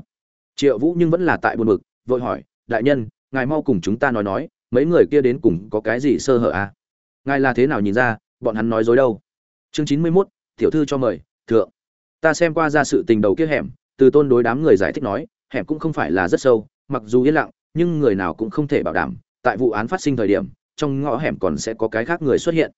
triệu vũ nhưng vẫn là tại buồn mực vội hỏi, đại nhân, ngài mau cùng chúng ta nói nói, mấy người kia đến cùng có cái gì sơ hở a? Ngài là thế nào nhìn ra, bọn hắn nói dối đâu? Chương chín mươi mốt, tiểu thư cho mời thượng. Ta xem qua ra sự tình đầu kia hẻm, từ tôn đối đám người giải thích nói, hẻm cũng không phải là rất sâu, mặc dù yên lặng, nhưng người nào cũng không thể bảo đảm, tại vụ án phát sinh thời điểm, trong ngõ hẻm còn sẽ có cái khác người xuất hiện.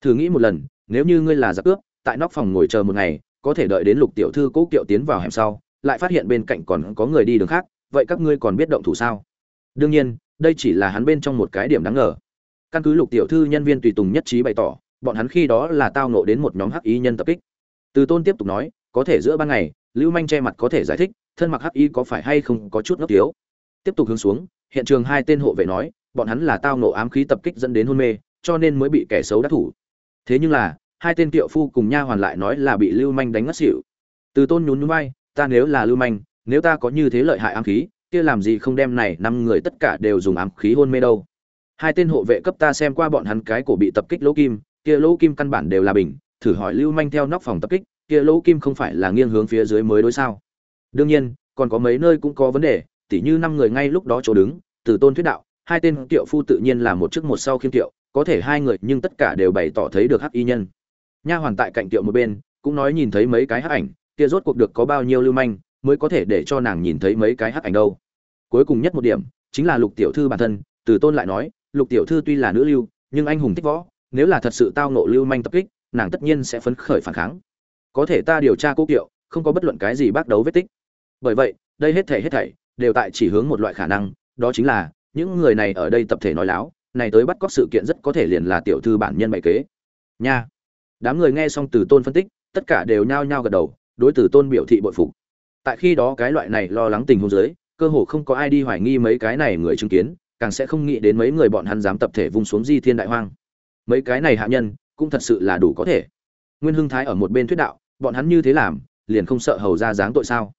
Thử nghĩ một lần, nếu như ngươi là giặc cướp, tại nóc phòng ngồi chờ một ngày, có thể đợi đến lục tiểu thư cố kiệu tiến vào hẻm sau, lại phát hiện bên cạnh còn có người đi đường khác, vậy các ngươi còn biết động thủ sao? Đương nhiên, đây chỉ là hắn bên trong một cái điểm đáng ngờ. Căn cứ lục tiểu thư nhân viên tùy tùng nhất trí bày tỏ, bọn hắn khi đó là tao nộ đến một nhóm hắc y nhân tập kích từ tôn tiếp tục nói, có thể giữa ban ngày, lưu manh che mặt có thể giải thích, thân mặc hắc y có phải hay không có chút ngốc tiếu tiếp tục hướng xuống, hiện trường hai tên hộ vệ nói, bọn hắn là tao ngộ ám khí tập kích dẫn đến hôn mê, cho nên mới bị kẻ xấu đắc thủ. Thế nhưng là, hai tên tiệu phu cùng nha hoàn lại nói là bị lưu manh đánh ngất xỉu. Từ tôn nhún nhún vai, ta nếu là lưu manh, nếu ta có như thế lợi hại ám khí, kia làm gì không đem này năm người tất cả đều dùng ám khí hôn mê đâu? Hai tên hộ vệ cấp ta xem qua bọn hắn cái cổ bị tập kích lỗ kim, kia lỗ kim căn bản đều là bình thử hỏi lưu manh theo nóc phòng tập kích, kia lỗ kim không phải là nghiêng hướng phía dưới mới đối sao? Đương nhiên, còn có mấy nơi cũng có vấn đề, tỉ như năm người ngay lúc đó chỗ đứng, từ tôn thuyết đạo, hai tên kiệu phu tự nhiên là một trước một sau khiêm kiệu có thể hai người nhưng tất cả đều bày tỏ thấy được hắc y nhân. Nha hoàn tại cạnh kiệu một bên, cũng nói nhìn thấy mấy cái hắc ảnh, kia rốt cuộc được có bao nhiêu lưu manh, mới có thể để cho nàng nhìn thấy mấy cái hắc ảnh đâu. Cuối cùng nhất một điểm, chính là lục tiểu thư bản thân, từ tôn lại nói, lục tiểu thư tuy là nữ lưu, nhưng anh hùng thích võ, nếu là thật sự tao nộ lưu manh tập kích nàng tất nhiên sẽ phấn khởi phản kháng. Có thể ta điều tra cố kiệu, không có bất luận cái gì bác đấu vết tích. Bởi vậy, đây hết thể hết thảy đều tại chỉ hướng một loại khả năng, đó chính là, những người này ở đây tập thể nói láo, này tới bắt cóc sự kiện rất có thể liền là tiểu thư bản nhân bày kế. Nha. Đám người nghe xong từ tôn phân tích, tất cả đều nhao nhao gật đầu, đối từ tôn biểu thị bội phục. Tại khi đó cái loại này lo lắng tình huống dưới, cơ hồ không có ai đi hoài nghi mấy cái này người chứng kiến, càng sẽ không nghĩ đến mấy người bọn hắn dám tập thể vung xuống di thiên đại hoang. Mấy cái này hạ nhân cũng thật sự là đủ có thể. Nguyên hưng thái ở một bên thuyết đạo, bọn hắn như thế làm, liền không sợ hầu ra dáng tội sao?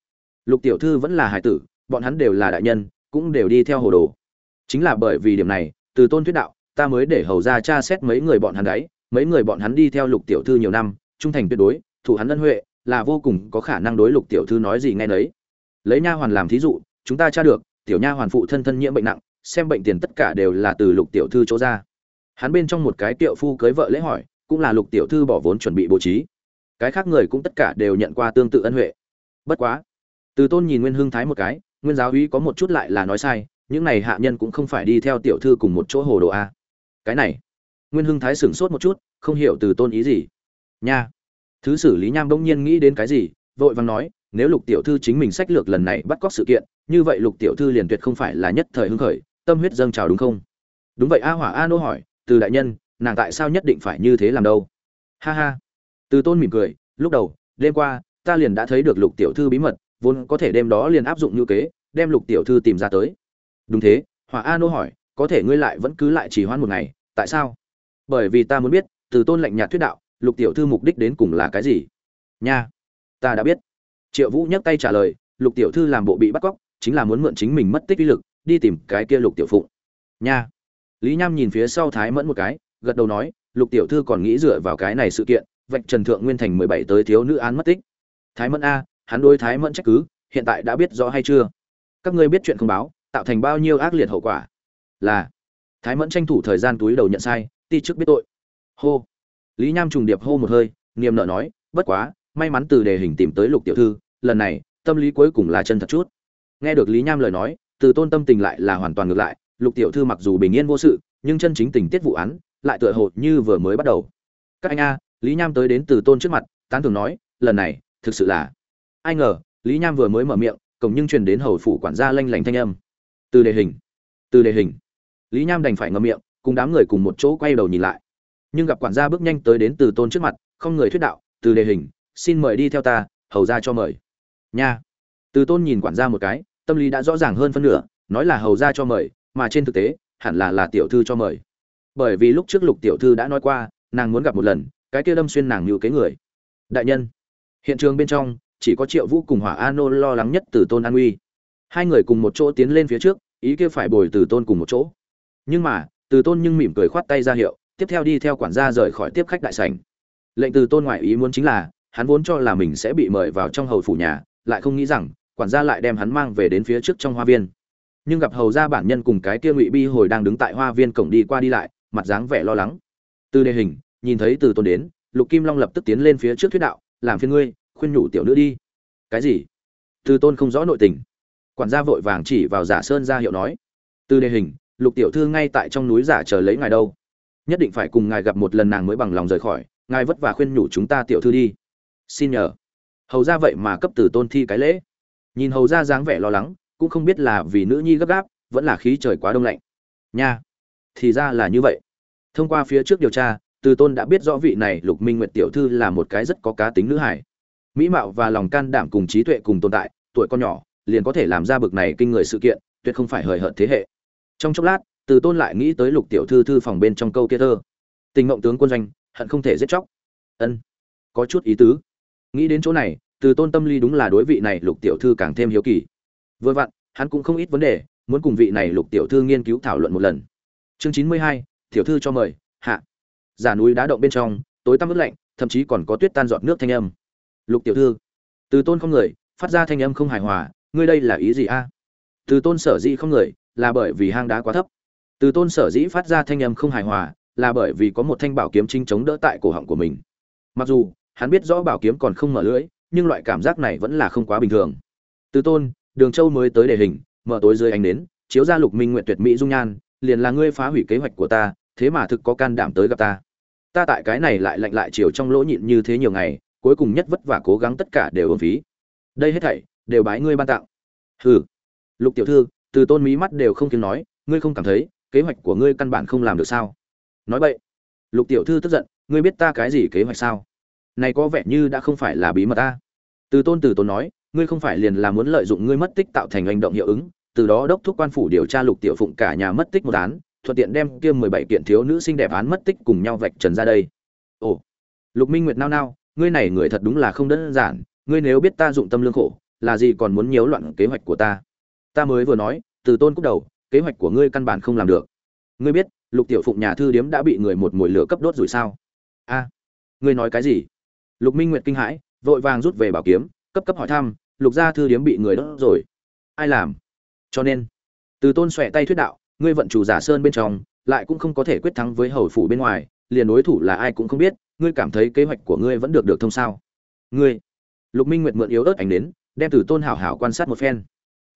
Lục tiểu thư vẫn là hải tử, bọn hắn đều là đại nhân, cũng đều đi theo hồ đồ. Chính là bởi vì điểm này, từ tôn thuyết đạo, ta mới để hầu ra tra xét mấy người bọn hắn đấy, mấy người bọn hắn đi theo lục tiểu thư nhiều năm, trung thành tuyệt đối, thủ hắn ân huệ, là vô cùng có khả năng đối lục tiểu thư nói gì nghe nấy. Lấy nha hoàn làm thí dụ, chúng ta tra được, tiểu nha hoàn phụ thân thân nhiễm bệnh nặng, xem bệnh tiền tất cả đều là từ lục tiểu thư chỗ ra. Hắn bên trong một cái tiệu phu cưới vợ lễ hỏi cũng là lục tiểu thư bỏ vốn chuẩn bị bố trí. Cái khác người cũng tất cả đều nhận qua tương tự ân huệ. Bất quá, từ tôn nhìn nguyên hưng thái một cái, nguyên giáo uy có một chút lại là nói sai, những này hạ nhân cũng không phải đi theo tiểu thư cùng một chỗ hồ đồ a. Cái này, nguyên hưng thái sửng sốt một chút, không hiểu từ tôn ý gì. Nha, thứ xử lý nham bỗng nhiên nghĩ đến cái gì, vội vàng nói, nếu lục tiểu thư chính mình sách lược lần này bắt cóc sự kiện, như vậy lục tiểu thư liền tuyệt không phải là nhất thời hưng khởi, tâm huyết dâng trào đúng không? Đúng vậy a hỏa a nô hỏi, từ đại nhân nàng tại sao nhất định phải như thế làm đâu? Ha ha. Từ tôn mỉm cười, lúc đầu, đêm qua, ta liền đã thấy được lục tiểu thư bí mật, vốn có thể đêm đó liền áp dụng như kế, đem lục tiểu thư tìm ra tới. Đúng thế, hỏa a nô hỏi, có thể ngươi lại vẫn cứ lại chỉ hoãn một ngày, tại sao? Bởi vì ta muốn biết, từ tôn lạnh nhạt thuyết đạo, lục tiểu thư mục đích đến cùng là cái gì? Nha, ta đã biết. Triệu vũ nhấc tay trả lời, lục tiểu thư làm bộ bị bắt cóc, chính là muốn mượn chính mình mất tích uy lực, đi tìm cái kia lục tiểu phụng. Nha. Lý nham nhìn phía sau thái mẫn một cái gật đầu nói, lục tiểu thư còn nghĩ dựa vào cái này sự kiện, vạch trần thượng nguyên thành mười bảy tới thiếu nữ án mất tích. Thái mẫn a, hắn đôi thái mẫn trách cứ, hiện tại đã biết rõ hay chưa? Các ngươi biết chuyện không báo, tạo thành bao nhiêu ác liệt hậu quả? Là. Thái mẫn tranh thủ thời gian túi đầu nhận sai, ti chức biết tội. Hô. Lý nham trùng điệp hô một hơi, niềm nợ nói, bất quá, may mắn từ đề hình tìm tới lục tiểu thư, lần này, tâm lý cuối cùng là chân thật chút. Nghe được lý nham lời nói, từ tôn tâm tình lại là hoàn toàn ngược lại, lục tiểu thư mặc dù bình yên vô sự, nhưng chân chính tình tiết vụ án lại tựa hồ như vừa mới bắt đầu. Các anh a, lý nham tới đến từ tôn trước mặt, tán thường nói, lần này, thực sự là ai ngờ, lý nham vừa mới mở miệng, cổng nhưng truyền đến hầu phủ quản gia lanh lảnh thanh âm. Từ đề hình, từ đề hình. Lý nham đành phải ngậm miệng, cùng đám người cùng một chỗ quay đầu nhìn lại. Nhưng gặp quản gia bước nhanh tới đến từ tôn trước mặt, không người thuyết đạo, từ đề hình, xin mời đi theo ta, hầu ra cho mời. Nha. Từ tôn nhìn quản gia một cái, tâm lý đã rõ ràng hơn phân nửa, nói là hầu ra cho mời, mà trên thực tế, hẳn là là tiểu thư cho mời bởi vì lúc trước lục tiểu thư đã nói qua, nàng muốn gặp một lần, cái kia đâm xuyên nàng như cái người. Đại nhân, hiện trường bên trong, chỉ có triệu vũ cùng hỏa a nô lo lắng nhất từ tôn an uy. Hai người cùng một chỗ tiến lên phía trước, ý kia phải bồi từ tôn cùng một chỗ. Nhưng mà, từ tôn nhưng mỉm cười khoát tay ra hiệu, tiếp theo đi theo quản gia rời khỏi tiếp khách đại sảnh. Lệnh từ tôn ngoại ý muốn chính là, hắn vốn cho là mình sẽ bị mời vào trong hầu phủ nhà, lại không nghĩ rằng, quản gia lại đem hắn mang về đến phía trước trong hoa viên. Nhưng gặp hầu gia bản nhân cùng cái kia ngụy bi hồi đang đứng tại hoa viên cổng đi qua đi lại mặt dáng vẻ lo lắng. Từ đề hình, nhìn thấy từ tôn đến, lục kim long lập tức tiến lên phía trước thuyết đạo, làm phiên ngươi, khuyên nhủ tiểu nữ đi. Cái gì? Từ tôn không rõ nội tình. Quản gia vội vàng chỉ vào giả sơn ra hiệu nói. Từ đề hình, lục tiểu thư ngay tại trong núi giả chờ lấy ngài đâu. Nhất định phải cùng ngài gặp một lần nàng mới bằng lòng rời khỏi, ngài vất vả khuyên nhủ chúng ta tiểu thư đi. Xin nhờ. Hầu ra vậy mà cấp từ tôn thi cái lễ. Nhìn hầu ra dáng vẻ lo lắng, cũng không biết là vì nữ nhi gấp gáp, vẫn là khí trời quá đông lạnh. Nha thì ra là như vậy. Thông qua phía trước điều tra, từ tôn đã biết rõ vị này lục minh nguyệt tiểu thư là một cái rất có cá tính nữ hải mỹ mạo và lòng can đảm cùng trí tuệ cùng tồn tại, tuổi con nhỏ, liền có thể làm ra bực này kinh người sự kiện, tuyệt không phải hời hợt thế hệ. Trong chốc lát, từ tôn lại nghĩ tới lục tiểu thư thư phòng bên trong câu kia thơ. Tình mộng tướng quân doanh, hận không thể giết chóc. Ân, có chút ý tứ. Nghĩ đến chỗ này, từ tôn tâm lý đúng là đối vị này lục tiểu thư càng thêm hiếu kỳ. Vừa vặn, hắn cũng không ít vấn đề, muốn cùng vị này lục tiểu thư nghiên cứu thảo luận một lần chương chín mươi hai, tiểu thư cho mời, hạ. Giả núi đá động bên trong, tối tăm ướt lạnh, thậm chí còn có tuyết tan giọt nước thanh âm. Lục tiểu thư, từ tôn không người, phát ra thanh âm không hài hòa, ngươi đây là ý gì a? Từ tôn sở dĩ không người, là bởi vì hang đá quá thấp. Từ tôn sở dĩ phát ra thanh âm không hài hòa, là bởi vì có một thanh bảo kiếm chính chống đỡ tại cổ họng của mình. Mặc dù, hắn biết rõ bảo kiếm còn không mở lưỡi, nhưng loại cảm giác này vẫn là không quá bình thường. Từ tôn, đường châu mới tới đề hình, mở tối dưới ánh nến, chiếu ra lục minh nguyện tuyệt mỹ dung nhan liền là ngươi phá hủy kế hoạch của ta, thế mà thực có can đảm tới gặp ta. Ta tại cái này lại lạnh lại chiều trong lỗ nhịn như thế nhiều ngày, cuối cùng nhất vất vả cố gắng tất cả đều uổng phí. Đây hết thảy, đều bái ngươi ban tặng. Hừ. Lục tiểu thư, từ tôn mí mắt đều không tiếng nói, ngươi không cảm thấy, kế hoạch của ngươi căn bản không làm được sao? Nói vậy lục tiểu thư tức giận, ngươi biết ta cái gì kế hoạch sao? Này có vẻ như đã không phải là bí mật ta. Từ tôn từ tôn nói, ngươi không phải liền là muốn lợi dụng ngươi mất tích tạo thành hành động hiệu ứng từ đó đốc thúc quan phủ điều tra lục tiểu phụng cả nhà mất tích một án, thuận tiện đem kia mười bảy kiện thiếu nữ xinh đẹp án mất tích cùng nhau vạch trần ra đây. Ồ, lục minh nguyệt nao nao, ngươi này người thật đúng là không đơn giản, ngươi nếu biết ta dụng tâm lương khổ, là gì còn muốn nhiễu loạn kế hoạch của ta? Ta mới vừa nói, từ tôn cúc đầu, kế hoạch của ngươi căn bản không làm được. Ngươi biết, lục tiểu phụng nhà thư điếm đã bị người một mồi lửa cấp đốt rồi sao? A, ngươi nói cái gì? Lục minh nguyệt kinh hãi, vội vàng rút về bảo kiếm, cấp cấp hỏi thăm, lục gia thư điếm bị người đốt rồi. Ai làm? Cho nên, từ tôn xòe tay thuyết đạo, ngươi vận chủ giả sơn bên trong, lại cũng không có thể quyết thắng với hầu phủ bên ngoài, liền đối thủ là ai cũng không biết, ngươi cảm thấy kế hoạch của ngươi vẫn được được thông sao? Ngươi, lục minh nguyệt mượn yếu ớt ảnh đến đem từ tôn hảo hảo quan sát một phen.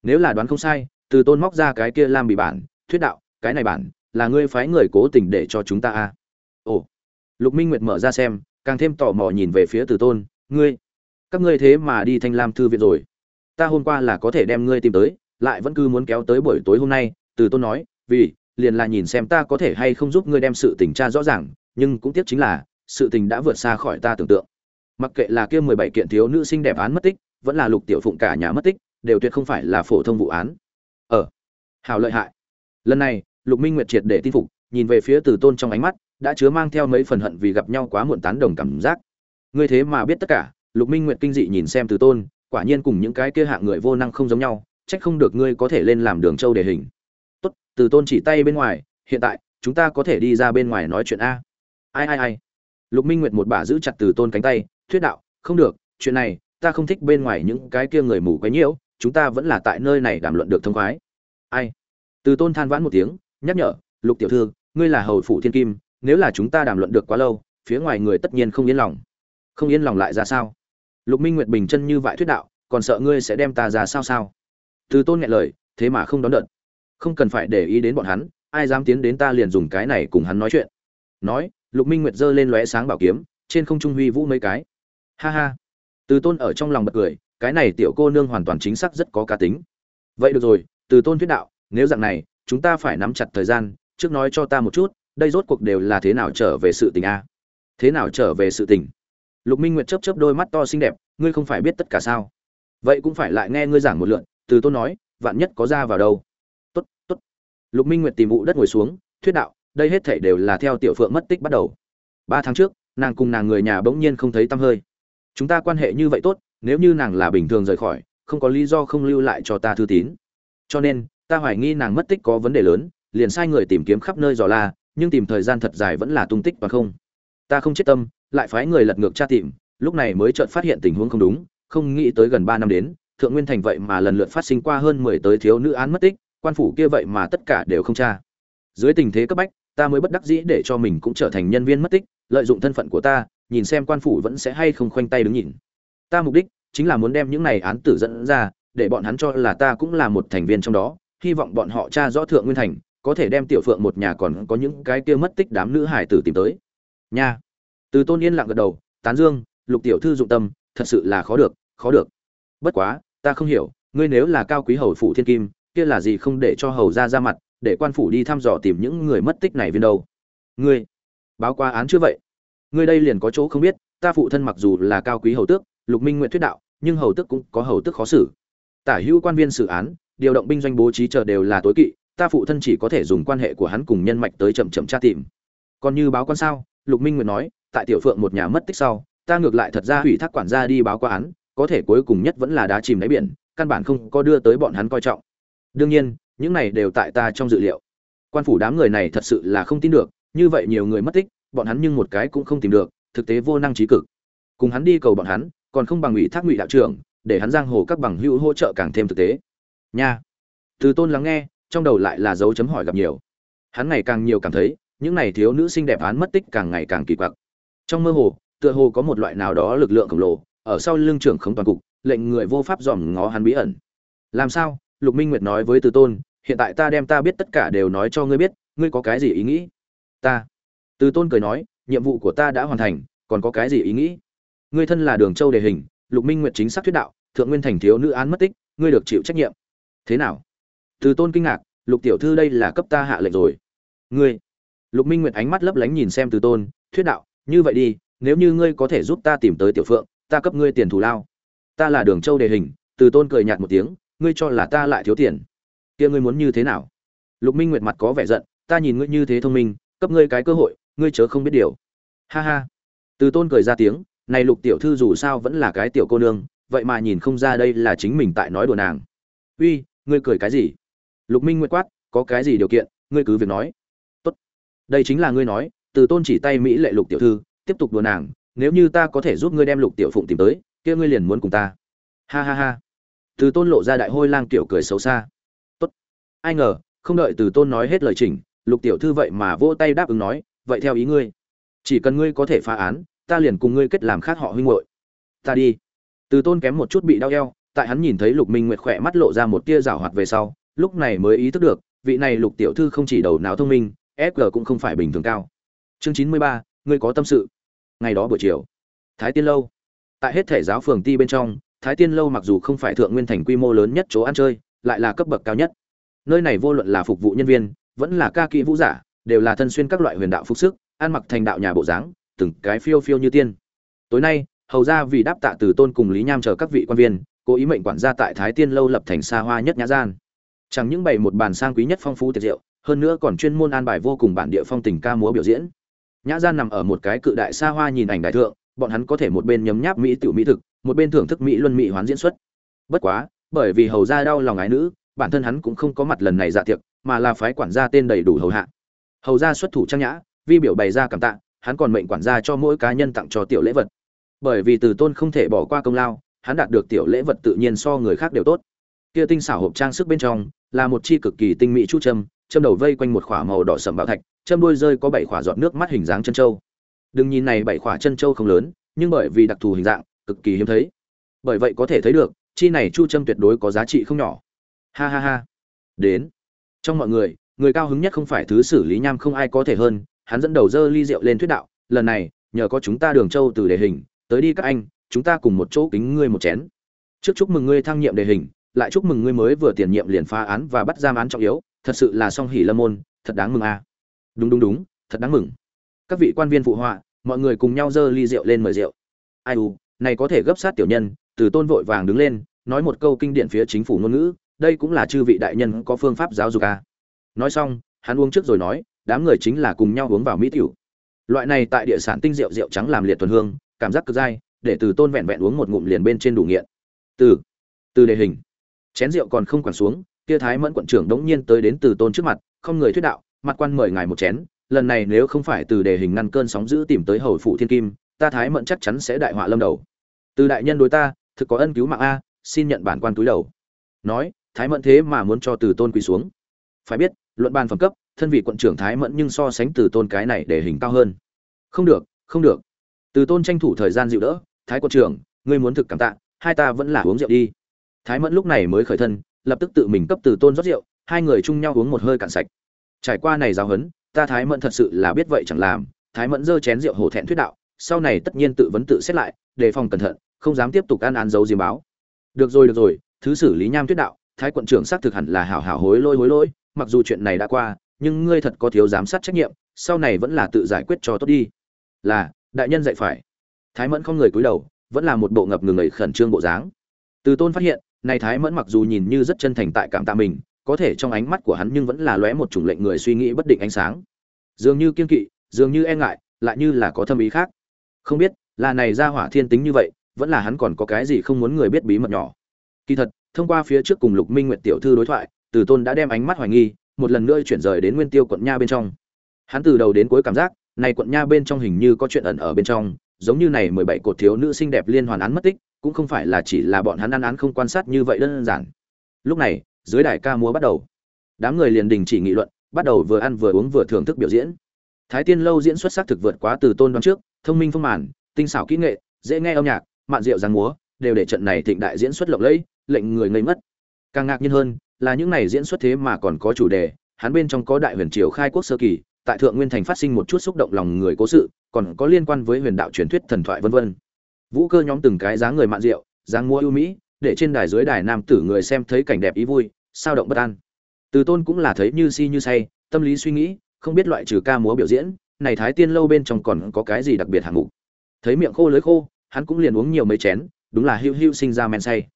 Nếu là đoán không sai, từ tôn móc ra cái kia lam bị bản, thuyết đạo, cái này bản, là ngươi phái người cố tình để cho chúng ta à? Ồ, lục minh nguyệt mở ra xem, càng thêm tò mò nhìn về phía từ tôn, ngươi, các ngươi thế mà đi thanh lam thư viện rồi. Ta hôm qua là có thể đem ngươi tìm tới lại vẫn cứ muốn kéo tới buổi tối hôm nay, từ tôn nói, vì, liền là nhìn xem ta có thể hay không giúp ngươi đem sự tình tra rõ ràng, nhưng cũng tiếc chính là, sự tình đã vượt xa khỏi ta tưởng tượng. Mặc kệ là kia mười bảy kiện thiếu nữ sinh đẹp án mất tích, vẫn là lục tiểu phụng cả nhà mất tích, đều tuyệt không phải là phổ thông vụ án. Ờ hào lợi hại. Lần này, lục minh nguyệt triệt để tin phục, nhìn về phía từ tôn trong ánh mắt, đã chứa mang theo mấy phần hận vì gặp nhau quá muộn tán đồng cảm giác. Ngươi thế mà biết tất cả, lục minh nguyệt kinh dị nhìn xem từ tôn, quả nhiên cùng những cái kia hạng người vô năng không giống nhau trách không được ngươi có thể lên làm đường châu đề hình. Tốt, từ tôn chỉ tay bên ngoài, hiện tại, chúng ta có thể đi ra bên ngoài nói chuyện a. Ai ai ai. Lục minh nguyệt một bà giữ chặt từ tôn cánh tay, thuyết đạo, không được, chuyện này, ta không thích bên ngoài những cái kia người mù quấy nhiễu, chúng ta vẫn là tại nơi này đàm luận được thông khoái. Ai? Từ tôn than vãn một tiếng, nhắc nhở, lục tiểu thư, ngươi là hầu phủ thiên kim, nếu là chúng ta đàm luận được quá lâu, phía ngoài người tất nhiên không yên lòng. Không yên lòng lại ra sao? Lục minh nguyệt bình chân như vại thuyết đạo, còn sợ ngươi sẽ đem ta ra sao sao? Từ tôn nghẹn lời, thế mà không đón đợt. Không cần phải để ý đến bọn hắn, ai dám tiến đến ta liền dùng cái này cùng hắn nói chuyện. Nói, lục minh nguyệt giơ lên lóe sáng bảo kiếm, trên không trung huy vũ mấy cái. Ha ha. Từ tôn ở trong lòng bật cười, cái này tiểu cô nương hoàn toàn chính xác rất có cá tính. Vậy được rồi, từ tôn thuyết đạo, nếu dạng này, chúng ta phải nắm chặt thời gian, trước nói cho ta một chút, đây rốt cuộc đều là thế nào trở về sự tình a? Thế nào trở về sự tình? Lục minh nguyệt chớp chớp đôi mắt to xinh đẹp, ngươi không phải biết tất cả sao? Vậy cũng phải lại nghe ngươi giảng một lượn từ tôn nói, vạn nhất có ra vào đâu? Tốt tốt. Lục minh nguyệt tìm vụ đất ngồi xuống, thuyết đạo, đây hết thể đều là theo tiểu phượng mất tích bắt đầu. Ba tháng trước, nàng cùng nàng người nhà bỗng nhiên không thấy tăm hơi. Chúng ta quan hệ như vậy tốt, nếu như nàng là bình thường rời khỏi, không có lý do không lưu lại cho ta thư tín. Cho nên, ta hoài nghi nàng mất tích có vấn đề lớn, liền sai người tìm kiếm khắp nơi dò la, nhưng tìm thời gian thật dài vẫn là tung tích và không. Ta không chết tâm, lại phái người lật ngược tra tìm, lúc này mới chợt phát hiện tình huống không đúng, không nghĩ tới gần ba năm đến thượng nguyên thành vậy mà lần lượt phát sinh qua hơn mười tới thiếu nữ án mất tích, quan phủ kia vậy mà tất cả đều không tra. Dưới tình thế cấp bách, ta mới bất đắc dĩ để cho mình cũng trở thành nhân viên mất tích, lợi dụng thân phận của ta, nhìn xem quan phủ vẫn sẽ hay không khoanh tay đứng nhìn. Ta mục đích chính là muốn đem những này án tử dẫn ra, để bọn hắn cho là ta cũng là một thành viên trong đó, hy vọng bọn họ tra rõ thượng nguyên thành, có thể đem tiểu phượng một nhà còn có những cái kia mất tích đám nữ hải tử tìm tới. Nha. Từ tôn yên lặng gật đầu, tán dương, lục tiểu thư dụng tâm, thật sự là khó được khó được. Bất quá ta không hiểu, ngươi nếu là cao quý hầu phủ thiên kim, kia là gì không để cho hầu ra ra mặt, để quan phủ đi thăm dò tìm những người mất tích này viên đâu? Ngươi, báo qua án chưa vậy? Ngươi đây liền có chỗ không biết, ta phụ thân mặc dù là cao quý hầu tước, lục minh nguyện thuyết đạo, nhưng hầu tước cũng có hầu tước khó xử. Tả hữu quan viên xử án, điều động binh doanh bố trí chờ đều là tối kỵ, ta phụ thân chỉ có thể dùng quan hệ của hắn cùng nhân mạch tới chậm chậm tra tìm. Còn như báo quan sao? Lục minh nguyện nói, tại tiểu phượng một nhà mất tích sau, ta ngược lại thật ra ủy thác quản gia đi báo qua án có thể cuối cùng nhất vẫn là đá chìm đáy biển, căn bản không có đưa tới bọn hắn coi trọng. Đương nhiên, những này đều tại ta trong dự liệu. Quan phủ đám người này thật sự là không tin được, như vậy nhiều người mất tích, bọn hắn nhưng một cái cũng không tìm được, thực tế vô năng trí cực. Cùng hắn đi cầu bọn hắn, còn không bằng ủy thác ngụy đạo trưởng, để hắn giang hồ các bằng hữu hỗ trợ càng thêm thực tế. Nha. Từ tôn lắng nghe, trong đầu lại là dấu chấm hỏi gặp nhiều. Hắn ngày càng nhiều cảm thấy, những này thiếu nữ xinh đẹp án mất tích càng ngày càng kỳ quặc. Trong mơ hồ, tựa hồ có một loại nào đó lực lượng khổng lồ ở sau lưng trưởng không toàn cục, lệnh người vô pháp dòm ngó hắn bí ẩn. Làm sao? Lục minh nguyệt nói với từ tôn, hiện tại ta đem ta biết tất cả đều nói cho ngươi biết, ngươi có cái gì ý nghĩ? Ta. Từ tôn cười nói, nhiệm vụ của ta đã hoàn thành, còn có cái gì ý nghĩ? Ngươi thân là đường châu đề hình, lục minh nguyệt chính xác thuyết đạo, thượng nguyên thành thiếu nữ án mất tích, ngươi được chịu trách nhiệm. Thế nào? Từ tôn kinh ngạc, lục tiểu thư đây là cấp ta hạ lệnh rồi. Ngươi. Lục minh nguyệt ánh mắt lấp lánh nhìn xem từ tôn, thuyết đạo, như vậy đi, nếu như ngươi có thể giúp ta tìm tới tiểu phượng ta cấp ngươi tiền thù lao. Ta là đường châu đề hình, từ tôn cười nhạt một tiếng, ngươi cho là ta lại thiếu tiền. Kia ngươi muốn như thế nào? Lục minh nguyệt mặt có vẻ giận, ta nhìn ngươi như thế thông minh, cấp ngươi cái cơ hội, ngươi chớ không biết điều. Ha ha. Từ tôn cười ra tiếng, này lục tiểu thư dù sao vẫn là cái tiểu cô nương, vậy mà nhìn không ra đây là chính mình tại nói đùa nàng. Uy, ngươi cười cái gì? Lục minh nguyệt quát, có cái gì điều kiện, ngươi cứ việc nói. Tốt. Đây chính là ngươi nói, từ tôn chỉ tay mỹ lệ lục tiểu thư, tiếp tục đùa nàng nếu như ta có thể giúp ngươi đem lục tiểu phụng tìm tới, kia ngươi liền muốn cùng ta. Ha ha ha. Từ tôn lộ ra đại hôi lang tiểu cười xấu xa. Tốt. Ai ngờ, không đợi từ tôn nói hết lời chỉnh, lục tiểu thư vậy mà vỗ tay đáp ứng nói, vậy theo ý ngươi. Chỉ cần ngươi có thể phá án, ta liền cùng ngươi kết làm khác họ huynh hội ta đi. Từ tôn kém một chút bị đau eo, tại hắn nhìn thấy lục minh nguyệt khỏe mắt lộ ra một tia rảo hoạt về sau, lúc này mới ý thức được, vị này lục tiểu thư không chỉ đầu não thông minh fg cũng không phải bình thường cao. Chương chín mươi ba, ngươi có tâm sự ngày đó buổi chiều. Thái tiên lâu. Tại hết thể giáo phường ti bên trong, thái tiên lâu mặc dù không phải thượng nguyên thành quy mô lớn nhất chỗ ăn chơi, lại là cấp bậc cao nhất. Nơi này vô luận là phục vụ nhân viên, vẫn là ca kỹ vũ giả, đều là thân xuyên các loại huyền đạo phục sức, ăn mặc thành đạo nhà bộ dáng, từng cái phiêu phiêu như tiên. Tối nay, hầu ra vì đáp tạ từ tôn cùng lý nham chờ các vị quan viên, cố ý mệnh quản gia tại thái tiên lâu lập thành xa hoa nhất nhã gian. Chẳng những bày một bàn sang quý nhất phong phú tiệc rượu, hơn nữa còn chuyên môn an bài vô cùng bản địa phong tình ca múa biểu diễn nhã gian nằm ở một cái cự đại xa hoa nhìn ảnh đại thượng, bọn hắn có thể một bên nhấm nháp mỹ tiểu mỹ thực, một bên thưởng thức mỹ luân mỹ hoán diễn xuất. Bất quá, bởi vì hầu ra đau lòng ái nữ, bản thân hắn cũng không có mặt lần này dạ tiệc, mà là phái quản gia tên đầy đủ hầu hạ. Hầu ra xuất thủ trang nhã, vi biểu bày ra cảm tạ, hắn còn mệnh quản gia cho mỗi cá nhân tặng cho tiểu lễ vật. Bởi vì từ tôn không thể bỏ qua công lao, hắn đạt được tiểu lễ vật tự nhiên so người khác đều tốt. Kia tinh xảo hộp trang sức bên trong, là một chi cực kỳ tinh mỹ chu châm châm đầu vây quanh một khỏa màu đỏ sậm bảo thạch châm đôi rơi có bảy khỏa giọt nước mắt hình dáng chân châu đừng nhìn này bảy khỏa chân châu không lớn, nhưng bởi vì đặc thù hình dạng, cực kỳ hiếm thấy. Bởi vậy có thể thấy được, chi này chu châm tuyệt đối có giá trị không nhỏ. Ha ha ha. Đến. Trong mọi người người cao hứng nhất không phải thứ xử lý nham không ai có thể hơn, hắn dẫn đầu dơ ly rượu lên thuyết đạo, lần này, nhờ có chúng ta đường châu từ đề hình, tới đi các anh, chúng ta cùng một chỗ kính ngươi một chén. Trước chúc mừng ngươi thăng nhiệm đề hình, lại chúc mừng ngươi mới vừa tiền nhiệm liền phá án và bắt giam án trọng yếu, thật sự là song hỷ lâm môn, thật đáng mừng a. à đúng đúng đúng, thật đáng mừng. Các vị quan viên phụ họa, mọi người cùng nhau dơ ly rượu lên mời rượu. Ai u, này có thể gấp sát tiểu nhân, từ tôn vội vàng đứng lên, nói một câu kinh điển phía chính phủ ngôn ngữ, đây cũng là chư vị đại nhân có phương pháp giáo dục à. nói xong, hắn uống trước rồi nói, đám người chính là cùng nhau uống vào mỹ tiểu. Loại này tại địa sản tinh rượu rượu trắng làm liệt thuần hương, cảm giác cực dai, để từ tôn vẹn vẹn uống một ngụm liền bên trên đủ nghiện. Từ từ đề hình. Chén rượu còn không quản xuống, kia thái mẫn quận trưởng đống nhiên tới đến từ tôn trước mặt, không người thuyết đạo mặt quan mời ngài một chén, lần này nếu không phải từ đề hình ngăn cơn sóng giữ tìm tới hầu phụ thiên kim, ta thái mẫn chắc chắn sẽ đại họa lâm đầu. Từ đại nhân đối ta, thực có ân cứu mạng a, xin nhận bản quan túi đầu. Nói, thái mẫn thế mà muốn cho từ tôn quỳ xuống. Phải biết, luận bàn phẩm cấp, thân vị quận trưởng thái mẫn nhưng so sánh từ tôn cái này để hình cao hơn. Không được không được. Từ tôn tranh thủ thời gian dịu đỡ, thái quận trưởng, ngươi muốn thực cảm tạ, hai ta vẫn là uống rượu đi. Thái mẫn lúc này mới khởi thân, lập tức tự mình cấp từ tôn rót rượu, hai người chung nhau uống một hơi cạn sạch trải qua này giáo huấn, ta thái mẫn thật sự là biết vậy chẳng làm. Thái mẫn giơ chén rượu hổ thẹn thuyết đạo, sau này tất nhiên tự vấn tự xét lại, đề phòng cẩn thận, không dám tiếp tục ăn án dấu diếm báo. Được rồi được rồi, thứ xử lý nham thuyết đạo, thái quận trưởng xác thực hẳn là hảo hảo hối lôi hối lỗi, mặc dù chuyện này đã qua, nhưng ngươi thật có thiếu giám sát trách nhiệm, sau này vẫn là tự giải quyết cho tốt đi. Là, đại nhân dạy phải. Thái mẫn không người cúi đầu, vẫn là một bộ ngập ngừng ấy khẩn trương bộ dáng. Từ tôn phát hiện, này thái mẫn mặc dù nhìn như rất chân thành tại cảm tạ mình có thể trong ánh mắt của hắn nhưng vẫn là lóe một chủng lệnh người suy nghĩ bất định ánh sáng. Dường như kiên kỵ, dường như e ngại, lại như là có thâm ý khác. Không biết, là này ra hỏa thiên tính như vậy, vẫn là hắn còn có cái gì không muốn người biết bí mật nhỏ. Kỳ thật, thông qua phía trước cùng lục minh nguyệt tiểu thư đối thoại, từ tôn đã đem ánh mắt hoài nghi, một lần nữa chuyển rời đến nguyên tiêu quận nha bên trong. Hắn từ đầu đến cuối cảm giác, này quận nha bên trong hình như có chuyện ẩn ở bên trong, giống như này mười bảy cột thiếu nữ xinh đẹp liên hoàn án mất tích, cũng không phải là chỉ là bọn hắn ăn án không quan sát như vậy đơn giản. Lúc này dưới đài ca múa bắt đầu. Đám người liền đình chỉ nghị luận, bắt đầu vừa ăn vừa uống vừa thưởng thức biểu diễn. Thái tiên lâu diễn xuất sắc thực vượt quá từ tôn đoán trước, thông minh phong màn, tinh xảo kỹ nghệ, dễ nghe âm nhạc, mạn rượu giang múa, đều để trận này thịnh đại diễn xuất lộng lẫy, lệnh người ngây mất. Càng ngạc nhiên hơn, là những này diễn xuất thế mà còn có chủ đề, hắn bên trong có đại huyền triều khai quốc sơ kỳ, tại thượng nguyên thành phát sinh một chút xúc động lòng người cố sự, còn có liên quan với huyền đạo truyền thuyết thần thoại vân vân. Vũ cơ nhóm từng cái dáng người mạn rượu, dáng múa ưu mỹ, để trên đài dưới đài nam tử người xem thấy cảnh đẹp ý vui sao động bất an. Từ tôn cũng là thấy như si như say, tâm lý suy nghĩ, không biết loại trừ ca múa biểu diễn, này thái tiên lâu bên trong còn có cái gì đặc biệt hạng mục. Thấy miệng khô lưới khô, hắn cũng liền uống nhiều mấy chén, đúng là hưu hưu sinh ra men say.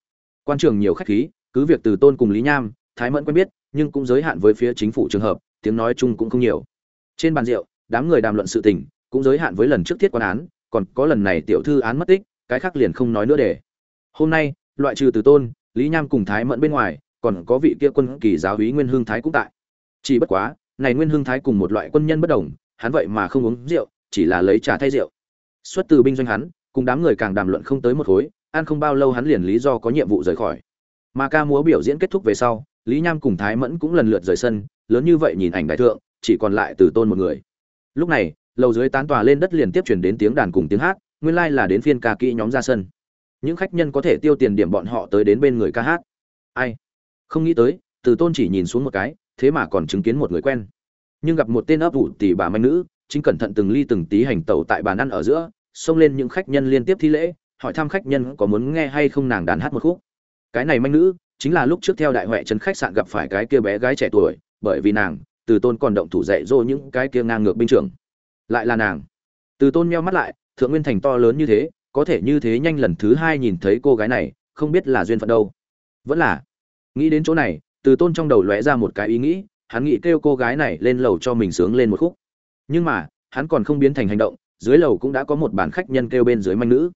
Quan trường nhiều khách khí, cứ việc từ tôn cùng lý nham, thái mẫn quen biết, nhưng cũng giới hạn với phía chính phủ trường hợp, tiếng nói chung cũng không nhiều. Trên bàn rượu, đám người đàm luận sự tình, cũng giới hạn với lần trước thiết quan án, còn có lần này tiểu thư án mất tích, cái khác liền không nói nữa để. Hôm nay, loại trừ từ tôn, lý nham cùng thái mẫn bên ngoài còn có vị kia quân kỳ giáo úy nguyên hương thái cũng tại. Chỉ bất quá, này nguyên hương thái cùng một loại quân nhân bất đồng, hắn vậy mà không uống rượu, chỉ là lấy trà thay rượu. Xuất từ binh doanh hắn, cùng đám người càng đàm luận không tới một khối, ăn không bao lâu hắn liền lý do có nhiệm vụ rời khỏi. Mà ca múa biểu diễn kết thúc về sau, lý nham cùng thái mẫn cũng lần lượt rời sân, lớn như vậy nhìn ảnh đại thượng, chỉ còn lại từ tôn một người. Lúc này, lầu dưới tán tòa lên đất liền tiếp chuyển đến tiếng đàn cùng tiếng hát, nguyên lai là đến phiên ca kỹ nhóm ra sân. Những khách nhân có thể tiêu tiền điểm bọn họ tới đến bên người ca hát. Ai? Không nghĩ tới, từ tôn chỉ nhìn xuống một cái, thế mà còn chứng kiến một người quen. Nhưng gặp một tên ấp ủ tỷ bà manh nữ, chính cẩn thận từng ly từng tí hành tẩu tại bàn ăn ở giữa, xông lên những khách nhân liên tiếp thi lễ, hỏi thăm khách nhân có muốn nghe hay không nàng đàn hát một khúc. Cái này manh nữ, chính là lúc trước theo đại huệ trấn khách sạn gặp phải cái kia bé gái trẻ tuổi, bởi vì nàng, từ tôn còn động thủ dạy dỗ những cái kia ngang ngược binh trưởng. Lại là nàng. Từ tôn meo mắt lại, thượng nguyên thành to lớn như thế, có thể như thế nhanh lần thứ hai nhìn thấy cô gái này, không biết là duyên phận đâu. Vẫn là nghĩ đến chỗ này, từ tôn trong đầu lóe ra một cái ý nghĩ, hắn nghĩ kêu cô gái này lên lầu cho mình sướng lên một khúc. Nhưng mà, hắn còn không biến thành hành động, dưới lầu cũng đã có một bản khách nhân kêu bên dưới manh nữ.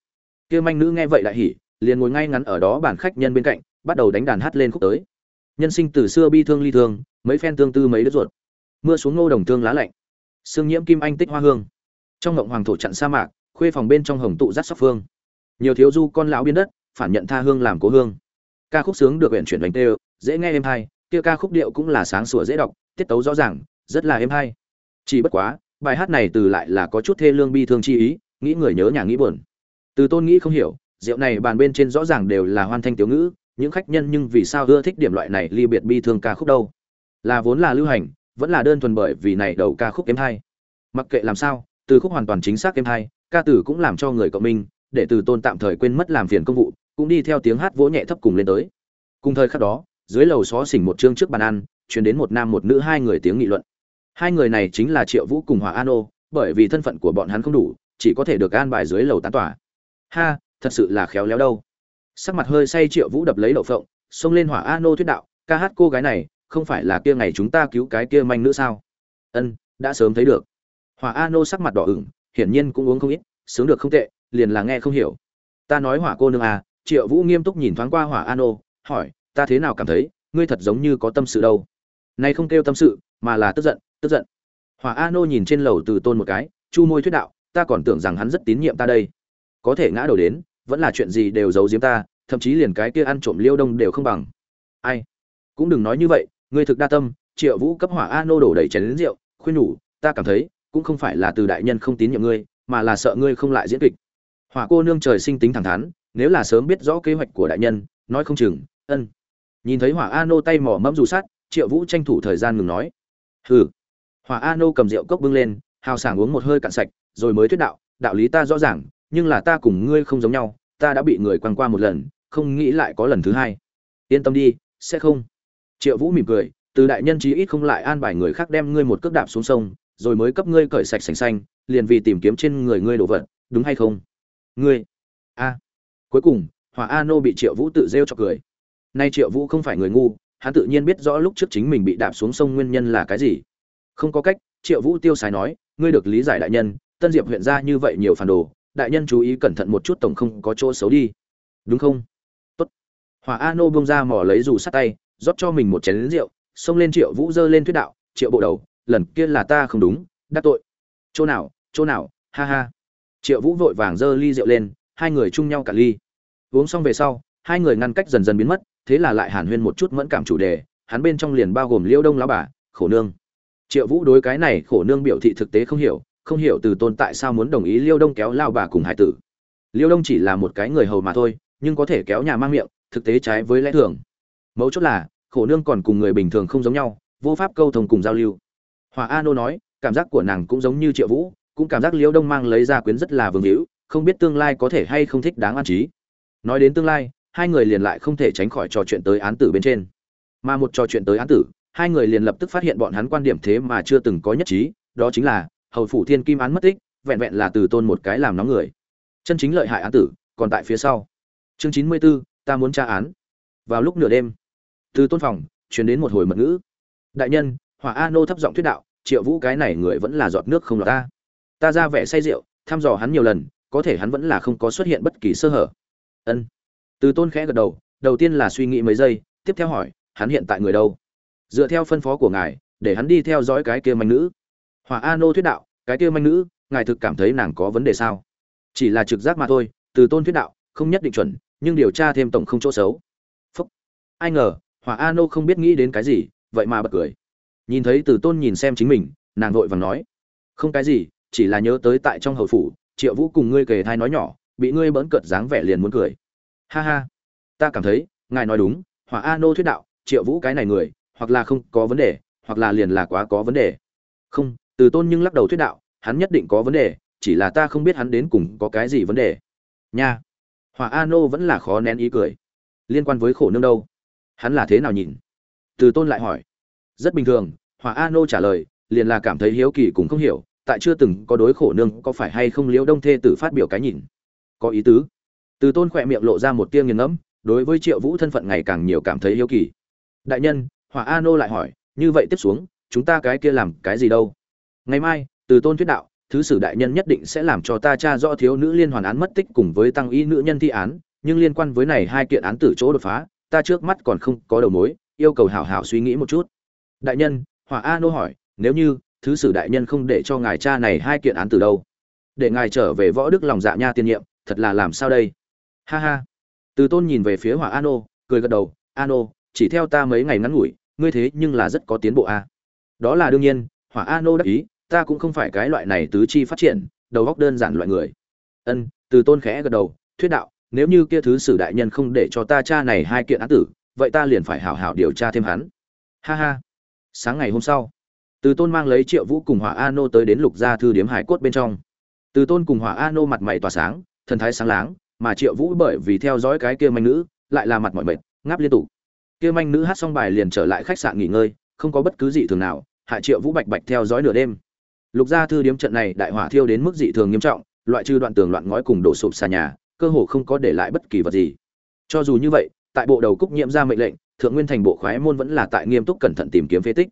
Kêu manh nữ nghe vậy lại hỉ, liền ngồi ngay ngắn ở đó bản khách nhân bên cạnh, bắt đầu đánh đàn hát lên khúc tới. Nhân sinh từ xưa bi thương ly thương, mấy phen tương tư mấy đứa ruột. Mưa xuống ngô đồng thương lá lạnh. Sương nhiễm kim anh tích hoa hương. Trong ngộng hoàng thổ chặn sa mạc, khuê phòng bên trong hồng tụ rắt sóc phương. Nhiều thiếu du con lão biến đất, phản nhận tha hương làm cố hương ca khúc sướng được huyện chuyển đánh tê dễ nghe êm hay, kia ca khúc điệu cũng là sáng sủa dễ đọc, tiết tấu rõ ràng, rất là êm hay. Chỉ bất quá, bài hát này từ lại là có chút thê lương bi thương chi ý, nghĩ người nhớ nhà nghĩ buồn. Từ tôn nghĩ không hiểu, rượu này bàn bên trên rõ ràng đều là hoan thanh tiểu ngữ, những khách nhân nhưng vì sao ưa thích điểm loại này ly biệt bi thương ca khúc đâu? Là vốn là lưu hành, vẫn là đơn thuần bởi vì này đầu ca khúc êm hay. Mặc kệ làm sao, từ khúc hoàn toàn chính xác êm hay, ca tử cũng làm cho người cộng minh, để từ tôn tạm thời quên mất làm phiền công vụ cũng đi theo tiếng hát vỗ nhẹ thấp cùng lên tới. Cùng thời khắc đó, dưới lầu xó xỉnh một chương trước bàn ăn chuyển đến một nam một nữ hai người tiếng nghị luận. Hai người này chính là triệu vũ cùng hòa an ô, bởi vì thân phận của bọn hắn không đủ, chỉ có thể được an bài dưới lầu tán tỏa ha, thật sự là khéo léo đâu. Sắc mặt hơi say triệu vũ đập lấy đậu phộng, xông lên hỏa a nô thuyết đạo, ca hát cô gái này, không phải là kia ngày chúng ta cứu cái kia manh nữ sao? Ân, đã sớm thấy được. Hỏa a nô sắc mặt đỏ ửng, hiển nhiên cũng uống không ít, sướng được không tệ, liền là nghe không hiểu. Ta nói hỏa cô nương à triệu vũ nghiêm túc nhìn thoáng qua hỏa An nô hỏi, ta thế nào cảm thấy, ngươi thật giống như có tâm sự đâu? Nay không kêu tâm sự, mà là tức giận tức giận. Hỏa An nô nhìn trên lầu từ tôn một cái, chu môi thuyết đạo, ta còn tưởng rằng hắn rất tín nhiệm ta đây. Có thể ngã đầu đến, vẫn là chuyện gì đều giấu giếm ta, thậm chí liền cái kia ăn trộm liêu đông đều không bằng. Ai? Cũng đừng nói như vậy, ngươi thực đa tâm. Triệu vũ cấp hỏa a nô đổ đầy chén đến rượu, khuyên nhủ, ta cảm thấy, cũng không phải là từ đại nhân không tín nhiệm ngươi, mà là sợ ngươi không lại diễn kịch. Hỏa cô nương trời sinh tính thẳng thắn nếu là sớm biết rõ kế hoạch của đại nhân, nói không chừng, ân. Nhìn thấy hỏa a nô tay mỏ mẫm dù sát, triệu vũ tranh thủ thời gian ngừng nói. Hừ. Hỏa a nô cầm rượu cốc bưng lên, hào sảng uống một hơi cạn sạch, rồi mới thuyết đạo đạo lý ta rõ ràng, nhưng là ta cùng ngươi không giống nhau, ta đã bị người quăng qua một lần, không nghĩ lại có lần thứ hai. Yên tâm đi, sẽ không. Triệu vũ mỉm cười, từ đại nhân chí ít không lại an bài người khác đem ngươi một cước đạp xuống sông, rồi mới cấp ngươi cởi sạch sành xanh, liền vì tìm kiếm trên người ngươi đồ vật, đúng hay không? Ngươi. A cuối cùng, hòa a nô bị triệu vũ tự rêu cho cười. Nay triệu vũ không phải người ngu, hắn tự nhiên biết rõ lúc trước chính mình bị đạp xuống sông nguyên nhân là cái gì. Không có cách, triệu vũ tiêu xài nói, ngươi được lý giải đại nhân, tân diệp huyện ra như vậy nhiều phản đồ, đại nhân chú ý cẩn thận một chút tổng không có chỗ xấu đi. Đúng không? Tốt. Hòa a nô bông ra mỏ lấy dù sát tay, rót cho mình một chén lính rượu, xông lên triệu vũ dơ lên thuyết đạo, triệu bộ đầu, lần kia là ta không đúng, đắc tội. Chỗ nào chỗ nào, ha ha. Triệu vũ vội vàng dơ ly rượu lên hai người chung nhau cả ly. Uống xong về sau, hai người ngăn cách dần dần biến mất, thế là lại hàn huyên một chút mẫn cảm chủ đề, hắn bên trong liền bao gồm liễu đông lão bà, khổ nương. Triệu vũ đối cái này khổ nương biểu thị thực tế không hiểu không hiểu từ tôn tại sao muốn đồng ý liêu đông kéo lao bà cùng hải tử. Liêu đông chỉ là một cái người hầu mà thôi, nhưng có thể kéo nhà mang miệng, thực tế trái với lẽ thường. Mấu chốt là, khổ nương còn cùng người bình thường không giống nhau, vô pháp câu thông cùng giao lưu. Hòa a nô nói, cảm giác của nàng cũng giống như triệu vũ, cũng cảm giác liêu đông mang lấy ra quyến rất là vương hữu không biết tương lai có thể hay không thích đáng an trí. Nói đến tương lai hai người liền lại không thể tránh khỏi trò chuyện tới án tử bên trên. Mà một trò chuyện tới án tử hai người liền lập tức phát hiện bọn hắn quan điểm thế mà chưa từng có nhất trí đó chính là hầu phủ thiên kim án mất tích vẹn vẹn là từ tôn một cái làm nóng người. Chân chính lợi hại án tử còn tại phía sau. Chương chín mươi 94, ta muốn tra án. Vào lúc nửa đêm từ tôn phòng truyền đến một hồi mật ngữ. Đại nhân hỏa a nô thấp giọng thuyết đạo triệu vũ cái này người vẫn là giọt nước không lọt ta. Ta ra vẻ say rượu thăm dò hắn nhiều lần có thể hắn vẫn là không có xuất hiện bất kỳ sơ hở. Ân. Từ tôn khẽ gật đầu đầu tiên là suy nghĩ mấy giây, tiếp theo hỏi, hắn hiện tại người đâu? Dựa theo phân phó của ngài, để hắn đi theo dõi cái kia manh nữ. Hòa a nô thuyết đạo, cái kia manh nữ, ngài thực cảm thấy nàng có vấn đề sao? Chỉ là trực giác mà thôi, từ tôn thuyết đạo, không nhất định chuẩn, nhưng điều tra thêm tổng không chỗ xấu. Phúc. Ai ngờ hòa a nô không biết nghĩ đến cái gì, vậy mà bật cười. Nhìn thấy từ tôn nhìn xem chính mình, nàng vội vàng nói. Không cái gì, chỉ là nhớ tới tại trong hầu phủ triệu vũ cùng ngươi kề thai nói nhỏ, bị ngươi bỡn cợt dáng vẻ liền muốn cười. Ha ha, ta cảm thấy, ngài nói đúng, hỏa a nô thuyết đạo, triệu vũ cái này người, hoặc là không có vấn đề, hoặc là liền là quá có vấn đề. Không, từ tôn nhưng lắc đầu thuyết đạo, hắn nhất định có vấn đề, chỉ là ta không biết hắn đến cùng có cái gì vấn đề. Nha. Hỏa a nô vẫn là khó nén ý cười. Liên quan với khổ nương đâu? Hắn là thế nào nhìn? Từ tôn lại hỏi. Rất bình thường, hỏa a nô trả lời, liền là cảm thấy hiếu kỳ cũng không hiểu tại chưa từng có đối khổ nương có phải hay không liễu đông thê tử phát biểu cái nhìn? Có ý tứ. Từ tôn khỏe miệng lộ ra một tia nghiền ngẫm, đối với triệu vũ thân phận ngày càng nhiều cảm thấy hiếu kỳ. Đại nhân, hỏa a nô lại hỏi, như vậy tiếp xuống, chúng ta cái kia làm cái gì đâu? Ngày mai, từ tôn thuyết đạo, thứ sử đại nhân nhất định sẽ làm cho ta tra rõ thiếu nữ liên hoàn án mất tích cùng với tăng y nữ nhân thi án, nhưng liên quan với này hai kiện án tử chỗ đột phá, ta trước mắt còn không có đầu mối, yêu cầu hảo hảo suy nghĩ một chút. Đại nhân, hỏa a nô hỏi, nếu như thứ sử đại nhân không để cho ngài cha này hai kiện án từ đâu. Để ngài trở về võ đức lòng dạ nha tiên nhiệm, thật là làm sao đây? Ha ha. Từ tôn nhìn về phía hỏa an ô, cười gật đầu, an ô, chỉ theo ta mấy ngày ngắn ngủi, ngươi thế nhưng là rất có tiến bộ a. Đó là đương nhiên, hỏa an ô đắc ý, ta cũng không phải cái loại này tứ chi phát triển, đầu góc đơn giản loại người. Ân, từ tôn khẽ gật đầu, thuyết đạo, nếu như kia thứ sử đại nhân không để cho ta cha này hai kiện án tử, vậy ta liền phải hảo hảo điều tra thêm hắn. Ha ha. Sáng ngày hôm sau từ tôn mang lấy triệu vũ cùng hỏa a nô tới đến lục gia thư điếm hải cốt bên trong. Từ tôn cùng hỏa a nô mặt mày tỏa sáng, thần thái sáng láng, mà triệu vũ bởi vì theo dõi cái kia manh nữ, lại là mặt mỏi mệt, ngáp liên tục. Kia manh nữ hát xong bài liền trở lại khách sạn nghỉ ngơi, không có bất cứ gì thường nào Hạ triệu vũ bạch bạch theo dõi nửa đêm. Lục gia thư điếm trận này đại hỏa thiêu đến mức dị thường nghiêm trọng, loại trừ đoạn tường loạn ngói cùng đổ sụp xà nhà, cơ hồ không có để lại bất kỳ vật gì. Cho dù như vậy, tại bộ đầu cúc nhiễm ra mệnh lệnh, thượng nguyên thành bộ khoái môn vẫn là tại nghiêm túc cẩn thận tìm kiếm phế tích.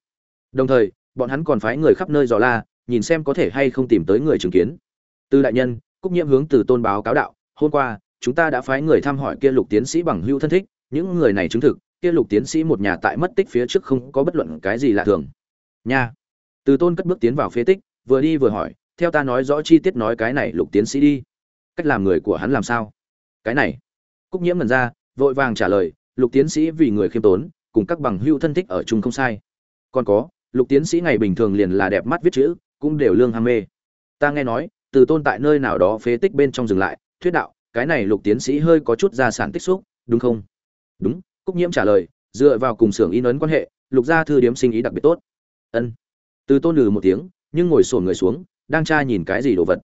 Đồng thời bọn hắn còn phái người khắp nơi dò la, nhìn xem có thể hay không tìm tới người chứng kiến. Từ đại nhân, cúc nhiễm hướng từ tôn báo cáo đạo, hôm qua, chúng ta đã phái người thăm hỏi kia lục tiến sĩ bằng hữu thân thích, những người này chứng thực, kia lục tiến sĩ một nhà tại mất tích phía trước không có bất luận cái gì lạ thường. Nha. Từ tôn cất bước tiến vào phế tích, vừa đi vừa hỏi, theo ta nói rõ chi tiết nói cái này lục tiến sĩ đi. Cách làm người của hắn làm sao? Cái này. Cúc nhiễm ngần ra, vội vàng trả lời, lục tiến sĩ vì người khiêm tốn, cùng các bằng hữu thân thích ở chung không sai. Còn có lục tiến sĩ ngày bình thường liền là đẹp mắt viết chữ, cũng đều lương ham mê. Ta nghe nói, từ tôn tại nơi nào đó phế tích bên trong dừng lại, thuyết đạo, cái này lục tiến sĩ hơi có chút gia sản tích xúc, đúng không? Đúng, cúc nhiễm trả lời, dựa vào cùng xưởng in ấn quan hệ, lục gia thư điếm sinh ý đặc biệt tốt. Ân. Từ tôn lừ một tiếng, nhưng ngồi sổn người xuống, đang tra nhìn cái gì đồ vật.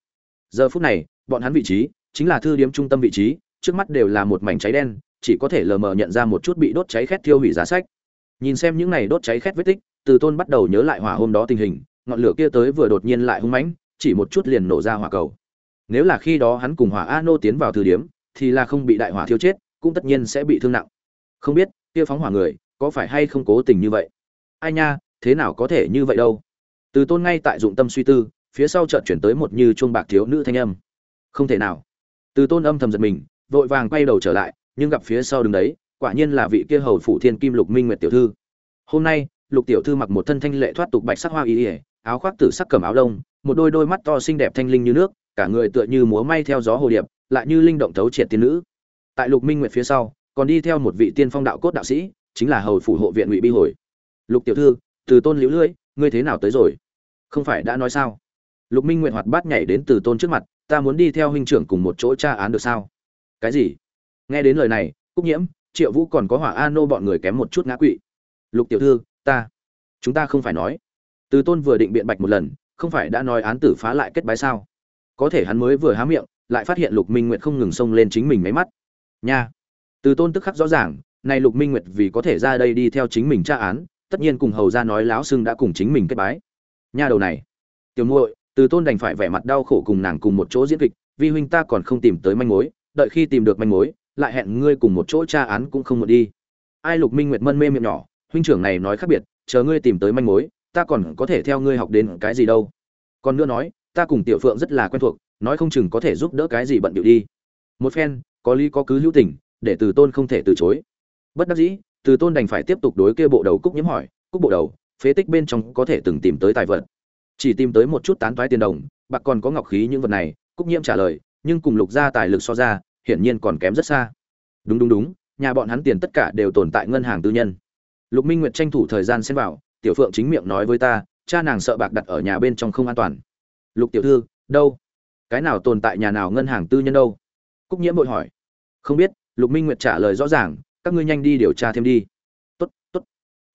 Giờ phút này, bọn hắn vị trí, chính là thư điếm trung tâm vị trí, trước mắt đều là một mảnh cháy đen, chỉ có thể lờ mờ nhận ra một chút bị đốt cháy khét thiêu hủy giá sách. Nhìn xem những này đốt cháy khét vết tích từ tôn bắt đầu nhớ lại hỏa hôm đó tình hình, ngọn lửa kia tới vừa đột nhiên lại hung mãnh, chỉ một chút liền nổ ra hỏa cầu. Nếu là khi đó hắn cùng hỏa a nô tiến vào thư điếm, thì là không bị đại hỏa thiêu chết, cũng tất nhiên sẽ bị thương nặng. Không biết, kia phóng hỏa người, có phải hay không cố tình như vậy? Ai nha, thế nào có thể như vậy đâu? Từ tôn ngay tại dụng tâm suy tư, phía sau chợt chuyển tới một như chuông bạc thiếu nữ thanh âm. Không thể nào. Từ tôn âm thầm giật mình, vội vàng quay đầu trở lại, nhưng gặp phía sau đứng đấy, quả nhiên là vị kia hầu phủ thiên kim lục minh nguyệt tiểu thư. Hôm nay lục tiểu thư mặc một thân thanh lệ thoát tục bạch sắc hoa y ỉa áo khoác tử sắc cầm áo lông, một đôi đôi mắt to xinh đẹp thanh linh như nước, cả người tựa như múa may theo gió hồ điệp, lại như linh động thấu triệt tiên nữ. Tại lục minh nguyệt phía sau, còn đi theo một vị tiên phong đạo cốt đạo sĩ, chính là hầu phủ hộ viện ngụy bi hồi. Lục tiểu thư, từ tôn liễu lưỡi, ngươi thế nào tới rồi? Không phải đã nói sao? Lục minh nguyệt hoạt bát nhảy đến từ tôn trước mặt, ta muốn đi theo huynh trưởng cùng một chỗ tra án được sao? Cái gì? Nghe đến lời này, cúc nhiễm, triệu vũ còn có hỏa a nô bọn người kém một chút ngã quỵ. Lục tiểu thư ta. Chúng ta không phải nói. Từ tôn vừa định biện bạch một lần, không phải đã nói án tử phá lại kết bái sao? Có thể hắn mới vừa há miệng, lại phát hiện lục minh nguyệt không ngừng xông lên chính mình máy mắt. Nha. Từ tôn tức khắc rõ ràng nay lục minh nguyệt vì có thể ra đây đi theo chính mình tra án, tất nhiên cùng hầu ra nói láo xưng đã cùng chính mình kết bái. Nha đầu này. Tiểu muội, từ tôn đành phải vẻ mặt đau khổ cùng nàng cùng một chỗ diễn kịch, vi huynh ta còn không tìm tới manh mối, đợi khi tìm được manh mối, lại hẹn ngươi cùng một chỗ tra án cũng không một đi. Ai lục minh nguyệt mân mê miệng nhỏ huynh trưởng này nói khác biệt, chờ ngươi tìm tới manh mối, ta còn có thể theo ngươi học đến cái gì đâu. Còn nữa nói, ta cùng tiểu phượng rất là quen thuộc, nói không chừng có thể giúp đỡ cái gì bận điệu đi. Một phen, có lý có cứ hữu tình, để từ tôn không thể từ chối. Bất đắc dĩ, từ tôn đành phải tiếp tục đối kia bộ đầu cúc nhiễm hỏi, cúc bộ đầu, phế tích bên trong có thể từng tìm tới tài vật? Chỉ tìm tới một chút tán toái tiền đồng, bạc còn có ngọc khí những vật này, cúc nhiễm trả lời, nhưng cùng lục gia tài lực so ra, hiển nhiên còn kém rất xa. Đúng đúng đúng, nhà bọn hắn tiền tất cả đều tồn tại ngân hàng tư nhân lục minh nguyệt tranh thủ thời gian xem vào, tiểu phượng chính miệng nói với ta, cha nàng sợ bạc đặt ở nhà bên trong không an toàn. Lục tiểu thư, đâu? Cái nào tồn tại nhà nào ngân hàng tư nhân đâu? Cúc nhiễm bội hỏi. Không biết. Lục minh nguyệt trả lời rõ ràng, các ngươi nhanh đi điều tra thêm đi. Tốt tốt.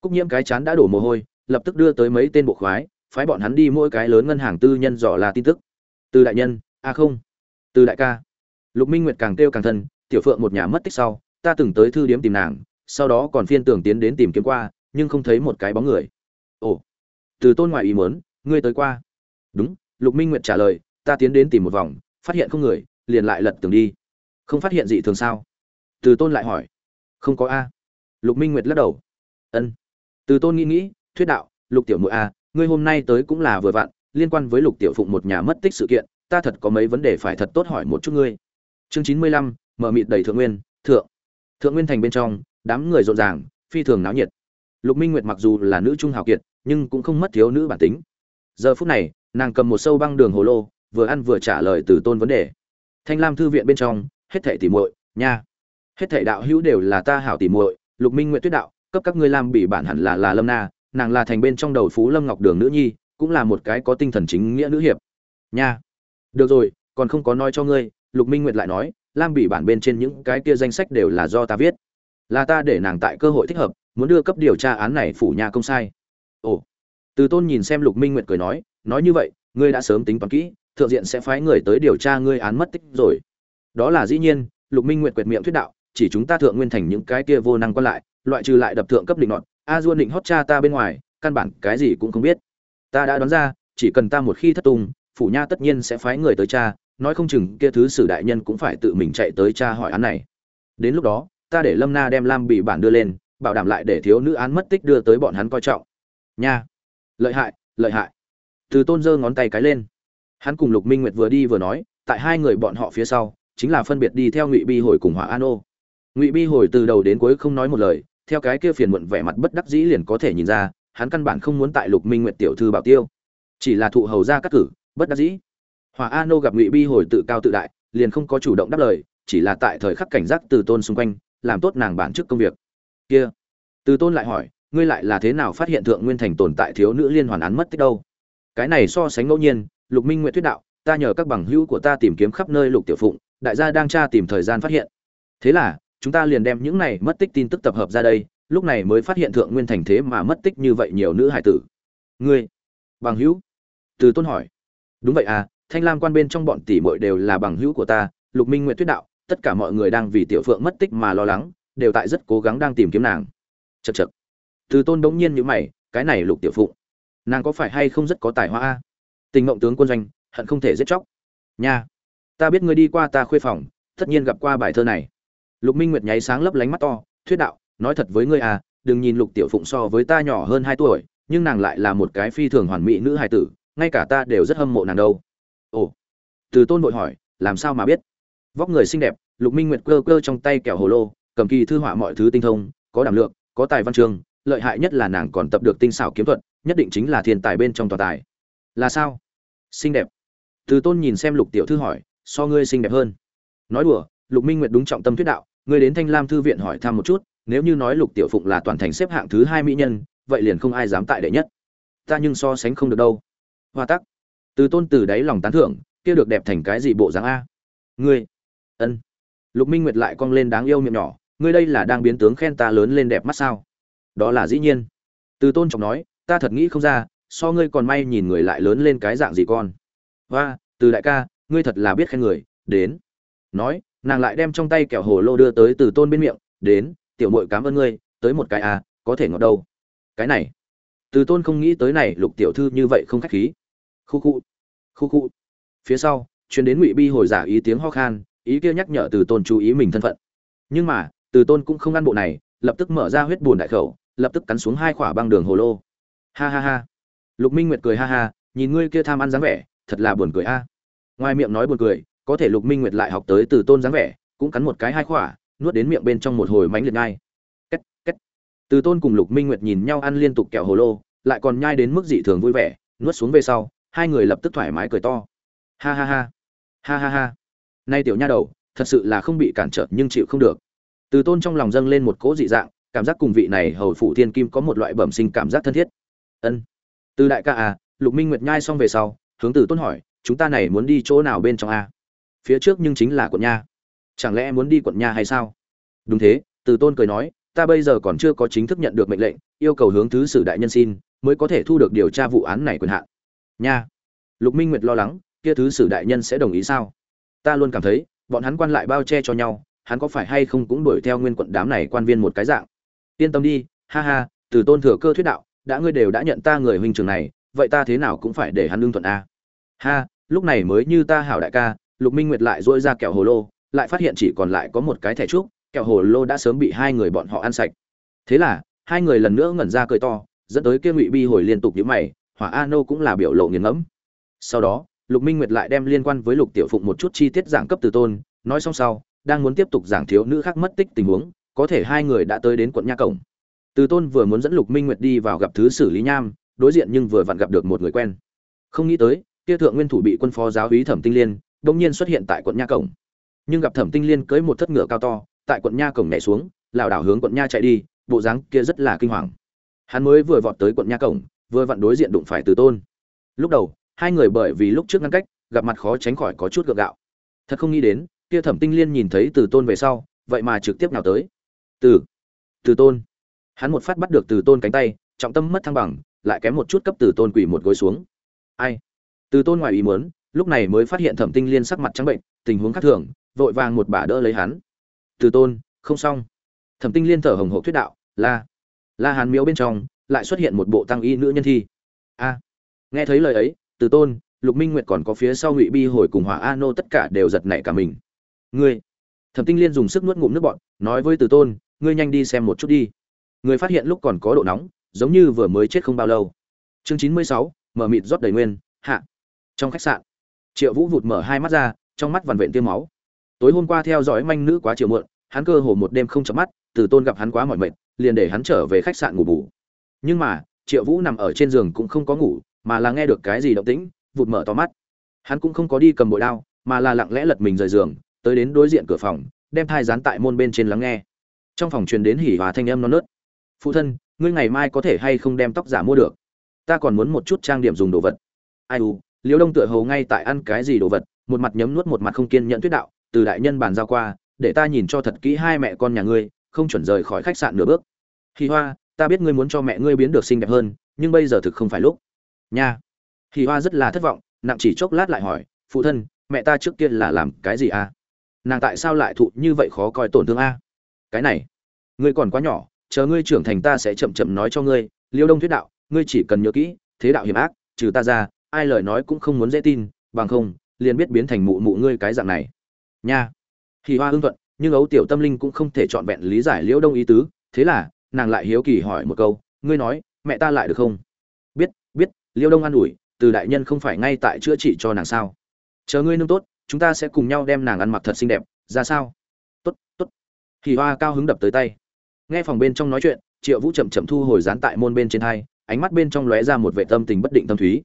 Cúc nhiễm cái chán đã đổ mồ hôi, lập tức đưa tới mấy tên bộ khoái, phái bọn hắn đi mỗi cái lớn ngân hàng tư nhân dò là tin tức. Từ đại nhân, a không. Từ đại ca. Lục minh nguyệt càng kêu càng thân, tiểu phượng một nhà mất tích sau, ta từng tới thư điếm tìm nàng sau đó còn phiên tưởng tiến đến tìm kiếm qua, nhưng không thấy một cái bóng người. Ồ, từ tôn ngoại ý muốn, ngươi tới qua. Đúng, lục minh nguyệt trả lời, ta tiến đến tìm một vòng, phát hiện không người, liền lại lật tường đi. Không phát hiện gì thường sao? Từ tôn lại hỏi. Không có a. Lục minh nguyệt lắc đầu. Ân. Từ tôn nghĩ nghĩ, thuyết đạo, lục tiểu muội a, ngươi hôm nay tới cũng là vừa vặn, liên quan với lục tiểu phụng một nhà mất tích sự kiện, ta thật có mấy vấn đề phải thật tốt hỏi một chút ngươi. Chương chín mươi lăm, mở mịt đầy thượng nguyên, thượng. Thượng nguyên thành bên trong đám người rộn ràng, phi thường náo nhiệt. Lục minh nguyệt mặc dù là nữ trung hào kiệt, nhưng cũng không mất thiếu nữ bản tính. Giờ phút này, nàng cầm một sâu băng đường hồ lô, vừa ăn vừa trả lời từ tôn vấn đề. Thanh lam thư viện bên trong, hết thảy tỉ muội, nha. Hết thảy đạo hữu đều là ta hảo tỉ muội, lục minh nguyệt tuyết đạo, cấp các ngươi lam bị bản hẳn là là lâm na, nàng là thành bên trong đầu phú lâm ngọc đường nữ nhi, cũng là một cái có tinh thần chính nghĩa nữ hiệp. Nha. Được rồi, còn không có nói cho ngươi, lục minh nguyệt lại nói, lam bị bản bên trên những cái kia danh sách đều là do ta viết là ta để nàng tại cơ hội thích hợp, muốn đưa cấp điều tra án này phủ nhà công sai. Ồ. Từ tôn nhìn xem lục minh nguyệt cười nói nói như vậy, ngươi đã sớm tính toán kỹ, thượng diện sẽ phái người tới điều tra ngươi án mất tích rồi. Đó là dĩ nhiên, lục minh nguyệt quệt miệng thuyết đạo, chỉ chúng ta thượng nguyên thành những cái kia vô năng quan lại, loại trừ lại đập thượng cấp định nọt, a duôn định hót cha ta bên ngoài, căn bản cái gì cũng không biết. Ta đã đoán ra, chỉ cần ta một khi thất tung, phủ nha tất nhiên sẽ phái người tới cha nói không chừng kia thứ sử đại nhân cũng phải tự mình chạy tới cha hỏi án này. Đến lúc đó ta để lâm na đem lam bị bản đưa lên, bảo đảm lại để thiếu nữ án mất tích đưa tới bọn hắn coi trọng. Nha. Lợi hại lợi hại. Từ tôn giơ ngón tay cái lên. Hắn cùng lục minh nguyệt vừa đi vừa nói, tại hai người bọn họ phía sau, chính là phân biệt đi theo ngụy bi hồi cùng hỏa an ô. Ngụy bi hồi từ đầu đến cuối không nói một lời, theo cái kia phiền muộn vẻ mặt bất đắc dĩ liền có thể nhìn ra, hắn căn bản không muốn tại lục minh nguyệt tiểu thư bảo tiêu. Chỉ là thụ hầu ra cắt cử, bất đắc dĩ. Hỏa an ô gặp ngụy bi hồi tự cao tự đại, liền không có chủ động đáp lời, chỉ là tại thời khắc cảnh giác từ tôn xung quanh làm tốt nàng bản chức công việc. Kia. Từ tôn lại hỏi, ngươi lại là thế nào phát hiện thượng nguyên thành tồn tại thiếu nữ liên hoàn án mất tích đâu? Cái này so sánh ngẫu nhiên, lục minh nguyện thuyết đạo, ta nhờ các bằng hữu của ta tìm kiếm khắp nơi lục tiểu phụng, đại gia đang tra tìm thời gian phát hiện. Thế là, chúng ta liền đem những này mất tích tin tức tập hợp ra đây, lúc này mới phát hiện thượng nguyên thành thế mà mất tích như vậy nhiều nữ hải tử. Ngươi, bằng hữu? Từ tôn hỏi. Đúng vậy à thanh lam quan bên trong bọn tỷ muội đều là bằng hữu của ta, lục minh nguyện thuyết đạo tất cả mọi người đang vì tiểu phượng mất tích mà lo lắng, đều tại rất cố gắng đang tìm kiếm nàng. Chật chật từ tôn đống nhiên như mày, cái này lục tiểu phụng, nàng có phải hay không rất có tài hoa a? Tình mộng tướng quân doanh, hận không thể giết chóc. Nha, ta biết ngươi đi qua ta khuê phòng, tất nhiên gặp qua bài thơ này. Lục minh nguyệt nháy sáng lấp lánh mắt to, thuyết đạo, nói thật với ngươi à đừng nhìn lục tiểu phụng so với ta nhỏ hơn hai tuổi, nhưng nàng lại là một cái phi thường hoàn mỹ nữ hài tử, ngay cả ta đều rất hâm mộ nàng đâu. Ồ, từ tôn vội hỏi, làm sao mà biết? Vóc người xinh đẹp lục minh nguyệt cơ cơ trong tay kẹo hồ lô, cầm kỳ thư họa mọi thứ tinh thông, có đảm lượng, có tài văn chương lợi hại nhất là nàng còn tập được tinh xảo kiếm thuật, nhất định chính là thiên tài bên trong toàn tài. Là sao? Xinh đẹp. Từ tôn nhìn xem lục tiểu thư hỏi, so ngươi xinh đẹp hơn. Nói đùa, lục minh nguyệt đúng trọng tâm thuyết đạo, ngươi đến thanh lam thư viện hỏi thăm một chút, nếu như nói lục tiểu phụng là toàn thành xếp hạng thứ hai mỹ nhân, vậy liền không ai dám tại đệ nhất. Ta nhưng so sánh không được đâu. Hoa tắc. Từ tôn từ đáy lòng tán thưởng, kia được đẹp thành cái gì bộ dáng a? Ngươi. Ân lục minh nguyệt lại cong lên đáng yêu miệng nhỏ, ngươi đây là đang biến tướng khen ta lớn lên đẹp mắt sao? Đó là dĩ nhiên. Từ tôn trọng nói, ta thật nghĩ không ra, so ngươi còn may nhìn người lại lớn lên cái dạng gì con. Và từ đại ca, ngươi thật là biết khen người, đến. Nói, nàng lại đem trong tay kẹo hồ lô đưa tới từ tôn bên miệng, đến, tiểu mội cảm ơn ngươi, tới một cái à có thể ngọt đâu. Cái này. Từ tôn không nghĩ tới này, lục tiểu thư như vậy không khách khí. Khu khu khu khu. Phía sau chuyến đến ngụy bi hồi giả ý tiếng ho khan ý kia nhắc nhở từ tôn chú ý mình thân phận. Nhưng mà, từ tôn cũng không ăn bộ này, lập tức mở ra huyết bùn đại khẩu, lập tức cắn xuống hai khỏa băng đường hồ lô. Ha ha ha. Lục minh nguyệt cười ha ha, nhìn ngươi kia tham ăn dáng vẻ, thật là buồn cười a. Ngoài miệng nói buồn cười, có thể lục minh nguyệt lại học tới từ tôn dáng vẻ, cũng cắn một cái hai khỏa, nuốt đến miệng bên trong một hồi mánh liệt ngay két két. Từ tôn cùng lục minh nguyệt nhìn nhau ăn liên tục kẹo hồ lô, lại còn nhai đến mức dị thường vui vẻ, nuốt xuống về sau, hai người lập tức thoải mái cười to. Ha ha ha. Ha ha ha nay tiểu nha đầu, thật sự là không bị cản trở nhưng chịu không được. Từ tôn trong lòng dâng lên một cỗ dị dạng, cảm giác cùng vị này hầu phủ thiên kim có một loại bẩm sinh cảm giác thân thiết. Ân. Từ đại ca à lục minh nguyệt nhai xong về sau, hướng từ tôn hỏi, chúng ta này muốn đi chỗ nào bên trong a? Phía trước nhưng chính là quận nha. Chẳng lẽ muốn đi quận nha hay sao? Đúng thế, từ tôn cười nói, ta bây giờ còn chưa có chính thức nhận được mệnh lệnh, yêu cầu hướng thứ sử đại nhân xin, mới có thể thu được điều tra vụ án này quyền hạn. Nha. Lục minh nguyệt lo lắng, kia thứ sử đại nhân sẽ đồng ý sao? Ta luôn cảm thấy, bọn hắn quan lại bao che cho nhau, hắn có phải hay không cũng đuổi theo nguyên quận đám này quan viên một cái dạng. Yên tâm đi, ha ha, từ tôn thừa cơ thuyết đạo, đã ngươi đều đã nhận ta người huynh trưởng này, vậy ta thế nào cũng phải để hắn lương thuận a. Ha, lúc này mới như ta hảo đại ca, lục minh nguyệt lại dỗi ra kẹo hồ lô, lại phát hiện chỉ còn lại có một cái thẻ trúc, kẹo hồ lô đã sớm bị hai người bọn họ ăn sạch. Thế là, hai người lần nữa ngẩn ra cười to, dẫn tới kia ngụy bi hồi liên tục nhíu mày, hỏa a nô cũng là biểu lộ nghiền ngẫm. Sau đó lục minh nguyệt lại đem liên quan với lục tiểu phụng một chút chi tiết giảng cấp từ tôn, nói xong sau, đang muốn tiếp tục giảng thiếu nữ khác mất tích tình huống, có thể hai người đã tới đến quận nha cổng. Từ tôn vừa muốn dẫn lục minh nguyệt đi vào gặp thứ xử lý nham, đối diện nhưng vừa vặn gặp được một người quen. Không nghĩ tới, kia thượng nguyên thủ bị quân phó giáo úy thẩm tinh liên đông nhiên xuất hiện tại quận nha cổng. Nhưng gặp thẩm tinh liên cưỡi một thất ngựa cao to, tại quận nha cổng nhảy xuống, lảo đảo hướng quận nha chạy đi, bộ dáng kia rất là kinh hoàng. Hắn mới vừa vọt tới quận nha cổng, vừa vặn đối diện đụng phải từ tôn. Lúc đầu hai người bởi vì lúc trước ngăn cách, gặp mặt khó tránh khỏi có chút gượng gạo. Thật không nghĩ đến, kia thẩm tinh liên nhìn thấy từ tôn về sau, vậy mà trực tiếp nào tới. Từ từ tôn. Hắn một phát bắt được từ tôn cánh tay, trọng tâm mất thăng bằng, lại kém một chút cấp từ tôn quỳ một gối xuống. Ai? Từ tôn ngoài ý muốn, lúc này mới phát hiện thẩm tinh liên sắc mặt trắng bệnh, tình huống khác thường, vội vàng một bà đỡ lấy hắn. Từ tôn, không xong. Thẩm tinh liên thở hồng hộc thuyết đạo, la la hàn miếu bên trong lại xuất hiện một bộ tăng y nữ nhân thi. A. Nghe thấy lời ấy từ tôn, lục minh nguyệt còn có phía sau ngụy bi hồi cùng hỏa a nô tất cả đều giật nảy cả mình. Ngươi, thẩm tinh liên dùng sức nuốt ngụm nước bọn nói với từ tôn, ngươi nhanh đi xem một chút đi. Người phát hiện lúc còn có độ nóng, giống như vừa mới chết không bao lâu. Chương chín mươi sáu, mở mịt rót đầy nguyên, hạ. Trong khách sạn, triệu vũ vụt mở hai mắt ra, trong mắt vằn vện tiêm máu. Tối hôm qua theo dõi manh nữ quá chiều muộn, hắn cơ hồ một đêm không chấm mắt, từ tôn gặp hắn quá mỏi mệt, liền để hắn trở về khách sạn ngủ bù. Nhưng mà, triệu vũ nằm ở trên giường cũng không có ngủ mà là nghe được cái gì động tĩnh, vụt mở to mắt. Hắn cũng không có đi cầm bội đao, mà là lặng lẽ lật mình rời giường, tới đến đối diện cửa phòng, đem thai dán tại môn bên trên lắng nghe. Trong phòng truyền đến hỉ hòa thanh âm non nớt. Phụ thân, ngươi ngày mai có thể hay không đem tóc giả mua được? Ta còn muốn một chút trang điểm dùng đồ vật. Ai u, liễu đông tựa hầu ngay tại ăn cái gì đồ vật, một mặt nhấm nuốt một mặt không kiên nhẫn tuyết đạo, từ đại nhân bàn giao qua, để ta nhìn cho thật kỹ hai mẹ con nhà ngươi, không chuẩn rời khỏi khách sạn nửa bước. Hì hoa, ta biết ngươi muốn cho mẹ ngươi biến được xinh đẹp hơn, nhưng bây giờ thực không phải lúc nha. Hì hoa rất là thất vọng, nặng chỉ chốc lát lại hỏi, phụ thân, mẹ ta trước kia là làm cái gì à? Nàng tại sao lại thụ như vậy khó coi tổn thương a? Cái này, ngươi còn quá nhỏ, chờ ngươi trưởng thành ta sẽ chậm chậm nói cho ngươi, liêu đông thuyết đạo, ngươi chỉ cần nhớ kỹ, thế đạo hiểm ác, trừ ta ra, ai lời nói cũng không muốn dễ tin, bằng không, liền biết biến thành mụ mụ ngươi cái dạng này. Nha. Hì hoa hưng thuận, nhưng ấu tiểu tâm linh cũng không thể trọn vẹn lý giải liễu đông ý tứ, thế là nàng lại hiếu kỳ hỏi một câu, ngươi nói, mẹ ta lại được không? Liêu đông an ủi, từ đại nhân không phải ngay tại chữa trị cho nàng sao? Chờ ngươi nương tốt, chúng ta sẽ cùng nhau đem nàng ăn mặc thật xinh đẹp, ra sao? Tốt tốt. Thì hoa cao hứng đập tới tay. Nghe phòng bên trong nói chuyện, triệu vũ chậm chậm thu hồi dán tại môn bên trên hai, ánh mắt bên trong lóe ra một vệ tâm tình bất định tâm thúy.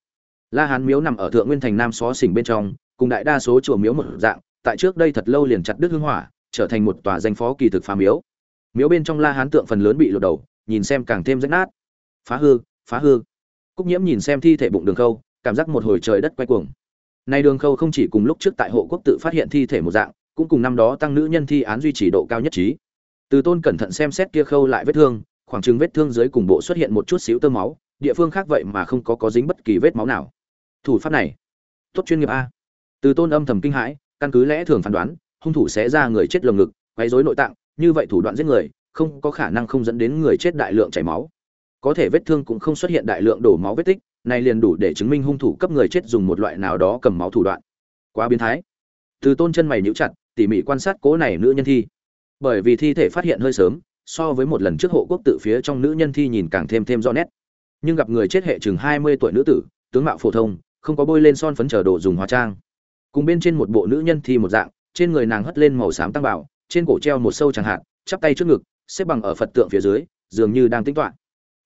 La hán miếu nằm ở thượng nguyên thành nam xó xỉnh bên trong, cùng đại đa số chùa miếu một dạng, tại trước đây thật lâu liền chặt đứt hương hỏa, trở thành một tòa danh phó kỳ thực phá miếu. Miếu bên trong la hán tượng phần lớn bị lột đầu, nhìn xem càng thêm rách nát. Phá hư phá hư cúc nhiễm nhìn xem thi thể bụng đường khâu, cảm giác một hồi trời đất quay cuồng. Nay đường khâu không chỉ cùng lúc trước tại hộ quốc tự phát hiện thi thể một dạng, cũng cùng năm đó tăng nữ nhân thi án duy trì độ cao nhất trí. Từ tôn cẩn thận xem xét kia khâu lại vết thương, khoảng chừng vết thương dưới cùng bộ xuất hiện một chút xíu tơ máu, địa phương khác vậy mà không có có dính bất kỳ vết máu nào. Thủ pháp này, tốt chuyên nghiệp a. Từ tôn âm thầm kinh hãi, căn cứ lẽ thường phán đoán, hung thủ sẽ ra người chết lồng ngực, quấy rối nội tạng, như vậy thủ đoạn giết người, không có khả năng không dẫn đến người chết đại lượng chảy máu có thể vết thương cũng không xuất hiện đại lượng đổ máu vết tích, này liền đủ để chứng minh hung thủ cấp người chết dùng một loại nào đó cầm máu thủ đoạn. Quá biến thái. Từ tôn chân mày nhíu chặt, tỉ mỉ quan sát cố này nữ nhân thi. Bởi vì thi thể phát hiện hơi sớm, so với một lần trước hộ quốc tự phía trong nữ nhân thi nhìn càng thêm thêm rõ nét. Nhưng gặp người chết hệ chừng hai mươi tuổi nữ tử, tướng mạo phổ thông, không có bôi lên son phấn chờ đồ dùng hóa trang. Cùng bên trên một bộ nữ nhân thi một dạng, trên người nàng hất lên màu xám tăng bảo, trên cổ treo một sâu chẳng hạn, chắp tay trước ngực, xếp bằng ở phật tượng phía dưới, dường như đang tính toán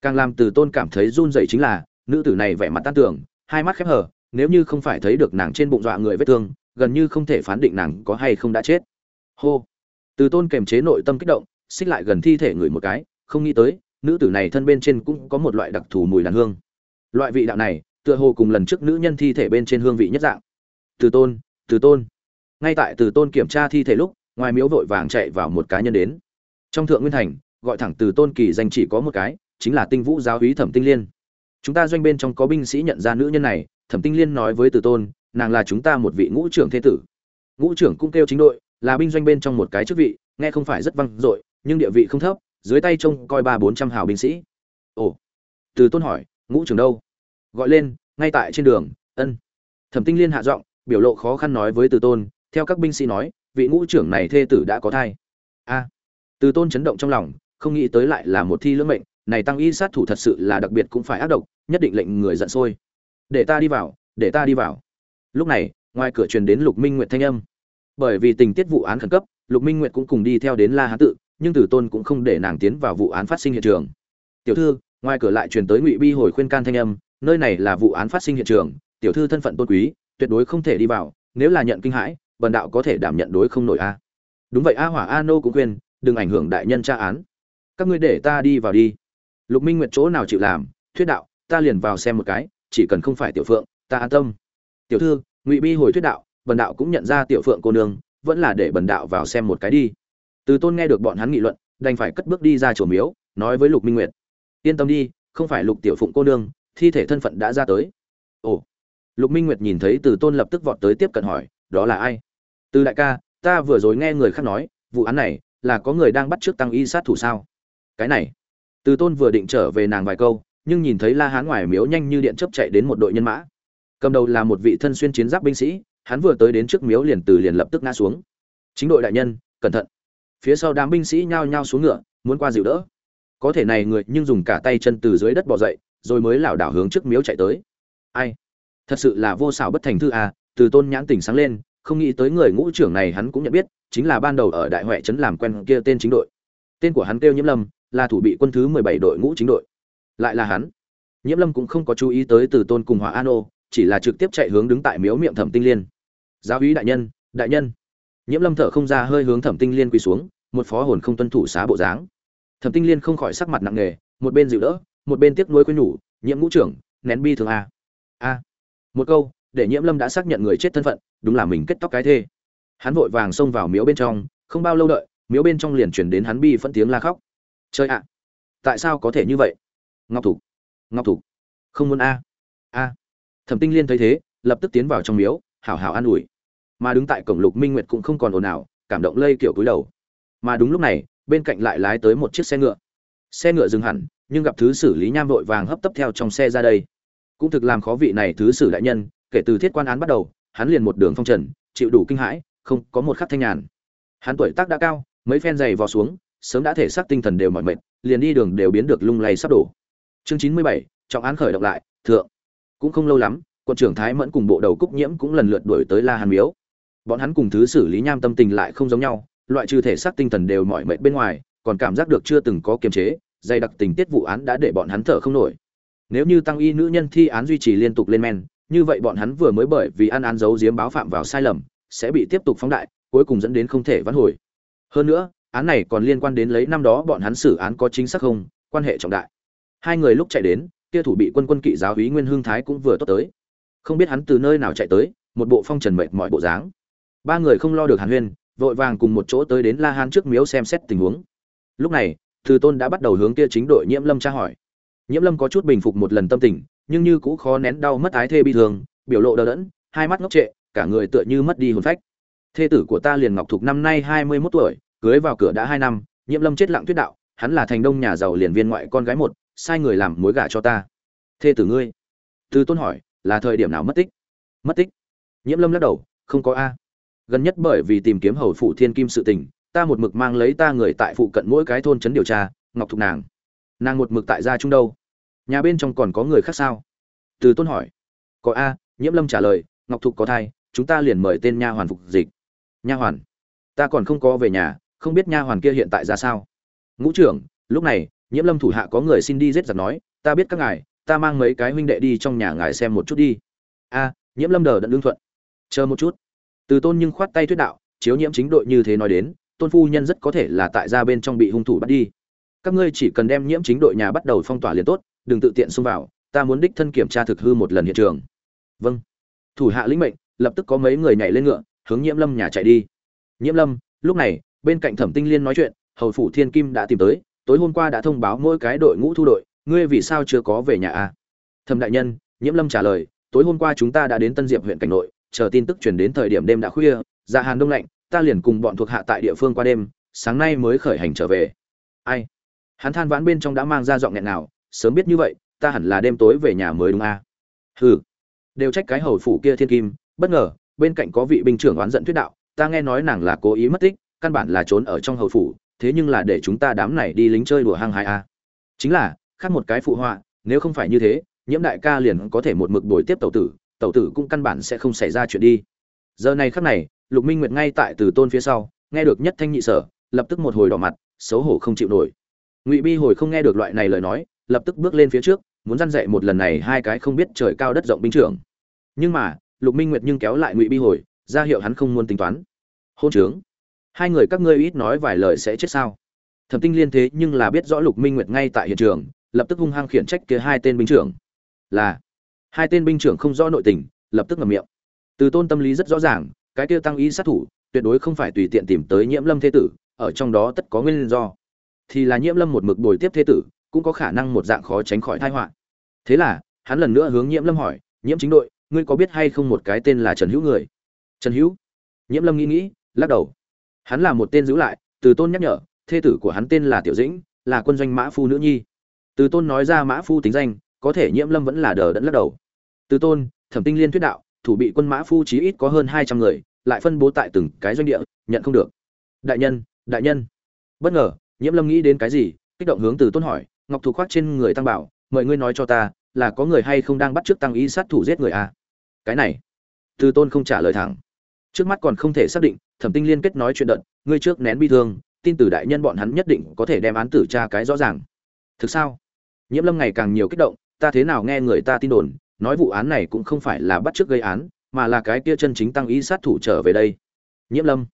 càng làm từ tôn cảm thấy run rẩy chính là, nữ tử này vẻ mặt tan tưởng hai mắt khép hờ, nếu như không phải thấy được nàng trên bụng dọa người vết thương, gần như không thể phán định nàng có hay không đã chết. Hô. Từ tôn kềm chế nội tâm kích động, xích lại gần thi thể người một cái, không nghĩ tới, nữ tử này thân bên trên cũng có một loại đặc thù mùi đàn hương. Loại vị đạo này, tựa hồ cùng lần trước nữ nhân thi thể bên trên hương vị nhất dạng. Từ tôn từ tôn. Ngay tại từ tôn kiểm tra thi thể lúc, ngoài miếu vội vàng chạy vào một cá nhân đến. Trong thượng nguyên thành, gọi thẳng từ tôn kỳ danh chỉ có một cái chính là tinh vũ giáo úy thẩm tinh liên. Chúng ta doanh bên trong có binh sĩ nhận ra nữ nhân này, thẩm tinh liên nói với từ tôn, nàng là chúng ta một vị ngũ trưởng thế tử. Ngũ trưởng cũng kêu chính đội, là binh doanh bên trong một cái chức vị, nghe không phải rất văng dội, nhưng địa vị không thấp, dưới tay trông coi ba bốn trăm hào binh sĩ. Ồ, từ tôn hỏi, ngũ trưởng đâu? Gọi lên, ngay tại trên đường, ân. Thẩm tinh liên hạ giọng, biểu lộ khó khăn nói với từ tôn, theo các binh sĩ nói, vị ngũ trưởng này thê tử đã có thai. A. Từ tôn chấn động trong lòng, không nghĩ tới lại là một thi lưỡng mệnh này tăng y sát thủ thật sự là đặc biệt cũng phải ác độc, nhất định lệnh người giận sôi. Để ta đi vào, để ta đi vào. Lúc này, ngoài cửa truyền đến lục minh nguyệt thanh âm. Bởi vì tình tiết vụ án khẩn cấp, lục minh nguyệt cũng cùng đi theo đến la hán tự, nhưng tử tôn cũng không để nàng tiến vào vụ án phát sinh hiện trường. Tiểu thư, ngoài cửa lại truyền tới ngụy bi hồi khuyên can thanh âm, nơi này là vụ án phát sinh hiện trường, tiểu thư thân phận tôn quý, tuyệt đối không thể đi vào, nếu là nhận kinh hãi, bần đạo có thể đảm nhận đối không nổi a. Đúng vậy a, hỏa a nô cũng khuyên, đừng ảnh hưởng đại nhân tra án. Các ngươi để ta đi vào đi lục minh nguyệt chỗ nào chịu làm, thuyết đạo, ta liền vào xem một cái, chỉ cần không phải tiểu phượng, ta an tâm. Tiểu thư, ngụy bi hồi thuyết đạo, bần đạo cũng nhận ra tiểu phượng cô nương, vẫn là để bần đạo vào xem một cái đi. Từ tôn nghe được bọn hắn nghị luận, đành phải cất bước đi ra chùa miếu, nói với lục minh nguyệt. Yên tâm đi, không phải lục tiểu phụng cô nương, thi thể thân phận đã ra tới. Ồ. Lục minh nguyệt nhìn thấy từ tôn lập tức vọt tới tiếp cận hỏi, đó là ai? Từ đại ca, ta vừa rồi nghe người khác nói, vụ án này là có người đang bắt trước tăng y sát thủ sao? Cái này từ tôn vừa định trở về nàng vài câu, nhưng nhìn thấy la hán ngoài miếu nhanh như điện chớp chạy đến một đội nhân mã. Cầm đầu là một vị thân xuyên chiến giáp binh sĩ, hắn vừa tới đến trước miếu liền từ liền lập tức ngã xuống. Chính đội đại nhân, cẩn thận. Phía sau đám binh sĩ nhao nhao xuống ngựa, muốn qua dịu đỡ. Có thể này người nhưng dùng cả tay chân từ dưới đất bò dậy, rồi mới lảo đảo hướng trước miếu chạy tới. Ai? Thật sự là vô xảo bất thành thư à? Từ tôn nhãn tỉnh sáng lên, không nghĩ tới người ngũ trưởng này hắn cũng nhận biết, chính là ban đầu ở đại huệ trấn làm quen kia tên chính đội. Tên của hắn kêu nhiễm lâm là thủ bị quân thứ mười bảy đội ngũ chính đội. Lại là hắn. Nhiễm lâm cũng không có chú ý tới từ tôn cùng hỏa an ô, chỉ là trực tiếp chạy hướng đứng tại miếu miệng thẩm tinh liên. Giáo úy đại nhân đại nhân. Nhiễm lâm thở không ra hơi hướng thẩm tinh liên quỳ xuống, một phó hồn không tuân thủ xá bộ dáng. Thẩm tinh liên không khỏi sắc mặt nặng nề, một bên dịu đỡ, một bên tiếc nuối quên nhủ, nhiễm ngũ trưởng, nén bi thường a. A. Một câu, để nhiễm lâm đã xác nhận người chết thân phận, đúng là mình kết tóc cái thê. Hắn vội vàng xông vào miếu bên trong, không bao lâu đợi, miếu bên trong liền chuyển đến hắn bi phân tiếng la khóc chơi ạ, tại sao có thể như vậy? Ngọc thủ ngọc thủ, không muốn a. A. Thẩm tinh liên thấy thế, lập tức tiến vào trong miếu, hảo hảo an ủi. Mà đứng tại cổng lục minh nguyệt cũng không còn ồn ào, cảm động lây kiểu cúi đầu. Mà đúng lúc này, bên cạnh lại lái tới một chiếc xe ngựa. Xe ngựa dừng hẳn, nhưng gặp thứ xử lý nham vội vàng hấp tấp theo trong xe ra đây. Cũng thực làm khó vị này thứ sử đại nhân, kể từ thiết quan án bắt đầu, hắn liền một đường phong trần, chịu đủ kinh hãi, không có một khắc thanh nhàn. Hắn tuổi tác đã cao, mấy phen giày vò xuống sớm đã thể xác tinh thần đều mỏi mệt, liền đi đường đều biến được lung lay sắp đổ. Chương chín mươi bảy, trọng án khởi động lại, thượng. Cũng không lâu lắm, quận trưởng thái mẫn cùng bộ đầu cúc nhiễm cũng lần lượt đuổi tới la hàn miếu. Bọn hắn cùng thứ xử lý nham tâm tình lại không giống nhau, loại trừ thể xác tinh thần đều mỏi mệt bên ngoài, còn cảm giác được chưa từng có kiềm chế, dày đặc tình tiết vụ án đã để bọn hắn thở không nổi. Nếu như tăng y nữ nhân thi án duy trì liên tục lên men, như vậy bọn hắn vừa mới bởi vì ăn án giấu giếm báo phạm vào sai lầm, sẽ bị tiếp tục phóng đại, cuối cùng dẫn đến không thể vãn hồi. Hơn nữa án này còn liên quan đến lấy năm đó bọn hắn xử án có chính xác không, quan hệ trọng đại. Hai người lúc chạy đến, kia thủ bị quân quân kỵ giáo úy nguyên Hưng thái cũng vừa tốt tới. Không biết hắn từ nơi nào chạy tới, một bộ phong trần mệt mỏi bộ dáng. Ba người không lo được hàn huyên, vội vàng cùng một chỗ tới đến la hán trước miếu xem xét tình huống. Lúc này từ tôn đã bắt đầu hướng kia chính đội nhiễm lâm tra hỏi. Nhiễm lâm có chút bình phục một lần tâm tình, nhưng như cũng khó nén đau mất ái thê bi thường biểu lộ đờ đẫn, hai mắt ngốc trệ, cả người tựa như mất đi hồn phách. Thê tử của ta liền ngọc thục năm nay hai mươi mốt tuổi cưới vào cửa đã hai năm, nhiễm lâm chết lặng tuyết đạo, hắn là thành đông nhà giàu liền viên ngoại con gái một, sai người làm mối gả cho ta. Thê tử ngươi. Từ tôn hỏi, là thời điểm nào mất tích? Mất tích? Nhiễm lâm lắc đầu, không có a. Gần nhất bởi vì tìm kiếm hầu phụ thiên kim sự tình, ta một mực mang lấy ta người tại phụ cận mỗi cái thôn trấn điều tra, ngọc thục nàng. Nàng một mực tại gia trung đâu? Nhà bên trong còn có người khác sao? Từ tôn hỏi. Có a, nhiễm lâm trả lời, ngọc thục có thai, chúng ta liền mời tên nha hoàn phục dịch. Nha hoàn, ta còn không có về nhà không biết nha hoàn kia hiện tại ra sao. Ngũ trưởng, lúc này, nhiễm lâm thủ hạ có người xin đi giết giặc nói, ta biết các ngài, ta mang mấy cái huynh đệ đi trong nhà ngài xem một chút đi. A, nhiễm lâm đờ đẫn lương thuận. Chờ một chút. Từ tôn nhưng khoát tay thuyết đạo, chiếu nhiễm chính đội như thế nói đến, tôn phu nhân rất có thể là tại gia bên trong bị hung thủ bắt đi. Các ngươi chỉ cần đem nhiễm chính đội nhà bắt đầu phong tỏa liền tốt, đừng tự tiện xông vào, ta muốn đích thân kiểm tra thực hư một lần hiện trường. Vâng. Thủ hạ lĩnh mệnh, lập tức có mấy người nhảy lên ngựa, hướng nhiễm lâm nhà chạy đi. Nhiễm lâm, lúc này bên cạnh thẩm tinh liên nói chuyện, hầu phủ thiên kim đã tìm tới, tối hôm qua đã thông báo mỗi cái đội ngũ thu đội, ngươi vì sao chưa có về nhà a à? thẩm đại nhân, nhiễm lâm trả lời, tối hôm qua chúng ta đã đến tân diệp huyện cảnh nội, chờ tin tức chuyển đến thời điểm đêm đã khuya dạ hàn đông lạnh, ta liền cùng bọn thuộc hạ tại địa phương qua đêm, sáng nay mới khởi hành trở về ai hắn than vãn bên trong đã mang ra giọng nghẹn nào sớm biết như vậy, ta hẳn là đêm tối về nhà mới đúng a à? hừ đều trách cái hầu phủ kia thiên kim, bất ngờ, bên cạnh có vị binh trưởng oán giận thuyết đạo, ta nghe nói nàng là cố ý mất tích căn bản là trốn ở trong hầu phủ, thế nhưng là để chúng ta đám này đi lính chơi đùa hăng hai a. Chính là, khác một cái phụ họa, nếu không phải như thế, nhiễm đại ca liền có thể một mực đổi tiếp tàu tử tàu tử cũng căn bản sẽ không xảy ra chuyện đi. Giờ này khắc này, lục minh nguyệt ngay tại từ tôn phía sau, nghe được nhất thanh nhị sở, lập tức một hồi đỏ mặt, xấu hổ không chịu nổi. Ngụy bi hồi không nghe được loại này lời nói, lập tức bước lên phía trước, muốn dăn dạy một lần này hai cái không biết trời cao đất rộng binh trưởng. Nhưng mà, lục minh nguyệt nhưng kéo lại ngụy bi hồi, ra hiệu hắn không muốn tính toán. Hôn trướng hai người các ngươi ít nói vài lời sẽ chết sao? Thẩm tinh liên thế nhưng là biết rõ lục minh nguyệt ngay tại hiện trường, lập tức hung hăng khiển trách kia hai tên binh trưởng. Là, hai tên binh trưởng không rõ nội tình, lập tức ngậm miệng. Từ tôn tâm lý rất rõ ràng, cái kia tăng ý sát thủ, tuyệt đối không phải tùy tiện tìm tới nhiễm lâm thế tử, ở trong đó tất có nguyên do. Thì là nhiễm lâm một mực bồi tiếp thế tử, cũng có khả năng một dạng khó tránh khỏi tai họa. Thế là, hắn lần nữa hướng nhiễm lâm hỏi, nhiễm chính đội, ngươi có biết hay không một cái tên là trần hữu người? Trần hữu? Nhiễm lâm nghĩ nghĩ, lắc đầu hắn là một tên giữ lại, từ tôn nhắc nhở, thê tử của hắn tên là tiểu dĩnh, là quân doanh mã phu nữ nhi. Từ tôn nói ra mã phu tính danh, có thể nhiễm lâm vẫn là đờ đẫn lắc đầu. Từ tôn, thẩm tinh liên thuyết đạo, thủ bị quân mã phu chí ít có hơn hai trăm người, lại phân bố tại từng cái doanh địa, nhận không được. Đại nhân đại nhân. Bất ngờ, nhiễm lâm nghĩ đến cái gì, kích động hướng từ tôn hỏi, ngọc thủ khoác trên người tăng bảo, mời ngươi nói cho ta, là có người hay không đang bắt trước tăng ý sát thủ giết người à? cái này, từ tôn không trả lời thẳng trước mắt còn không thể xác định, thẩm tinh liên kết nói chuyện đợt, ngươi trước nén bi thương, tin từ đại nhân bọn hắn nhất định có thể đem án tử tra cái rõ ràng. Thực sao? Nhiễm lâm ngày càng nhiều kích động, ta thế nào nghe người ta tin đồn, nói vụ án này cũng không phải là bắt trước gây án, mà là cái kia chân chính tăng ý sát thủ trở về đây. Nhiễm lâm,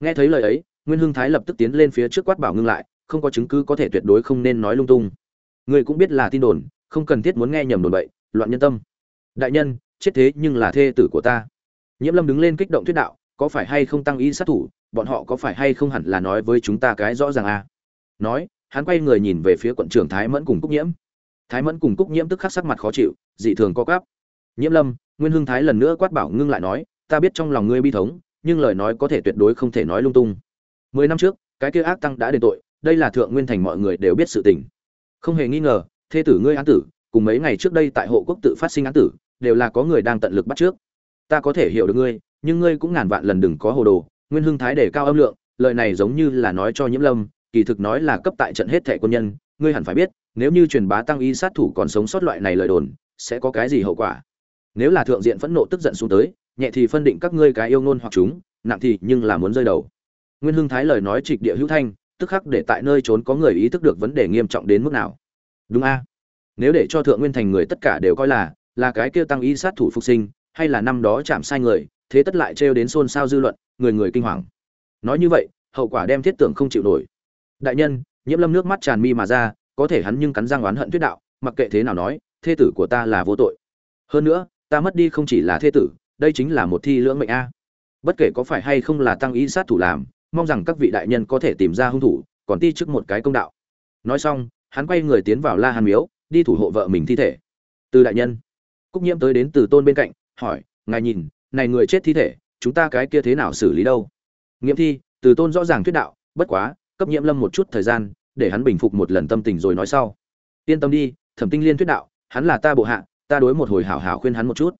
nghe thấy lời ấy, nguyên hưng thái lập tức tiến lên phía trước quát bảo ngưng lại, không có chứng cứ có thể tuyệt đối không nên nói lung tung. Người cũng biết là tin đồn, không cần thiết muốn nghe nhầm đồn bậy, loạn nhân tâm. Đại nhân, chết thế nhưng là thê tử của ta nhiễm lâm đứng lên kích động thuyết đạo, có phải hay không tăng ý sát thủ, bọn họ có phải hay không hẳn là nói với chúng ta cái rõ ràng à? Nói, hắn quay người nhìn về phía quận trưởng thái mẫn cùng cúc nhiễm. Thái mẫn cùng cúc nhiễm tức khắc sắc mặt khó chịu, dị thường co cắp nhiễm lâm, nguyên hưng thái lần nữa quát bảo ngưng lại nói, ta biết trong lòng ngươi bi thống, nhưng lời nói có thể tuyệt đối không thể nói lung tung. Mười năm trước, cái kia ác tăng đã đền tội, đây là thượng nguyên thành mọi người đều biết sự tình. Không hề nghi ngờ, thê tử ngươi án tử, cùng mấy ngày trước đây tại hộ quốc tự phát sinh án tử, đều là có người đang tận lực bắt trước ta có thể hiểu được ngươi, nhưng ngươi cũng ngàn vạn lần đừng có hồ đồ, nguyên hưng thái để cao âm lượng, lời này giống như là nói cho nhiễm lâm, kỳ thực nói là cấp tại trận hết thẻ quân nhân, ngươi hẳn phải biết, nếu như truyền bá tăng y sát thủ còn sống sót loại này lời đồn, sẽ có cái gì hậu quả? Nếu là thượng diện phẫn nộ tức giận xuống tới, nhẹ thì phân định các ngươi cái yêu ngôn hoặc chúng, nặng thì nhưng là muốn rơi đầu. Nguyên hưng thái lời nói trịch địa hữu thanh, tức khắc để tại nơi trốn có người ý thức được vấn đề nghiêm trọng đến mức nào. Đúng a. Nếu để cho thượng nguyên thành người tất cả đều coi là là cái kia tăng y sát thủ phục sinh hay là năm đó chạm sai người, thế tất lại trêu đến xôn xao dư luận, người người kinh hoàng. Nói như vậy, hậu quả đem thiết tưởng không chịu nổi. Đại nhân, nhiễm lâm nước mắt tràn mi mà ra, có thể hắn nhưng cắn răng oán hận tuyết đạo, mặc kệ thế nào nói, thê tử của ta là vô tội. Hơn nữa, ta mất đi không chỉ là thê tử, đây chính là một thi lưỡng mệnh a. Bất kể có phải hay không là tăng ý sát thủ làm, mong rằng các vị đại nhân có thể tìm ra hung thủ, còn ti trước một cái công đạo. Nói xong, hắn quay người tiến vào la hàn miếu, đi thủ hộ vợ mình thi thể. Từ đại nhân, cúc nhiễm tới đến từ tôn bên cạnh hỏi, ngài nhìn, này người chết thi thể, chúng ta cái kia thế nào xử lý đâu? Nghiệm thi, từ tôn rõ ràng thuyết đạo, bất quá, cấp nhiễm lâm một chút thời gian, để hắn bình phục một lần tâm tình rồi nói sau. Yên tâm đi, thẩm tinh liên thuyết đạo, hắn là ta bộ hạ, ta đối một hồi hảo hảo khuyên hắn một chút.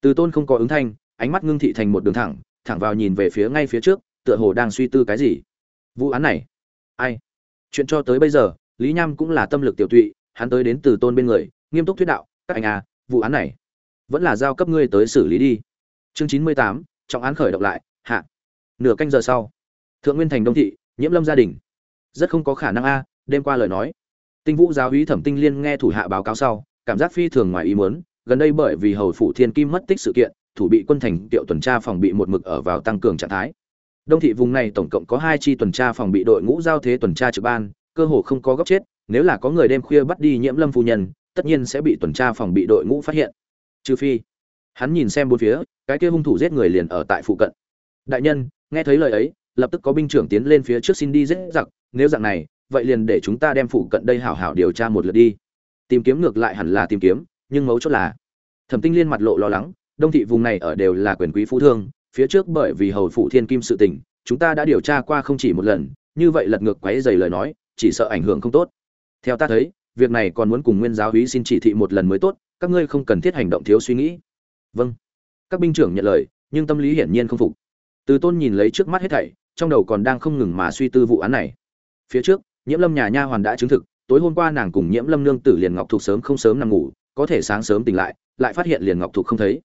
Từ tôn không có ứng thanh, ánh mắt ngưng thị thành một đường thẳng thẳng vào nhìn về phía ngay phía trước, tựa hồ đang suy tư cái gì. Vụ án này, ai? Chuyện cho tới bây giờ, lý nham cũng là tâm lực tiểu tụy, hắn tới đến từ tôn bên người, nghiêm túc thuyết đạo, các anh à vụ án này vẫn là giao cấp ngươi tới xử lý đi. Chương chín mươi tám, trọng án khởi động lại, hạ. Nửa canh giờ sau, thượng nguyên thành đông thị, nhiễm lâm gia đình. Rất không có khả năng a, đêm qua lời nói. Tinh vũ giáo hí thẩm tinh liên nghe thủ hạ báo cáo sau, cảm giác phi thường ngoài ý muốn, gần đây bởi vì hầu phủ thiên kim mất tích sự kiện, thủ bị quân thành tiệu tuần tra phòng bị một mực ở vào tăng cường trạng thái. Đông thị vùng này tổng cộng có hai chi tuần tra phòng bị đội ngũ giao thế tuần tra trực ban, cơ hồ không có góc chết, nếu là có người đêm khuya bắt đi nhiễm lâm phu nhân, tất nhiên sẽ bị tuần tra phòng bị đội ngũ phát hiện trừ phi, hắn nhìn xem bốn phía, cái kia hung thủ giết người liền ở tại phụ cận. Đại nhân, nghe thấy lời ấy, lập tức có binh trưởng tiến lên phía trước xin đi giết giặc, nếu dạng này, vậy liền để chúng ta đem phụ cận đây hảo hảo điều tra một lượt đi. Tìm kiếm ngược lại hẳn là tìm kiếm, nhưng mấu chốt là, thẩm tinh liên mặt lộ lo lắng, đông thị vùng này ở đều là quyền quý phú thương, phía trước bởi vì hầu phủ thiên kim sự tình, chúng ta đã điều tra qua không chỉ một lần, như vậy lật ngược quấy dày lời nói, chỉ sợ ảnh hưởng không tốt. Theo ta thấy, việc này còn muốn cùng nguyên giáo hí xin chỉ thị một lần mới tốt các ngươi không cần thiết hành động thiếu suy nghĩ. Vâng. Các binh trưởng nhận lời, nhưng tâm lý hiển nhiên không phục. Từ tôn nhìn lấy trước mắt hết thảy, trong đầu còn đang không ngừng mà suy tư vụ án này. Phía trước, nhiễm lâm nhà nha hoàn đã chứng thực, tối hôm qua nàng cùng nhiễm lâm nương tử liền ngọc thục sớm không sớm nằm ngủ, có thể sáng sớm tỉnh lại lại phát hiện liền ngọc thục không thấy.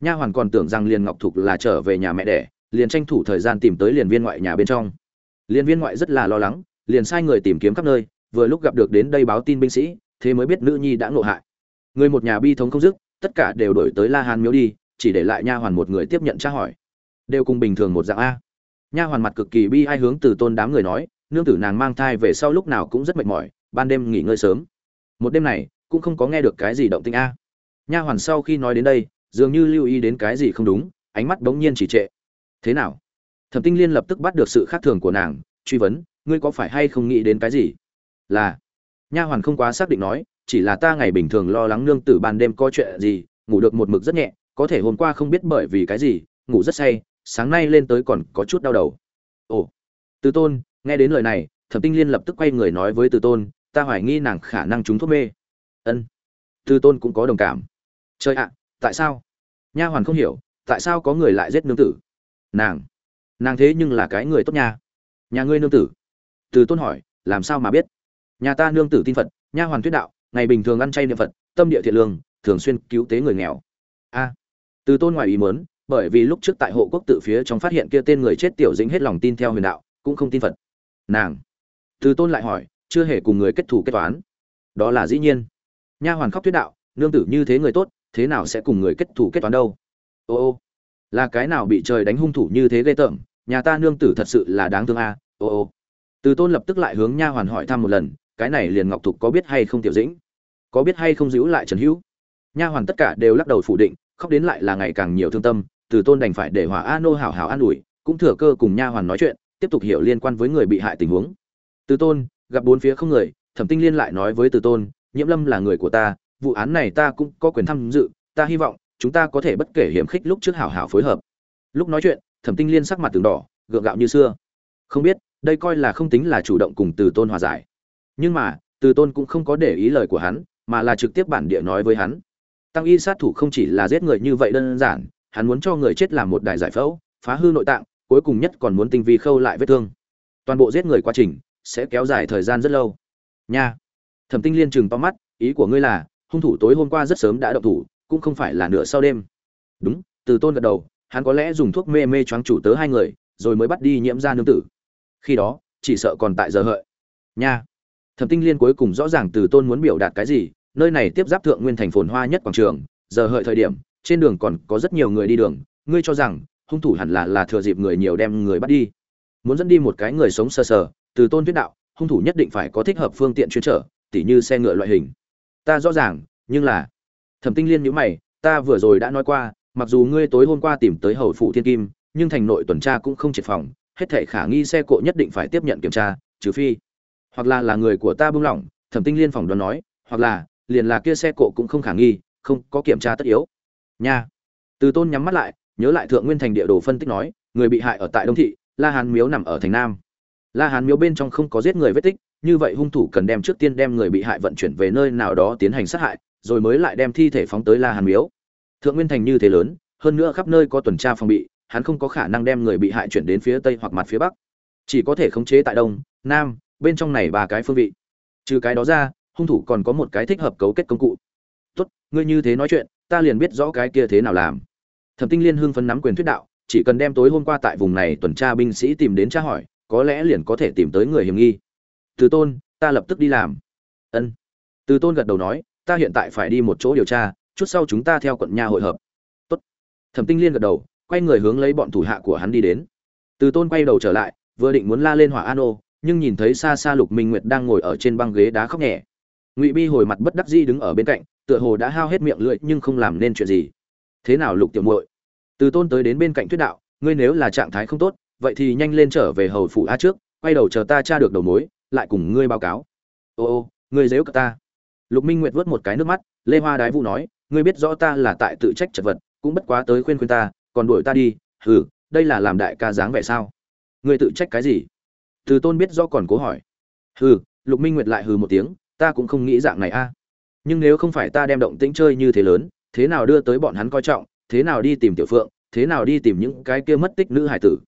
Nha hoàn còn tưởng rằng liền ngọc thục là trở về nhà mẹ đẻ, liền tranh thủ thời gian tìm tới liền viên ngoại nhà bên trong. Liền viên ngoại rất là lo lắng, liền sai người tìm kiếm khắp nơi, vừa lúc gặp được đến đây báo tin binh sĩ, thế mới biết nữ nhi đã ngộ hại người một nhà bi thống không dứt, tất cả đều đổi tới la hán miếu đi, chỉ để lại nha hoàn một người tiếp nhận tra hỏi. Đều cùng bình thường một dạng a. Nha hoàn mặt cực kỳ bi ai hướng từ tôn đám người nói, nương tử nàng mang thai về sau lúc nào cũng rất mệt mỏi, ban đêm nghỉ ngơi sớm. Một đêm này, cũng không có nghe được cái gì động tĩnh a. Nha hoàn sau khi nói đến đây, dường như lưu ý đến cái gì không đúng, ánh mắt bỗng nhiên chỉ trệ. Thế nào? Thẩm tinh liên lập tức bắt được sự khác thường của nàng, truy vấn, ngươi có phải hay không nghĩ đến cái gì? Là. Nha hoàn không quá xác định nói chỉ là ta ngày bình thường lo lắng nương tử ban đêm có chuyện gì, ngủ được một mực rất nhẹ, có thể hôm qua không biết bởi vì cái gì, ngủ rất say, sáng nay lên tới còn có chút đau đầu. Ồ, từ tôn, nghe đến lời này, thẩm tinh liên lập tức quay người nói với từ tôn, ta hoài nghi nàng khả năng trúng thuốc mê. Ân. Từ tôn cũng có đồng cảm. Trời ạ, tại sao? Nha hoàn không hiểu, tại sao có người lại giết nương tử? Nàng. Nàng thế nhưng là cái người tốt nha. Nhà ngươi nương tử? Từ tôn hỏi, làm sao mà biết? Nhà ta nương tử tin phật, nha hoàn thuyết đạo ngày bình thường ăn chay niệm phật, tâm địa thiện lương, thường xuyên cứu tế người nghèo. A, từ tôn ngoài ý muốn, bởi vì lúc trước tại hộ quốc tự phía trong phát hiện kia tên người chết tiểu dĩnh hết lòng tin theo huyền đạo, cũng không tin phật. Nàng, từ tôn lại hỏi, chưa hề cùng người kết thù kết toán. Đó là dĩ nhiên. Nha hoàn khóc thuyết đạo, nương tử như thế người tốt, thế nào sẽ cùng người kết thù kết toán đâu? Ô ô, là cái nào bị trời đánh hung thủ như thế ghê tởm, nhà ta nương tử thật sự là đáng thương a à? ô ô. Từ tôn lập tức lại hướng nha hoàn hỏi thăm một lần cái này liền ngọc thục có biết hay không tiểu dĩnh? Có biết hay không giữ lại trần hữu? Nha hoàn tất cả đều lắc đầu phủ định, khóc đến lại là ngày càng nhiều thương tâm, từ tôn đành phải để hỏa a nô hảo hảo an ủi, cũng thừa cơ cùng nha hoàn nói chuyện, tiếp tục hiểu liên quan với người bị hại tình huống. Từ tôn, gặp bốn phía không người, thẩm tinh liên lại nói với từ tôn, nhiễm lâm là người của ta, vụ án này ta cũng có quyền tham dự, ta hy vọng chúng ta có thể bất kể hiểm khích lúc trước hảo hảo phối hợp. Lúc nói chuyện, thẩm tinh liên sắc mặt từng đỏ, gượng gạo như xưa. Không biết, đây coi là không tính là chủ động cùng từ tôn hòa giải nhưng mà, từ tôn cũng không có để ý lời của hắn, mà là trực tiếp bản địa nói với hắn. Tăng y sát thủ không chỉ là giết người như vậy đơn giản, hắn muốn cho người chết làm một đại giải phẫu, phá hư nội tạng, cuối cùng nhất còn muốn tinh vi khâu lại vết thương. Toàn bộ giết người quá trình sẽ kéo dài thời gian rất lâu. Nha! Thẩm tinh liên chừng to mắt, ý của ngươi là, hung thủ tối hôm qua rất sớm đã động thủ, cũng không phải là nửa sau đêm. Đúng, từ tôn gật đầu, hắn có lẽ dùng thuốc mê mê choáng chủ tớ hai người, rồi mới bắt đi nhiễm ra nương tử. Khi đó, chỉ sợ còn tại giờ hợi. Nha! Thẩm tinh liên cuối cùng rõ ràng từ tôn muốn biểu đạt cái gì, nơi này tiếp giáp thượng nguyên thành phồn hoa nhất quảng trường, giờ hợi thời điểm, trên đường còn có rất nhiều người đi đường, ngươi cho rằng, hung thủ hẳn là là thừa dịp người nhiều đem người bắt đi. Muốn dẫn đi một cái người sống sờ sờ, từ tôn viết đạo, hung thủ nhất định phải có thích hợp phương tiện chuyên trở, tỉ như xe ngựa loại hình. Ta rõ ràng, nhưng là, thẩm tinh liên nhữ mày, ta vừa rồi đã nói qua, mặc dù ngươi tối hôm qua tìm tới hầu phụ thiên kim, nhưng thành nội tuần tra cũng không triệt phòng, hết thể khả nghi xe cộ nhất định phải tiếp nhận kiểm tra, trừ phi hoặc là là người của ta buông lỏng, thẩm tinh liên phòng đoán nói, hoặc là, liền là kia xe cộ cũng không khả nghi, không có kiểm tra tất yếu. Nha. Từ tôn nhắm mắt lại, nhớ lại thượng nguyên thành địa đồ phân tích nói, người bị hại ở tại đông thị, la hán miếu nằm ở thành nam. La hán miếu bên trong không có giết người vết tích, như vậy hung thủ cần đem trước tiên đem người bị hại vận chuyển về nơi nào đó tiến hành sát hại, rồi mới lại đem thi thể phóng tới la hán miếu. Thượng nguyên thành như thế lớn, hơn nữa khắp nơi có tuần tra phòng bị, hắn không có khả năng đem người bị hại chuyển đến phía tây hoặc mặt phía bắc. Chỉ có thể khống chế tại đông, nam bên trong này ba cái phương vị. Trừ cái đó ra, hung thủ còn có một cái thích hợp cấu kết công cụ. Tốt, ngươi như thế nói chuyện, ta liền biết rõ cái kia thế nào làm. Thẩm tinh liên hưng phấn nắm quyền thuyết đạo, chỉ cần đem tối hôm qua tại vùng này tuần tra binh sĩ tìm đến tra hỏi, có lẽ liền có thể tìm tới người hiểm nghi. Từ tôn, ta lập tức đi làm. Ân. Từ tôn gật đầu nói, ta hiện tại phải đi một chỗ điều tra, chút sau chúng ta theo quận nhà hội hợp. Tốt. Thẩm tinh liên gật đầu, quay người hướng lấy bọn thủ hạ của hắn đi đến. Từ tôn quay đầu trở lại, vừa định muốn la lên hỏa an ô nhưng nhìn thấy xa xa lục minh nguyệt đang ngồi ở trên băng ghế đá khóc nhẹ. Ngụy bi hồi mặt bất đắc dĩ đứng ở bên cạnh, tựa hồ đã hao hết miệng lưỡi nhưng không làm nên chuyện gì. Thế nào lục tiểu muội? Từ tôn tới đến bên cạnh thuyết đạo, ngươi nếu là trạng thái không tốt, vậy thì nhanh lên trở về hầu phủ a trước, quay đầu chờ ta tra được đầu mối, lại cùng ngươi báo cáo. Ô ô, ngươi dếu cả ta. Lục minh nguyệt vớt một cái nước mắt, lê hoa đái vũ nói, ngươi biết rõ ta là tại tự trách chật vật, cũng bất quá tới khuyên khuyên ta, còn đuổi ta đi, hừ, đây là làm đại ca dáng vẻ sao? Ngươi tự trách cái gì? Từ tôn biết rõ còn cố hỏi. Hừ, lục minh nguyệt lại hừ một tiếng, ta cũng không nghĩ dạng này a. Nhưng nếu không phải ta đem động tĩnh chơi như thế lớn, thế nào đưa tới bọn hắn coi trọng, thế nào đi tìm tiểu phượng, thế nào đi tìm những cái kia mất tích nữ hải tử.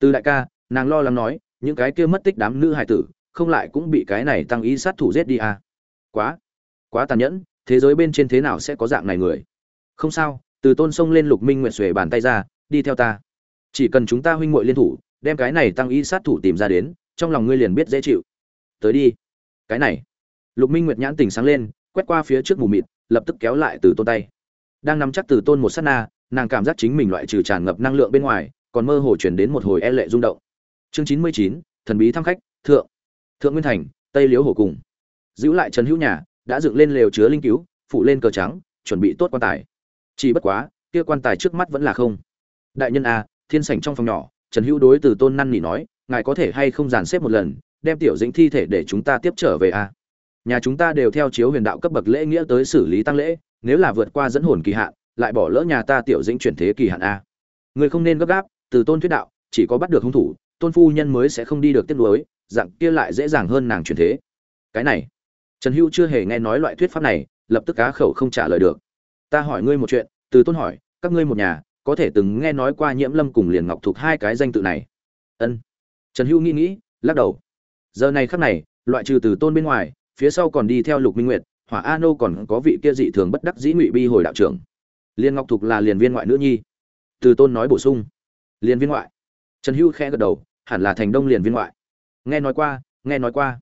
Từ đại ca, nàng lo lắng nói, những cái kia mất tích đám nữ hải tử, không lại cũng bị cái này tăng ý sát thủ giết đi à. quá quá tàn nhẫn, thế giới bên trên thế nào sẽ có dạng này người? Không sao, từ tôn sông lên lục minh nguyện xuề bàn tay ra, đi theo ta. Chỉ cần chúng ta huynh muội liên thủ đem cái này tăng y sát thủ tìm ra đến, trong lòng ngươi liền biết dễ chịu. Tới đi. Cái này. Lục minh nguyệt nhãn tình sáng lên, quét qua phía trước mù mịt, lập tức kéo lại từ tôn tay. Đang nắm chắc từ tôn một sát na, nàng cảm giác chính mình loại trừ tràn ngập năng lượng bên ngoài, còn mơ hồ chuyển đến một hồi e lệ rung động. Chương chín mươi chín, thần bí thăm khách, thượng. Thượng nguyên thành, tây liếu hồ cùng. Giữ lại trần hữu nhà, đã dựng lên lều chứa linh cứu phụ lên cờ trắng, chuẩn bị tốt quan tài. Chỉ bất quá, kia quan tài trước mắt vẫn là không. Đại nhân a thiên sảnh trong phòng nhỏ trần hữu đối từ tôn năn nỉ nói, ngài có thể hay không dàn xếp một lần, đem tiểu dĩnh thi thể để chúng ta tiếp trở về a nhà chúng ta đều theo chiếu huyền đạo cấp bậc lễ nghĩa tới xử lý tăng lễ, nếu là vượt qua dẫn hồn kỳ hạn, lại bỏ lỡ nhà ta tiểu dĩnh chuyển thế kỳ hạn a người không nên gấp gáp, từ tôn thuyết đạo, chỉ có bắt được hung thủ, tôn phu nhân mới sẽ không đi được tiếp nối dạng kia lại dễ dàng hơn nàng chuyển thế. Cái này, trần hữu chưa hề nghe nói loại thuyết pháp này, lập tức cá khẩu không trả lời được. Ta hỏi ngươi một chuyện. Từ tôn hỏi, các ngươi một nhà có thể từng nghe nói qua nhiễm lâm cùng liền ngọc thuộc hai cái danh tự này. Ân. Trần hữu nghĩ nghĩ, lắc đầu. Giờ này khắc này, loại trừ từ tôn bên ngoài, phía sau còn đi theo lục minh nguyệt, hỏa a nô còn có vị kia dị thường bất đắc dĩ ngụy bi hồi đạo trưởng. Liên ngọc thục là liền viên ngoại nữ nhi. Từ tôn nói bổ sung. Liền viên ngoại. Trần hữu khẽ gật đầu, hẳn là thành đông liền viên ngoại. Nghe nói qua, nghe nói qua.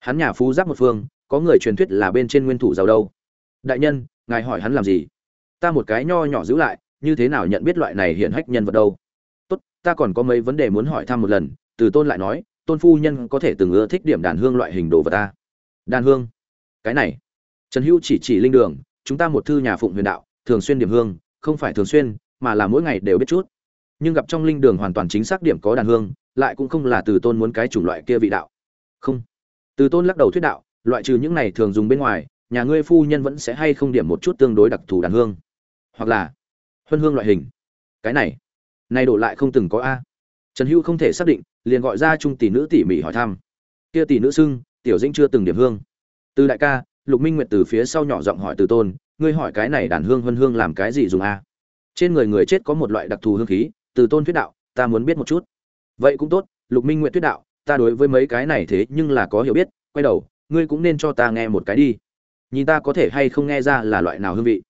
Hắn nhà phú giáp một phương, có người truyền thuyết là bên trên nguyên thủ giàu đâu. Đại nhân, ngài hỏi hắn làm gì? Ta một cái nho nhỏ giữ lại như thế nào nhận biết loại này hiển hách nhân vật đâu? Tốt, ta còn có mấy vấn đề muốn hỏi thăm một lần, từ tôn lại nói, tôn phu nhân có thể từng ưa thích điểm đàn hương loại hình đồ vật ta. Đàn hương? Cái này. Trần hữu chỉ chỉ linh đường, chúng ta một thư nhà phụng huyền đạo, thường xuyên điểm hương, không phải thường xuyên, mà là mỗi ngày đều biết chút. Nhưng gặp trong linh đường hoàn toàn chính xác điểm có đàn hương, lại cũng không là từ tôn muốn cái chủng loại kia vị đạo. Không. Từ tôn lắc đầu thuyết đạo, loại trừ những này thường dùng bên ngoài, nhà ngươi phu nhân vẫn sẽ hay không điểm một chút tương đối đặc thù đàn hương. Hoặc là huân hương loại hình. Cái này này đổ lại không từng có a. Trần hữu không thể xác định, liền gọi ra trung tỷ nữ tỉ mỉ hỏi thăm. Kia tỷ nữ xưng, tiểu dĩnh chưa từng điểm hương. Từ đại ca, lục minh nguyệt từ phía sau nhỏ giọng hỏi từ tôn, ngươi hỏi cái này đàn hương huân hương làm cái gì dùng a? Trên người người chết có một loại đặc thù hương khí, từ tôn thuyết đạo, ta muốn biết một chút. Vậy cũng tốt, lục minh Nguyệt thuyết đạo, ta đối với mấy cái này thế nhưng là có hiểu biết, quay đầu, ngươi cũng nên cho ta nghe một cái đi. Nhìn ta có thể hay không nghe ra là loại nào hương vị.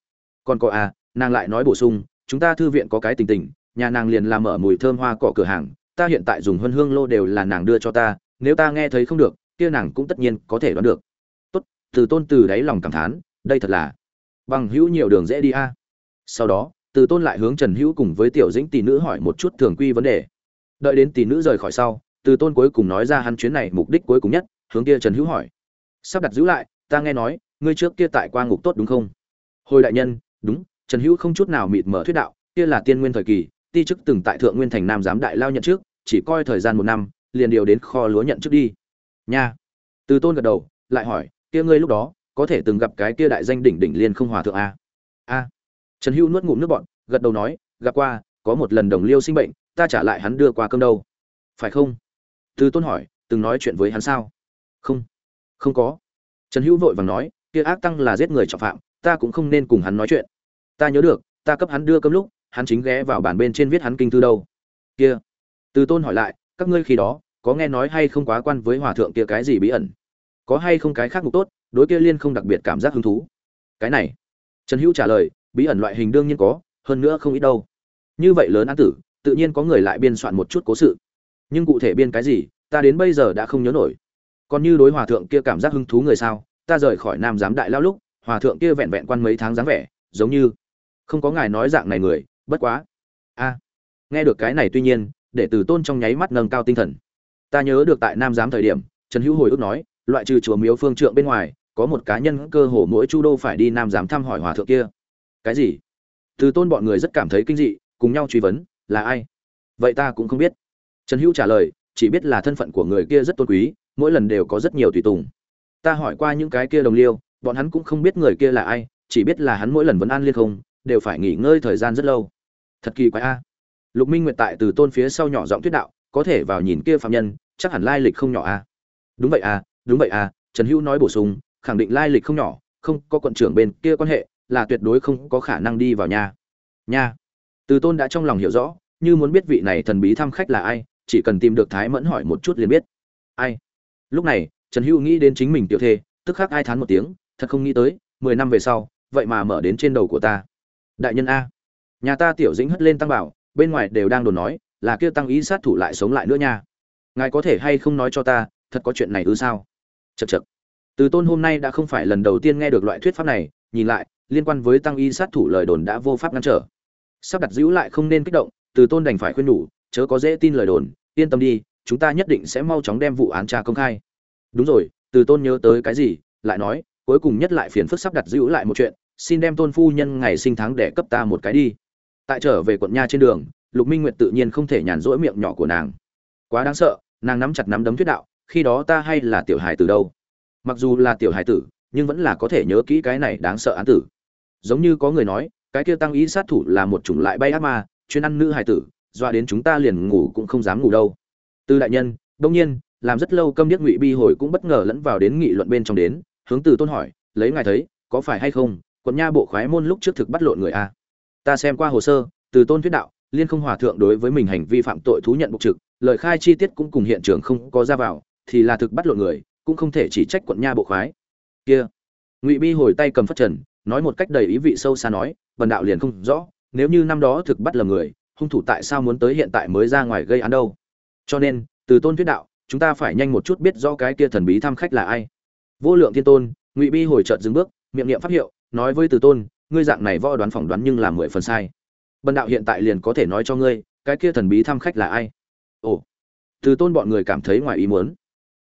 Còn có à nàng lại nói bổ sung, chúng ta thư viện có cái tình tình, nhà nàng liền làm mở mùi thơm hoa cỏ cửa hàng, ta hiện tại dùng huân hương lô đều là nàng đưa cho ta, nếu ta nghe thấy không được, kia nàng cũng tất nhiên có thể đoán được. Tốt, từ tôn từ đáy lòng cảm thán, đây thật là bằng hữu nhiều đường dễ đi a. Sau đó, từ tôn lại hướng trần hữu cùng với tiểu dĩnh tỷ nữ hỏi một chút thường quy vấn đề. Đợi đến tỷ nữ rời khỏi sau, từ tôn cuối cùng nói ra hắn chuyến này mục đích cuối cùng nhất, hướng kia trần hữu hỏi. Sắp đặt giữ lại, ta nghe nói, ngươi trước kia tại qua ngục tốt đúng không? Hồi đại nhân, đúng trần hữu không chút nào mịt mở thuyết đạo kia là tiên nguyên thời kỳ ti chức từng tại thượng nguyên thành nam giám đại lao nhận trước chỉ coi thời gian một năm liền điều đến kho lúa nhận trước đi. Nha. Từ tôn gật đầu lại hỏi kia ngươi lúc đó có thể từng gặp cái kia đại danh đỉnh đỉnh liên không hòa thượng a? A. Trần hữu nuốt ngụm nước bọt, gật đầu nói gặp qua có một lần đồng liêu sinh bệnh ta trả lại hắn đưa qua cơm đâu. Phải không? Từ tôn hỏi từng nói chuyện với hắn sao? Không. Không có. Trần hữu vội vàng nói kia ác tăng là giết người trọng phạm ta cũng không nên cùng hắn nói chuyện ta nhớ được, ta cấp hắn đưa cơm lúc, hắn chính ghé vào bàn bên trên viết hắn kinh thư đâu. Kia. Từ tôn hỏi lại, các ngươi khi đó, có nghe nói hay không quá quan với hòa thượng kia cái gì bí ẩn? Có hay không cái khác mục tốt, đối kia liên không đặc biệt cảm giác hứng thú? Cái này. Trần hữu trả lời, bí ẩn loại hình đương nhiên có, hơn nữa không ít đâu. Như vậy lớn án tử, tự nhiên có người lại biên soạn một chút cố sự. Nhưng cụ thể biên cái gì, ta đến bây giờ đã không nhớ nổi. Còn như đối hòa thượng kia cảm giác hứng thú người sao, ta rời khỏi nam giám đại lao lúc, hòa thượng kia vẹn vẹn quan mấy tháng dáng vẻ, giống như không có ngài nói dạng này người, bất quá. A, nghe được cái này tuy nhiên, để từ tôn trong nháy mắt nâng cao tinh thần. Ta nhớ được tại nam giám thời điểm, trần hữu hồi ước nói, loại trừ chùa miếu phương trượng bên ngoài, có một cá nhân cơ hồ mỗi chu đô phải đi nam giám thăm hỏi hòa thượng kia. Cái gì? Từ tôn bọn người rất cảm thấy kinh dị, cùng nhau truy vấn, là ai? Vậy ta cũng không biết. Trần hữu trả lời, chỉ biết là thân phận của người kia rất tôn quý, mỗi lần đều có rất nhiều tùy tùng. Ta hỏi qua những cái kia đồng liêu, bọn hắn cũng không biết người kia là ai, chỉ biết là hắn mỗi lần vẫn an liên không đều phải nghỉ ngơi thời gian rất lâu. Thật kỳ quái a. Lục minh nguyệt tại từ tôn phía sau nhỏ giọng thuyết đạo, có thể vào nhìn kia phạm nhân, chắc hẳn lai lịch không nhỏ a. Đúng vậy a, đúng vậy a, trần hữu nói bổ sung, khẳng định lai lịch không nhỏ, không có quận trưởng bên kia quan hệ, là tuyệt đối không có khả năng đi vào nhà. Nha. Từ tôn đã trong lòng hiểu rõ, như muốn biết vị này thần bí thăm khách là ai, chỉ cần tìm được thái mẫn hỏi một chút liền biết. Ai? Lúc này, trần hữu nghĩ đến chính mình tiểu thê, tức khắc ai thán một tiếng, thật không nghĩ tới, mười năm về sau, vậy mà mở đến trên đầu của ta đại nhân a. Nhà ta tiểu dĩnh hất lên tăng bảo, bên ngoài đều đang đồn nói, là kia tăng ý sát thủ lại sống lại nữa nha. Ngài có thể hay không nói cho ta, thật có chuyện này ư sao? Chật chật từ tôn hôm nay đã không phải lần đầu tiên nghe được loại thuyết pháp này, nhìn lại, liên quan với tăng y sát thủ lời đồn đã vô pháp ngăn trở. Sắp đặt giữ lại không nên kích động, từ tôn đành phải khuyên nhủ, chớ có dễ tin lời đồn, yên tâm đi, chúng ta nhất định sẽ mau chóng đem vụ án tra công khai. Đúng rồi, từ tôn nhớ tới cái gì, lại nói cuối cùng nhất lại phiền phức sắp đặt giữ lại một chuyện, xin đem tôn phu nhân ngày sinh tháng để cấp ta một cái đi. Tại trở về quận nha trên đường, lục minh nguyệt tự nhiên không thể nhàn rỗi miệng nhỏ của nàng. Quá đáng sợ, nàng nắm chặt nắm đấm thuyết đạo, khi đó ta hay là tiểu hài tử đâu. Mặc dù là tiểu hài tử, nhưng vẫn là có thể nhớ kỹ cái này đáng sợ án tử. Giống như có người nói, cái kia tăng ý sát thủ là một chủng lại bay ác ma, chuyên ăn nữ hài tử doa đến chúng ta liền ngủ cũng không dám ngủ đâu. Tư đại nhân đông nhiên, làm rất lâu câm điếc ngụy bi hồi cũng bất ngờ lẫn vào đến nghị luận bên trong đến hướng từ tôn hỏi, lấy ngài thấy, có phải hay không, quận nha bộ khoái môn lúc trước thực bắt lộn người a? Ta xem qua hồ sơ, từ tôn thuyết đạo, liên không hòa thượng đối với mình hành vi phạm tội thú nhận bục trực, lời khai chi tiết cũng cùng hiện trường không có ra vào, thì là thực bắt lộn người, cũng không thể chỉ trách quận nha bộ khoái. Kia, ngụy bi hồi tay cầm phất trần, nói một cách đầy ý vị sâu xa nói, bần đạo liền không rõ, nếu như năm đó thực bắt lầm người, hung thủ tại sao muốn tới hiện tại mới ra ngoài gây án đâu? Cho nên, từ tôn thuyết đạo, chúng ta phải nhanh một chút biết rõ cái kia thần bí thăm khách là ai vô lượng thiên tôn, ngụy bi hồi trợt dừng bước, miệng niệm pháp hiệu, nói với từ tôn, ngươi dạng này võ đoán phỏng đoán nhưng là mười phần sai. Bần đạo hiện tại liền có thể nói cho ngươi, cái kia thần bí thăm khách là ai? Ồ, từ tôn bọn người cảm thấy ngoài ý muốn.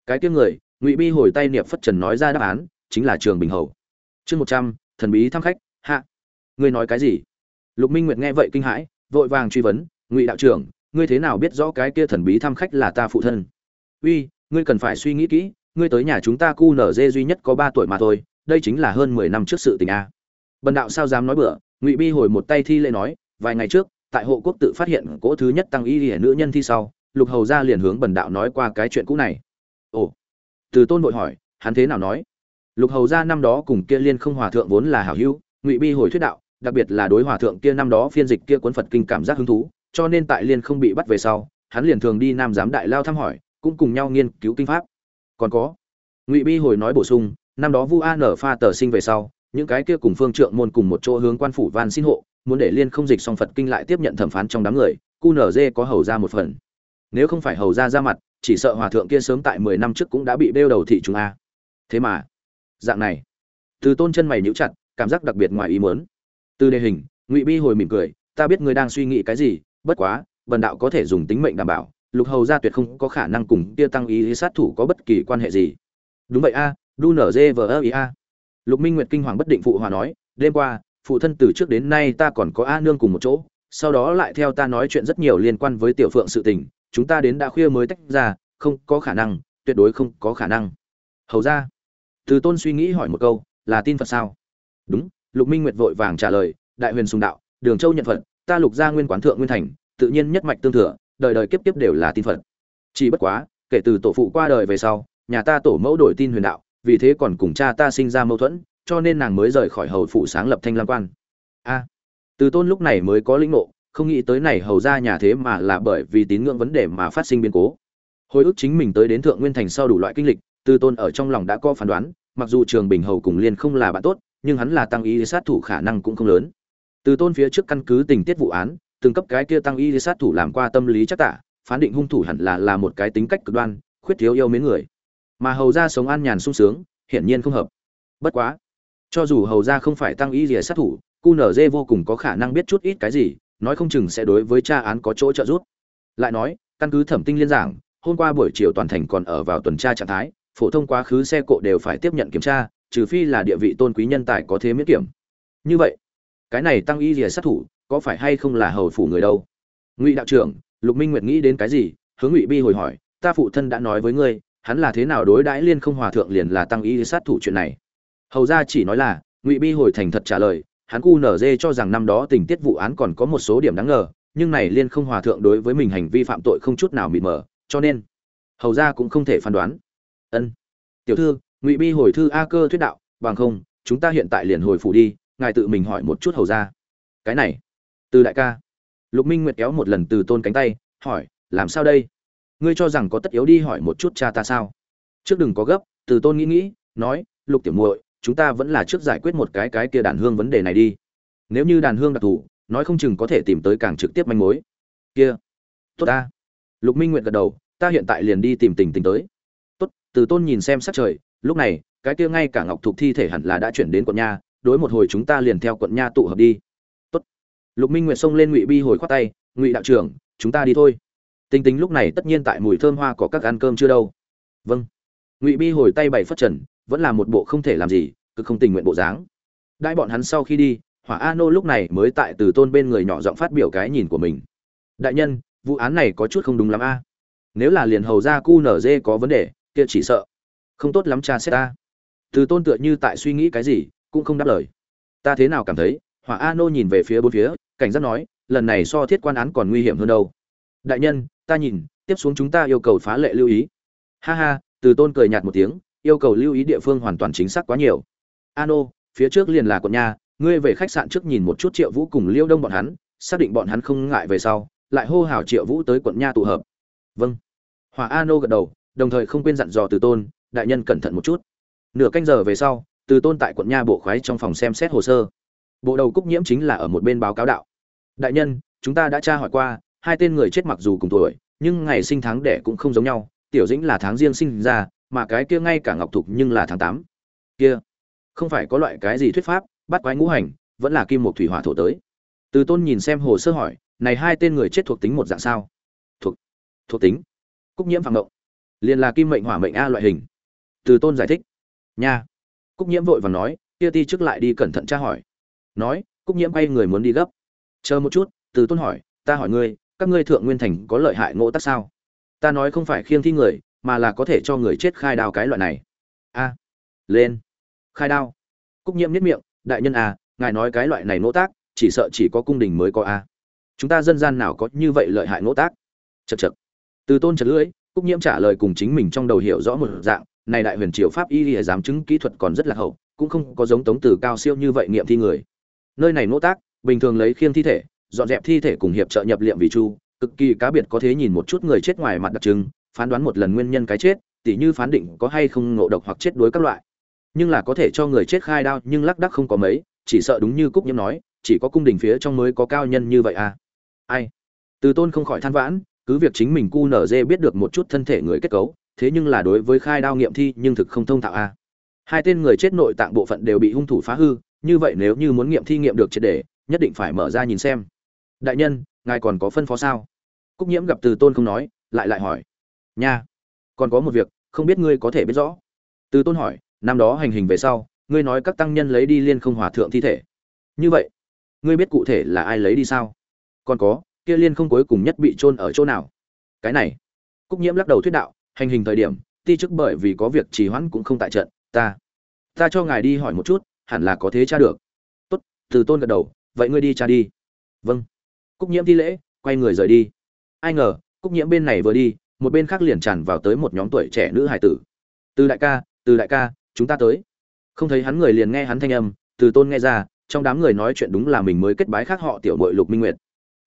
Cái kia người, ngụy bi hồi tay niệm phất trần nói ra đáp án, chính là trường bình hầu. Chương một trăm, thần bí thăm khách, hạ. Ngươi nói cái gì? Lục minh nguyệt nghe vậy kinh hãi, vội vàng truy vấn, ngụy đạo trưởng, ngươi thế nào biết rõ cái kia thần bí thăm khách là ta phụ thân? Uy, ngươi cần phải suy nghĩ kỹ ngươi tới nhà chúng ta cu nở dê duy nhất có ba tuổi mà thôi, đây chính là hơn mười năm trước sự tình a. Bần đạo sao dám nói bừa, ngụy bi hồi một tay thi lễ nói, vài ngày trước, tại hộ quốc tự phát hiện cỗ thứ nhất tăng y hiển nữ nhân thi sau, lục hầu ra liền hướng bần đạo nói qua cái chuyện cũ này. Ồ, từ tôn vội hỏi, hắn thế nào nói? Lục hầu ra năm đó cùng kia liên không hòa thượng vốn là hảo hữu, ngụy bi hồi thuyết đạo, đặc biệt là đối hòa thượng kia năm đó phiên dịch kia cuốn phật kinh cảm giác hứng thú, cho nên tại liên không bị bắt về sau, hắn liền thường đi nam giám đại lao thăm hỏi, cũng cùng nhau nghiên cứu kinh pháp còn có. Ngụy bi hồi nói bổ sung, năm đó vu a nở pha tờ sinh về sau, những cái kia cùng phương trượng môn cùng một chỗ hướng quan phủ van xin hộ, muốn để liên không dịch xong phật kinh lại tiếp nhận thẩm phán trong đám người qnz nở dê có hầu ra một phần. Nếu không phải hầu ra ra mặt, chỉ sợ hòa thượng kia sớm tại mười năm trước cũng đã bị đeo đầu thị chúng a. Thế mà, dạng này, từ tôn chân mày nhíu chặt, cảm giác đặc biệt ngoài ý muốn. Từ đề hình, ngụy bi hồi mỉm cười, ta biết ngươi đang suy nghĩ cái gì, bất quá, bần đạo có thể dùng tính mệnh đảm bảo lục hầu gia tuyệt không có khả năng cùng kia tăng ý sát thủ có bất kỳ quan hệ gì. Đúng vậy a, đu nở dê vờ ơ ý a. Lục minh nguyệt kinh hoàng bất định phụ hòa nói, đêm qua, phụ thân từ trước đến nay ta còn có a nương cùng một chỗ, sau đó lại theo ta nói chuyện rất nhiều liên quan với tiểu phượng sự tình, chúng ta đến đã khuya mới tách ra, không có khả năng, tuyệt đối không có khả năng. Hầu ra từ tôn suy nghĩ hỏi một câu, là tin phật sao? Đúng, lục minh nguyệt vội vàng trả lời, đại huyền sùng đạo, đường châu nhận phật, ta lục gia nguyên quán thượng nguyên thành, tự nhiên nhất mạch tương thừa đời đời kiếp kiếp đều là tin phật. Chỉ bất quá, kể từ tổ phụ qua đời về sau, nhà ta tổ mẫu đổi tin huyền đạo, vì thế còn cùng cha ta sinh ra mâu thuẫn, cho nên nàng mới rời khỏi hầu phụ sáng lập thanh lam quan. A, từ tôn lúc này mới có lĩnh ngộ, không nghĩ tới này hầu ra nhà thế mà là bởi vì tín ngưỡng vấn đề mà phát sinh biến cố. Hồi ức chính mình tới đến thượng nguyên thành sau đủ loại kinh lịch, từ tôn ở trong lòng đã có phán đoán, mặc dù trường bình hầu cùng liên không là bạn tốt, nhưng hắn là tăng ý sát thủ khả năng cũng không lớn. Từ tôn phía trước căn cứ tình tiết vụ án từng cấp cái kia tăng y sát thủ làm qua tâm lý chắc tả, phán định hung thủ hẳn là là một cái tính cách cực đoan, khuyết thiếu yêu mến người. Mà hầu ra sống an nhàn sung sướng, hiển nhiên không hợp. Bất quá, cho dù hầu ra không phải tăng y rìa sát thủ, cu nở dê vô cùng có khả năng biết chút ít cái gì, nói không chừng sẽ đối với tra án có chỗ trợ giúp. Lại nói, căn cứ thẩm tinh liên giảng, hôm qua buổi chiều toàn thành còn ở vào tuần tra trạng thái, phổ thông quá khứ xe cộ đều phải tiếp nhận kiểm tra, trừ phi là địa vị tôn quý nhân tài có thế miễn kiểm. Như vậy, cái này tăng y rìa sát thủ có phải hay không là hầu phủ người đâu? Ngụy đạo trưởng, lục minh nguyệt nghĩ đến cái gì? Hướng ngụy bi hồi hỏi, ta phụ thân đã nói với ngươi, hắn là thế nào đối đãi liên không hòa thượng liền là tăng y sát thủ chuyện này? Hầu ra chỉ nói là, ngụy bi hồi thành thật trả lời, hắn cu nở dê cho rằng năm đó tình tiết vụ án còn có một số điểm đáng ngờ, nhưng này liên không hòa thượng đối với mình hành vi phạm tội không chút nào mịt mờ, cho nên, hầu ra cũng không thể phán đoán. Ân. Tiểu thư, ngụy bi hồi thư a cơ thuyết đạo, bằng không, chúng ta hiện tại liền hồi phủ đi, ngài tự mình hỏi một chút hầu ra cái này từ đại ca. Lục minh nguyệt kéo một lần từ tôn cánh tay, hỏi, làm sao đây? Ngươi cho rằng có tất yếu đi hỏi một chút cha ta sao? Trước đừng có gấp. Từ tôn nghĩ nghĩ, nói, lục tiểu muội, chúng ta vẫn là trước giải quyết một cái cái kia đàn hương vấn đề này đi. Nếu như đàn hương đặc thù, nói không chừng có thể tìm tới càng trực tiếp manh mối. Kia, tốt ta. Lục minh nguyện gật đầu, ta hiện tại liền đi tìm tình tình tới. Tốt. Từ tôn nhìn xem sát trời, lúc này, cái kia ngay cả ngọc thục thi thể hẳn là đã chuyển đến quận nha, đối một hồi chúng ta liền theo quận nha tụ hợp đi lục minh Nguyệt xông lên ngụy bi hồi khoát tay, ngụy đạo trưởng, chúng ta đi thôi. Tình tình lúc này tất nhiên tại mùi thơm hoa có các ăn cơm chưa đâu. Vâng. Ngụy bi hồi tay bảy phất trần, vẫn là một bộ không thể làm gì, cực không tình nguyện bộ dáng. Đại bọn hắn sau khi đi, hỏa a nô lúc này mới tại từ tôn bên người nhỏ giọng phát biểu cái nhìn của mình. Đại nhân, vụ án này có chút không đúng lắm a. Nếu là liền hầu ra cu nở dê có vấn đề, kia chỉ sợ không tốt lắm cha xét ta. Từ tôn tựa như tại suy nghĩ cái gì, cũng không đáp lời. Ta thế nào cảm thấy hỏa a nô nhìn về phía bốn phía, cảnh giác nói, lần này so thiết quan án còn nguy hiểm hơn đâu. Đại nhân, ta nhìn, tiếp xuống chúng ta yêu cầu phá lệ lưu ý. Ha ha, từ tôn cười nhạt một tiếng, yêu cầu lưu ý địa phương hoàn toàn chính xác quá nhiều. Ano, phía trước liền là quận nha, ngươi về khách sạn trước nhìn một chút triệu vũ cùng liêu đông bọn hắn, xác định bọn hắn không ngại về sau, lại hô hào triệu vũ tới quận nha tụ hợp. Vâng. Hòa nô gật đầu, đồng thời không quên dặn dò từ tôn, đại nhân cẩn thận một chút. Nửa canh giờ về sau, từ tôn tại quận nha bộ khoái trong phòng xem xét hồ sơ bộ đầu cúc nhiễm chính là ở một bên báo cáo đạo. Đại nhân, chúng ta đã tra hỏi qua, hai tên người chết mặc dù cùng tuổi, nhưng ngày sinh tháng đẻ cũng không giống nhau, tiểu dĩnh là tháng riêng sinh ra, mà cái kia ngay cả ngọc thục nhưng là tháng tám. Kia, không phải có loại cái gì thuyết pháp, bắt quái ngũ hành, vẫn là kim một thủy hỏa thổ tới. Từ tôn nhìn xem hồ sơ hỏi, này hai tên người chết thuộc tính một dạng sao? Thuộc thuộc tính. Cúc nhiễm phạm động liền là kim mệnh hỏa mệnh a loại hình. Từ tôn giải thích. Nha. Cúc nhiễm vội và nói, kia ti trước lại đi cẩn thận tra hỏi nói, cúc nhiễm quay người muốn đi gấp. Chờ một chút, từ tôn hỏi, ta hỏi ngươi, các ngươi thượng nguyên thành có lợi hại ngộ tác sao? Ta nói không phải khiêng thi người, mà là có thể cho người chết khai đao cái loại này. A, lên, khai đao. Cúc nhiễm nhất miệng, đại nhân à ngài nói cái loại này ngộ tác chỉ sợ chỉ có cung đình mới có a. Chúng ta dân gian nào có như vậy lợi hại ngộ tác chật chật từ tôn chật lưỡi, cúc nhiễm trả lời cùng chính mình trong đầu hiểu rõ một dạng, này đại huyền triều pháp y lìa giám chứng kỹ thuật còn rất là hậu, cũng không có giống tống từ cao siêu như vậy nghiệm thi người nơi này nỗ tác, bình thường lấy khiêng thi thể, dọn dẹp thi thể cùng hiệp trợ nhập liệm vì chu, cực kỳ cá biệt có thế nhìn một chút người chết ngoài mặt đặc trưng, phán đoán một lần nguyên nhân cái chết, tỉ như phán định có hay không ngộ độc hoặc chết đuối các loại. Nhưng là có thể cho người chết khai đao, nhưng lác đắc không có mấy, chỉ sợ đúng như cúc nhiễm nói, chỉ có cung đình phía trong mới có cao nhân như vậy à. Ai? Từ tôn không khỏi than vãn, cứ việc chính mình cu nở dê biết được một chút thân thể người kết cấu, thế nhưng là đối với khai đao nghiệm thi nhưng thực không thông thạo à. Hai tên người chết nội tạng bộ phận đều bị hung thủ phá hư như vậy nếu như muốn nghiệm thi nghiệm được triệt để, nhất định phải mở ra nhìn xem. Đại nhân, ngài còn có phân phó sao? Cúc nhiễm gặp từ tôn không nói, lại lại hỏi. Nha, còn có một việc, không biết ngươi có thể biết rõ. Từ tôn hỏi, năm đó hành hình về sau, ngươi nói các tăng nhân lấy đi liên không hòa thượng thi thể. Như vậy, ngươi biết cụ thể là ai lấy đi sao? Còn có, kia liên không cuối cùng nhất bị chôn ở chỗ nào? Cái này, cúc nhiễm lắc đầu thuyết đạo, hành hình thời điểm, ti chức bởi vì có việc trì hoãn cũng không tại trận. Ta ta cho ngài đi hỏi một chút hẳn là có thế tra được. Tốt, từ tôn gật đầu, vậy ngươi đi tra đi. Vâng. Cúc nhiễm thi lễ, quay người rời đi. Ai ngờ, cúc nhiễm bên này vừa đi, một bên khác liền tràn vào tới một nhóm tuổi trẻ nữ hải tử. Từ đại ca, từ đại ca, chúng ta tới. Không thấy hắn người liền nghe hắn thanh âm, từ tôn nghe ra, trong đám người nói chuyện đúng là mình mới kết bái khác họ tiểu bội lục minh nguyệt.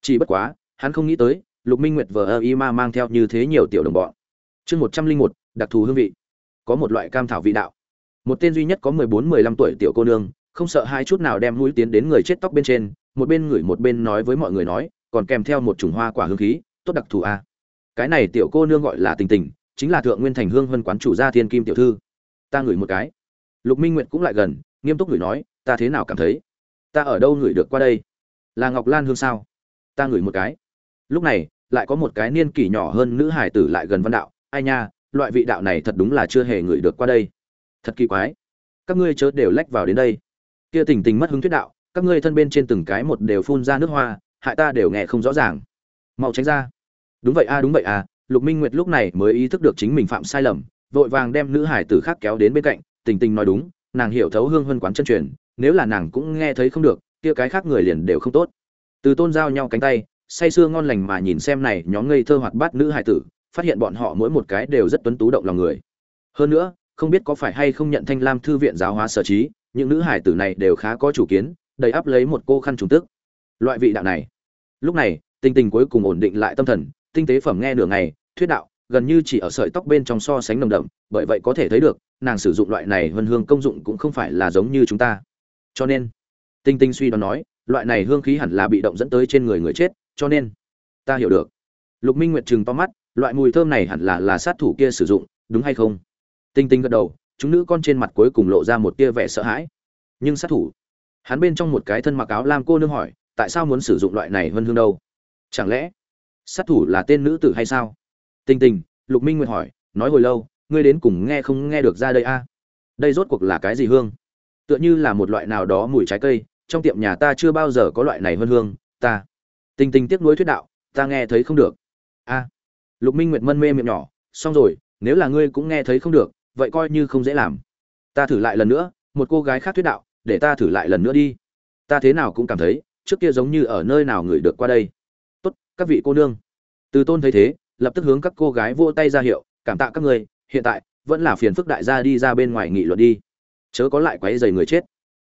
Chỉ bất quá, hắn không nghĩ tới, lục minh nguyệt vờ ơ y ma mang theo như thế nhiều tiểu đồng bọn. Chương một trăm linh một, đặc thù hương vị. Có một loại cam thảo vị đạo một tên duy nhất có mười bốn, mười lăm tuổi tiểu cô nương, không sợ hai chút nào đem mũi tiến đến người chết tóc bên trên, một bên ngửi một bên nói với mọi người nói, còn kèm theo một chủng hoa quả hương khí, tốt đặc thù a. Cái này tiểu cô nương gọi là tình tình, chính là thượng nguyên thành hương vân quán chủ gia thiên kim tiểu thư. Ta ngửi một cái. Lục minh nguyệt cũng lại gần, nghiêm túc ngửi nói, ta thế nào cảm thấy? Ta ở đâu ngửi được qua đây? Là ngọc lan hương sao? Ta ngửi một cái. Lúc này, lại có một cái niên kỷ nhỏ hơn nữ hải tử lại gần văn đạo. Ai nha, loại vị đạo này thật đúng là chưa hề ngửi được qua đây thật kỳ quái. Các ngươi chớ đều lách vào đến đây. Kia tình tình mất hứng thuyết đạo các ngươi thân bên trên từng cái một đều phun ra nước hoa hại ta đều nghe không rõ ràng. Mau tránh ra. Đúng vậy a đúng vậy à, lục minh nguyệt lúc này mới ý thức được chính mình phạm sai lầm vội vàng đem nữ hải tử khác kéo đến bên cạnh tình tình nói đúng nàng hiểu thấu hương hơn quán chân truyền nếu là nàng cũng nghe thấy không được kia cái khác người liền đều không tốt. Từ tôn giao nhau cánh tay say sưa ngon lành mà nhìn xem này nhóm ngây thơ hoạt bát nữ hải tử phát hiện bọn họ mỗi một cái đều rất tuấn tú động lòng người. Hơn nữa không biết có phải hay không nhận thanh lam thư viện giáo hóa sở trí, những nữ hải tử này đều khá có chủ kiến, đầy áp lấy một cô khăn trùng tức. Loại vị đạo này. Lúc này tinh tình cuối cùng ổn định lại tâm thần, tinh tế phẩm nghe nửa ngày, thuyết đạo, gần như chỉ ở sợi tóc bên trong so sánh nồng đậm, bởi vậy có thể thấy được, nàng sử dụng loại này vân hương công dụng cũng không phải là giống như chúng ta. Cho nên, tinh tinh suy đoán nói, loại này hương khí hẳn là bị động dẫn tới trên người người chết, cho nên, ta hiểu được. Lục minh nguyệt chừng to mắt, loại mùi thơm này hẳn là là sát thủ kia sử dụng, đúng hay không? Tinh tinh gật đầu, chúng nữ con trên mặt cuối cùng lộ ra một tia vẻ sợ hãi. Nhưng sát thủ? Hắn bên trong một cái thân mặc áo lam cô nương hỏi, tại sao muốn sử dụng loại này vân hương đâu? Chẳng lẽ sát thủ là tên nữ tử hay sao? Tinh tinh, lục minh nguyệt hỏi, nói hồi lâu, ngươi đến cùng nghe không nghe được ra đây a? Đây rốt cuộc là cái gì hương? Tựa như là một loại nào đó mùi trái cây, trong tiệm nhà ta chưa bao giờ có loại này vân hương, ta. Tinh tinh tiếc nuối thuyết đạo, ta nghe thấy không được. A. Lục minh nguyệt mân mê miệng nhỏ, xong rồi, nếu là ngươi cũng nghe thấy không được vậy coi như không dễ làm. Ta thử lại lần nữa, một cô gái khác thuyết đạo, để ta thử lại lần nữa đi. Ta thế nào cũng cảm thấy, trước kia giống như ở nơi nào người được qua đây. Tốt, các vị cô nương. Từ tôn thấy thế, lập tức hướng các cô gái vỗ tay ra hiệu, cảm tạ các người, hiện tại, vẫn là phiền phức đại gia đi ra bên ngoài nghị luận đi. Chớ có lại quấy dày người chết.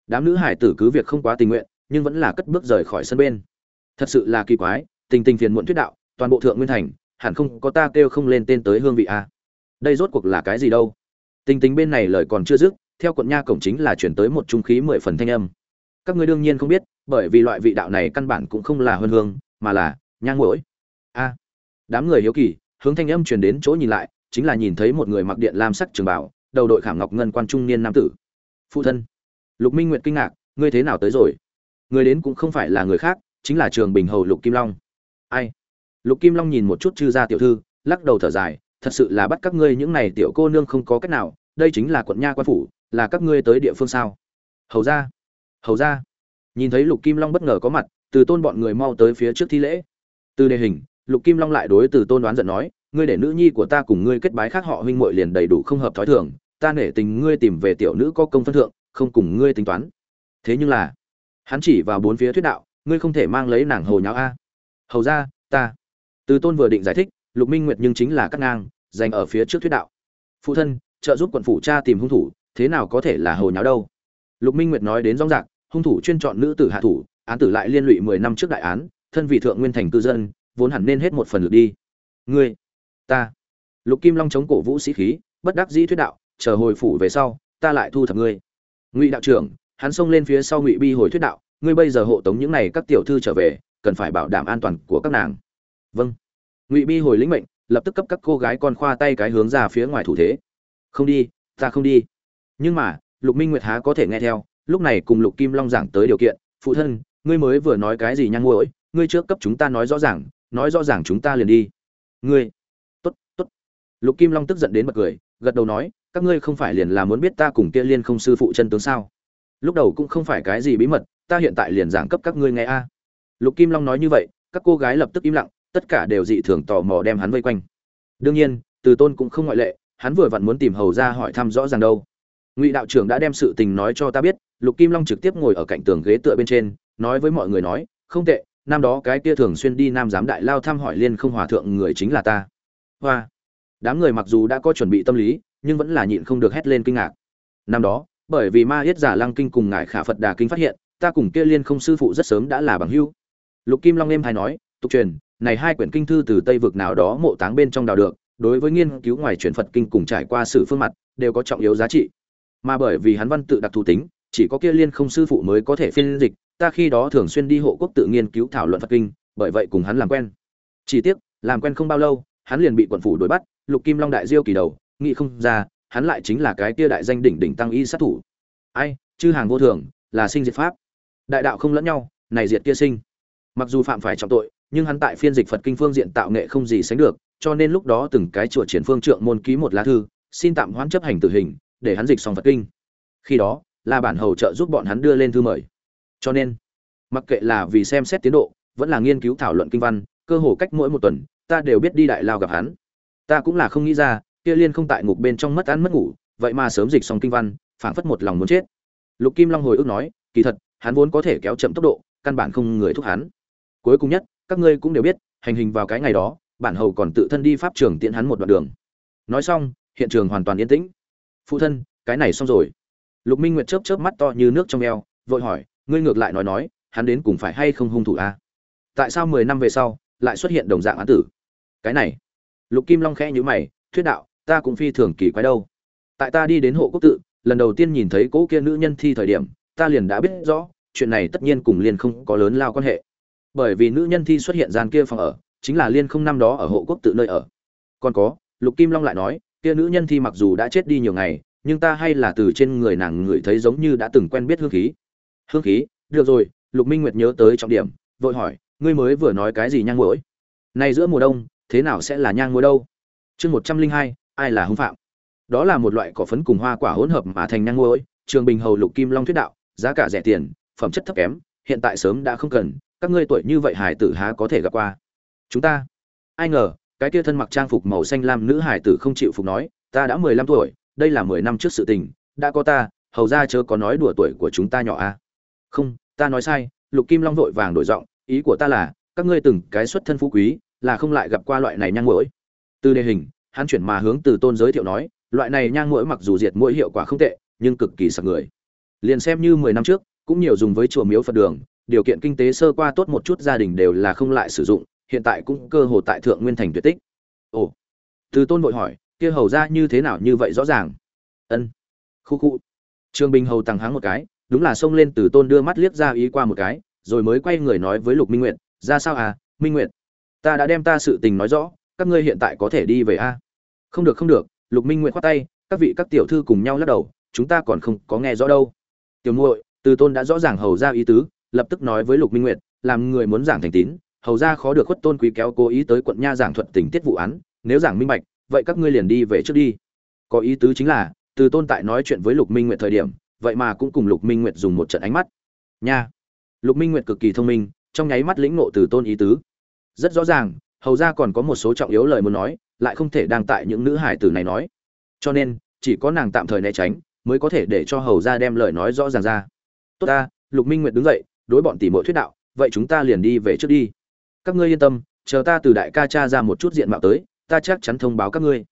Đám nữ hải tử cứ việc không quá tình nguyện, nhưng vẫn là cất bước rời khỏi sân bên. Thật sự là kỳ quái, tình tình phiền muộn thuyết đạo, toàn bộ thượng nguyên thành, hẳn không có ta kêu không lên tên tới hương vị a đây rốt cuộc là cái gì đâu? Tình tình bên này lời còn chưa dứt, theo quận nha cổng chính là chuyển tới một trung khí mười phần thanh âm. Các ngươi đương nhiên không biết, bởi vì loại vị đạo này căn bản cũng không là hương hương, mà là nhang mũi a, đám người hiếu kỳ, hướng thanh âm truyền đến chỗ nhìn lại, chính là nhìn thấy một người mặc điện lam sắc trường bảo, đầu đội khảm ngọc ngân quan trung niên nam tử. Phụ thân, lục minh nguyệt kinh ngạc, ngươi thế nào tới rồi? Người đến cũng không phải là người khác, chính là trường bình hầu lục kim long. Ai? Lục kim long nhìn một chút chư gia tiểu thư, lắc đầu thở dài thật sự là bắt các ngươi những này tiểu cô nương không có cách nào, đây chính là quận nha quan phủ, là các ngươi tới địa phương sao? Hầu ra hầu ra. Nhìn thấy lục kim long bất ngờ có mặt, từ tôn bọn người mau tới phía trước thi lễ. Từ đề hình, lục kim long lại đối từ tôn đoán giận nói, ngươi để nữ nhi của ta cùng ngươi kết bái khác họ huynh muội liền đầy đủ không hợp thói thường, ta nể tình ngươi tìm về tiểu nữ có công phân thượng, không cùng ngươi tính toán. Thế nhưng là, hắn chỉ vào bốn phía thuyết đạo, ngươi không thể mang lấy nàng hồ nháo a. Hầu ra, ta. Từ tôn vừa định giải thích, lục minh nguyệt nhưng chính là cắt ngang dành ở phía trước thuyết đạo. Phụ thân, trợ giúp quận phủ cha tìm hung thủ, thế nào có thể là hồ nháo đâu? Lục minh nguyệt nói đến rõ ràng, hung thủ chuyên chọn nữ tử hạ thủ, án tử lại liên lụy mười năm trước đại án, thân vị thượng nguyên thành cư dân, vốn hẳn nên hết một phần lượt đi. Ngươi, ta. Lục kim long chống cổ vũ sĩ khí, bất đắc dĩ thuyết đạo, chờ hồi phủ về sau, ta lại thu thập ngươi. Ngụy đạo trưởng, hắn xông lên phía sau ngụy bi hồi thuyết đạo, ngươi bây giờ hộ tống những này các tiểu thư trở về, cần phải bảo đảm an toàn của các nàng. Vâng. Ngụy bi hồi lĩnh mệnh lập tức cấp các cô gái con khoa tay cái hướng ra phía ngoài thủ thế. Không đi, ta không đi. Nhưng mà, lục minh nguyệt há có thể nghe theo, lúc này cùng lục kim long giảng tới điều kiện, phụ thân, ngươi mới vừa nói cái gì nhang ngôi ngươi trước cấp chúng ta nói rõ ràng, nói rõ ràng chúng ta liền đi. Ngươi, tốt tốt. Lục kim long tức giận đến bật cười, gật đầu nói, các ngươi không phải liền là muốn biết ta cùng kia liên không sư phụ chân tướng sao? Lúc đầu cũng không phải cái gì bí mật, ta hiện tại liền giảng cấp các ngươi nghe a. Lục kim long nói như vậy, các cô gái lập tức im lặng tất cả đều dị thường tò mò đem hắn vây quanh. Đương nhiên, từ tôn cũng không ngoại lệ, hắn vừa vặn muốn tìm hầu ra hỏi thăm rõ ràng đâu. Ngụy đạo trưởng đã đem sự tình nói cho ta biết, lục kim long trực tiếp ngồi ở cạnh tường ghế tựa bên trên, nói với mọi người nói, không tệ, năm đó cái kia thường xuyên đi nam giám đại lao thăm hỏi liên không hòa thượng người chính là ta. Hoa. Đám người mặc dù đã có chuẩn bị tâm lý, nhưng vẫn là nhịn không được hét lên kinh ngạc. Năm đó, bởi vì ma yết giả lăng kinh cùng ngài khả phật đà kinh phát hiện, ta cùng kia liên không sư phụ rất sớm đã là bằng hữu. Lục kim long êm hay nói, tục truyền này hai quyển kinh thư từ tây vực nào đó mộ táng bên trong đào được, đối với nghiên cứu ngoài truyền phật kinh cùng trải qua sử phương mặt, đều có trọng yếu giá trị. Mà bởi vì hắn văn tự đặc thù tính, chỉ có kia liên không sư phụ mới có thể phiên dịch, ta khi đó thường xuyên đi hộ quốc tự nghiên cứu thảo luận phật kinh, bởi vậy cùng hắn làm quen. Chỉ tiếc, làm quen không bao lâu, hắn liền bị quận phủ đuổi bắt, lục kim long đại diêu kỳ đầu nghị không ra, hắn lại chính là cái kia đại danh đỉnh đỉnh tăng y sát thủ. Ai, chư hàng vô thường, là sinh diệt pháp. Đại đạo không lẫn nhau, này diệt kia sinh. Mặc dù phạm phải trọng tội nhưng hắn tại phiên dịch phật kinh phương diện tạo nghệ không gì sánh được, cho nên lúc đó từng cái chùa triển phương trượng môn ký một lá thư, xin tạm hoãn chấp hành tử hình, để hắn dịch xong phật kinh. Khi đó, là bản hầu trợ giúp bọn hắn đưa lên thư mời. Cho nên, mặc kệ là vì xem xét tiến độ, vẫn là nghiên cứu thảo luận kinh văn, cơ hồ cách mỗi một tuần, ta đều biết đi đại lao gặp hắn. Ta cũng là không nghĩ ra, kia liên không tại ngục bên trong mất ăn mất ngủ, vậy mà sớm dịch xong kinh văn, phảng phất một lòng muốn chết. Lục kim long hồi ức nói, kỳ thật, hắn vốn có thể kéo chậm tốc độ, căn bản không người thúc hắn. Cuối cùng nhất các ngươi cũng đều biết, hành hình vào cái ngày đó, bản hầu còn tự thân đi pháp trường tiễn hắn một đoạn đường. Nói xong, hiện trường hoàn toàn yên tĩnh. Phụ thân, cái này xong rồi. Lục minh nguyệt chớp chớp mắt to như nước trong eo, vội hỏi, ngươi ngược lại nói nói, hắn đến cùng phải hay không hung thủ a à? tại sao mười năm về sau, lại xuất hiện đồng dạng án tử? Cái này. Lục kim long khẽ nhíu mày, thuyết đạo, ta cũng phi thường kỳ quái đâu. Tại ta đi đến hộ quốc tự, lần đầu tiên nhìn thấy cỗ kia nữ nhân thi thời điểm, ta liền đã biết rõ, chuyện này tất nhiên cùng liên không có lớn lao quan hệ bởi vì nữ nhân thi xuất hiện gian kia phòng ở, chính là liên không năm đó ở hộ quốc tự nơi ở. Còn có, lục kim long lại nói, kia nữ nhân thi mặc dù đã chết đi nhiều ngày, nhưng ta hay là từ trên người nàng ngửi thấy giống như đã từng quen biết hương khí. Hương khí? Được rồi, lục minh nguyệt nhớ tới trọng điểm, vội hỏi, ngươi mới vừa nói cái gì nhang mũi nay giữa mùa đông, thế nào sẽ là nhang mũi đâu? Chương một trăm linh hai, ai là hung phạm? Đó là một loại cỏ phấn cùng hoa quả hỗn hợp mà thành nhang mũi trường bình hầu lục kim long thuyết đạo, giá cả rẻ tiền, phẩm chất thấp kém, hiện tại sớm đã không cần các ngươi tuổi như vậy hải tử há có thể gặp qua? Chúng ta. Ai ngờ, cái kia thân mặc trang phục màu xanh lam nữ hải tử không chịu phục nói, ta đã mười lăm tuổi, đây là mười năm trước sự tình, đã có ta, hầu ra chớ có nói đùa tuổi của chúng ta nhỏ a. À? không, ta nói sai, lục kim long vội vàng đổi giọng, ý của ta là, các ngươi từng cái xuất thân phú quý, là không lại gặp qua loại này nhang mũi từ đề hình, hắn chuyển mà hướng từ tôn giới thiệu nói, loại này nhang mũi mặc dù diệt mũi hiệu quả không tệ, nhưng cực kỳ sặc người. Liền xem như mười năm trước, cũng nhiều dùng với chùa miếu phật đường điều kiện kinh tế sơ qua tốt một chút gia đình đều là không lại sử dụng, hiện tại cũng cơ hồ tại thượng nguyên thành tuyệt tích. Ồ, từ tôn vội hỏi, kia hầu ra như thế nào như vậy rõ ràng? Ân, khu khu. Trương bình hầu tăng háng một cái, đúng là xông lên từ tôn đưa mắt liếc ra ý qua một cái, rồi mới quay người nói với lục minh nguyệt, ra sao à minh nguyệt? Ta đã đem ta sự tình nói rõ, các ngươi hiện tại có thể đi về a à? không được không được. Lục minh nguyệt khoát tay, các vị các tiểu thư cùng nhau lắc đầu, chúng ta còn không có nghe rõ đâu. Tiểu muội, từ tôn đã rõ ràng hầu ra ý tứ lập tức nói với lục minh nguyệt, làm người muốn giảng thành tín, hầu ra khó được khuất tôn quý kéo cố ý tới quận nha giảng thuật tình tiết vụ án, nếu giảng minh bạch, vậy các ngươi liền đi về trước đi. Có ý tứ chính là, từ tôn tại nói chuyện với lục minh nguyệt thời điểm, vậy mà cũng cùng lục minh nguyệt dùng một trận ánh mắt. Nha! Lục minh nguyệt cực kỳ thông minh, trong nháy mắt lĩnh ngộ từ tôn ý tứ. Rất rõ ràng, hầu ra còn có một số trọng yếu lời muốn nói, lại không thể đang tại những nữ hải tử này nói. Cho nên, chỉ có nàng tạm thời né tránh, mới có thể để cho hầu ra đem lời nói rõ ràng ra. Tốt ta, lục minh nguyệt đứng dậy đối bọn tỷ muội thuyết đạo, vậy chúng ta liền đi về trước đi. Các ngươi yên tâm, chờ ta từ đại ca cha ra một chút diện mạo tới, ta chắc chắn thông báo các ngươi.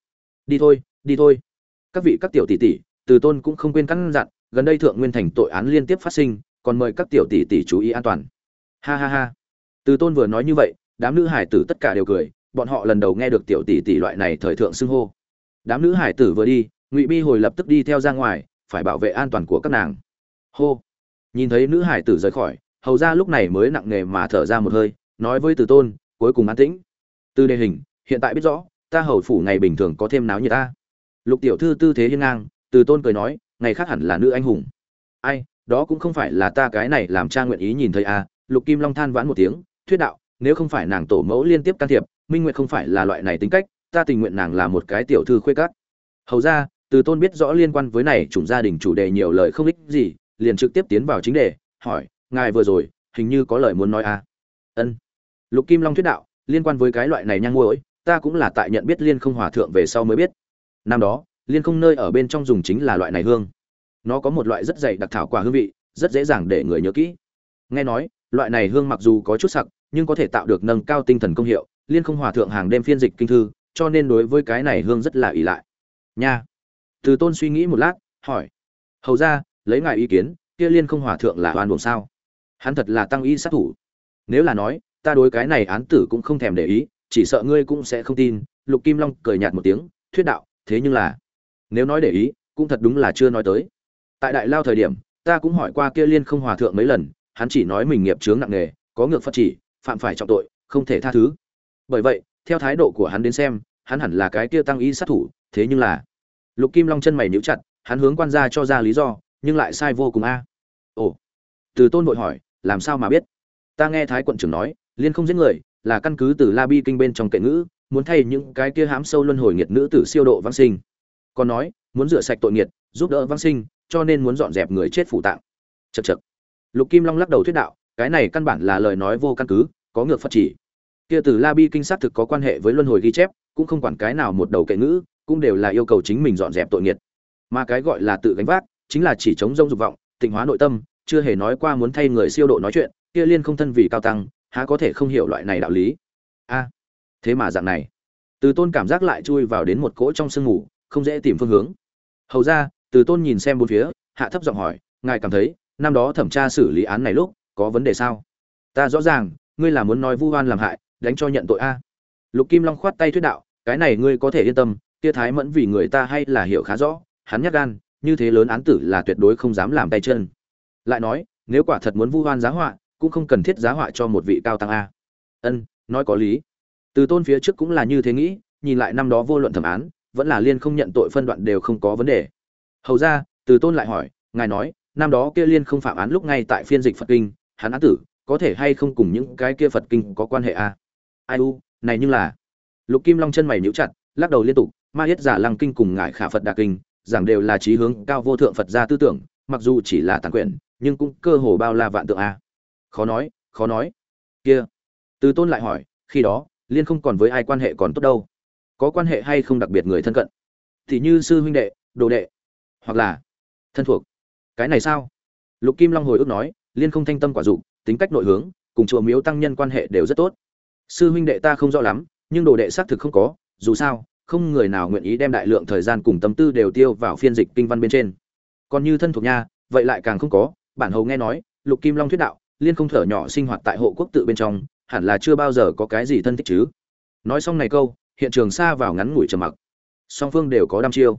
Đi thôi đi thôi. Các vị các tiểu tỷ tỷ, từ tôn cũng không quên căn dặn gần đây thượng nguyên thành tội án liên tiếp phát sinh, còn mời các tiểu tỷ tỷ chú ý an toàn. Ha ha ha. Từ tôn vừa nói như vậy, đám nữ hải tử tất cả đều cười, bọn họ lần đầu nghe được tiểu tỷ tỷ loại này thời thượng xưng hô. Đám nữ hải tử vừa đi, ngụy bi hồi lập tức đi theo ra ngoài, phải bảo vệ an toàn của các nàng. Hô. Nhìn thấy nữ hải tử rời khỏi hầu ra lúc này mới nặng nề mà thở ra một hơi, nói với từ tôn, cuối cùng an tĩnh. Từ đề hình, hiện tại biết rõ, ta hầu phủ ngày bình thường có thêm náo như ta. Lục tiểu thư tư thế hiên ngang, từ tôn cười nói, ngày khác hẳn là nữ anh hùng. Ai, đó cũng không phải là ta cái này làm cha nguyện ý nhìn thấy à. Lục kim long than vãn một tiếng, thuyết đạo, nếu không phải nàng tổ mẫu liên tiếp can thiệp, minh nguyệt không phải là loại này tính cách, ta tình nguyện nàng là một cái tiểu thư khuê cắt hầu ra, từ tôn biết rõ liên quan với này chủng gia đình chủ đề nhiều lời không ích gì, liền trực tiếp tiến vào chính đề, hỏi ngài vừa rồi, hình như có lời muốn nói à? Ân. Lục kim long thuyết đạo, liên quan với cái loại này nhang muỗi ta cũng là tại nhận biết liên không hòa thượng về sau mới biết. Năm đó, liên không nơi ở bên trong dùng chính là loại này hương. Nó có một loại rất dày đặc thảo quả hương vị, rất dễ dàng để người nhớ kỹ. Nghe nói, loại này hương mặc dù có chút sặc, nhưng có thể tạo được nâng cao tinh thần công hiệu, liên không hòa thượng hàng đêm phiên dịch kinh thư, cho nên đối với cái này hương rất là ỷ lại. Nha. Từ tôn suy nghĩ một lát, hỏi. Hầu ra, lấy ngài ý kiến, kia liên không hòa thượng là oan buồn sao? Hắn thật là tăng y sát thủ. Nếu là nói, ta đối cái này án tử cũng không thèm để ý, chỉ sợ ngươi cũng sẽ không tin. Lục kim long cười nhạt một tiếng, thuyết đạo, thế nhưng là, nếu nói để ý, cũng thật đúng là chưa nói tới. Tại đại lao thời điểm, ta cũng hỏi qua kia liên không hòa thượng mấy lần, hắn chỉ nói mình nghiệp chướng nặng nề, có ngược phật chỉ, phạm phải trọng tội, không thể tha thứ. Bởi vậy, theo thái độ của hắn đến xem, hắn hẳn là cái kia tăng y sát thủ, thế nhưng là, lục kim long chân mày níu chặt, hắn hướng quan gia cho ra lý do, nhưng lại sai vô cùng a. Ồ, từ tôn vội hỏi làm sao mà biết? Ta nghe thái quận trưởng nói, liên không giết người là căn cứ từ la bi kinh bên trong kệ ngữ, muốn thay những cái kia hám sâu luân hồi nghiệt nữ tử siêu độ vãng sinh. Còn nói, muốn rửa sạch tội nghiệt, giúp đỡ vãng sinh, cho nên muốn dọn dẹp người chết phủ tạng. Chật chật lục kim long lắc đầu thuyết đạo, cái này căn bản là lời nói vô căn cứ, có ngược phật chỉ. Kia từ la bi kinh xác thực có quan hệ với luân hồi ghi chép, cũng không quản cái nào một đầu kệ ngữ, cũng đều là yêu cầu chính mình dọn dẹp tội nghiệt. Mà cái gọi là tự gánh vác, chính là chỉ chống rông dục vọng, tịnh hóa nội tâm chưa hề nói qua muốn thay người siêu độ nói chuyện, kia liên không thân vì cao tăng, há có thể không hiểu loại này đạo lý? A, thế mà dạng này. Từ tôn cảm giác lại chui vào đến một cỗ trong sương ngủ không dễ tìm phương hướng. Hầu ra, từ tôn nhìn xem bốn phía, hạ thấp giọng hỏi, ngài cảm thấy, năm đó thẩm tra xử lý án này lúc, có vấn đề sao? Ta rõ ràng, ngươi là muốn nói vu oan làm hại, đánh cho nhận tội a. Lục kim long khoát tay thuyết đạo, cái này ngươi có thể yên tâm, kia thái mẫn vì người ta hay là hiểu khá rõ, hắn nhắc gan, như thế lớn án tử là tuyệt đối không dám làm tay chân lại nói, nếu quả thật muốn vu hoan giá họa, cũng không cần thiết giá họa cho một vị cao tăng a. Ân, nói có lý. Từ tôn phía trước cũng là như thế nghĩ, nhìn lại năm đó vô luận thẩm án, vẫn là liên không nhận tội phân đoạn đều không có vấn đề. Hầu ra, từ tôn lại hỏi, ngài nói, năm đó kia liên không phạm án lúc ngay tại phiên dịch phật kinh, hắn án tử, có thể hay không cùng những cái kia phật kinh có quan hệ a? Ai u, này nhưng là. Lục kim long chân mày nhíu chặt, lắc đầu liên tục, ma yết giả lăng kinh cùng ngài khả phật đà kinh, giảng đều là trí hướng cao vô thượng phật gia tư tưởng, mặc dù chỉ là tàn quyển nhưng cũng cơ hồ bao la vạn tượng a. Khó nói khó nói. Kia. Từ tôn lại hỏi, khi đó, liên không còn với ai quan hệ còn tốt đâu. Có quan hệ hay không đặc biệt người thân cận? Thì như sư huynh đệ, đồ đệ, hoặc là thân thuộc. Cái này sao? Lục kim long hồi ức nói, liên không thanh tâm quả dục, tính cách nội hướng, cùng chùa miếu tăng nhân quan hệ đều rất tốt. Sư huynh đệ ta không rõ lắm, nhưng đồ đệ xác thực không có, dù sao, không người nào nguyện ý đem đại lượng thời gian cùng tâm tư đều tiêu vào phiên dịch kinh văn bên trên. Còn như thân thuộc nha, vậy lại càng không có bản hầu nghe nói, lục kim long thuyết đạo, liên không thở nhỏ sinh hoạt tại hộ quốc tự bên trong, hẳn là chưa bao giờ có cái gì thân thích chứ. Nói xong này câu, hiện trường xa vào ngắn ngủi trầm mặc. Song phương đều có đăm chiêu.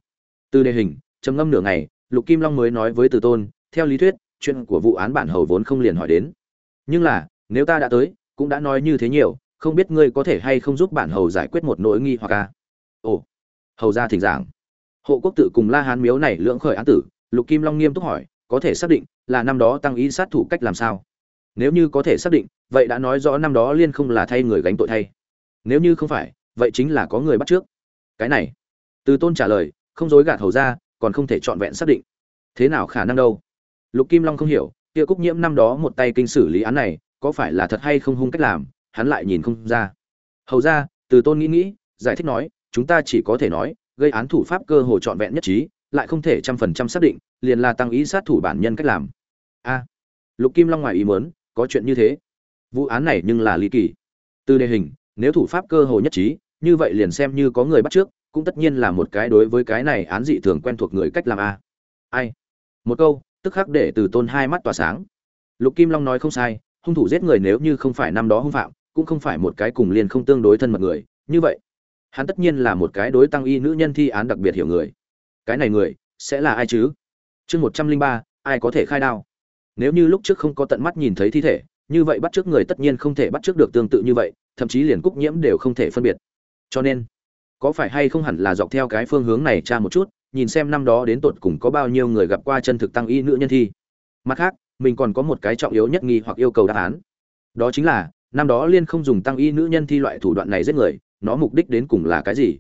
Từ đề hình, trầm ngâm nửa ngày, lục kim long mới nói với từ tôn, theo lý thuyết, chuyện của vụ án bản hầu vốn không liền hỏi đến. Nhưng là, nếu ta đã tới, cũng đã nói như thế nhiều, không biết ngươi có thể hay không giúp bản hầu giải quyết một nỗi nghi hoặc a ồ, hầu ra thỉnh giảng. Hộ quốc tự cùng la hán miếu này lưỡng khởi án tử, lục kim long nghiêm túc hỏi có thể xác định là năm đó tăng ý sát thủ cách làm sao. Nếu như có thể xác định, vậy đã nói rõ năm đó liên không là thay người gánh tội thay. Nếu như không phải, vậy chính là có người bắt trước. Cái này, từ tôn trả lời, không dối gạt hầu ra, còn không thể trọn vẹn xác định. Thế nào khả năng đâu? Lục kim long không hiểu, kia cúc nhiễm năm đó một tay kinh xử lý án này, có phải là thật hay không hung cách làm, hắn lại nhìn không ra. Hầu ra, từ tôn nghĩ nghĩ, giải thích nói, chúng ta chỉ có thể nói, gây án thủ pháp cơ hồ trọn vẹn nhất trí lại không thể trăm phần trăm xác định, liền là tăng ý sát thủ bản nhân cách làm. A, lục kim long ngoài ý muốn, có chuyện như thế. Vụ án này nhưng là ly kỳ. Từ đề hình, nếu thủ pháp cơ hồ nhất trí, như vậy liền xem như có người bắt trước, cũng tất nhiên là một cái đối với cái này án dị thường quen thuộc người cách làm a. Ai? Một câu, tức khắc để từ tôn hai mắt tỏa sáng. Lục kim long nói không sai, hung thủ giết người nếu như không phải năm đó hung phạm, cũng không phải một cái cùng liền không tương đối thân mật người, như vậy, hắn tất nhiên là một cái đối tăng y nữ nhân thi án đặc biệt hiểu người cái này người, sẽ là ai chứ? Chương một trăm linh ba, ai có thể khai đao? Nếu như lúc trước không có tận mắt nhìn thấy thi thể, như vậy bắt trước người tất nhiên không thể bắt trước được tương tự như vậy, thậm chí liền cúc nhiễm đều không thể phân biệt. Cho nên, có phải hay không hẳn là dọc theo cái phương hướng này tra một chút, nhìn xem năm đó đến tột cùng có bao nhiêu người gặp qua chân thực tăng y nữ nhân thi. Mặt khác, mình còn có một cái trọng yếu nhất nghi hoặc yêu cầu đáp án. Đó chính là, năm đó liên không dùng tăng y nữ nhân thi loại thủ đoạn này giết người, nó mục đích đến cùng là cái gì?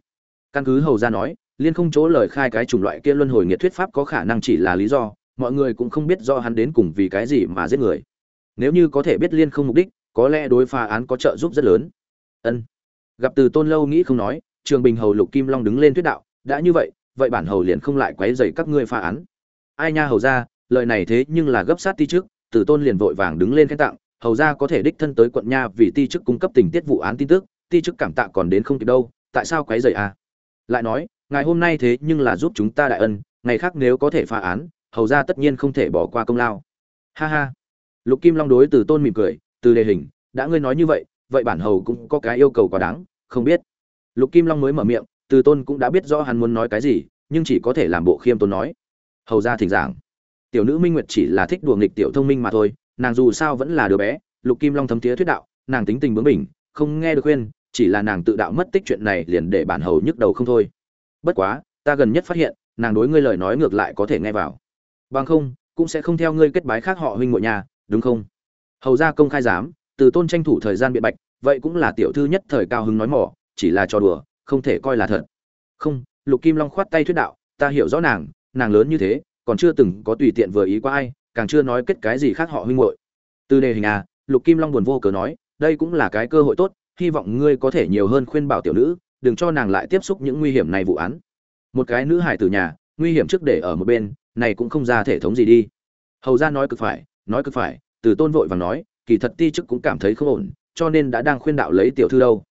Căn cứ hầu ra nói liên không chỗ lời khai cái chủng loại kia luân hồi nghiệt thuyết pháp có khả năng chỉ là lý do, mọi người cũng không biết do hắn đến cùng vì cái gì mà giết người. Nếu như có thể biết liên không mục đích, có lẽ đối phá án có trợ giúp rất lớn. Ân. Gặp từ tôn lâu nghĩ không nói, trường bình hầu lục kim long đứng lên thuyết đạo, đã như vậy vậy bản hầu liền không lại quấy dày các ngươi phá án. Ai nha hầu ra lời này thế nhưng là gấp sát ti trước từ tôn liền vội vàng đứng lên khen tặng, hầu ra có thể đích thân tới quận nha vì ti chức cung cấp tình tiết vụ án tin tức, ti chức cảm tạ còn đến không kịp đâu, tại sao quấy rầy à? Lại nói ngày hôm nay thế nhưng là giúp chúng ta đại ân, ngày khác nếu có thể phá án, hầu ra tất nhiên không thể bỏ qua công lao. Ha ha. Lục kim long đối từ tôn mỉm cười, từ đề hình, đã ngươi nói như vậy vậy bản hầu cũng có cái yêu cầu quá đáng, không biết. Lục kim long mới mở miệng, từ tôn cũng đã biết rõ hắn muốn nói cái gì, nhưng chỉ có thể làm bộ khiêm tốn nói, hầu ra thỉnh giảng. Tiểu nữ minh nguyệt chỉ là thích đùa nghịch tiểu thông minh mà thôi, nàng dù sao vẫn là đứa bé, lục kim long thấm tía thuyết đạo, nàng tính tình bướng bỉnh, không nghe được khuyên, chỉ là nàng tự đạo mất tích chuyện này liền để bản hầu nhức đầu không thôi bất quá, ta gần nhất phát hiện, nàng đối ngươi lời nói ngược lại có thể nghe vào. Bằng không, cũng sẽ không theo ngươi kết bái khác họ huynh ngội nhà, đúng không? Hầu ra công khai giám, từ tôn tranh thủ thời gian biện bạch, vậy cũng là tiểu thư nhất thời cao hứng nói mỏ, chỉ là trò đùa, không thể coi là thật. Không, lục kim long khoát tay thuyết đạo, ta hiểu rõ nàng nàng lớn như thế, còn chưa từng có tùy tiện vừa ý qua ai, càng chưa nói kết cái gì khác họ huynh muội. Từ đề hình à lục kim long buồn vô cớ nói, đây cũng là cái cơ hội tốt, hy vọng ngươi có thể nhiều hơn khuyên bảo tiểu nữ đừng cho nàng lại tiếp xúc những nguy hiểm này vụ án. Một cái nữ hải tử nhà, nguy hiểm trước để ở một bên, này cũng không ra thể thống gì đi. Hầu ra nói cực phải, nói cực phải, từ tôn vội vàng nói, kỳ thật ti chức cũng cảm thấy không ổn, cho nên đã đang khuyên đạo lấy tiểu thư đâu.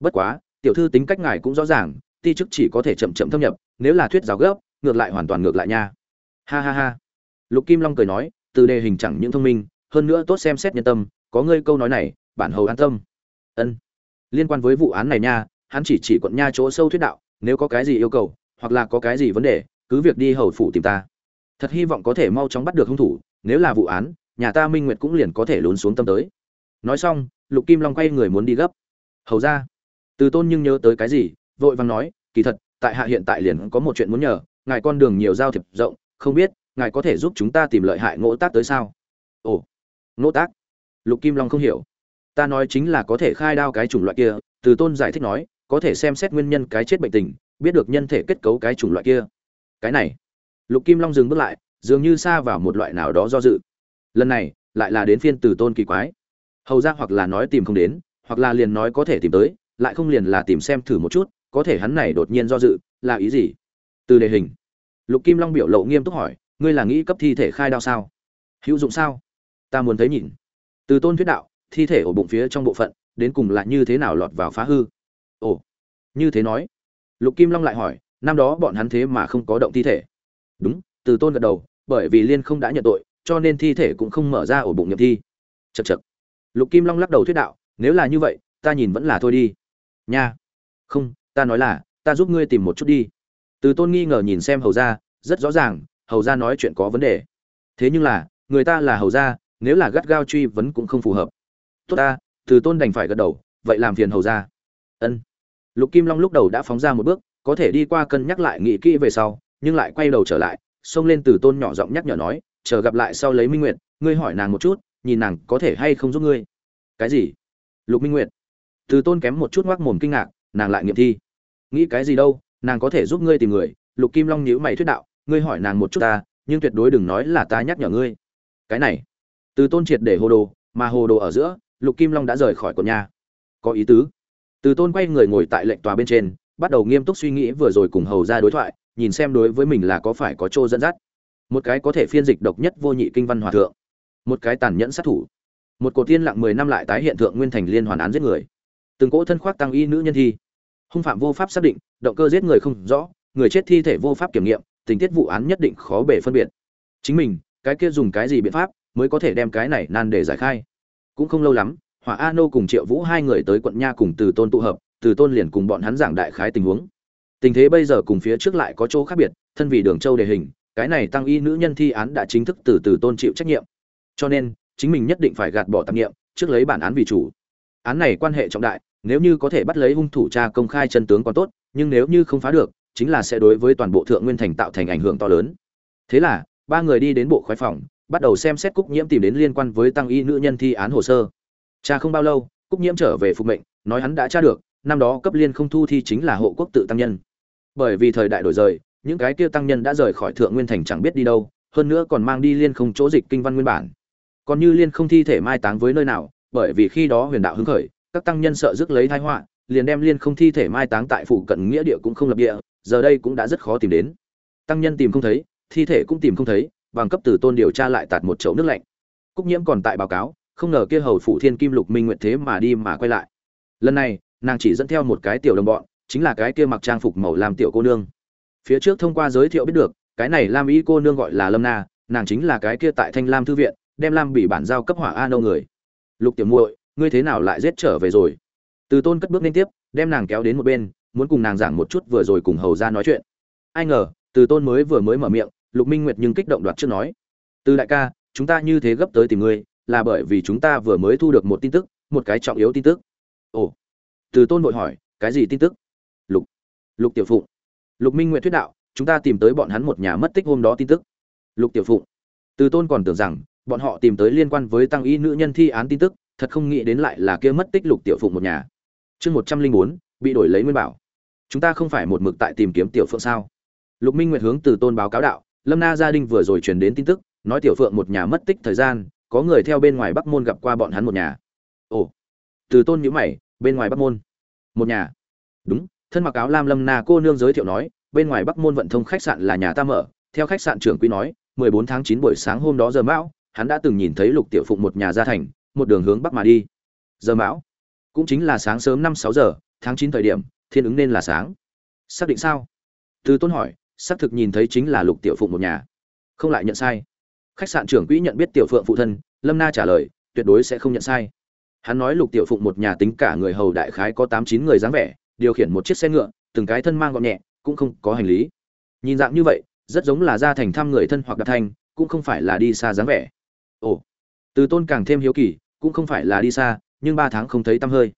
Bất quá, tiểu thư tính cách ngài cũng rõ ràng, ti chức chỉ có thể chậm chậm thâm nhập, nếu là thuyết giáo gấp, ngược lại hoàn toàn ngược lại nha. Ha ha ha. Lục kim long cười nói, từ đề hình chẳng những thông minh, hơn nữa tốt xem xét nhân tâm, có ngươi câu nói này, bản hầu an tâm. Ân. Liên quan với vụ án này nha hắn chỉ chỉ quận nha chỗ sâu thuyết đạo, nếu có cái gì yêu cầu, hoặc là có cái gì vấn đề, cứ việc đi hầu phủ tìm ta. Thật hy vọng có thể mau chóng bắt được hung thủ, nếu là vụ án, nhà ta minh nguyệt cũng liền có thể lún xuống tâm tới. Nói xong, lục kim long quay người muốn đi gấp. Hầu ra. Từ tôn nhưng nhớ tới cái gì, vội vàng nói, kỳ thật, tại hạ hiện tại liền có một chuyện muốn nhờ, ngài con đường nhiều giao thiệp rộng, không biết, ngài có thể giúp chúng ta tìm lợi hại ngỗ tác tới sao? Ồ. Ngỗ tác? Lục kim long không hiểu. Ta nói chính là có thể khai đao cái chủng loại kia, từ tôn giải thích nói có thể xem xét nguyên nhân cái chết bệnh tình, biết được nhân thể kết cấu cái chủng loại kia. Cái này, lục kim long dừng bước lại, dường như xa vào một loại nào đó do dự. Lần này, lại là đến phiên từ tôn kỳ quái. Hầu ra hoặc là nói tìm không đến, hoặc là liền nói có thể tìm tới, lại không liền là tìm xem thử một chút, có thể hắn này đột nhiên do dự, là ý gì? Từ đề hình, lục kim long biểu lộ nghiêm túc hỏi, ngươi là nghĩ cấp thi thể khai đao sao? Hữu dụng sao? Ta muốn thấy nhìn. Từ tôn thuyết đạo, thi thể ở bụng phía trong bộ phận, đến cùng là như thế nào lọt vào phá hư? Ồ, như thế nói. Lục kim long lại hỏi, năm đó bọn hắn thế mà không có động thi thể. Đúng, từ tôn gật đầu, bởi vì liên không đã nhận tội, cho nên thi thể cũng không mở ra ổ bụng nhậm thi. Chật chật lục kim long lắc đầu thuyết đạo, nếu là như vậy, ta nhìn vẫn là thôi đi. Nha. Không, ta nói là, ta giúp ngươi tìm một chút đi. Từ tôn nghi ngờ nhìn xem hầu ra rất rõ ràng, hầu ra nói chuyện có vấn đề. Thế nhưng là, người ta là hầu ra nếu là gắt gao truy vấn cũng không phù hợp. Tốt ta, từ tôn đành phải gật đầu, vậy làm phiền hầu ra ân lục kim long lúc đầu đã phóng ra một bước, có thể đi qua cân nhắc lại nghĩ kỹ về sau, nhưng lại quay đầu trở lại, xông lên từ tôn nhỏ giọng nhắc nhở nói, chờ gặp lại sau lấy minh nguyệt, ngươi hỏi nàng một chút, nhìn nàng có thể hay không giúp ngươi. Cái gì? Lục minh nguyệt. Từ tôn kém một chút ngoác mồm kinh ngạc, nàng lại nghiệm thi. Nghĩ cái gì đâu, nàng có thể giúp ngươi tìm người. Lục kim long nhíu mày thuyết đạo, ngươi hỏi nàng một chút ta, nhưng tuyệt đối đừng nói là ta nhắc nhở ngươi. Cái này? Từ tôn triệt để hồ đồ, mà hồ đồ ở giữa, lục kim long đã rời khỏi cột nhà. Có ý tứ từ tôn quay người ngồi tại lệnh tòa bên trên, bắt đầu nghiêm túc suy nghĩ vừa rồi cùng hầu ra đối thoại, nhìn xem đối với mình là có phải có chỗ dẫn dắt. Một cái có thể phiên dịch độc nhất vô nhị kinh văn hòa thượng. Một cái tàn nhẫn sát thủ. Một cổ tiên lặng mười năm lại tái hiện thượng nguyên thành liên hoàn án giết người. Từng cỗ thân khoác tăng y nữ nhân thi. Hung phạm vô pháp xác định, động cơ giết người không rõ, người chết thi thể vô pháp kiểm nghiệm, tình tiết vụ án nhất định khó bể phân biệt. Chính mình, cái kia dùng cái gì biện pháp mới có thể đem cái này nan để giải khai? Cũng không lâu lắm hỏa a nô cùng triệu vũ hai người tới quận nha cùng từ tôn tụ hợp, từ tôn liền cùng bọn hắn giảng đại khái tình huống. Tình thế bây giờ cùng phía trước lại có chỗ khác biệt, thân vì đường châu đề hình, cái này tăng y nữ nhân thi án đã chính thức từ từ tôn chịu trách nhiệm. Cho nên, chính mình nhất định phải gạt bỏ tạp nghiệm, trước lấy bản án vì chủ. Án này quan hệ trọng đại, nếu như có thể bắt lấy hung thủ cha công khai chân tướng còn tốt, nhưng nếu như không phá được, chính là sẽ đối với toàn bộ thượng nguyên thành tạo thành ảnh hưởng to lớn. Thế là, ba người đi đến bộ khoái phòng, bắt đầu xem xét cúc nhiễm tìm đến liên quan với tăng y nữ nhân thi án hồ sơ cha không bao lâu, cúc nhiễm trở về phục mệnh, nói hắn đã tra được, năm đó cấp liên không thu thi chính là hộ quốc tự tăng nhân. Bởi vì thời đại đổi rời, những cái kia tăng nhân đã rời khỏi thượng nguyên thành chẳng biết đi đâu, hơn nữa còn mang đi liên không chỗ dịch kinh văn nguyên bản. Còn như liên không thi thể mai táng với nơi nào, bởi vì khi đó huyền đạo hứng khởi, các tăng nhân sợ rước lấy tai họa, liền đem liên không thi thể mai táng tại phủ cận nghĩa địa cũng không lập địa, giờ đây cũng đã rất khó tìm đến. Tăng nhân tìm không thấy, thi thể cũng tìm không thấy, bằng cấp từ tôn điều tra lại tạt một chậu nước lạnh. Cúc nhiễm còn tại báo cáo không ngờ kia hầu phủ thiên kim lục minh nguyệt thế mà đi mà quay lại. Lần này, nàng chỉ dẫn theo một cái tiểu đồng bọn, chính là cái kia mặc trang phục màu làm tiểu cô nương. Phía trước thông qua giới thiệu biết được, cái này lam y cô nương gọi là lâm na, nàng chính là cái kia tại thanh lam thư viện, đem lam bị bản giao cấp hỏa a nâu người. Lục tiểu muội, ngươi thế nào lại giết trở về rồi? Từ tôn cất bước lên tiếp, đem nàng kéo đến một bên, muốn cùng nàng giảng một chút vừa rồi cùng hầu ra nói chuyện. Ai ngờ, từ tôn mới vừa mới mở miệng, lục minh nguyệt nhưng kích động đoạt trước nói. Từ đại ca, chúng ta như thế gấp tới tìm ngươi là bởi vì chúng ta vừa mới thu được một tin tức, một cái trọng yếu tin tức. Ồ, từ tôn vội hỏi, cái gì tin tức? Lục lục tiểu phụng. Lục minh nguyệt thuyết đạo, chúng ta tìm tới bọn hắn một nhà mất tích hôm đó tin tức. Lục tiểu phụng. Từ tôn còn tưởng rằng, bọn họ tìm tới liên quan với tăng y nữ nhân thi án tin tức, thật không nghĩ đến lại là kia mất tích lục tiểu phụng một nhà. Chương một trăm linh bốn, bị đổi lấy nguyên bảo. Chúng ta không phải một mực tại tìm kiếm tiểu phượng sao? Lục minh nguyệt hướng từ tôn báo cáo đạo, lâm na gia đình vừa rồi truyền đến tin tức, nói tiểu phượng một nhà mất tích thời gian có người theo bên ngoài bắc môn gặp qua bọn hắn một nhà. Ồ, từ tôn nhữ mày, bên ngoài bắc môn. Một nhà. Đúng, thân mặc áo lam lâm na cô nương giới thiệu nói, bên ngoài bắc môn vận thông khách sạn là nhà ta mở. Theo khách sạn trưởng quý nói 14 tháng 9 buổi sáng hôm đó giờ mão, hắn đã từng nhìn thấy lục tiểu phụng một nhà ra thành, một đường hướng bắc mà đi. Giờ mão, cũng chính là sáng sớm năm sáu giờ, tháng chín thời điểm, thiên ứng nên là sáng. Xác định sao? Từ tôn hỏi, xác thực nhìn thấy chính là lục tiểu phụng một nhà. Không lại nhận sai khách sạn trưởng quỹ nhận biết tiểu phượng phụ thân, lâm na trả lời, tuyệt đối sẽ không nhận sai. Hắn nói lục tiểu phụng một nhà tính cả người hầu đại khái có tám chín người dáng vẻ, điều khiển một chiếc xe ngựa, từng cái thân mang gọn nhẹ, cũng không có hành lý. Nhìn dạng như vậy, rất giống là ra thành thăm người thân hoặc đặc thanh, cũng không phải là đi xa dáng vẻ. Ồ, từ tôn càng thêm hiếu kỳ, cũng không phải là đi xa, nhưng ba tháng không thấy tăm hơi.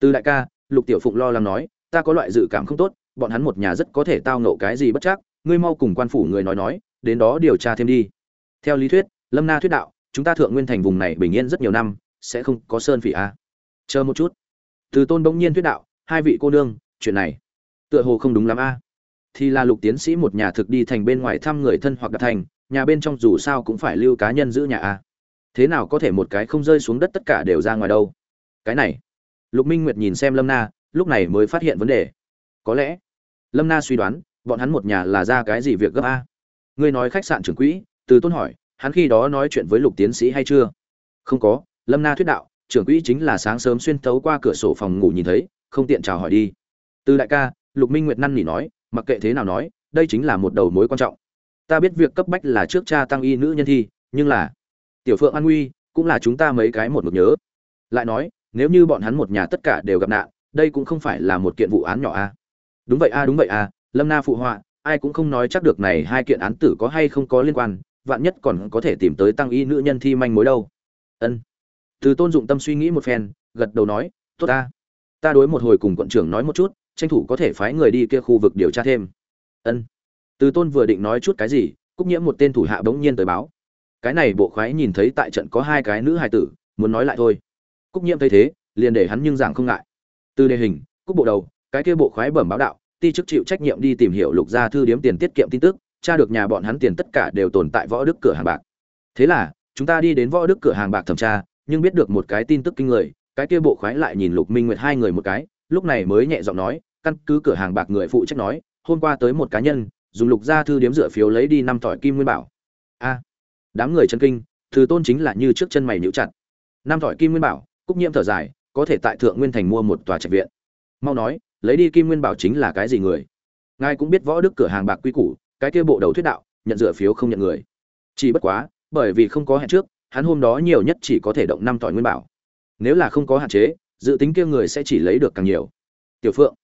Từ đại ca, lục tiểu phụng lo lắng nói, ta có loại dự cảm không tốt, bọn hắn một nhà rất có thể tao nộ cái gì bất chắc, ngươi mau cùng quan phủ người nói nói, đến đó điều tra thêm đi theo lý thuyết, lâm na thuyết đạo, chúng ta thượng nguyên thành vùng này bình yên rất nhiều năm, sẽ không có sơn phỉ a. À. chờ một chút. Từ tôn bỗng nhiên thuyết đạo, hai vị cô nương, chuyện này tựa hồ không đúng lắm a. Thì là lục tiến sĩ một nhà thực đi thành bên ngoài thăm người thân hoặc đặt thành, nhà bên trong dù sao cũng phải lưu cá nhân giữ nhà a. Thế nào có thể một cái không rơi xuống đất tất cả đều ra ngoài đâu? Cái này. Lục minh nguyệt nhìn xem lâm na, lúc này mới phát hiện vấn đề. Có lẽ. Lâm na suy đoán, bọn hắn một nhà là ra cái gì việc gấp a? Ngươi nói khách sạn trưởng quỹ từ tôn hỏi, hắn khi đó nói chuyện với lục tiến sĩ hay chưa? Không có, lâm na thuyết đạo, trưởng quỹ chính là sáng sớm xuyên tấu qua cửa sổ phòng ngủ nhìn thấy, không tiện chào hỏi đi. Từ đại ca, lục minh nguyệt năn nỉ nói, mặc kệ thế nào nói, đây chính là một đầu mối quan trọng. Ta biết việc cấp bách là trước cha tăng y nữ nhân thi, nhưng là tiểu phượng an nguy cũng là chúng ta mấy cái một mực nhớ. Lại nói, nếu như bọn hắn một nhà tất cả đều gặp nạn, đây cũng không phải là một kiện vụ án nhỏ a. Đúng vậy a, đúng vậy a, lâm na phụ họa, ai cũng không nói chắc được này hai kiện án tử có hay không có liên quan vạn nhất còn có thể tìm tới tăng y nữ nhân thi manh mối đâu. Ân. Từ tôn dụng tâm suy nghĩ một phen, gật đầu nói, tốt ta. Ta đối một hồi cùng quận trưởng nói một chút, tranh thủ có thể phái người đi kia khu vực điều tra thêm. Ân. Từ tôn vừa định nói chút cái gì, cúc nhiễm một tên thủ hạ bỗng nhiên tới báo. Cái này bộ khoái nhìn thấy tại trận có hai cái nữ hài tử, muốn nói lại thôi. Cúc nhiễm thấy thế, liền để hắn nhưng giảng không ngại. Từ đề hình, cúc bộ đầu, cái kia bộ khoái bẩm báo đạo, ti chức chịu trách nhiệm đi tìm hiểu lục gia thư điếm tiền tiết kiệm tin tức tra được nhà bọn hắn tiền tất cả đều tồn tại võ đức cửa hàng bạc. Thế là, chúng ta đi đến võ đức cửa hàng bạc thẩm tra, nhưng biết được một cái tin tức kinh người, cái kia bộ khoái lại nhìn lục minh nguyệt hai người một cái, lúc này mới nhẹ giọng nói, căn cứ cửa hàng bạc người phụ trách nói, hôm qua tới một cá nhân, dùng lục gia thư điếm dựa phiếu lấy đi năm tỏi kim nguyên bảo. A, đám người chân kinh, từ tôn chính là như trước chân mày nhíu chặt. Năm tỏi kim nguyên bảo, cúc nhiễm thở dài, có thể tại thượng nguyên thành mua một tòa trạch viện. Mau nói, lấy đi kim nguyên bảo chính là cái gì người? Ngài cũng biết võ đức cửa hàng bạc quy củ cái kia bộ đầu thuyết đạo, nhận dựa phiếu không nhận người. Chỉ bất quá, bởi vì không có hẹn trước, hắn hôm đó nhiều nhất chỉ có thể động năm tỏi nguyên bảo. Nếu là không có hạn chế, dự tính kia người sẽ chỉ lấy được càng nhiều. Tiểu phượng,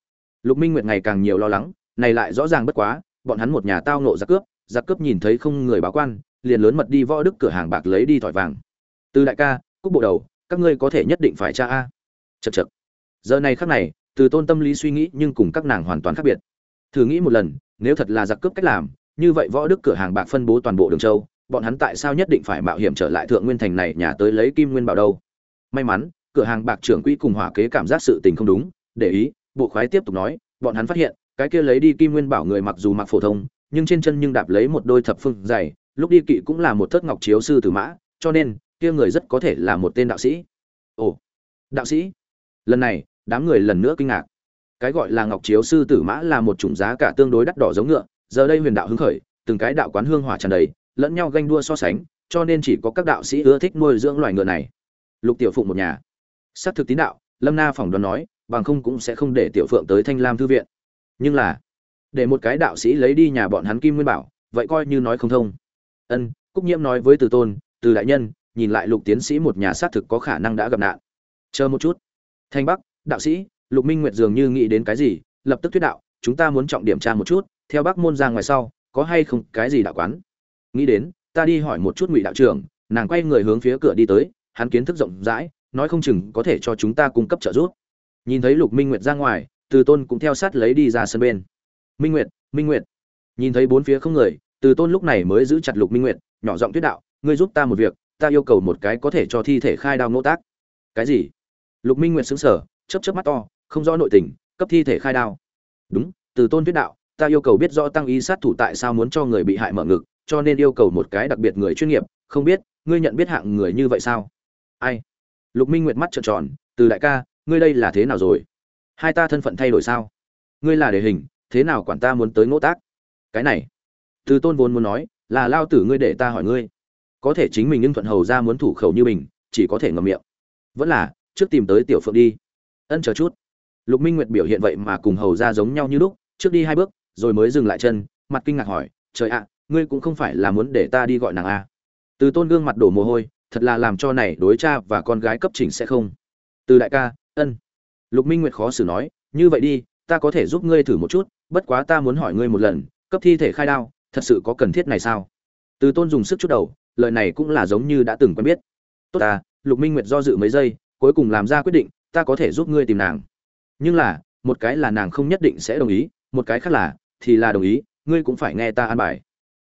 lục minh nguyệt ngày càng nhiều lo lắng, này lại rõ ràng bất quá, bọn hắn một nhà tao nộ giặc cướp giặc cướp nhìn thấy không người báo quan, liền lớn mật đi võ đức cửa hàng bạc lấy đi thỏi vàng. Từ đại ca, cúc bộ đầu, các ngươi có thể nhất định phải tra a. Chật chật giờ này khắc này, từ tôn tâm lý suy nghĩ nhưng cùng các nàng hoàn toàn khác biệt thử nghĩ một lần, nếu thật là giặc cướp cách làm, như vậy võ đức cửa hàng bạc phân bố toàn bộ đường châu, bọn hắn tại sao nhất định phải mạo hiểm trở lại thượng nguyên thành này nhà tới lấy kim nguyên bảo đâu? May mắn, cửa hàng bạc trưởng quỹ cùng hỏa kế cảm giác sự tình không đúng, để ý, bộ khoái tiếp tục nói, bọn hắn phát hiện, cái kia lấy đi kim nguyên bảo người mặc dù mặc phổ thông, nhưng trên chân nhưng đạp lấy một đôi thập phương dày lúc đi kỵ cũng là một thất ngọc chiếu sư tử mã, cho nên, kia người rất có thể là một tên đạo sĩ. Ồ, đạo sĩ? Lần này, đám người lần nữa kinh ngạc cái gọi là ngọc chiếu sư tử mã là một chủng giá cả tương đối đắt đỏ giống ngựa, giờ đây huyền đạo hứng khởi, từng cái đạo quán hương hỏa tràn đầy, lẫn nhau ganh đua so sánh, cho nên chỉ có các đạo sĩ ưa thích nuôi dưỡng loài ngựa này. Lục tiểu phụng một nhà. Xác thực tín đạo, lâm na phỏng đoán nói, bằng không cũng sẽ không để tiểu phượng tới thanh lam thư viện. Nhưng là, để một cái đạo sĩ lấy đi nhà bọn hắn kim nguyên bảo, vậy coi như nói không thông. Ân, cúc nhiễm nói với từ tôn, từ đại nhân, nhìn lại lục tiến sĩ một nhà xác thực có khả năng đã gặp nạn. Chờ một chút. Thanh bắc, đạo sĩ lục minh nguyệt dường như nghĩ đến cái gì lập tức thuyết đạo chúng ta muốn trọng điểm tra một chút theo bắc môn ra ngoài sau có hay không cái gì đạo quán? Nghĩ đến ta đi hỏi một chút ngụy đạo trưởng nàng quay người hướng phía cửa đi tới hắn kiến thức rộng rãi nói không chừng có thể cho chúng ta cung cấp trợ giúp. Nhìn thấy lục minh nguyệt ra ngoài từ tôn cũng theo sát lấy đi ra sân bên. Minh nguyệt minh nguyệt. Nhìn thấy bốn phía không người từ tôn lúc này mới giữ chặt lục minh nguyệt nhỏ giọng thuyết đạo ngươi giúp ta một việc ta yêu cầu một cái có thể cho thi thể khai đao nỗ tác. Cái gì? Lục minh nguyệt sững sờ, chớp chớp mắt to không rõ nội tình, cấp thi thể khai đao. Đúng, từ tôn tuyết đạo, ta yêu cầu biết rõ tăng y sát thủ tại sao muốn cho người bị hại mở ngực, cho nên yêu cầu một cái đặc biệt người chuyên nghiệp, không biết, ngươi nhận biết hạng người như vậy sao? Ai? Lục minh nguyệt mắt trợn tròn, từ đại ca, ngươi đây là thế nào rồi? Hai ta thân phận thay đổi sao? Ngươi là đề hình, thế nào quản ta muốn tới ngỗ tác? Cái này, từ tôn vốn muốn nói, là lao tử ngươi để ta hỏi ngươi. Có thể chính mình nhưng thuận hầu ra muốn thủ khẩu như mình, chỉ có thể ngậm miệng. Vẫn là, trước tìm tới tiểu phượng đi. Ân, chờ chút lục minh nguyệt biểu hiện vậy mà cùng hầu ra giống nhau như lúc, trước đi hai bước, rồi mới dừng lại chân, mặt kinh ngạc hỏi, trời ạ, ngươi cũng không phải là muốn để ta đi gọi nàng a à. từ tôn gương mặt đổ mồ hôi, thật là làm cho này đối cha và con gái cấp chỉnh sẽ không. Từ đại ca, ân. Lục minh nguyệt khó xử nói, như vậy đi, ta có thể giúp ngươi thử một chút, bất quá ta muốn hỏi ngươi một lần, cấp thi thể khai đao, thật sự có cần thiết này sao? Từ tôn dùng sức chút đầu, lời này cũng là giống như đã từng quen biết. Tốt ta, lục minh nguyệt do dự mấy giây, cuối cùng làm ra quyết định, ta có thể giúp ngươi tìm nàng nhưng là, một cái là nàng không nhất định sẽ đồng ý, một cái khác là, thì là đồng ý, ngươi cũng phải nghe ta an bài.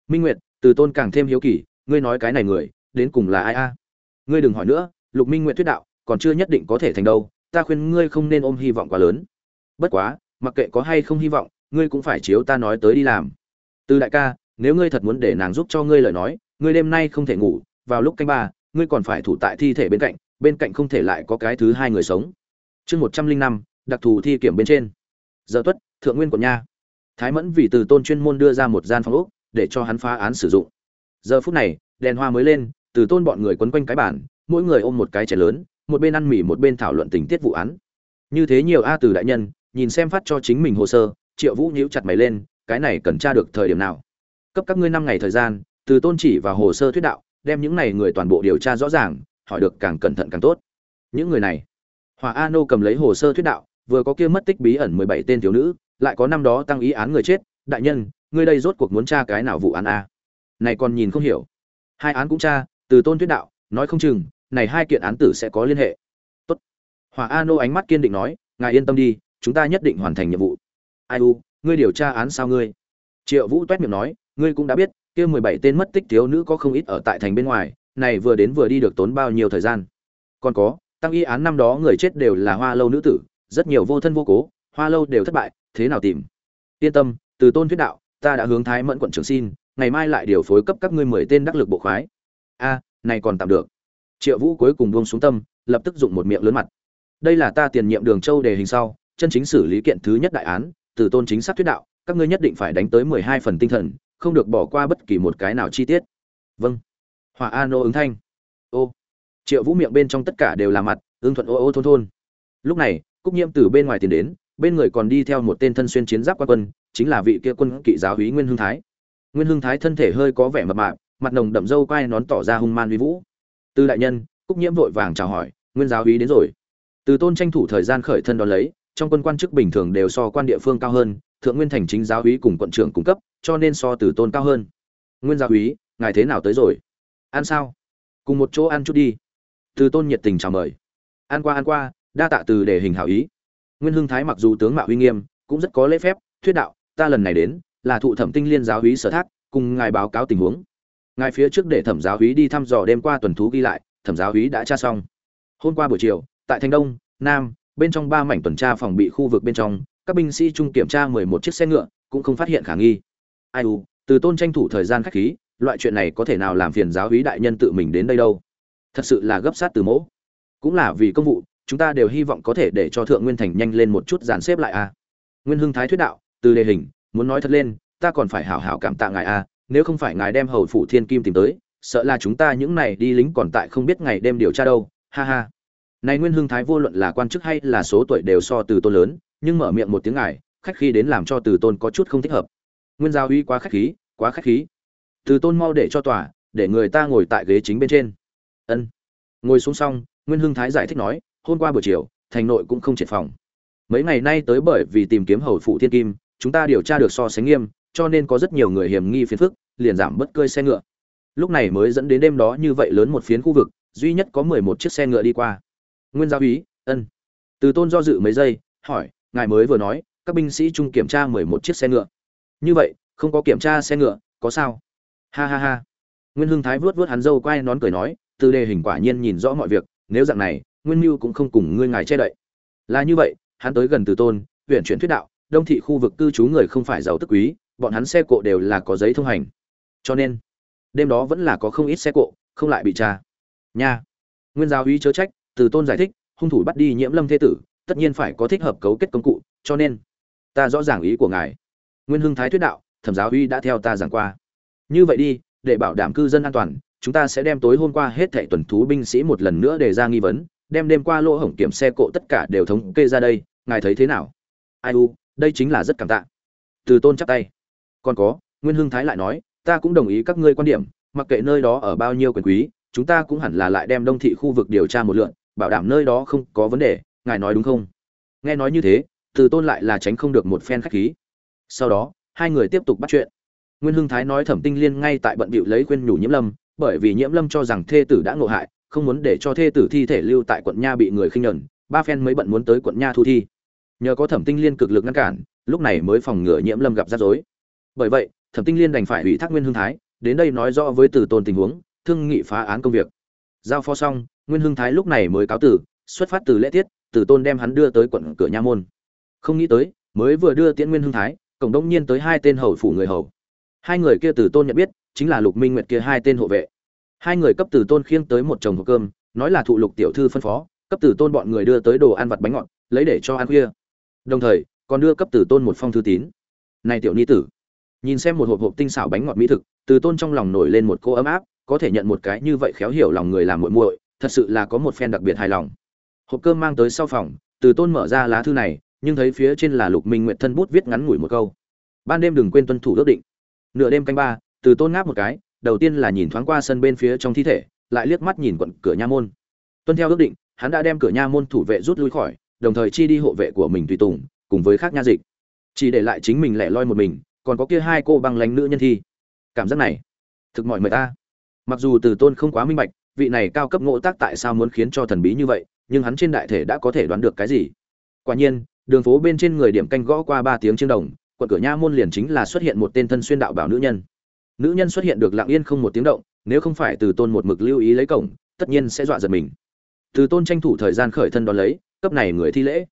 Minh nguyệt, từ tôn càng thêm hiếu kỳ, ngươi nói cái này người, đến cùng là ai a? Ngươi đừng hỏi nữa, lục minh nguyệt thuyết đạo, còn chưa nhất định có thể thành đâu, ta khuyên ngươi không nên ôm hy vọng quá lớn. Bất quá, mặc kệ có hay không hy vọng, ngươi cũng phải chiếu ta nói tới đi làm. Từ đại ca, nếu ngươi thật muốn để nàng giúp cho ngươi lời nói, ngươi đêm nay không thể ngủ, vào lúc canh ba, ngươi còn phải thủ tại thi thể bên cạnh bên cạnh không thể lại có cái thứ hai người sống. Chương một trăm linh năm đặc thù thi kiểm bên trên. Giờ tuất, thượng nguyên của nha. Thái mẫn vì từ tôn chuyên môn đưa ra một gian phòng úc để cho hắn phá án sử dụng. Giờ phút này, đèn hoa mới lên, từ tôn bọn người quấn quanh cái bản mỗi người ôm một cái trẻ lớn, một bên ăn mì một bên thảo luận tình tiết vụ án. Như thế nhiều a từ đại nhân, nhìn xem phát cho chính mình hồ sơ, triệu vũ nhíu chặt mày lên, cái này cần tra được thời điểm nào? Cấp các ngươi năm ngày thời gian, từ tôn chỉ và hồ sơ thuyết đạo, đem những này người toàn bộ điều tra rõ ràng, hỏi được càng cẩn thận càng tốt. Những người này, hòa a nô cầm lấy hồ sơ thuyết đạo vừa có kia mất tích bí ẩn mười bảy tên thiếu nữ, lại có năm đó tăng ý án người chết, đại nhân, ngươi đây rốt cuộc muốn tra cái nào vụ án a này còn nhìn không hiểu. Hai án cũng tra, từ tôn tuyết đạo, nói không chừng, này hai kiện án tử sẽ có liên hệ. Tốt. Hòa a nô ánh mắt kiên định nói, ngài yên tâm đi, chúng ta nhất định hoàn thành nhiệm vụ. Ai u, ngươi điều tra án sao ngươi? Triệu vũ toét miệng nói, ngươi cũng đã biết, kia mười bảy tên mất tích thiếu nữ có không ít ở tại thành bên ngoài, này vừa đến vừa đi được tốn bao nhiêu thời gian. Còn có, tăng y án năm đó người chết đều là hoa lâu nữ tử rất nhiều vô thân vô cố, hoa lâu đều thất bại, thế nào tìm? Yên tâm, từ tôn thuyết đạo, ta đã hướng thái mẫn quận trưởng xin, ngày mai lại điều phối cấp các ngươi mười tên đắc lực bộ khoái. A, này còn tạm được. Triệu vũ cuối cùng buông xuống tâm, lập tức dụng một miệng lớn mặt. Đây là ta tiền nhiệm đường châu đề hình sau, chân chính xử lý kiện thứ nhất đại án, từ tôn chính xác thuyết đạo, các ngươi nhất định phải đánh tới mười hai phần tinh thần, không được bỏ qua bất kỳ một cái nào chi tiết. Vâng. Hòa a nô ứng thanh. Ô. Triệu vũ miệng bên trong tất cả đều là mặt ương thuận ô ô thôn thôn. Lúc này cúc nhiễm từ bên ngoài tiền đến, bên người còn đi theo một tên thân xuyên chiến giáp quan quân, chính là vị kia quân kỵ giáo úy nguyên hưng thái. Nguyên hưng thái thân thể hơi có vẻ mập mạp, mặt nồng đậm râu quai nón tỏ ra hung man uy vũ. Từ đại nhân, cúc nhiễm vội vàng chào hỏi, nguyên giáo úy đến rồi. Từ tôn tranh thủ thời gian khởi thân đón lấy, trong quân quan chức bình thường đều so quan địa phương cao hơn, thượng nguyên thành chính giáo úy cùng quận trưởng cung cấp, cho nên so từ tôn cao hơn. Nguyên giáo úy ngài thế nào tới rồi? Ăn sao? Cùng một chỗ ăn chút đi. Từ tôn nhiệt tình chào mời. Ăn qua ăn qua đa tạ từ để hình hảo ý. Nguyên hưng thái mặc dù tướng mạo uy nghiêm, cũng rất có lễ phép, thuyết đạo, ta lần này đến là thụ thẩm tinh liên giáo úy sở thác, cùng ngài báo cáo tình huống. Ngài phía trước để thẩm giáo úy đi thăm dò đêm qua tuần thú ghi lại, thẩm giáo úy đã tra xong. Hôm qua buổi chiều, tại thanh đông, nam, bên trong ba mảnh tuần tra phòng bị khu vực bên trong, các binh sĩ chung kiểm tra mười một chiếc xe ngựa, cũng không phát hiện khả nghi. Ai u, từ tôn tranh thủ thời gian khách khí, loại chuyện này có thể nào làm phiền giáo úy đại nhân tự mình đến đây đâu? Thật sự là gấp sát từ mẫu cũng là vì công vụ chúng ta đều hy vọng có thể để cho thượng nguyên thành nhanh lên một chút dàn xếp lại a. Nguyên hưng thái thuyết đạo, từ đề hình, muốn nói thật lên, ta còn phải hảo hảo cảm tạ ngài a, nếu không phải ngài đem hầu phủ thiên kim tìm tới, sợ là chúng ta những này đi lính còn tại không biết ngày đêm điều tra đâu, ha ha. Này nguyên hưng thái vô luận là quan chức hay là số tuổi đều so từ tôn lớn, nhưng mở miệng một tiếng ngài, khách khí đến làm cho từ tôn có chút không thích hợp. Nguyên giao uy quá khách khí, quá khách khí. Từ tôn mau để cho tòa, để người ta ngồi tại ghế chính bên trên. Ân. Ngồi xuống xong, nguyên hưng thái giải thích nói hôm qua buổi chiều, thành nội cũng không triệt phòng. Mấy ngày nay tới bởi vì tìm kiếm hầu phụ thiên kim, chúng ta điều tra được so sánh nghiêm, cho nên có rất nhiều người hiểm nghi phiền phức, liền giảm bất cơi xe ngựa. Lúc này mới dẫn đến đêm đó như vậy lớn một phiến khu vực, duy nhất có mười một chiếc xe ngựa đi qua. Nguyên gia úy ân. Từ tôn do dự mấy giây, hỏi, ngài mới vừa nói, các binh sĩ chung kiểm tra mười một chiếc xe ngựa. Như vậy, không có kiểm tra xe ngựa, có sao? Ha ha ha. Nguyên hưng thái vuốt vuốt hắn dâu quay nón cười nói, từ đề hình quả nhiên nhìn rõ mọi việc, nếu dạng này nguyên mưu cũng không cùng ngươi ngài che đậy. Là như vậy, hắn tới gần từ tôn, huyện chuyển thuyết đạo, đông thị khu vực cư trú người không phải giàu tức quý, bọn hắn xe cộ đều là có giấy thông hành. Cho nên, đêm đó vẫn là có không ít xe cộ, không lại bị tra. Nha. Nguyên giáo uy chớ trách, từ tôn giải thích, hung thủ bắt đi nhiễm lâm thế tử, tất nhiên phải có thích hợp cấu kết công cụ, cho nên, ta rõ ràng ý của ngài. Nguyên hưng thái thuyết đạo, thẩm giáo uy đã theo ta giảng qua. Như vậy đi, để bảo đảm cư dân an toàn, chúng ta sẽ đem tối hôm qua hết thảy tuần thú binh sĩ một lần nữa để ra nghi vấn đem đêm qua lỗ hổng kiểm xe cộ tất cả đều thống kê ra đây, ngài thấy thế nào? Ai u, đây chính là rất cảm tạ. Từ tôn chắp tay. Còn có, nguyên hưng thái lại nói, ta cũng đồng ý các ngươi quan điểm, mặc kệ nơi đó ở bao nhiêu quyền quý, chúng ta cũng hẳn là lại đem đông thị khu vực điều tra một lượn, bảo đảm nơi đó không có vấn đề, ngài nói đúng không? Nghe nói như thế, từ tôn lại là tránh không được một phen khách khí. Sau đó, hai người tiếp tục bắt chuyện. Nguyên hưng thái nói thẩm tinh liên ngay tại bận bịu lấy khuyên nhủ nhiễm lâm, bởi vì nhiễm lâm cho rằng thê tử đã ngộ hại không muốn để cho thê tử thi thể lưu tại quận nha bị người khinh nhẫn, ba phen mới bận muốn tới quận nha thu thi. Nhờ có thẩm tinh liên cực lực ngăn cản, lúc này mới phòng ngừa nhiễm lâm gặp rắc rối. Bởi vậy, thẩm tinh liên đành phải ủy thác nguyên hưng thái, đến đây nói rõ với từ tôn tình huống, thương nghị phá án công việc. Giao phó xong, nguyên hưng thái lúc này mới cáo tử xuất phát từ lễ tiết, từ tôn đem hắn đưa tới quận cửa nha môn. Không nghĩ tới, mới vừa đưa tiễn nguyên hưng thái cổng đông nhiên tới hai tên hầu phủ người hầu. Hai người kia từ tôn nhận biết, chính là lục minh nguyệt kia hai tên hộ vệ hai người cấp từ tôn khiêng tới một chồng hộp cơm, nói là thụ lục tiểu thư phân phó, cấp từ tôn bọn người đưa tới đồ ăn vặt bánh ngọt, lấy để cho ăn khuya. Đồng thời, còn đưa cấp từ tôn một phong thư tín. Này tiểu ni tử, nhìn xem một hộp hộp tinh xảo bánh ngọt mỹ thực, từ tôn trong lòng nổi lên một cô ấm áp, có thể nhận một cái như vậy khéo hiểu lòng người làm muội muội, thật sự là có một phen đặc biệt hài lòng. Hộp cơm mang tới sau phòng, từ tôn mở ra lá thư này, nhưng thấy phía trên là lục minh nguyện thân bút viết ngắn ngủi một câu. Ban đêm đừng quên tuân thủ ước định. Nửa đêm canh ba, từ tôn ngáp một cái đầu tiên là nhìn thoáng qua sân bên phía trong thi thể, lại liếc mắt nhìn quận cửa nha môn. Tuân theo ước định, hắn đã đem cửa nha môn thủ vệ rút lui khỏi, đồng thời chi đi hộ vệ của mình tùy tùng, cùng với khác nha dịch. Chỉ để lại chính mình lẻ loi một mình, còn có kia hai cô băng lánh nữ nhân thi. Cảm giác này, thực mọi người ta. Mặc dù từ tôn không quá minh bạch, vị này cao cấp ngộ tác tại sao muốn khiến cho thần bí như vậy, nhưng hắn trên đại thể đã có thể đoán được cái gì? Quả nhiên, đường phố bên trên người điểm canh gõ qua ba tiếng chiêng đồng, quận cửa nha môn liền chính là xuất hiện một tên thân xuyên đạo bảo nữ nhân nữ nhân xuất hiện được lặng yên không một tiếng động, nếu không phải từ tôn một mực lưu ý lấy cổng, tất nhiên sẽ dọa giật mình. Từ tôn tranh thủ thời gian khởi thân đón lấy, cấp này người thi lễ.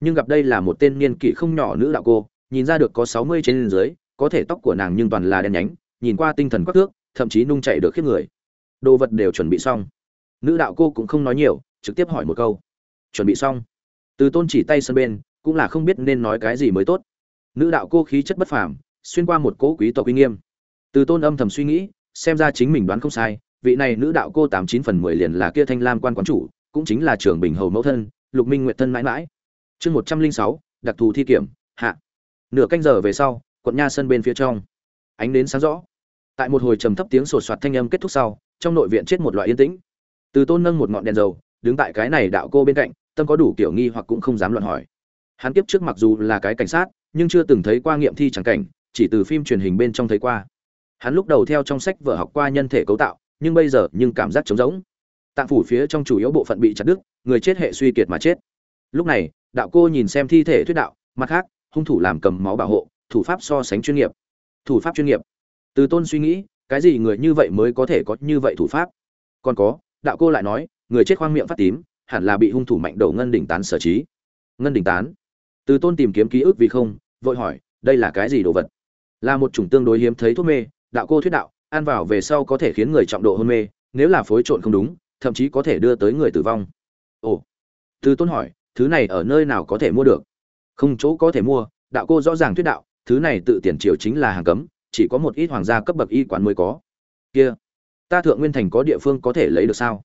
Nhưng gặp đây là một tên niên kỷ không nhỏ nữ đạo cô, nhìn ra được có sáu mươi trên dưới, có thể tóc của nàng nhưng toàn là đen nhánh, nhìn qua tinh thần quắc thước, thậm chí nung chạy được khiếp người. Đồ vật đều chuẩn bị xong. Nữ đạo cô cũng không nói nhiều, trực tiếp hỏi một câu. Chuẩn bị xong. Từ tôn chỉ tay sân bên, cũng là không biết nên nói cái gì mới tốt. Nữ đạo cô khí chất bất phàm, xuyên qua một cỗ quý tộc uy nghiêm từ tôn âm thầm suy nghĩ, xem ra chính mình đoán không sai, vị này nữ đạo cô tám chín phần mười liền là kia thanh lam quan quán chủ, cũng chính là trưởng bình hầu mẫu thân, lục minh nguyện thân mãi mãi. Chương một trăm linh sáu, đặc thù thi kiểm, hạ. Nửa canh giờ về sau, quận nha sân bên phía trong. Ánh đến sáng rõ. Tại một hồi trầm thấp tiếng sột soạt thanh âm kết thúc sau, trong nội viện chết một loại yên tĩnh. Từ tôn nâng một ngọn đèn dầu, đứng tại cái này đạo cô bên cạnh, tâm có đủ kiểu nghi hoặc cũng không dám luận hỏi. Hắn kiếp trước mặc dù là cái cảnh sát, nhưng chưa từng thấy qua nghiệm thi chẳng cảnh, chỉ từ phim truyền hình bên trong thấy qua hắn lúc đầu theo trong sách vở học qua nhân thể cấu tạo, nhưng bây giờ nhưng cảm giác trống rỗng. Tạng phủ phía trong chủ yếu bộ phận bị chặt đứt, người chết hệ suy kiệt mà chết. Lúc này, đạo cô nhìn xem thi thể thuyết đạo, mặt khác, hung thủ làm cầm máu bảo hộ, thủ pháp so sánh chuyên nghiệp. Thủ pháp chuyên nghiệp. Từ tôn suy nghĩ, cái gì người như vậy mới có thể có như vậy thủ pháp? Còn có, đạo cô lại nói, người chết khoang miệng phát tím, hẳn là bị hung thủ mạnh đầu ngân đỉnh tán sở trí. Ngân đỉnh tán? Từ tôn tìm kiếm ký ức vì không, vội hỏi, đây là cái gì đồ vật? Là một chủng tương đối hiếm thấy thuốc mê đạo cô thuyết đạo, ăn vào về sau có thể khiến người trọng độ hôn mê, nếu là phối trộn không đúng, thậm chí có thể đưa tới người tử vong. Ồ, từ tôn hỏi, thứ này ở nơi nào có thể mua được? Không, chỗ có thể mua, đạo cô rõ ràng thuyết đạo, thứ này tự tiền triều chính là hàng cấm, chỉ có một ít hoàng gia cấp bậc y quán mới có. Kia, ta thượng nguyên thành có địa phương có thể lấy được sao?